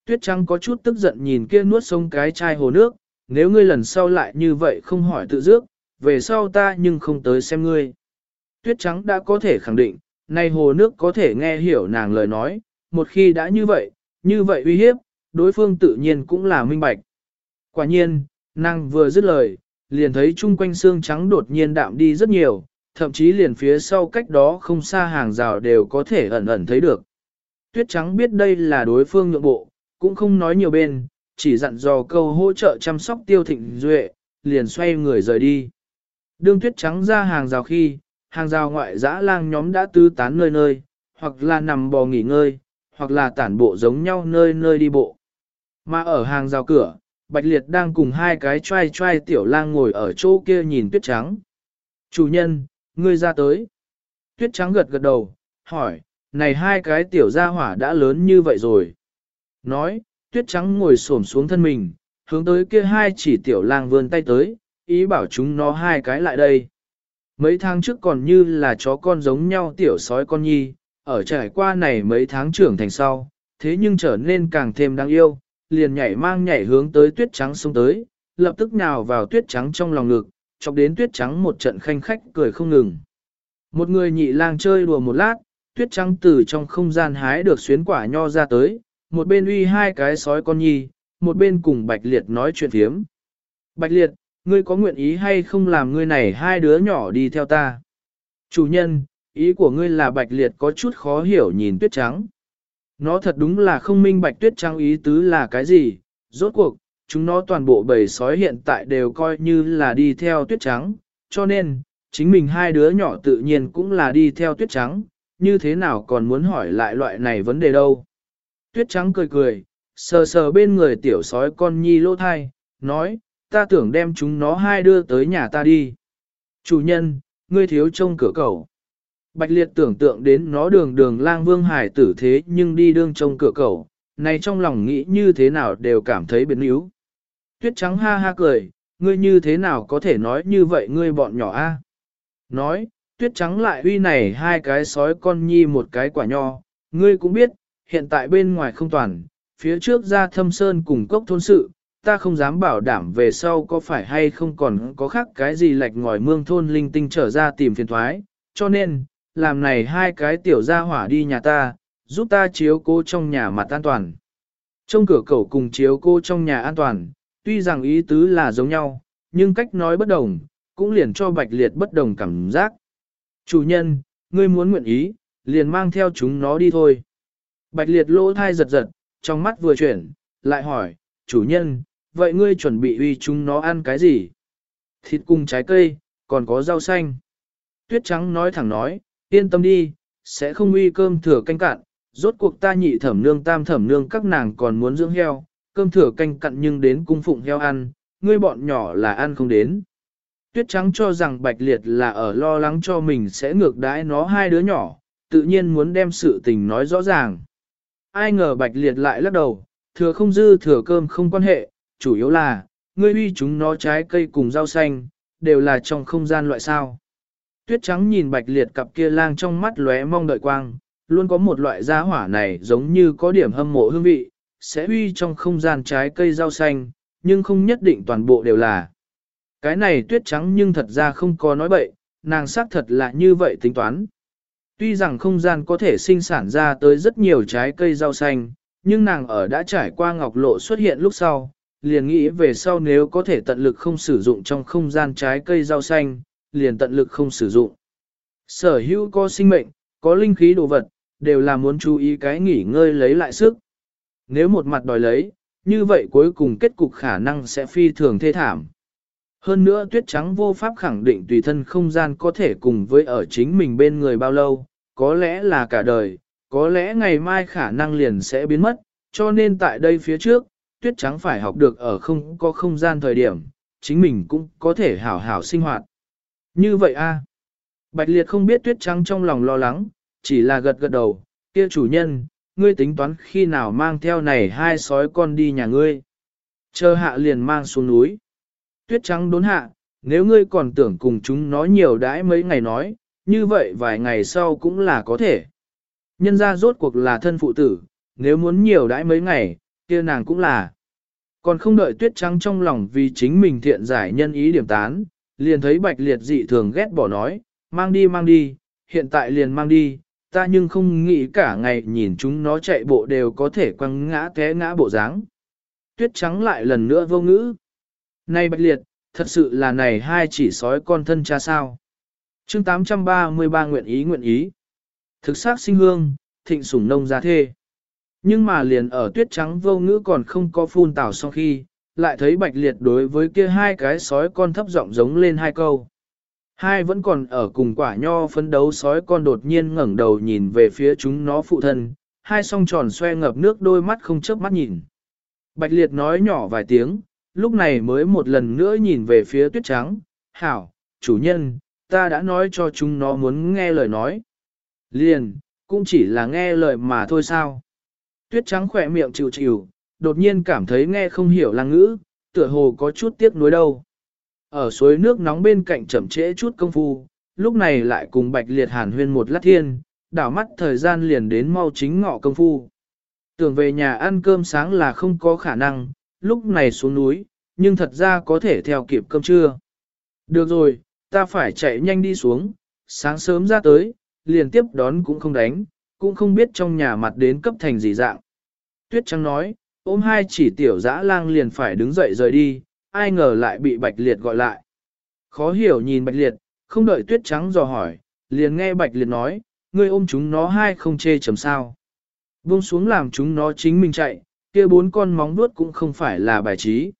Tuyết trắng có chút tức giận nhìn kia nuốt sông cái chai hồ nước, nếu ngươi lần sau lại như vậy không hỏi tự dước, về sau ta nhưng không tới xem ngươi. Tuyết trắng đã có thể khẳng định, nay hồ nước có thể nghe hiểu nàng lời nói, một khi đã như vậy, như vậy uy hiếp, đối phương tự nhiên cũng là minh bạch. Quả nhiên, nàng vừa dứt lời, liền thấy chung quanh xương trắng đột nhiên đạm đi rất nhiều, thậm chí liền phía sau cách đó không xa hàng rào đều có thể ẩn ẩn thấy được. Tuyết trắng biết đây là đối phương nhượng bộ, cũng không nói nhiều bên, chỉ dặn dò câu hỗ trợ chăm sóc tiêu thịnh duệ, liền xoay người rời đi. Đương tuyết trắng ra hàng rào khi, hàng rào ngoại dã lang nhóm đã tư tán nơi nơi, hoặc là nằm bò nghỉ ngơi, hoặc là tản bộ giống nhau nơi nơi đi bộ. Mà ở hàng rào cửa, Bạch Liệt đang cùng hai cái trai trai tiểu lang ngồi ở chỗ kia nhìn tuyết trắng. Chủ nhân, ngươi ra tới. Tuyết trắng gật gật đầu, hỏi, này hai cái tiểu gia hỏa đã lớn như vậy rồi. Nói, tuyết trắng ngồi xổm xuống thân mình, hướng tới kia hai chỉ tiểu lang vươn tay tới, ý bảo chúng nó hai cái lại đây. Mấy tháng trước còn như là chó con giống nhau tiểu sói con nhi, ở trải qua này mấy tháng trưởng thành sau, thế nhưng trở nên càng thêm đáng yêu, liền nhảy mang nhảy hướng tới tuyết trắng xuống tới, lập tức nhào vào tuyết trắng trong lòng ngực, chọc đến tuyết trắng một trận khanh khách cười không ngừng. Một người nhị lang chơi đùa một lát, tuyết trắng từ trong không gian hái được xuyến quả nho ra tới, một bên uy hai cái sói con nhi, một bên cùng Bạch Liệt nói chuyện thiếm. Bạch Liệt, ngươi có nguyện ý hay không làm ngươi này hai đứa nhỏ đi theo ta? Chủ nhân, ý của ngươi là Bạch Liệt có chút khó hiểu nhìn tuyết trắng. Nó thật đúng là không minh Bạch tuyết trắng ý tứ là cái gì, rốt cuộc, chúng nó toàn bộ bầy sói hiện tại đều coi như là đi theo tuyết trắng, cho nên, chính mình hai đứa nhỏ tự nhiên cũng là đi theo tuyết trắng, như thế nào còn muốn hỏi lại loại này vấn đề đâu. Tuyết trắng cười cười, sờ sờ bên người tiểu sói con nhi lô thai, nói, ta tưởng đem chúng nó hai đưa tới nhà ta đi. Chủ nhân, ngươi thiếu trông cửa cầu. Bạch liệt tưởng tượng đến nó đường đường lang vương hải tử thế nhưng đi đương trông cửa cầu, này trong lòng nghĩ như thế nào đều cảm thấy biến yếu. Tuyết trắng ha ha cười, ngươi như thế nào có thể nói như vậy ngươi bọn nhỏ a? Nói, tuyết trắng lại uy này hai cái sói con nhi một cái quả nho, ngươi cũng biết, hiện tại bên ngoài không toàn, phía trước ra thâm sơn cùng cốc thôn sự, ta không dám bảo đảm về sau có phải hay không còn có khác cái gì lệch ngòi mương thôn linh tinh trở ra tìm phiền thoái, cho nên, làm này hai cái tiểu gia hỏa đi nhà ta, giúp ta chiếu cô trong nhà mặt an toàn. Trong cửa cầu cùng chiếu cô trong nhà an toàn, tuy rằng ý tứ là giống nhau, nhưng cách nói bất đồng, cũng liền cho bạch liệt bất đồng cảm giác. Chủ nhân, ngươi muốn nguyện ý, liền mang theo chúng nó đi thôi. Bạch liệt lỗ thai giật giật, trong mắt vừa chuyển, lại hỏi, chủ nhân, vậy ngươi chuẩn bị uy chúng nó ăn cái gì? Thịt cùng trái cây, còn có rau xanh. Tuyết trắng nói thẳng nói, yên tâm đi, sẽ không uy cơm thừa canh cạn, rốt cuộc ta nhị thẩm nương tam thẩm nương các nàng còn muốn dưỡng heo, cơm thừa canh cặn nhưng đến cung phụng heo ăn, ngươi bọn nhỏ là ăn không đến. Tuyết trắng cho rằng bạch liệt là ở lo lắng cho mình sẽ ngược đãi nó hai đứa nhỏ, tự nhiên muốn đem sự tình nói rõ ràng. Ai ngờ bạch liệt lại lắc đầu, thừa không dư thừa cơm không quan hệ, chủ yếu là, ngươi uy chúng nó trái cây cùng rau xanh, đều là trong không gian loại sao. Tuyết trắng nhìn bạch liệt cặp kia lang trong mắt lóe mong đợi quang, luôn có một loại gia hỏa này giống như có điểm hâm mộ hương vị, sẽ uy trong không gian trái cây rau xanh, nhưng không nhất định toàn bộ đều là. Cái này tuyết trắng nhưng thật ra không có nói bậy, nàng xác thật là như vậy tính toán. Tuy rằng không gian có thể sinh sản ra tới rất nhiều trái cây rau xanh, nhưng nàng ở đã trải qua ngọc lộ xuất hiện lúc sau, liền nghĩ về sau nếu có thể tận lực không sử dụng trong không gian trái cây rau xanh, liền tận lực không sử dụng. Sở hữu có sinh mệnh, có linh khí đồ vật, đều là muốn chú ý cái nghỉ ngơi lấy lại sức. Nếu một mặt đòi lấy, như vậy cuối cùng kết cục khả năng sẽ phi thường thê thảm. Hơn nữa tuyết trắng vô pháp khẳng định tùy thân không gian có thể cùng với ở chính mình bên người bao lâu, có lẽ là cả đời, có lẽ ngày mai khả năng liền sẽ biến mất, cho nên tại đây phía trước, tuyết trắng phải học được ở không có không gian thời điểm, chính mình cũng có thể hảo hảo sinh hoạt. Như vậy a Bạch Liệt không biết tuyết trắng trong lòng lo lắng, chỉ là gật gật đầu, kia chủ nhân, ngươi tính toán khi nào mang theo này hai sói con đi nhà ngươi. Chờ hạ liền mang xuống núi. Tuyết trắng đốn hạ, nếu ngươi còn tưởng cùng chúng nó nhiều đãi mấy ngày nói, như vậy vài ngày sau cũng là có thể. Nhân ra rốt cuộc là thân phụ tử, nếu muốn nhiều đãi mấy ngày, kia nàng cũng là. Còn không đợi tuyết trắng trong lòng vì chính mình thiện giải nhân ý điểm tán, liền thấy bạch liệt dị thường ghét bỏ nói, mang đi mang đi, hiện tại liền mang đi, ta nhưng không nghĩ cả ngày nhìn chúng nó chạy bộ đều có thể quăng ngã té ngã bộ dáng. Tuyết trắng lại lần nữa vô ngữ. Này bạch liệt, thật sự là này hai chỉ sói con thân cha sao. chương 833 nguyện ý nguyện ý. Thực xác sinh hương, thịnh sủng nông gia thê. Nhưng mà liền ở tuyết trắng vô ngữ còn không có phun tảo sau khi, lại thấy bạch liệt đối với kia hai cái sói con thấp giọng giống lên hai câu. Hai vẫn còn ở cùng quả nho phấn đấu sói con đột nhiên ngẩng đầu nhìn về phía chúng nó phụ thân, hai song tròn xoe ngập nước đôi mắt không chớp mắt nhìn. Bạch liệt nói nhỏ vài tiếng, lúc này mới một lần nữa nhìn về phía tuyết trắng, hảo, chủ nhân, ta đã nói cho chúng nó muốn nghe lời nói. Liền, cũng chỉ là nghe lời mà thôi sao. Tuyết trắng khỏe miệng chịu chịu, đột nhiên cảm thấy nghe không hiểu lăng ngữ, tựa hồ có chút tiếc nuối đâu. Ở suối nước nóng bên cạnh chậm trễ chút công phu, lúc này lại cùng bạch liệt hàn huyên một lát thiên, đảo mắt thời gian liền đến mau chính ngọ công phu. Tưởng về nhà ăn cơm sáng là không có khả năng, lúc này xuống núi, nhưng thật ra có thể theo kịp cơm trưa. Được rồi, ta phải chạy nhanh đi xuống, sáng sớm ra tới, liền tiếp đón cũng không đánh, cũng không biết trong nhà mặt đến cấp thành gì dạng. Tuyết Trắng nói, ôm hai chỉ tiểu dã lang liền phải đứng dậy rời đi, ai ngờ lại bị Bạch Liệt gọi lại. Khó hiểu nhìn Bạch Liệt, không đợi Tuyết Trắng dò hỏi, liền nghe Bạch Liệt nói, ngươi ôm chúng nó hai không chê chấm sao. Buông xuống làm chúng nó chính mình chạy, kia bốn con móng vuốt cũng không phải là bài trí.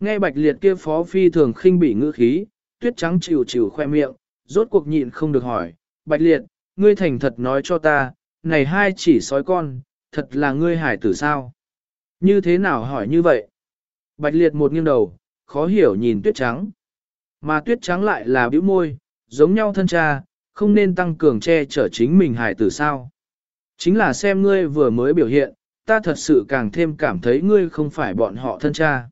Nghe Bạch Liệt kia phó phi thường khinh bị ngữ khí, Tuyết Trắng chịu chịu khoe miệng, rốt cuộc nhịn không được hỏi, Bạch Liệt, ngươi thành thật nói cho ta, này hai chỉ sói con, thật là ngươi hải tử sao? Như thế nào hỏi như vậy? Bạch liệt một nghiêng đầu, khó hiểu nhìn tuyết trắng. Mà tuyết trắng lại là bĩu môi, giống nhau thân cha, không nên tăng cường che chở chính mình hải tử sao. Chính là xem ngươi vừa mới biểu hiện, ta thật sự càng thêm cảm thấy ngươi không phải bọn họ thân cha.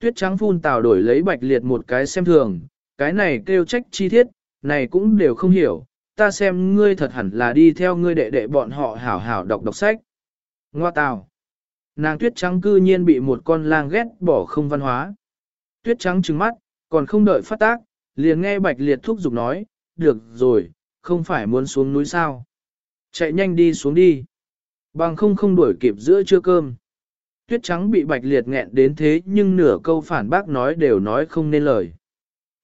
Tuyết trắng phun tào đổi lấy bạch liệt một cái xem thường, cái này kêu trách chi thiết, này cũng đều không hiểu, ta xem ngươi thật hẳn là đi theo ngươi đệ đệ bọn họ hảo hảo đọc đọc sách. Ngoa tào. Nàng tuyết trắng cư nhiên bị một con lang ghét bỏ không văn hóa. Tuyết trắng trừng mắt, còn không đợi phát tác, liền nghe bạch liệt thúc giục nói, được rồi, không phải muốn xuống núi sao. Chạy nhanh đi xuống đi. Bằng không không đuổi kịp giữa trưa cơm. Tuyết trắng bị bạch liệt nghẹn đến thế nhưng nửa câu phản bác nói đều nói không nên lời.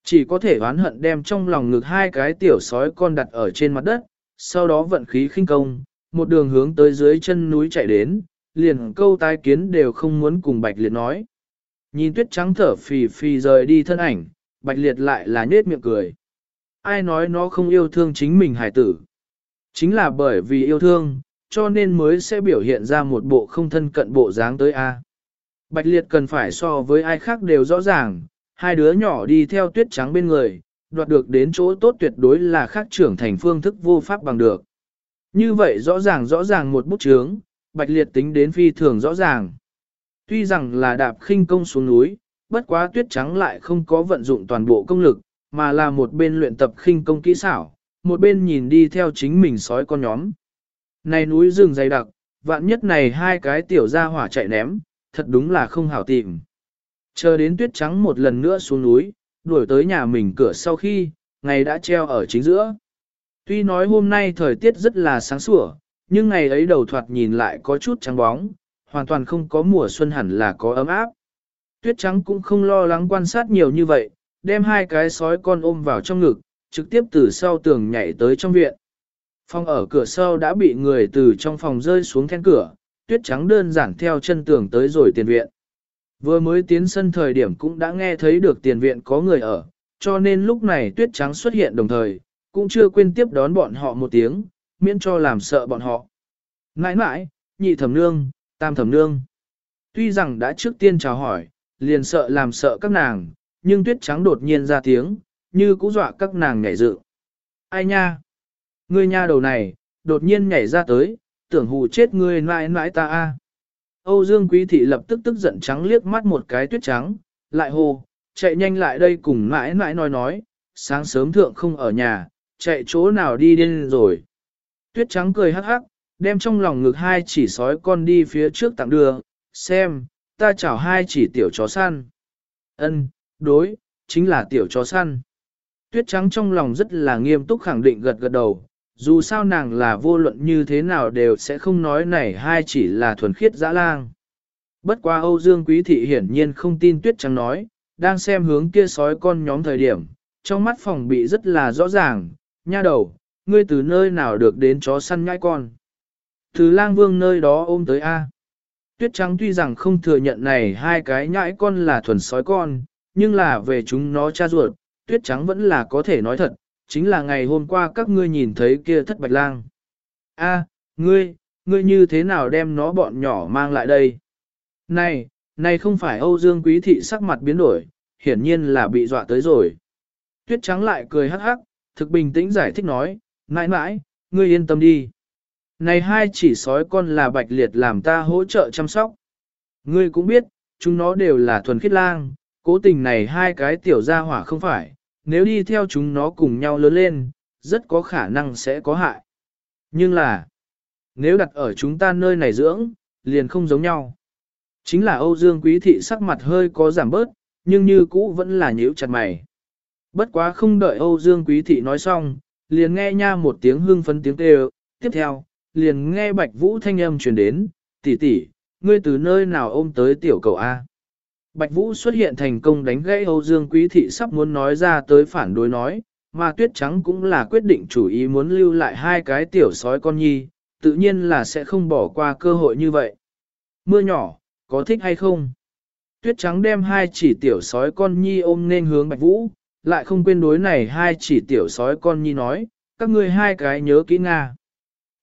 Chỉ có thể oán hận đem trong lòng ngực hai cái tiểu sói con đặt ở trên mặt đất, sau đó vận khí khinh công, một đường hướng tới dưới chân núi chạy đến, liền câu tai kiến đều không muốn cùng Bạch Liệt nói. Nhìn tuyết trắng thở phì phì rời đi thân ảnh, Bạch Liệt lại là nết miệng cười. Ai nói nó không yêu thương chính mình hải tử? Chính là bởi vì yêu thương, cho nên mới sẽ biểu hiện ra một bộ không thân cận bộ dáng tới A. Bạch liệt cần phải so với ai khác đều rõ ràng, hai đứa nhỏ đi theo tuyết trắng bên người, đoạt được đến chỗ tốt tuyệt đối là khác trưởng thành phương thức vô pháp bằng được. Như vậy rõ ràng rõ ràng một bút chướng, bạch liệt tính đến phi thường rõ ràng. Tuy rằng là đạp khinh công xuống núi, bất quá tuyết trắng lại không có vận dụng toàn bộ công lực, mà là một bên luyện tập khinh công kỹ xảo, một bên nhìn đi theo chính mình sói con nhóm. Này núi rừng dày đặc, vạn nhất này hai cái tiểu ra hỏa chạy ném, thật đúng là không hảo tìm. Chờ đến tuyết trắng một lần nữa xuống núi, đuổi tới nhà mình cửa sau khi, ngày đã treo ở chính giữa. Tuy nói hôm nay thời tiết rất là sáng sủa, nhưng ngày ấy đầu thoạt nhìn lại có chút trắng bóng, hoàn toàn không có mùa xuân hẳn là có ấm áp. Tuyết trắng cũng không lo lắng quan sát nhiều như vậy, đem hai cái sói con ôm vào trong ngực, trực tiếp từ sau tường nhảy tới trong viện. Phòng ở cửa sau đã bị người từ trong phòng rơi xuống then cửa, tuyết trắng đơn giản theo chân tường tới rồi tiền viện. Vừa mới tiến sân thời điểm cũng đã nghe thấy được tiền viện có người ở, cho nên lúc này tuyết trắng xuất hiện đồng thời, cũng chưa quên tiếp đón bọn họ một tiếng, miễn cho làm sợ bọn họ. Nãi nãi, nhị thẩm nương, tam thẩm nương. Tuy rằng đã trước tiên chào hỏi, liền sợ làm sợ các nàng, nhưng tuyết trắng đột nhiên ra tiếng, như cũ dọa các nàng nhảy dự. Ai nha? Ngươi nha đầu này, đột nhiên nhảy ra tới, tưởng hù chết ngươi nãi nãi ta a. Âu Dương Quý Thị lập tức tức giận trắng liếc mắt một cái tuyết trắng, lại hô, chạy nhanh lại đây cùng nãi nãi nói nói, sáng sớm thượng không ở nhà, chạy chỗ nào đi điên rồi. Tuyết trắng cười hắc hắc, đem trong lòng ngực hai chỉ sói con đi phía trước tặng đưa, xem, ta chảo hai chỉ tiểu chó săn. Ân, đối, chính là tiểu chó săn. Tuyết trắng trong lòng rất là nghiêm túc khẳng định gật gật đầu, dù sao nàng là vô luận như thế nào đều sẽ không nói này hai chỉ là thuần khiết dã lang. Bất qua Âu Dương Quý Thị hiển nhiên không tin Tuyết Trắng nói, đang xem hướng kia sói con nhóm thời điểm, trong mắt phòng bị rất là rõ ràng, nha đầu, ngươi từ nơi nào được đến chó săn nhãi con. Từ lang vương nơi đó ôm tới A. Tuyết Trắng tuy rằng không thừa nhận này hai cái nhãi con là thuần sói con, nhưng là về chúng nó cha ruột, Tuyết Trắng vẫn là có thể nói thật, chính là ngày hôm qua các ngươi nhìn thấy kia thất bạch lang. A, ngươi, ngươi như thế nào đem nó bọn nhỏ mang lại đây? Này, này không phải Âu Dương Quý Thị sắc mặt biến đổi, hiển nhiên là bị dọa tới rồi. Tuyết trắng lại cười hắc hắc, thực bình tĩnh giải thích nói, mãi mãi, ngươi yên tâm đi. Này hai chỉ sói con là bạch liệt làm ta hỗ trợ chăm sóc. Ngươi cũng biết, chúng nó đều là thuần khiết lang, cố tình này hai cái tiểu gia hỏa không phải, nếu đi theo chúng nó cùng nhau lớn lên, rất có khả năng sẽ có hại. Nhưng là, nếu đặt ở chúng ta nơi này dưỡng, liền không giống nhau. Chính là Âu Dương Quý Thị sắc mặt hơi có giảm bớt, nhưng như cũ vẫn là nhíu chặt mày. Bất quá không đợi Âu Dương Quý Thị nói xong, liền nghe nha một tiếng hưng phấn tiếng kêu, tiếp theo, liền nghe Bạch Vũ thanh âm truyền đến, tỷ tỷ, ngươi từ nơi nào ôm tới tiểu cầu A. Bạch Vũ xuất hiện thành công đánh gãy Âu Dương Quý Thị sắp muốn nói ra tới phản đối nói, mà Tuyết Trắng cũng là quyết định chủ ý muốn lưu lại hai cái tiểu sói con nhi, tự nhiên là sẽ không bỏ qua cơ hội như vậy. Mưa nhỏ, có thích hay không? Tuyết Trắng đem hai chỉ tiểu sói con nhi ôm nên hướng Bạch Vũ, lại không quên đối này hai chỉ tiểu sói con nhi nói, các ngươi hai cái nhớ kỹ Nga.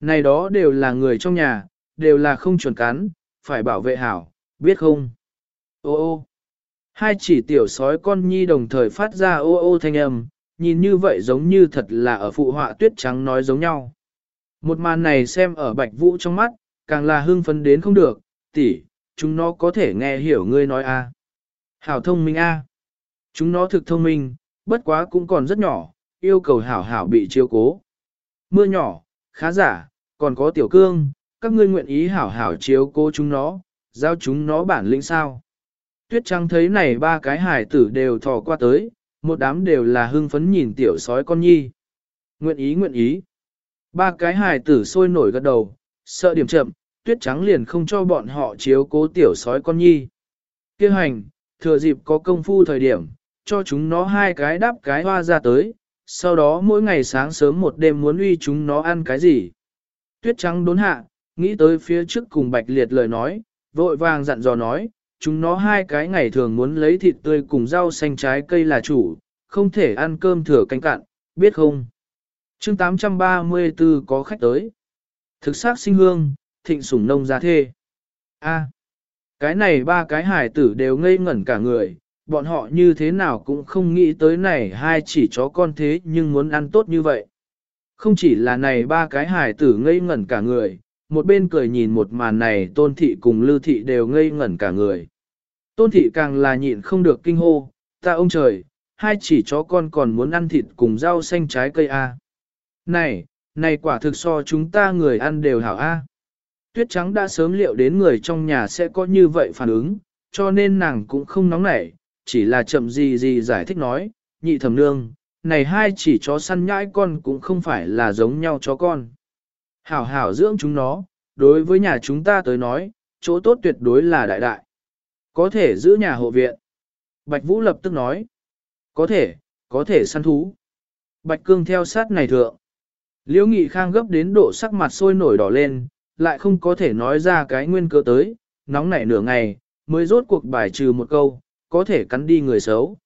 Này đó đều là người trong nhà, đều là không chuẩn cắn, phải bảo vệ hảo, biết không? Ô ô. Hai chỉ tiểu sói con nhi đồng thời phát ra ô ô thanh âm, nhìn như vậy giống như thật là ở phụ họa tuyết trắng nói giống nhau. Một màn này xem ở bạch vũ trong mắt, càng là hưng phấn đến không được, tỷ, chúng nó có thể nghe hiểu ngươi nói a. Hảo thông minh a. Chúng nó thực thông minh, bất quá cũng còn rất nhỏ, yêu cầu hảo hảo bị chiếu cố. Mưa nhỏ, khá giả, còn có tiểu cương, các ngươi nguyện ý hảo hảo chiếu cố chúng nó, giao chúng nó bản lĩnh sao. Tuyết trắng thấy này ba cái hải tử đều thò qua tới, một đám đều là hưng phấn nhìn tiểu sói con nhi. Nguyện ý nguyện ý. Ba cái hải tử sôi nổi gật đầu, sợ điểm chậm, tuyết trắng liền không cho bọn họ chiếu cố tiểu sói con nhi. Kêu hành, thừa dịp có công phu thời điểm, cho chúng nó hai cái đáp cái hoa ra tới, sau đó mỗi ngày sáng sớm một đêm muốn uy chúng nó ăn cái gì. Tuyết trắng đốn hạ, nghĩ tới phía trước cùng bạch liệt lời nói, vội vàng dặn dò nói, chúng nó hai cái ngày thường muốn lấy thịt tươi cùng rau xanh trái cây là chủ, không thể ăn cơm thừa canh cạn, biết không? chương 834 có khách tới. Thực xác sinh hương, thịnh sủng nông gia thê. A. Cái này ba cái hải tử đều ngây ngẩn cả người, bọn họ như thế nào cũng không nghĩ tới này hai chỉ chó con thế nhưng muốn ăn tốt như vậy. Không chỉ là này ba cái hài tử ngây ngẩn cả người, một bên cười nhìn một màn này tôn thị cùng lưu thị đều ngây ngẩn cả người. Tôn thị càng là nhịn không được kinh hô, ta ông trời, hai chỉ chó con còn muốn ăn thịt cùng rau xanh trái cây a. Này, này quả thực so chúng ta người ăn đều hảo a. Tuyết trắng đã sớm liệu đến người trong nhà sẽ có như vậy phản ứng, cho nên nàng cũng không nóng nảy, chỉ là chậm gì gì giải thích nói, nhị thẩm nương, này hai chỉ chó săn nhãi con cũng không phải là giống nhau chó con. Hảo hảo dưỡng chúng nó, đối với nhà chúng ta tới nói, chỗ tốt tuyệt đối là đại đại. Có thể giữ nhà hộ viện. Bạch Vũ lập tức nói. Có thể, có thể săn thú. Bạch Cương theo sát này thượng. Liễu Nghị Khang gấp đến độ sắc mặt sôi nổi đỏ lên, lại không có thể nói ra cái nguyên cơ tới, nóng nảy nửa ngày, mới rốt cuộc bài trừ một câu, có thể cắn đi người xấu.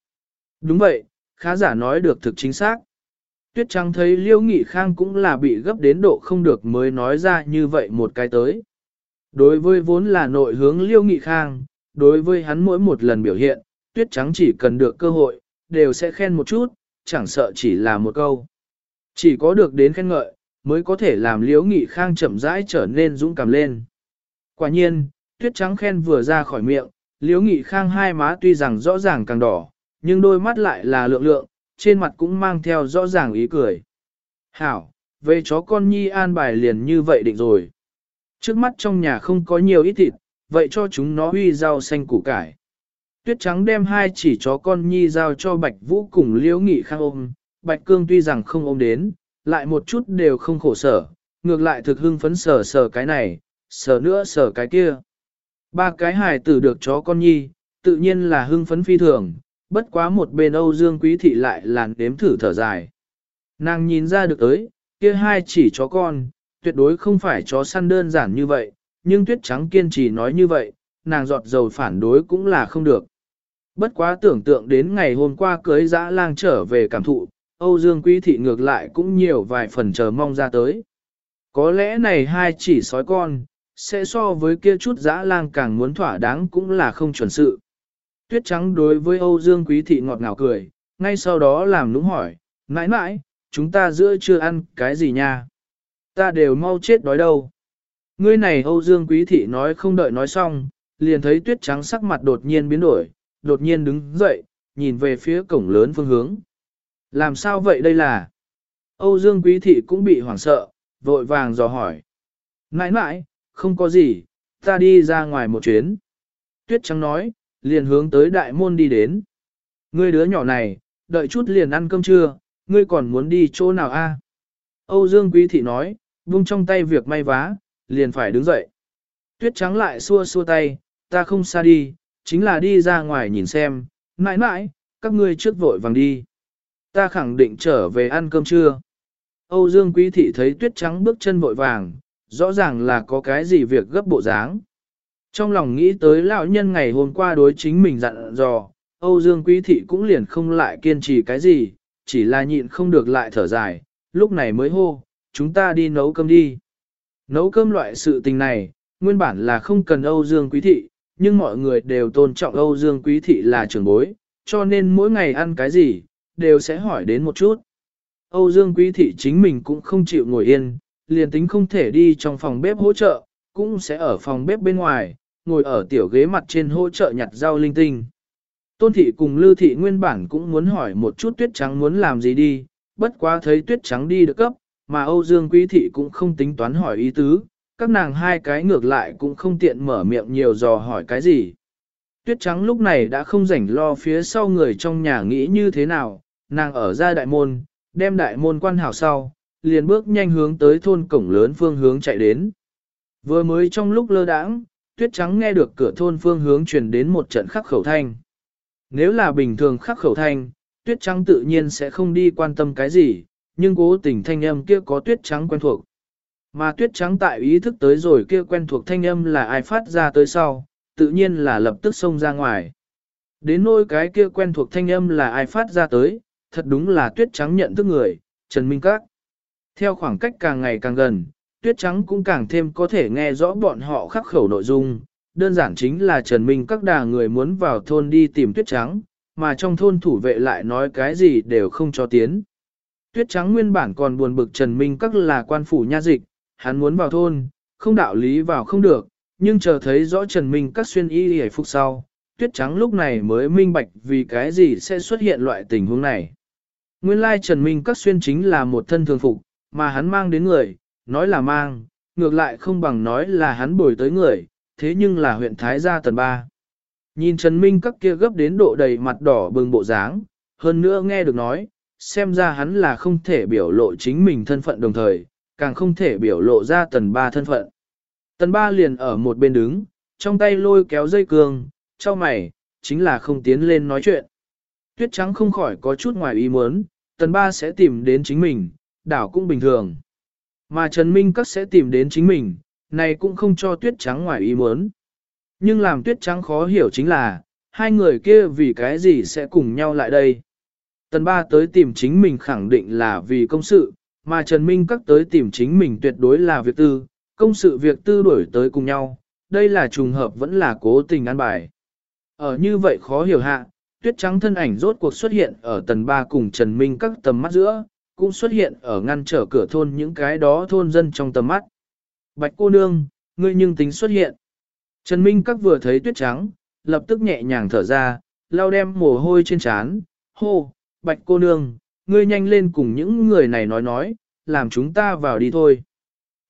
Đúng vậy, khá giả nói được thực chính xác. Tuyết Trắng thấy Liêu Nghị Khang cũng là bị gấp đến độ không được mới nói ra như vậy một cái tới. Đối với vốn là nội hướng Liêu Nghị Khang, đối với hắn mỗi một lần biểu hiện, Tuyết Trắng chỉ cần được cơ hội, đều sẽ khen một chút, chẳng sợ chỉ là một câu. Chỉ có được đến khen ngợi, mới có thể làm Liêu Nghị Khang chậm rãi trở nên dũng cảm lên. Quả nhiên, Tuyết Trắng khen vừa ra khỏi miệng, Liễu Nghị Khang hai má tuy rằng rõ ràng càng đỏ, nhưng đôi mắt lại là lượng lượng, trên mặt cũng mang theo rõ ràng ý cười. Hảo, về chó con nhi an bài liền như vậy định rồi. Trước mắt trong nhà không có nhiều ít thịt, vậy cho chúng nó huy rau xanh củ cải. Tuyết trắng đem hai chỉ chó con nhi giao cho Bạch Vũ cùng Liễu Nghị Khang ôm, Bạch Cương tuy rằng không ôm đến, lại một chút đều không khổ sở, ngược lại thực hưng phấn sở sở cái này, sở nữa sở cái kia. Ba cái hài tử được chó con nhi, tự nhiên là hưng phấn phi thường, bất quá một bên Âu Dương Quý Thị lại làn đếm thử thở dài. Nàng nhìn ra được tới, kia hai chỉ chó con, tuyệt đối không phải chó săn đơn giản như vậy, nhưng tuyết trắng kiên trì nói như vậy, nàng giọt dầu phản đối cũng là không được. Bất quá tưởng tượng đến ngày hôm qua cưới dã lang trở về cảm thụ, Âu Dương Quý Thị ngược lại cũng nhiều vài phần chờ mong ra tới. Có lẽ này hai chỉ sói con, sẽ so với kia chút dã lang càng muốn thỏa đáng cũng là không chuẩn sự. Tuyết trắng đối với Âu Dương Quý Thị ngọt ngào cười, ngay sau đó làm nũng hỏi, mãi mãi, chúng ta giữa chưa ăn cái gì nha? Ta đều mau chết đói đâu. Ngươi này Âu Dương Quý Thị nói không đợi nói xong, liền thấy tuyết trắng sắc mặt đột nhiên biến đổi, đột nhiên đứng dậy, nhìn về phía cổng lớn phương hướng. Làm sao vậy đây là? Âu Dương Quý Thị cũng bị hoảng sợ, vội vàng dò hỏi. Nãi nãi, không có gì, ta đi ra ngoài một chuyến. Tuyết trắng nói, liền hướng tới đại môn đi đến. Ngươi đứa nhỏ này, đợi chút liền ăn cơm trưa, ngươi còn muốn đi chỗ nào a? Âu Dương Quý Thị nói, buông trong tay việc may vá, liền phải đứng dậy. Tuyết trắng lại xua xua tay, ta không xa đi, chính là đi ra ngoài nhìn xem, mãi mãi, các ngươi trước vội vàng đi. Ta khẳng định trở về ăn cơm trưa. Âu Dương Quý Thị thấy tuyết trắng bước chân vội vàng, rõ ràng là có cái gì việc gấp bộ dáng. Trong lòng nghĩ tới lão nhân ngày hôm qua đối chính mình dặn dò, Âu Dương Quý Thị cũng liền không lại kiên trì cái gì, chỉ là nhịn không được lại thở dài, lúc này mới hô, chúng ta đi nấu cơm đi. Nấu cơm loại sự tình này, nguyên bản là không cần Âu Dương Quý Thị, nhưng mọi người đều tôn trọng Âu Dương Quý Thị là trưởng bối, cho nên mỗi ngày ăn cái gì, đều sẽ hỏi đến một chút. Âu Dương Quý Thị chính mình cũng không chịu ngồi yên, liền tính không thể đi trong phòng bếp hỗ trợ, cũng sẽ ở phòng bếp bên ngoài, ngồi ở tiểu ghế mặt trên hỗ trợ nhặt rau linh tinh. Tôn thị cùng Lưu thị nguyên bản cũng muốn hỏi một chút tuyết trắng muốn làm gì đi, bất quá thấy tuyết trắng đi được cấp, mà Âu Dương Quý thị cũng không tính toán hỏi ý tứ, các nàng hai cái ngược lại cũng không tiện mở miệng nhiều dò hỏi cái gì. Tuyết trắng lúc này đã không rảnh lo phía sau người trong nhà nghĩ như thế nào, nàng ở ra đại môn, đem đại môn quan hảo sau, liền bước nhanh hướng tới thôn cổng lớn phương hướng chạy đến. Vừa mới trong lúc lơ đãng, tuyết trắng nghe được cửa thôn phương hướng truyền đến một trận khắc khẩu thanh. Nếu là bình thường khắc khẩu thanh, tuyết trắng tự nhiên sẽ không đi quan tâm cái gì, nhưng cố tình thanh âm kia có tuyết trắng quen thuộc. Mà tuyết trắng tại ý thức tới rồi kia quen thuộc thanh âm là ai phát ra tới sau, tự nhiên là lập tức xông ra ngoài. Đến nỗi cái kia quen thuộc thanh âm là ai phát ra tới, thật đúng là tuyết trắng nhận thức người, Trần Minh Các. Theo khoảng cách càng ngày càng gần, tuyết trắng cũng càng thêm có thể nghe rõ bọn họ khắc khẩu nội dung, đơn giản chính là Trần Minh các đà người muốn vào thôn đi tìm tuyết trắng, mà trong thôn thủ vệ lại nói cái gì đều không cho tiến. Tuyết trắng nguyên bản còn buồn bực Trần Minh các là quan phủ nha dịch, hắn muốn vào thôn, không đạo lý vào không được, nhưng chờ thấy rõ Trần Minh các xuyên y hề phục sau, tuyết trắng lúc này mới minh bạch vì cái gì sẽ xuất hiện loại tình huống này. Nguyên lai Trần Minh các xuyên chính là một thân thường phục, mà hắn mang đến người, nói là mang, ngược lại không bằng nói là hắn bồi tới người, thế nhưng là huyện Thái Gia tần ba. Nhìn Trần Minh các kia gấp đến độ đầy mặt đỏ bừng bộ dáng, hơn nữa nghe được nói, xem ra hắn là không thể biểu lộ chính mình thân phận đồng thời, càng không thể biểu lộ ra tần ba thân phận. Tần ba liền ở một bên đứng, trong tay lôi kéo dây cương, cho mày, chính là không tiến lên nói chuyện. Tuyết trắng không khỏi có chút ngoài ý muốn, tần ba sẽ tìm đến chính mình, đảo cũng bình thường. Mà Trần Minh Các sẽ tìm đến chính mình, này cũng không cho tuyết trắng ngoài ý muốn. Nhưng làm tuyết trắng khó hiểu chính là, hai người kia vì cái gì sẽ cùng nhau lại đây. Tần ba tới tìm chính mình khẳng định là vì công sự, mà Trần Minh Các tới tìm chính mình tuyệt đối là việc tư, công sự việc tư đổi tới cùng nhau, đây là trùng hợp vẫn là cố tình ăn bài. Ở như vậy khó hiểu hạ, tuyết trắng thân ảnh rốt cuộc xuất hiện ở tần ba cùng Trần Minh các tầm mắt giữa, cũng xuất hiện ở ngăn trở cửa thôn những cái đó thôn dân trong tầm mắt. Bạch cô nương, ngươi nhưng tính xuất hiện. Trần Minh các vừa thấy tuyết trắng, lập tức nhẹ nhàng thở ra, lau đem mồ hôi trên trán, hô, bạch cô nương, ngươi nhanh lên cùng những người này nói nói, làm chúng ta vào đi thôi.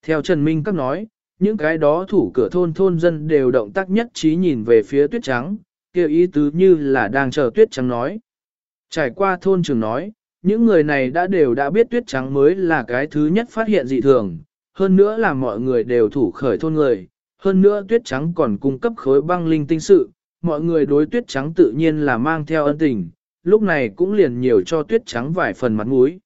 Theo Trần Minh các nói, những cái đó thủ cửa thôn thôn dân đều động tác nhất trí nhìn về phía tuyết trắng, kêu ý tứ như là đang chờ tuyết trắng nói. Trải qua thôn trường nói, những người này đã đều đã biết tuyết trắng mới là cái thứ nhất phát hiện dị thường, hơn nữa là mọi người đều thủ khởi thôn người, hơn nữa tuyết trắng còn cung cấp khối băng linh tinh sự, mọi người đối tuyết trắng tự nhiên là mang theo ân tình, lúc này cũng liền nhiều cho tuyết trắng vài phần mặt mũi.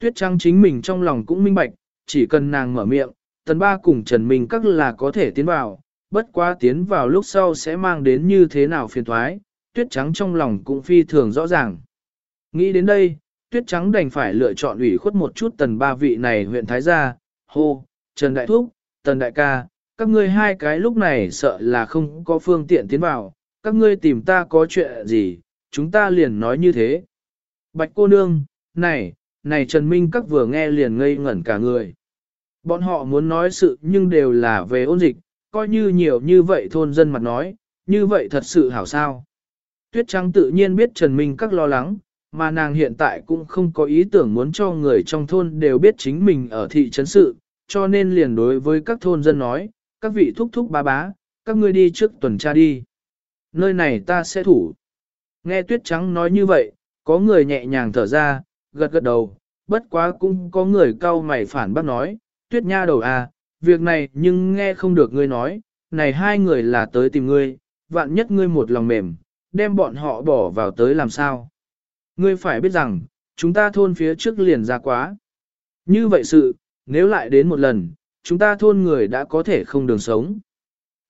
Tuyết trắng chính mình trong lòng cũng minh bạch, chỉ cần nàng mở miệng, tần ba cùng Trần Minh các là có thể tiến vào, bất quá tiến vào lúc sau sẽ mang đến như thế nào phiền thoái, tuyết trắng trong lòng cũng phi thường rõ ràng. Nghĩ đến đây, tuyết trắng đành phải lựa chọn ủy khuất một chút tần ba vị này huyện Thái Gia, hô, Trần Đại Thúc, Tần Đại Ca, các ngươi hai cái lúc này sợ là không có phương tiện tiến vào, các ngươi tìm ta có chuyện gì, chúng ta liền nói như thế. Bạch cô nương, này, này Trần Minh các vừa nghe liền ngây ngẩn cả người. Bọn họ muốn nói sự nhưng đều là về ôn dịch, coi như nhiều như vậy thôn dân mặt nói, như vậy thật sự hảo sao. Tuyết Trắng tự nhiên biết Trần Minh các lo lắng, mà nàng hiện tại cũng không có ý tưởng muốn cho người trong thôn đều biết chính mình ở thị trấn sự, cho nên liền đối với các thôn dân nói, các vị thúc thúc bá bá, các ngươi đi trước tuần tra đi. Nơi này ta sẽ thủ. Nghe Tuyết Trắng nói như vậy, có người nhẹ nhàng thở ra, gật gật đầu, bất quá cũng có người cau mày phản bác nói, Tuyết Nha đầu à, việc này nhưng nghe không được ngươi nói, này hai người là tới tìm ngươi, vạn nhất ngươi một lòng mềm, đem bọn họ bỏ vào tới làm sao. Ngươi phải biết rằng, chúng ta thôn phía trước liền ra quá. Như vậy sự, nếu lại đến một lần, chúng ta thôn người đã có thể không đường sống.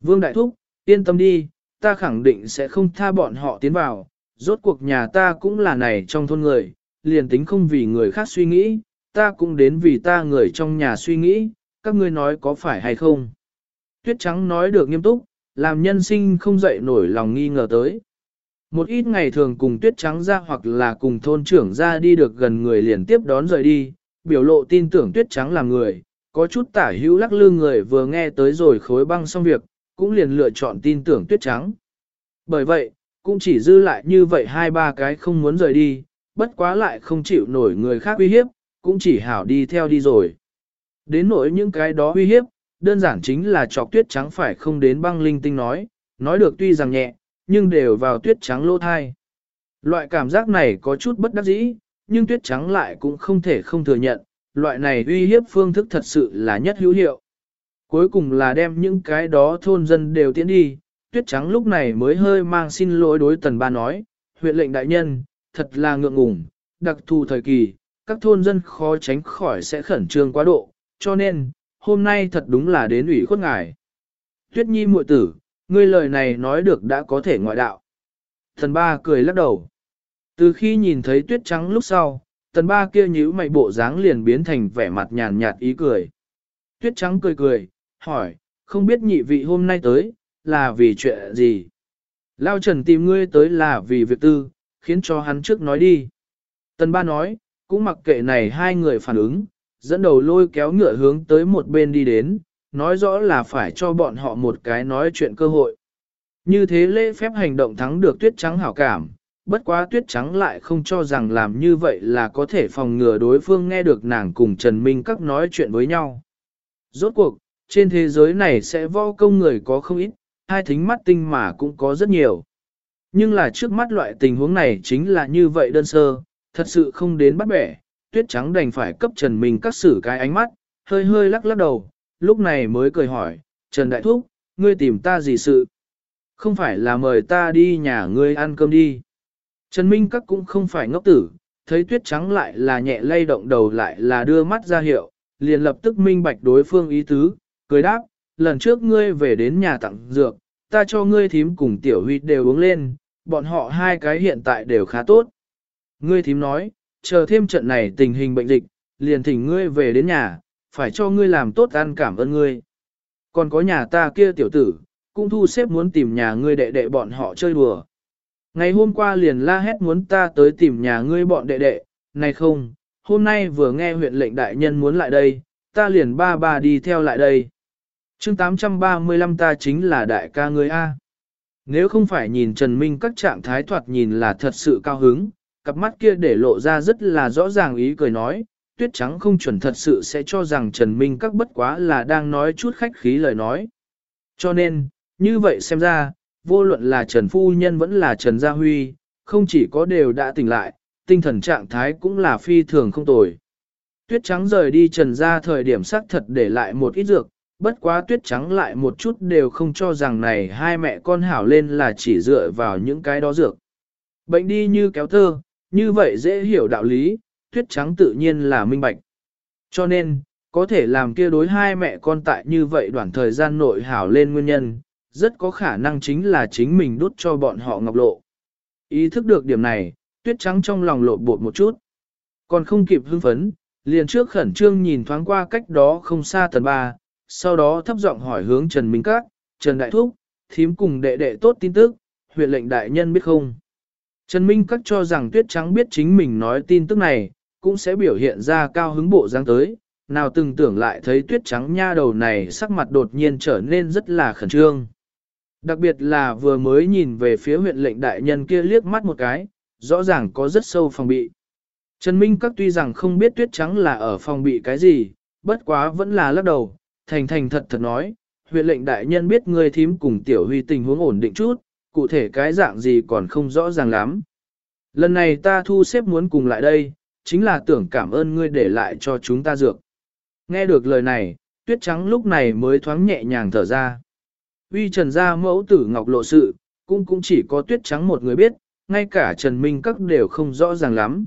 Vương Đại Thúc, yên tâm đi, ta khẳng định sẽ không tha bọn họ tiến vào, rốt cuộc nhà ta cũng là này trong thôn người, liền tính không vì người khác suy nghĩ, ta cũng đến vì ta người trong nhà suy nghĩ, các ngươi nói có phải hay không. Tuyết trắng nói được nghiêm túc, làm nhân sinh không dậy nổi lòng nghi ngờ tới. Một ít ngày thường cùng tuyết trắng ra hoặc là cùng thôn trưởng ra đi được gần người liền tiếp đón rời đi, biểu lộ tin tưởng tuyết trắng là người, có chút tả hữu lắc lư người vừa nghe tới rồi khối băng xong việc, cũng liền lựa chọn tin tưởng tuyết trắng. Bởi vậy, cũng chỉ dư lại như vậy hai ba cái không muốn rời đi, bất quá lại không chịu nổi người khác uy hiếp, cũng chỉ hảo đi theo đi rồi. Đến nỗi những cái đó uy hiếp, đơn giản chính là chọc tuyết trắng phải không đến băng linh tinh nói, nói được tuy rằng nhẹ, nhưng đều vào tuyết trắng lỗ thai. Loại cảm giác này có chút bất đắc dĩ, nhưng tuyết trắng lại cũng không thể không thừa nhận, loại này uy hiếp phương thức thật sự là nhất hữu hiệu. Cuối cùng là đem những cái đó thôn dân đều tiến đi, tuyết trắng lúc này mới hơi mang xin lỗi đối tần ba nói, huyện lệnh đại nhân, thật là ngượng ngùng, đặc thù thời kỳ, các thôn dân khó tránh khỏi sẽ khẩn trương quá độ, cho nên, hôm nay thật đúng là đến ủy khuất ngài. Tuyết nhi muội tử, ngươi lời này nói được đã có thể ngoại đạo. Thần ba cười lắc đầu. Từ khi nhìn thấy tuyết trắng lúc sau, tần ba kia nhíu mày bộ dáng liền biến thành vẻ mặt nhàn nhạt ý cười. Tuyết trắng cười cười, hỏi, không biết nhị vị hôm nay tới, là vì chuyện gì? Lao Trần tìm ngươi tới là vì việc tư, khiến cho hắn trước nói đi. Tần ba nói, cũng mặc kệ này hai người phản ứng, dẫn đầu lôi kéo ngựa hướng tới một bên đi đến, nói rõ là phải cho bọn họ một cái nói chuyện cơ hội. Như thế lễ phép hành động thắng được tuyết trắng hảo cảm, bất quá tuyết trắng lại không cho rằng làm như vậy là có thể phòng ngừa đối phương nghe được nàng cùng Trần Minh các nói chuyện với nhau. Rốt cuộc, trên thế giới này sẽ vô công người có không ít, hai thính mắt tinh mà cũng có rất nhiều. Nhưng là trước mắt loại tình huống này chính là như vậy đơn sơ, thật sự không đến bắt bẻ, tuyết trắng đành phải cấp Trần Minh các xử cái ánh mắt, hơi hơi lắc lắc đầu, lúc này mới cười hỏi, Trần Đại Thúc, ngươi tìm ta gì sự? Không phải là mời ta đi nhà ngươi ăn cơm đi. Trần Minh các cũng không phải ngốc tử, thấy tuyết trắng lại là nhẹ lay động đầu lại là đưa mắt ra hiệu, liền lập tức minh bạch đối phương ý tứ, cười đáp, lần trước ngươi về đến nhà tặng dược, ta cho ngươi thím cùng tiểu huy đều uống lên, bọn họ hai cái hiện tại đều khá tốt. Ngươi thím nói, chờ thêm trận này tình hình bệnh dịch, liền thỉnh ngươi về đến nhà, phải cho ngươi làm tốt ăn cảm ơn ngươi. Còn có nhà ta kia tiểu tử, cũng thu xếp muốn tìm nhà ngươi đệ đệ bọn họ chơi đùa. Ngày hôm qua liền la hét muốn ta tới tìm nhà ngươi bọn đệ đệ, này không, hôm nay vừa nghe huyện lệnh đại nhân muốn lại đây, ta liền ba ba đi theo lại đây. chương 835 ta chính là đại ca ngươi A. Nếu không phải nhìn Trần Minh các trạng thái thoạt nhìn là thật sự cao hứng, cặp mắt kia để lộ ra rất là rõ ràng ý cười nói, tuyết trắng không chuẩn thật sự sẽ cho rằng Trần Minh các bất quá là đang nói chút khách khí lời nói. Cho nên, như vậy xem ra, vô luận là Trần Phu Nhân vẫn là Trần Gia Huy, không chỉ có đều đã tỉnh lại, tinh thần trạng thái cũng là phi thường không tồi. Tuyết trắng rời đi Trần Gia thời điểm xác thật để lại một ít dược, bất quá tuyết trắng lại một chút đều không cho rằng này hai mẹ con hảo lên là chỉ dựa vào những cái đó dược. Bệnh đi như kéo thơ, như vậy dễ hiểu đạo lý, tuyết trắng tự nhiên là minh bạch. Cho nên, có thể làm kia đối hai mẹ con tại như vậy đoạn thời gian nội hảo lên nguyên nhân, rất có khả năng chính là chính mình đút cho bọn họ ngọc lộ. Ý thức được điểm này, tuyết trắng trong lòng lộ bột một chút. Còn không kịp hưng phấn, liền trước khẩn trương nhìn thoáng qua cách đó không xa tần ba, sau đó thấp giọng hỏi hướng Trần Minh Các, Trần Đại Thúc, thím cùng đệ đệ tốt tin tức, huyện lệnh đại nhân biết không? Trần Minh Các cho rằng tuyết trắng biết chính mình nói tin tức này, cũng sẽ biểu hiện ra cao hứng bộ dáng tới, nào từng tưởng lại thấy tuyết trắng nha đầu này sắc mặt đột nhiên trở nên rất là khẩn trương. Đặc biệt là vừa mới nhìn về phía huyện lệnh đại nhân kia liếc mắt một cái, rõ ràng có rất sâu phòng bị. Trần Minh Các tuy rằng không biết tuyết trắng là ở phòng bị cái gì, bất quá vẫn là lắc đầu, thành thành thật thật nói, huyện lệnh đại nhân biết người thím cùng tiểu huy tình huống ổn định chút, cụ thể cái dạng gì còn không rõ ràng lắm. Lần này ta thu xếp muốn cùng lại đây, chính là tưởng cảm ơn ngươi để lại cho chúng ta dược. Nghe được lời này, tuyết trắng lúc này mới thoáng nhẹ nhàng thở ra. Uy trần gia mẫu tử ngọc lộ sự, cũng cũng chỉ có tuyết trắng một người biết, ngay cả Trần Minh Các đều không rõ ràng lắm.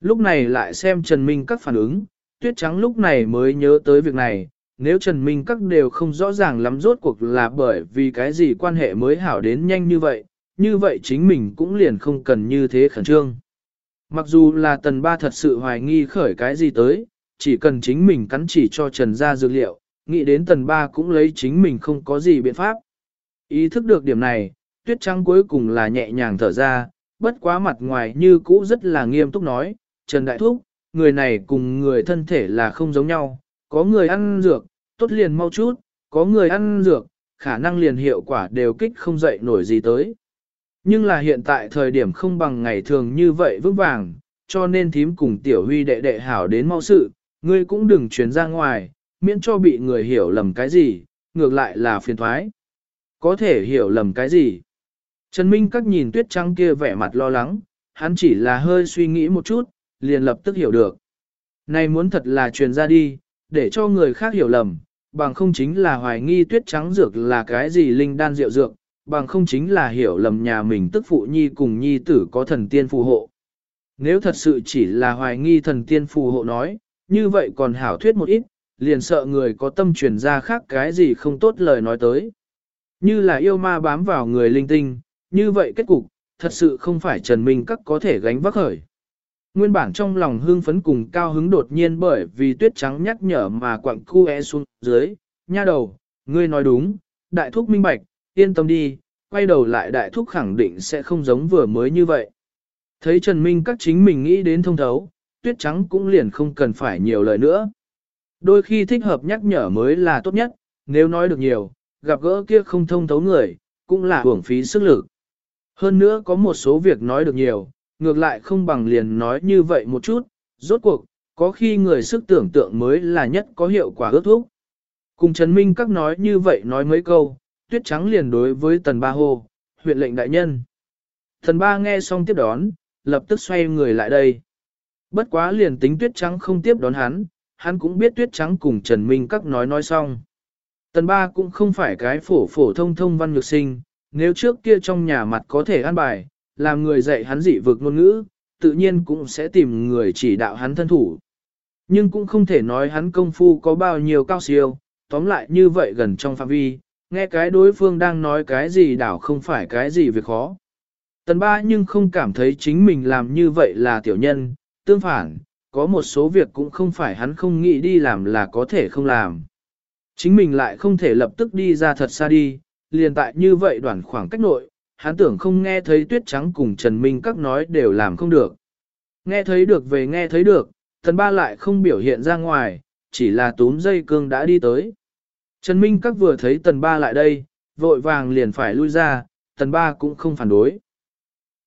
Lúc này lại xem Trần Minh Các phản ứng, tuyết trắng lúc này mới nhớ tới việc này, nếu Trần Minh Các đều không rõ ràng lắm rốt cuộc là bởi vì cái gì quan hệ mới hảo đến nhanh như vậy, như vậy chính mình cũng liền không cần như thế khẩn trương. Mặc dù là tần ba thật sự hoài nghi khởi cái gì tới, chỉ cần chính mình cắn chỉ cho Trần ra dược liệu, nghĩ đến tần ba cũng lấy chính mình không có gì biện pháp. Ý thức được điểm này, tuyết trắng cuối cùng là nhẹ nhàng thở ra, bất quá mặt ngoài như cũ rất là nghiêm túc nói, Trần Đại Thúc, người này cùng người thân thể là không giống nhau, có người ăn dược, tốt liền mau chút, có người ăn dược, khả năng liền hiệu quả đều kích không dậy nổi gì tới. Nhưng là hiện tại thời điểm không bằng ngày thường như vậy vững vàng, cho nên thím cùng tiểu huy đệ đệ hảo đến mau sự, ngươi cũng đừng chuyển ra ngoài, miễn cho bị người hiểu lầm cái gì, ngược lại là phiền thoái. Có thể hiểu lầm cái gì? Trần Minh các nhìn tuyết trắng kia vẻ mặt lo lắng, hắn chỉ là hơi suy nghĩ một chút, liền lập tức hiểu được. Này muốn thật là truyền ra đi, để cho người khác hiểu lầm, bằng không chính là hoài nghi tuyết trắng dược là cái gì linh đan rượu dược, bằng không chính là hiểu lầm nhà mình tức phụ nhi cùng nhi tử có thần tiên phù hộ. Nếu thật sự chỉ là hoài nghi thần tiên phù hộ nói, như vậy còn hảo thuyết một ít, liền sợ người có tâm truyền ra khác cái gì không tốt lời nói tới. Như là yêu ma bám vào người linh tinh, như vậy kết cục, thật sự không phải Trần Minh Các có thể gánh vác khởi. Nguyên bản trong lòng hương phấn cùng cao hứng đột nhiên bởi vì tuyết trắng nhắc nhở mà quặng cu e xuống dưới, nha đầu, ngươi nói đúng, đại thúc minh bạch, yên tâm đi, quay đầu lại đại thúc khẳng định sẽ không giống vừa mới như vậy. Thấy Trần Minh các chính mình nghĩ đến thông thấu, tuyết trắng cũng liền không cần phải nhiều lời nữa. Đôi khi thích hợp nhắc nhở mới là tốt nhất, nếu nói được nhiều, gặp gỡ kia không thông thấu người, cũng là hưởng phí sức lực. Hơn nữa có một số việc nói được nhiều, ngược lại không bằng liền nói như vậy một chút, rốt cuộc, có khi người sức tưởng tượng mới là nhất có hiệu quả ước thúc. Cùng Trần Minh các nói như vậy nói mấy câu, tuyết trắng liền đối với tần ba hô, huyện lệnh đại nhân. Tần ba nghe xong tiếp đón, lập tức xoay người lại đây. Bất quá liền tính tuyết trắng không tiếp đón hắn, hắn cũng biết tuyết trắng cùng Trần Minh các nói nói xong. Tần ba cũng không phải cái phổ phổ thông thông văn nhược sinh, nếu trước kia trong nhà mặt có thể an bài, làm người dạy hắn dị vực ngôn ngữ, tự nhiên cũng sẽ tìm người chỉ đạo hắn thân thủ. Nhưng cũng không thể nói hắn công phu có bao nhiêu cao siêu, tóm lại như vậy gần trong phạm vi, nghe cái đối phương đang nói cái gì đảo không phải cái gì việc khó. Tần ba nhưng không cảm thấy chính mình làm như vậy là tiểu nhân, tương phản, có một số việc cũng không phải hắn không nghĩ đi làm là có thể không làm. Chính mình lại không thể lập tức đi ra thật xa đi, liền tại như vậy đoạn khoảng cách nội, hắn tưởng không nghe thấy tuyết trắng cùng Trần Minh các nói đều làm không được. Nghe thấy được về nghe thấy được, tần ba lại không biểu hiện ra ngoài, chỉ là túm dây cương đã đi tới. Trần Minh các vừa thấy tần ba lại đây, vội vàng liền phải lui ra, tần ba cũng không phản đối.